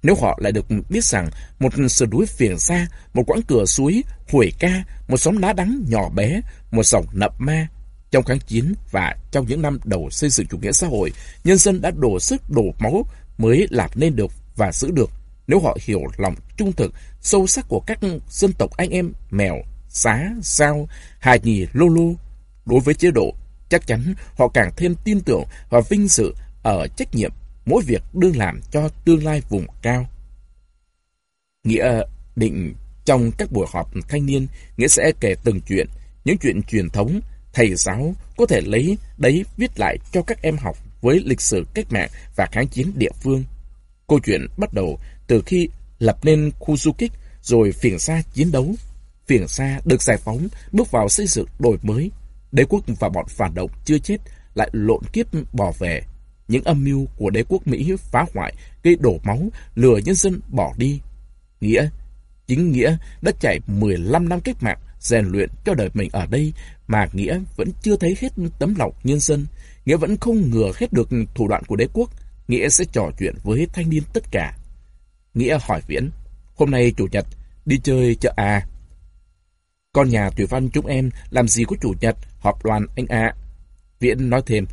Nếu họ lại được biết rằng một sườn núi phiền xa, một quãng cửa suối, huổi ca, một xóm đá đắng nhỏ bé, một dòng nậm ma, trong kháng chiến và trong những năm đầu xây dựng chủ nghĩa xã hội, nhân dân đã đổ sức đổ máu mới làm nên được và giữ được. Nếu họ hiểu lòng trung thực, sâu sắc của các dân tộc anh em mèo, xá, sao, hài nhì, lô lô, đối với chế độ, chắc chắn họ càng thêm tin tưởng và vinh dự ở trách nhiệm mỗi việc đương làm cho tương lai vùng cao. Nghĩa định trong các buổi họp thanh niên, Nghĩa sẽ kể từng chuyện, những chuyện truyền thống, thầy giáo có thể lấy đấy viết lại cho các em học với lịch sử cách mạng và kháng chiến địa phương. Câu chuyện bắt đầu từ khi lập nên khu du kích rồi phiền xa chiến đấu. Phiền xa được giải phóng, bước vào xây dựng đổi mới. Đế quốc và bọn phản động chưa chết lại lộn kiếp bỏ về. Những âm mưu của đế quốc Mỹ phá hoại, gây đổ máu, lừa nhân dân bỏ đi. Nghĩa, chính Nghĩa đã chạy 15 năm cách mạng, rèn luyện cho đời mình ở đây mà Nghĩa vẫn chưa thấy hết tấm lòng nhân dân. Nghĩa vẫn không ngừa hết được thủ đoạn của đế quốc. Nghĩa sẽ trò chuyện với thanh niên tất cả. Nghĩa hỏi Viễn, hôm nay chủ nhật, đi chơi chợ à? Con nhà Thủy Văn chúng em làm gì có chủ nhật, họp đoàn anh ạ. Viễn nói thêm,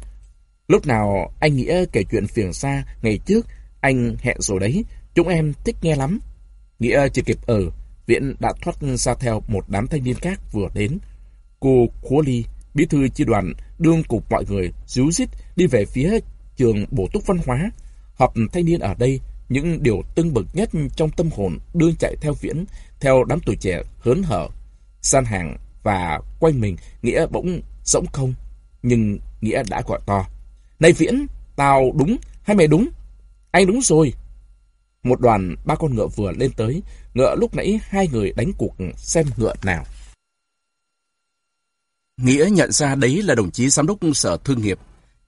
lúc nào anh Nghĩa kể chuyện phiền xa ngày trước, anh hẹn rồi đấy, chúng em thích nghe lắm. Nghĩa chỉ kịp ở, Viễn đã thoát ra theo một đám thanh niên khác vừa đến. Cô Khố Ly, bí thư chi đoàn, đương cục mọi người, díu dít đi về phía trường bổ túc văn hóa. Họp thanh niên ở đây, những điều tưng bực nhất trong tâm hồn đương chạy theo Viễn, theo đám tuổi trẻ hớn hở. San hàng và quanh mình, Nghĩa bỗng rỗng không. Nhưng Nghĩa đã gọi to. Này Viễn, tao đúng hay mày đúng? Anh đúng rồi. Một đoàn ba con ngựa vừa lên tới, ngựa lúc nãy hai người đánh cuộc xem ngựa nào. Nghĩa nhận ra đấy là đồng chí giám đốc sở thương nghiệp.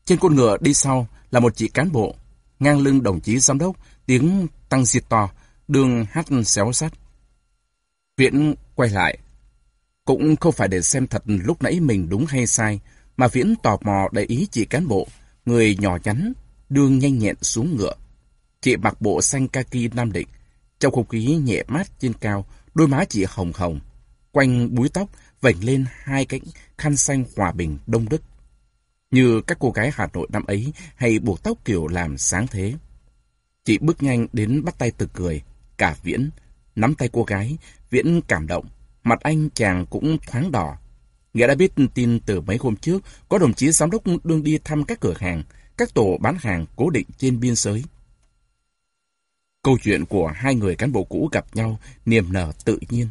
Trên con ngựa đi sau là một chị cán bộ. Ngang lưng đồng chí giám đốc, tiếng tăng diệt to, đường hát xéo sắt. Viễn quay lại. Cũng không phải để xem thật lúc nãy mình đúng hay sai, mà Viễn tò mò để ý chị cán bộ, người nhỏ nhắn, đương nhanh nhẹn xuống ngựa. Chị mặc bộ xanh kaki nam định, trong không khí nhẹ mát trên cao, đôi má chị hồng hồng. Quanh búi tóc vảnh lên hai cánh khăn xanh hòa bình đông đức. Như các cô gái Hà Nội năm ấy hay buộc tóc kiểu làm sáng thế. Chị bước nhanh đến bắt tay từ cười, cả Viễn, nắm tay cô gái, Viễn cảm động, mặt anh chàng cũng thoáng đỏ. Nghĩa đã biết tin từ mấy hôm trước, có đồng chí giám đốc đương đi thăm các cửa hàng, các tổ bán hàng cố định trên biên giới. Câu chuyện của hai người cán bộ cũ gặp nhau, niềm nở tự nhiên.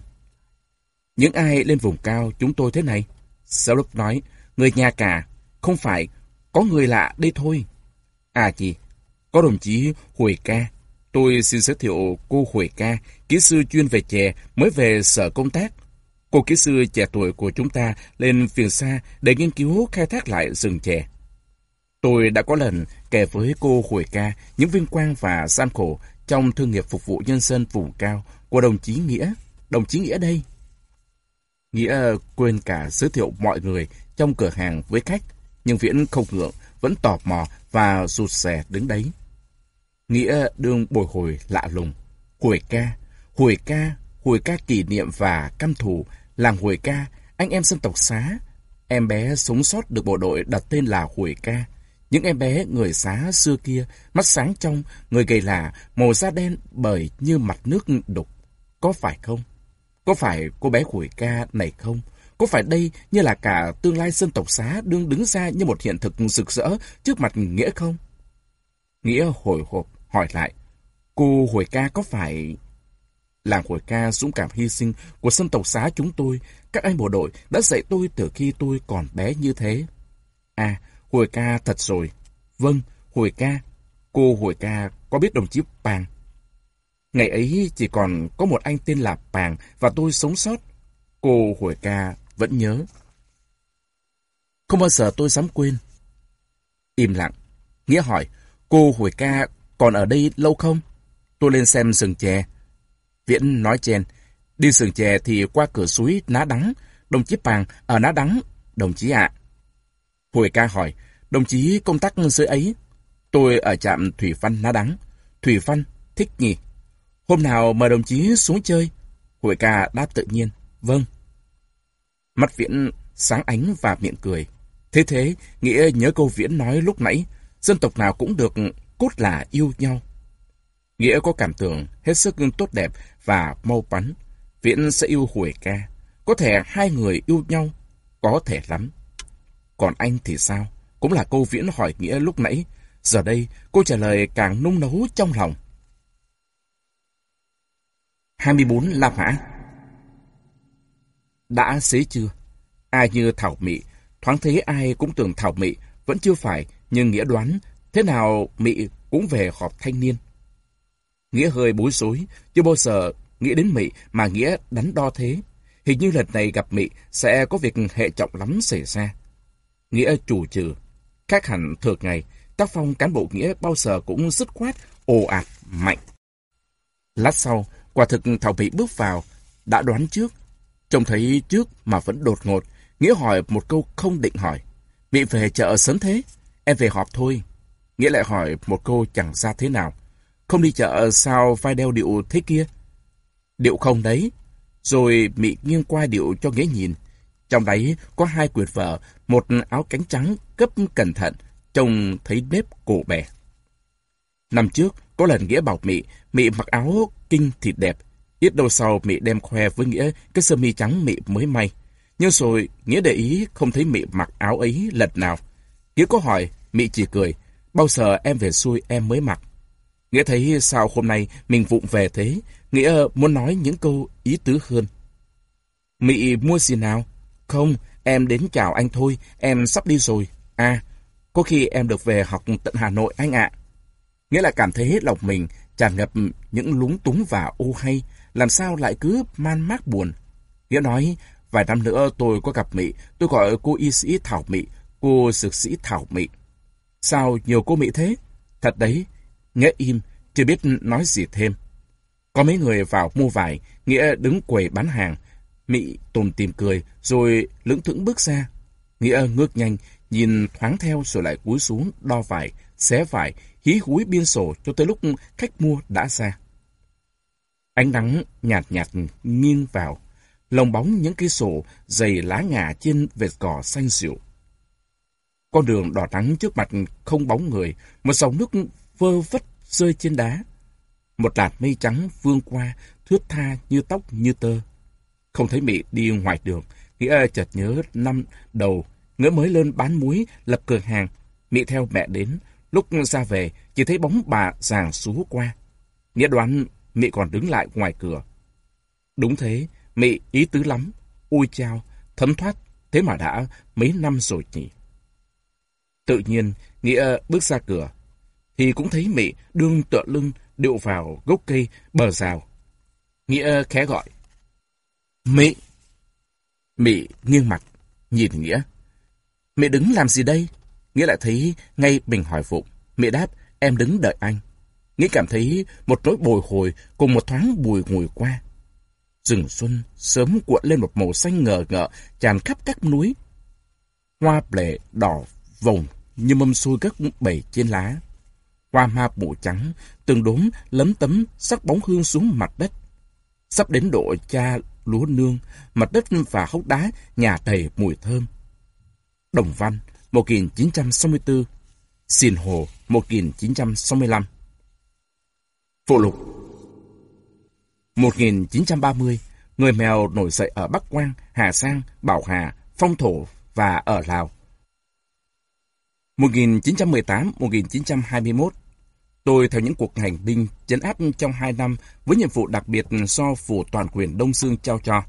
Những ai lên vùng cao chúng tôi thế này? Giáo đốc nói, người nhà cả, không phải, có người lạ đây thôi. À chị, có đồng chí Huệ Ca. Tôi xin giới thiệu cô Huệ Ca, kỹ sư chuyên về chè, mới về sở công tác. Cô kỹ sư trẻ tuổi của chúng ta lên phiền xa để nghiên cứu khai thác lại rừng chè. Tôi đã có lần kể với cô Huệ Ca những vinh quang và gian khổ trong thương nghiệp phục vụ nhân dân vùng cao của đồng chí Nghĩa. Đồng chí Nghĩa đây. Nghĩa quên cả giới thiệu mọi người trong cửa hàng với khách, nhưng Viễn không ngượng, vẫn tò mò và rụt rè đứng đấy. Nghĩa đương bồi hồi lạ lùng. Hồi ca, hồi ca, hồi ca kỷ niệm và căm thù, làng hồi ca, anh em dân tộc xá. Em bé sống sót được bộ đội đặt tên là hồi ca. Những em bé người xá xưa kia, mắt sáng trong, người gầy lạ, màu da đen bởi như mặt nước đục. Có phải không? Có phải cô bé hồi ca này không? Có phải đây như là cả tương lai dân tộc xá đương đứng ra như một hiện thực rực rỡ trước mặt Nghĩa không? Nghĩa hồi hộp hỏi lại, cô hồi ca có phải... Làng hồi ca dũng cảm hy sinh của dân tộc xá chúng tôi, các anh bộ đội đã dạy tôi từ khi tôi còn bé như thế. À, hồi ca thật rồi. Vâng, hồi ca. Cô hồi ca có biết đồng chí Pàng? Ngày ấy chỉ còn có một anh tên là Pàng và tôi sống sót. Cô hồi ca vẫn nhớ. Không bao giờ tôi dám quên. Im lặng. Nghĩa hỏi, cô hồi ca còn ở đây lâu không? Tôi lên xem rừng chè. Viễn nói chen, đi sườn chè thì qua cửa suối Ná Đắng. Đồng chí Pàng ở Ná Đắng, đồng chí ạ. Hồi ca hỏi, đồng chí công tác dưới ấy. Tôi ở trạm Thủy Văn Ná Đắng. Thủy Văn, thích nhỉ? Hôm nào mời đồng chí xuống chơi? Hồi ca đáp tự nhiên, vâng. Mắt viễn sáng ánh và miệng cười. Thế thế, nghĩa nhớ câu viễn nói lúc nãy, dân tộc nào cũng được cốt là yêu nhau. Nghĩa có cảm tưởng hết sức tốt đẹp và mau bắn. Viễn sẽ yêu Huệ ca. Có thể hai người yêu nhau, có thể lắm. Còn anh thì sao? Cũng là câu Viễn hỏi Nghĩa lúc nãy. Giờ đây, cô trả lời càng nung nấu trong lòng. 24 La Mã Đã xế chưa? Ai như Thảo Mị, thoáng thấy ai cũng tưởng Thảo Mị, vẫn chưa phải, nhưng Nghĩa đoán, thế nào Mị cũng về họp thanh niên. Nghĩa hơi bối rối, chưa bao giờ nghĩ đến mỹ mà Nghĩa đánh đo thế. Hình như lần này gặp mỹ sẽ có việc hệ trọng lắm xảy ra. Nghĩa chủ trừ. Khác hẳn thường ngày, tác phong cán bộ Nghĩa bao giờ cũng dứt khoát, ồ ạt, mạnh. Lát sau, quả thực Thảo Mỹ bước vào, đã đoán trước. Trông thấy trước mà vẫn đột ngột, Nghĩa hỏi một câu không định hỏi. bị về chợ sớm thế? Em về họp thôi. Nghĩa lại hỏi một câu chẳng ra thế nào. Không đi chợ sao vai đeo điệu thế kia? Điệu không đấy. Rồi Mị nghiêng qua điệu cho Nghĩa nhìn. Trong đấy có hai quyệt vợ, một áo cánh trắng cấp cẩn thận, trông thấy nếp cổ bè. Năm trước, có lần Nghĩa bảo Mị, Mị mặc áo kinh thịt đẹp. Ít đâu sau Mị đem khoe với Nghĩa cái sơ mi trắng Mị mới may. Nhưng rồi Nghĩa để ý không thấy Mị mặc áo ấy lần nào. Nghĩa có hỏi, Mị chỉ cười, bao giờ em về xuôi em mới mặc. Nghĩa thấy sao hôm nay mình vụng về thế, Nghĩa muốn nói những câu ý tứ hơn. Mị mua gì nào? Không, em đến chào anh thôi, em sắp đi rồi. À, có khi em được về học tận Hà Nội anh ạ. Nghĩa là cảm thấy lòng mình tràn ngập những lúng túng và ô hay, làm sao lại cứ man mác buồn. Nghĩa nói, vài năm nữa tôi có gặp Mị, tôi gọi cô y sĩ Thảo Mị, cô dược sĩ Thảo Mị. Sao nhiều cô Mị thế? Thật đấy, Nghĩa im, chưa biết nói gì thêm. Có mấy người vào mua vải, Nghĩa đứng quầy bán hàng. mỹ tồn tìm cười, rồi lững thững bước ra. Nghĩa ngước nhanh, nhìn thoáng theo rồi lại cúi xuống, đo vải, xé vải, hí húi biên sổ cho tới lúc khách mua đã ra. Ánh nắng nhạt nhạt nghiêng vào, lồng bóng những cây sổ dày lá ngả trên vệt cỏ xanh xỉu. Con đường đỏ nắng trước mặt không bóng người, một dòng nước vơ vất rơi trên đá. Một làn mây trắng vương qua, thướt tha như tóc như tơ. Không thấy Mỹ đi ngoài đường, Nghĩa chợt nhớ năm đầu, ngỡ mới lên bán muối, lập cửa hàng. Mỹ theo mẹ đến, lúc ra về, chỉ thấy bóng bà giàng xú qua. Nghĩa đoán Mỹ còn đứng lại ngoài cửa. Đúng thế, Mỹ ý tứ lắm. Ui chao, thấm thoát, thế mà đã mấy năm rồi nhỉ. Tự nhiên, Nghĩa bước ra cửa, thì cũng thấy Mị đương tựa lưng điệu vào gốc cây bờ rào. Nghĩa khẽ gọi. Mị! Mị nghiêng mặt, nhìn Nghĩa. Mị đứng làm gì đây? Nghĩa lại thấy ngay bình hỏi vụng. Mị đáp, em đứng đợi anh. Nghĩa cảm thấy một nỗi bồi hồi cùng một thoáng bùi ngùi qua. Rừng xuân sớm cuộn lên một màu xanh ngờ ngợ tràn khắp các núi. Hoa lệ đỏ vồng như mâm xôi các bầy trên lá. Hoa ma mũ trắng, từng đốm lấm tấm sắc bóng hương xuống mặt đất. Sắp đến độ cha lúa nương, mặt đất và hốc đá nhà đầy mùi thơm. Đồng Văn, 1964 Xin Hồ, 1965 Phụ lục 1930, người mèo nổi dậy ở Bắc Quang, Hà Sang, Bảo Hà, Phong Thổ và ở Lào. 1918-1921, tôi theo những cuộc hành binh chấn áp trong hai năm với nhiệm vụ đặc biệt do phủ toàn quyền Đông Dương trao cho.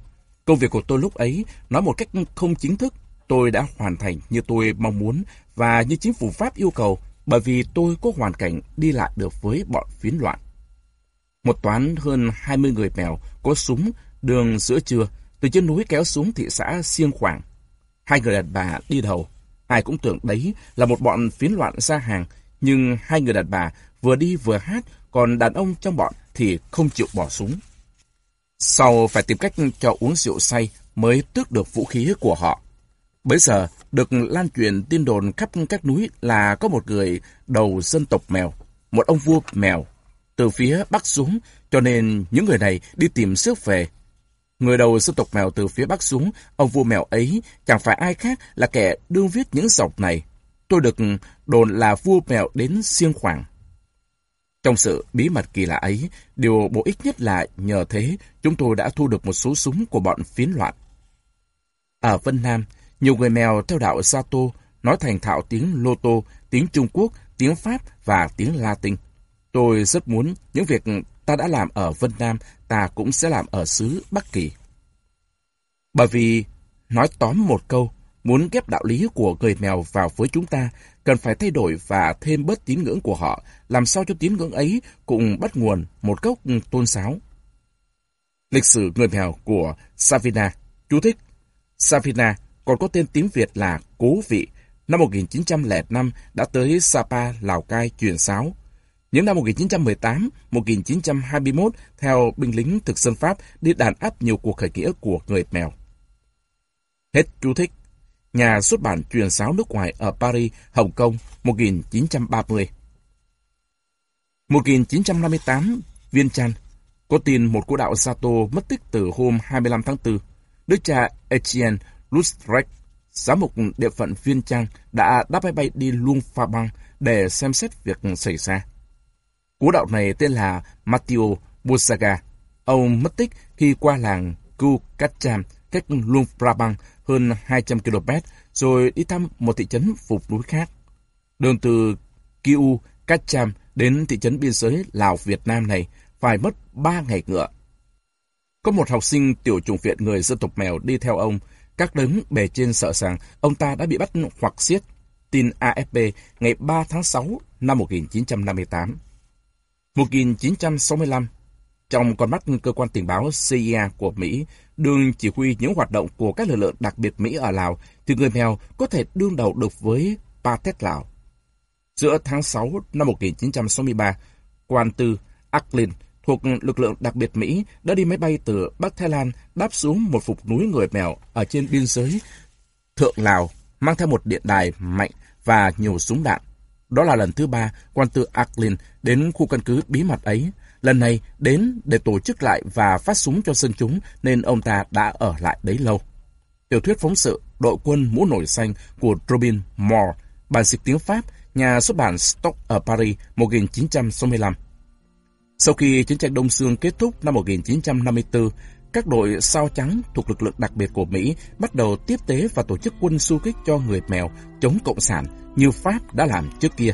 Công việc của tôi lúc ấy, nói một cách không chính thức, tôi đã hoàn thành như tôi mong muốn và như chính phủ Pháp yêu cầu bởi vì tôi có hoàn cảnh đi lại được với bọn phiến loạn. Một toán hơn 20 người mèo có súng đường giữa trưa từ trên núi kéo xuống thị xã Siêng Khoảng. Hai người đàn bà đi đầu. Ai cũng tưởng đấy là một bọn phiến loạn ra hàng, nhưng hai người đàn bà vừa đi vừa hát, còn đàn ông trong bọn thì không chịu bỏ súng. Sau phải tìm cách cho uống rượu say mới tước được vũ khí của họ. Bây giờ, được lan truyền tin đồn khắp các núi là có một người đầu dân tộc mèo, một ông vua mèo, từ phía bắc xuống, cho nên những người này đi tìm sức về. Người đầu dân tộc mèo từ phía bắc xuống, ông vua mèo ấy chẳng phải ai khác là kẻ đương viết những dọc này. Tôi được đồn là vua mèo đến siêng khoảng. Trong sự bí mật kỳ lạ ấy, điều bổ ích nhất là nhờ thế chúng tôi đã thu được một số súng của bọn phiến loạn. Ở Vân Nam, nhiều người mèo theo đạo Sato nói thành thạo tiếng Lô Tô, tiếng Trung Quốc, tiếng Pháp và tiếng Latin. Tôi rất muốn những việc ta đã làm ở Vân Nam ta cũng sẽ làm ở xứ Bắc Kỳ. Bởi vì, nói tóm một câu, muốn ghép đạo lý của người mèo vào với chúng ta, cần phải thay đổi và thêm bớt tín ngưỡng của họ, làm sao cho tín ngưỡng ấy cũng bắt nguồn một gốc tôn giáo. Lịch sử người mèo của Savina Chú thích Savina còn có tên tiếng Việt là Cố Vị, năm 1905 đã tới Sapa, Lào Cai truyền giáo. Những năm 1918-1921, theo binh lính thực dân Pháp đi đàn áp nhiều cuộc khởi nghĩa của người mèo. Hết chú thích. Nhà xuất bản truyền giáo nước ngoài ở Paris, Hồng Kông, 1930. 1958, Viên Chan. Có tin một cô đạo Sato mất tích từ hôm 25 tháng 4. Đức cha Etienne Lustrec, giám mục địa phận Viên Trang, đã đáp máy bay đi Luông Pha Bang để xem xét việc xảy ra. Cú đạo này tên là Matteo Busaga. Ông mất tích khi qua làng Kukacham, cách Luang Prabang hơn 200 km, rồi đi thăm một thị trấn phục núi khác. Đường từ Kiu Kacham đến thị trấn biên giới Lào-Việt Nam này phải mất 3 ngày ngựa. Có một học sinh tiểu trùng viện người dân tộc mèo đi theo ông, các đấng bề trên sợ rằng ông ta đã bị bắt hoặc giết. Tin AFP ngày 3 tháng 6 năm 1958. 1965, trong con mắt cơ quan tình báo CIA của Mỹ, đương chỉ huy những hoạt động của các lực lượng đặc biệt Mỹ ở Lào, thì người mèo có thể đương đầu được với Pathet Lào. Giữa tháng 6 năm 1963, quan tư Aklin thuộc lực lượng đặc biệt Mỹ đã đi máy bay từ Bắc Thái Lan đáp xuống một phục núi người mèo ở trên biên giới Thượng Lào, mang theo một điện đài mạnh và nhiều súng đạn. Đó là lần thứ ba quan tư Acklin đến khu căn cứ bí mật ấy. Lần này đến để tổ chức lại và phát súng cho dân chúng nên ông ta đã ở lại đấy lâu. Tiểu thuyết phóng sự Đội quân mũ nổi xanh của Robin Moore, bản dịch tiếng Pháp, nhà xuất bản Stock ở Paris 1965. Sau khi chiến tranh Đông Dương kết thúc năm 1954, các đội sao trắng thuộc lực lượng đặc biệt của Mỹ bắt đầu tiếp tế và tổ chức quân xu kích cho người mèo chống Cộng sản như Pháp đã làm trước kia.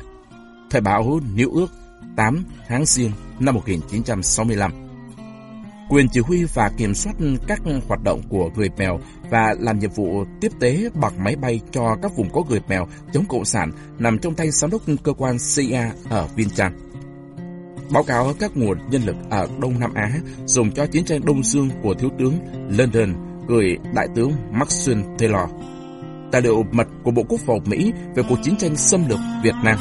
Thời báo New ước 8 tháng Giêng năm 1965 Quyền chỉ huy và kiểm soát các hoạt động của người mèo và làm nhiệm vụ tiếp tế bằng máy bay cho các vùng có người mèo chống Cộng sản nằm trong tay giám đốc cơ quan CIA ở Viên Chăn báo cáo các nguồn nhân lực ở Đông Nam Á dùng cho chiến tranh Đông Dương của Thiếu tướng London gửi Đại tướng Maxwell Taylor. Tài liệu mật của Bộ Quốc phòng Mỹ về cuộc chiến tranh xâm lược Việt Nam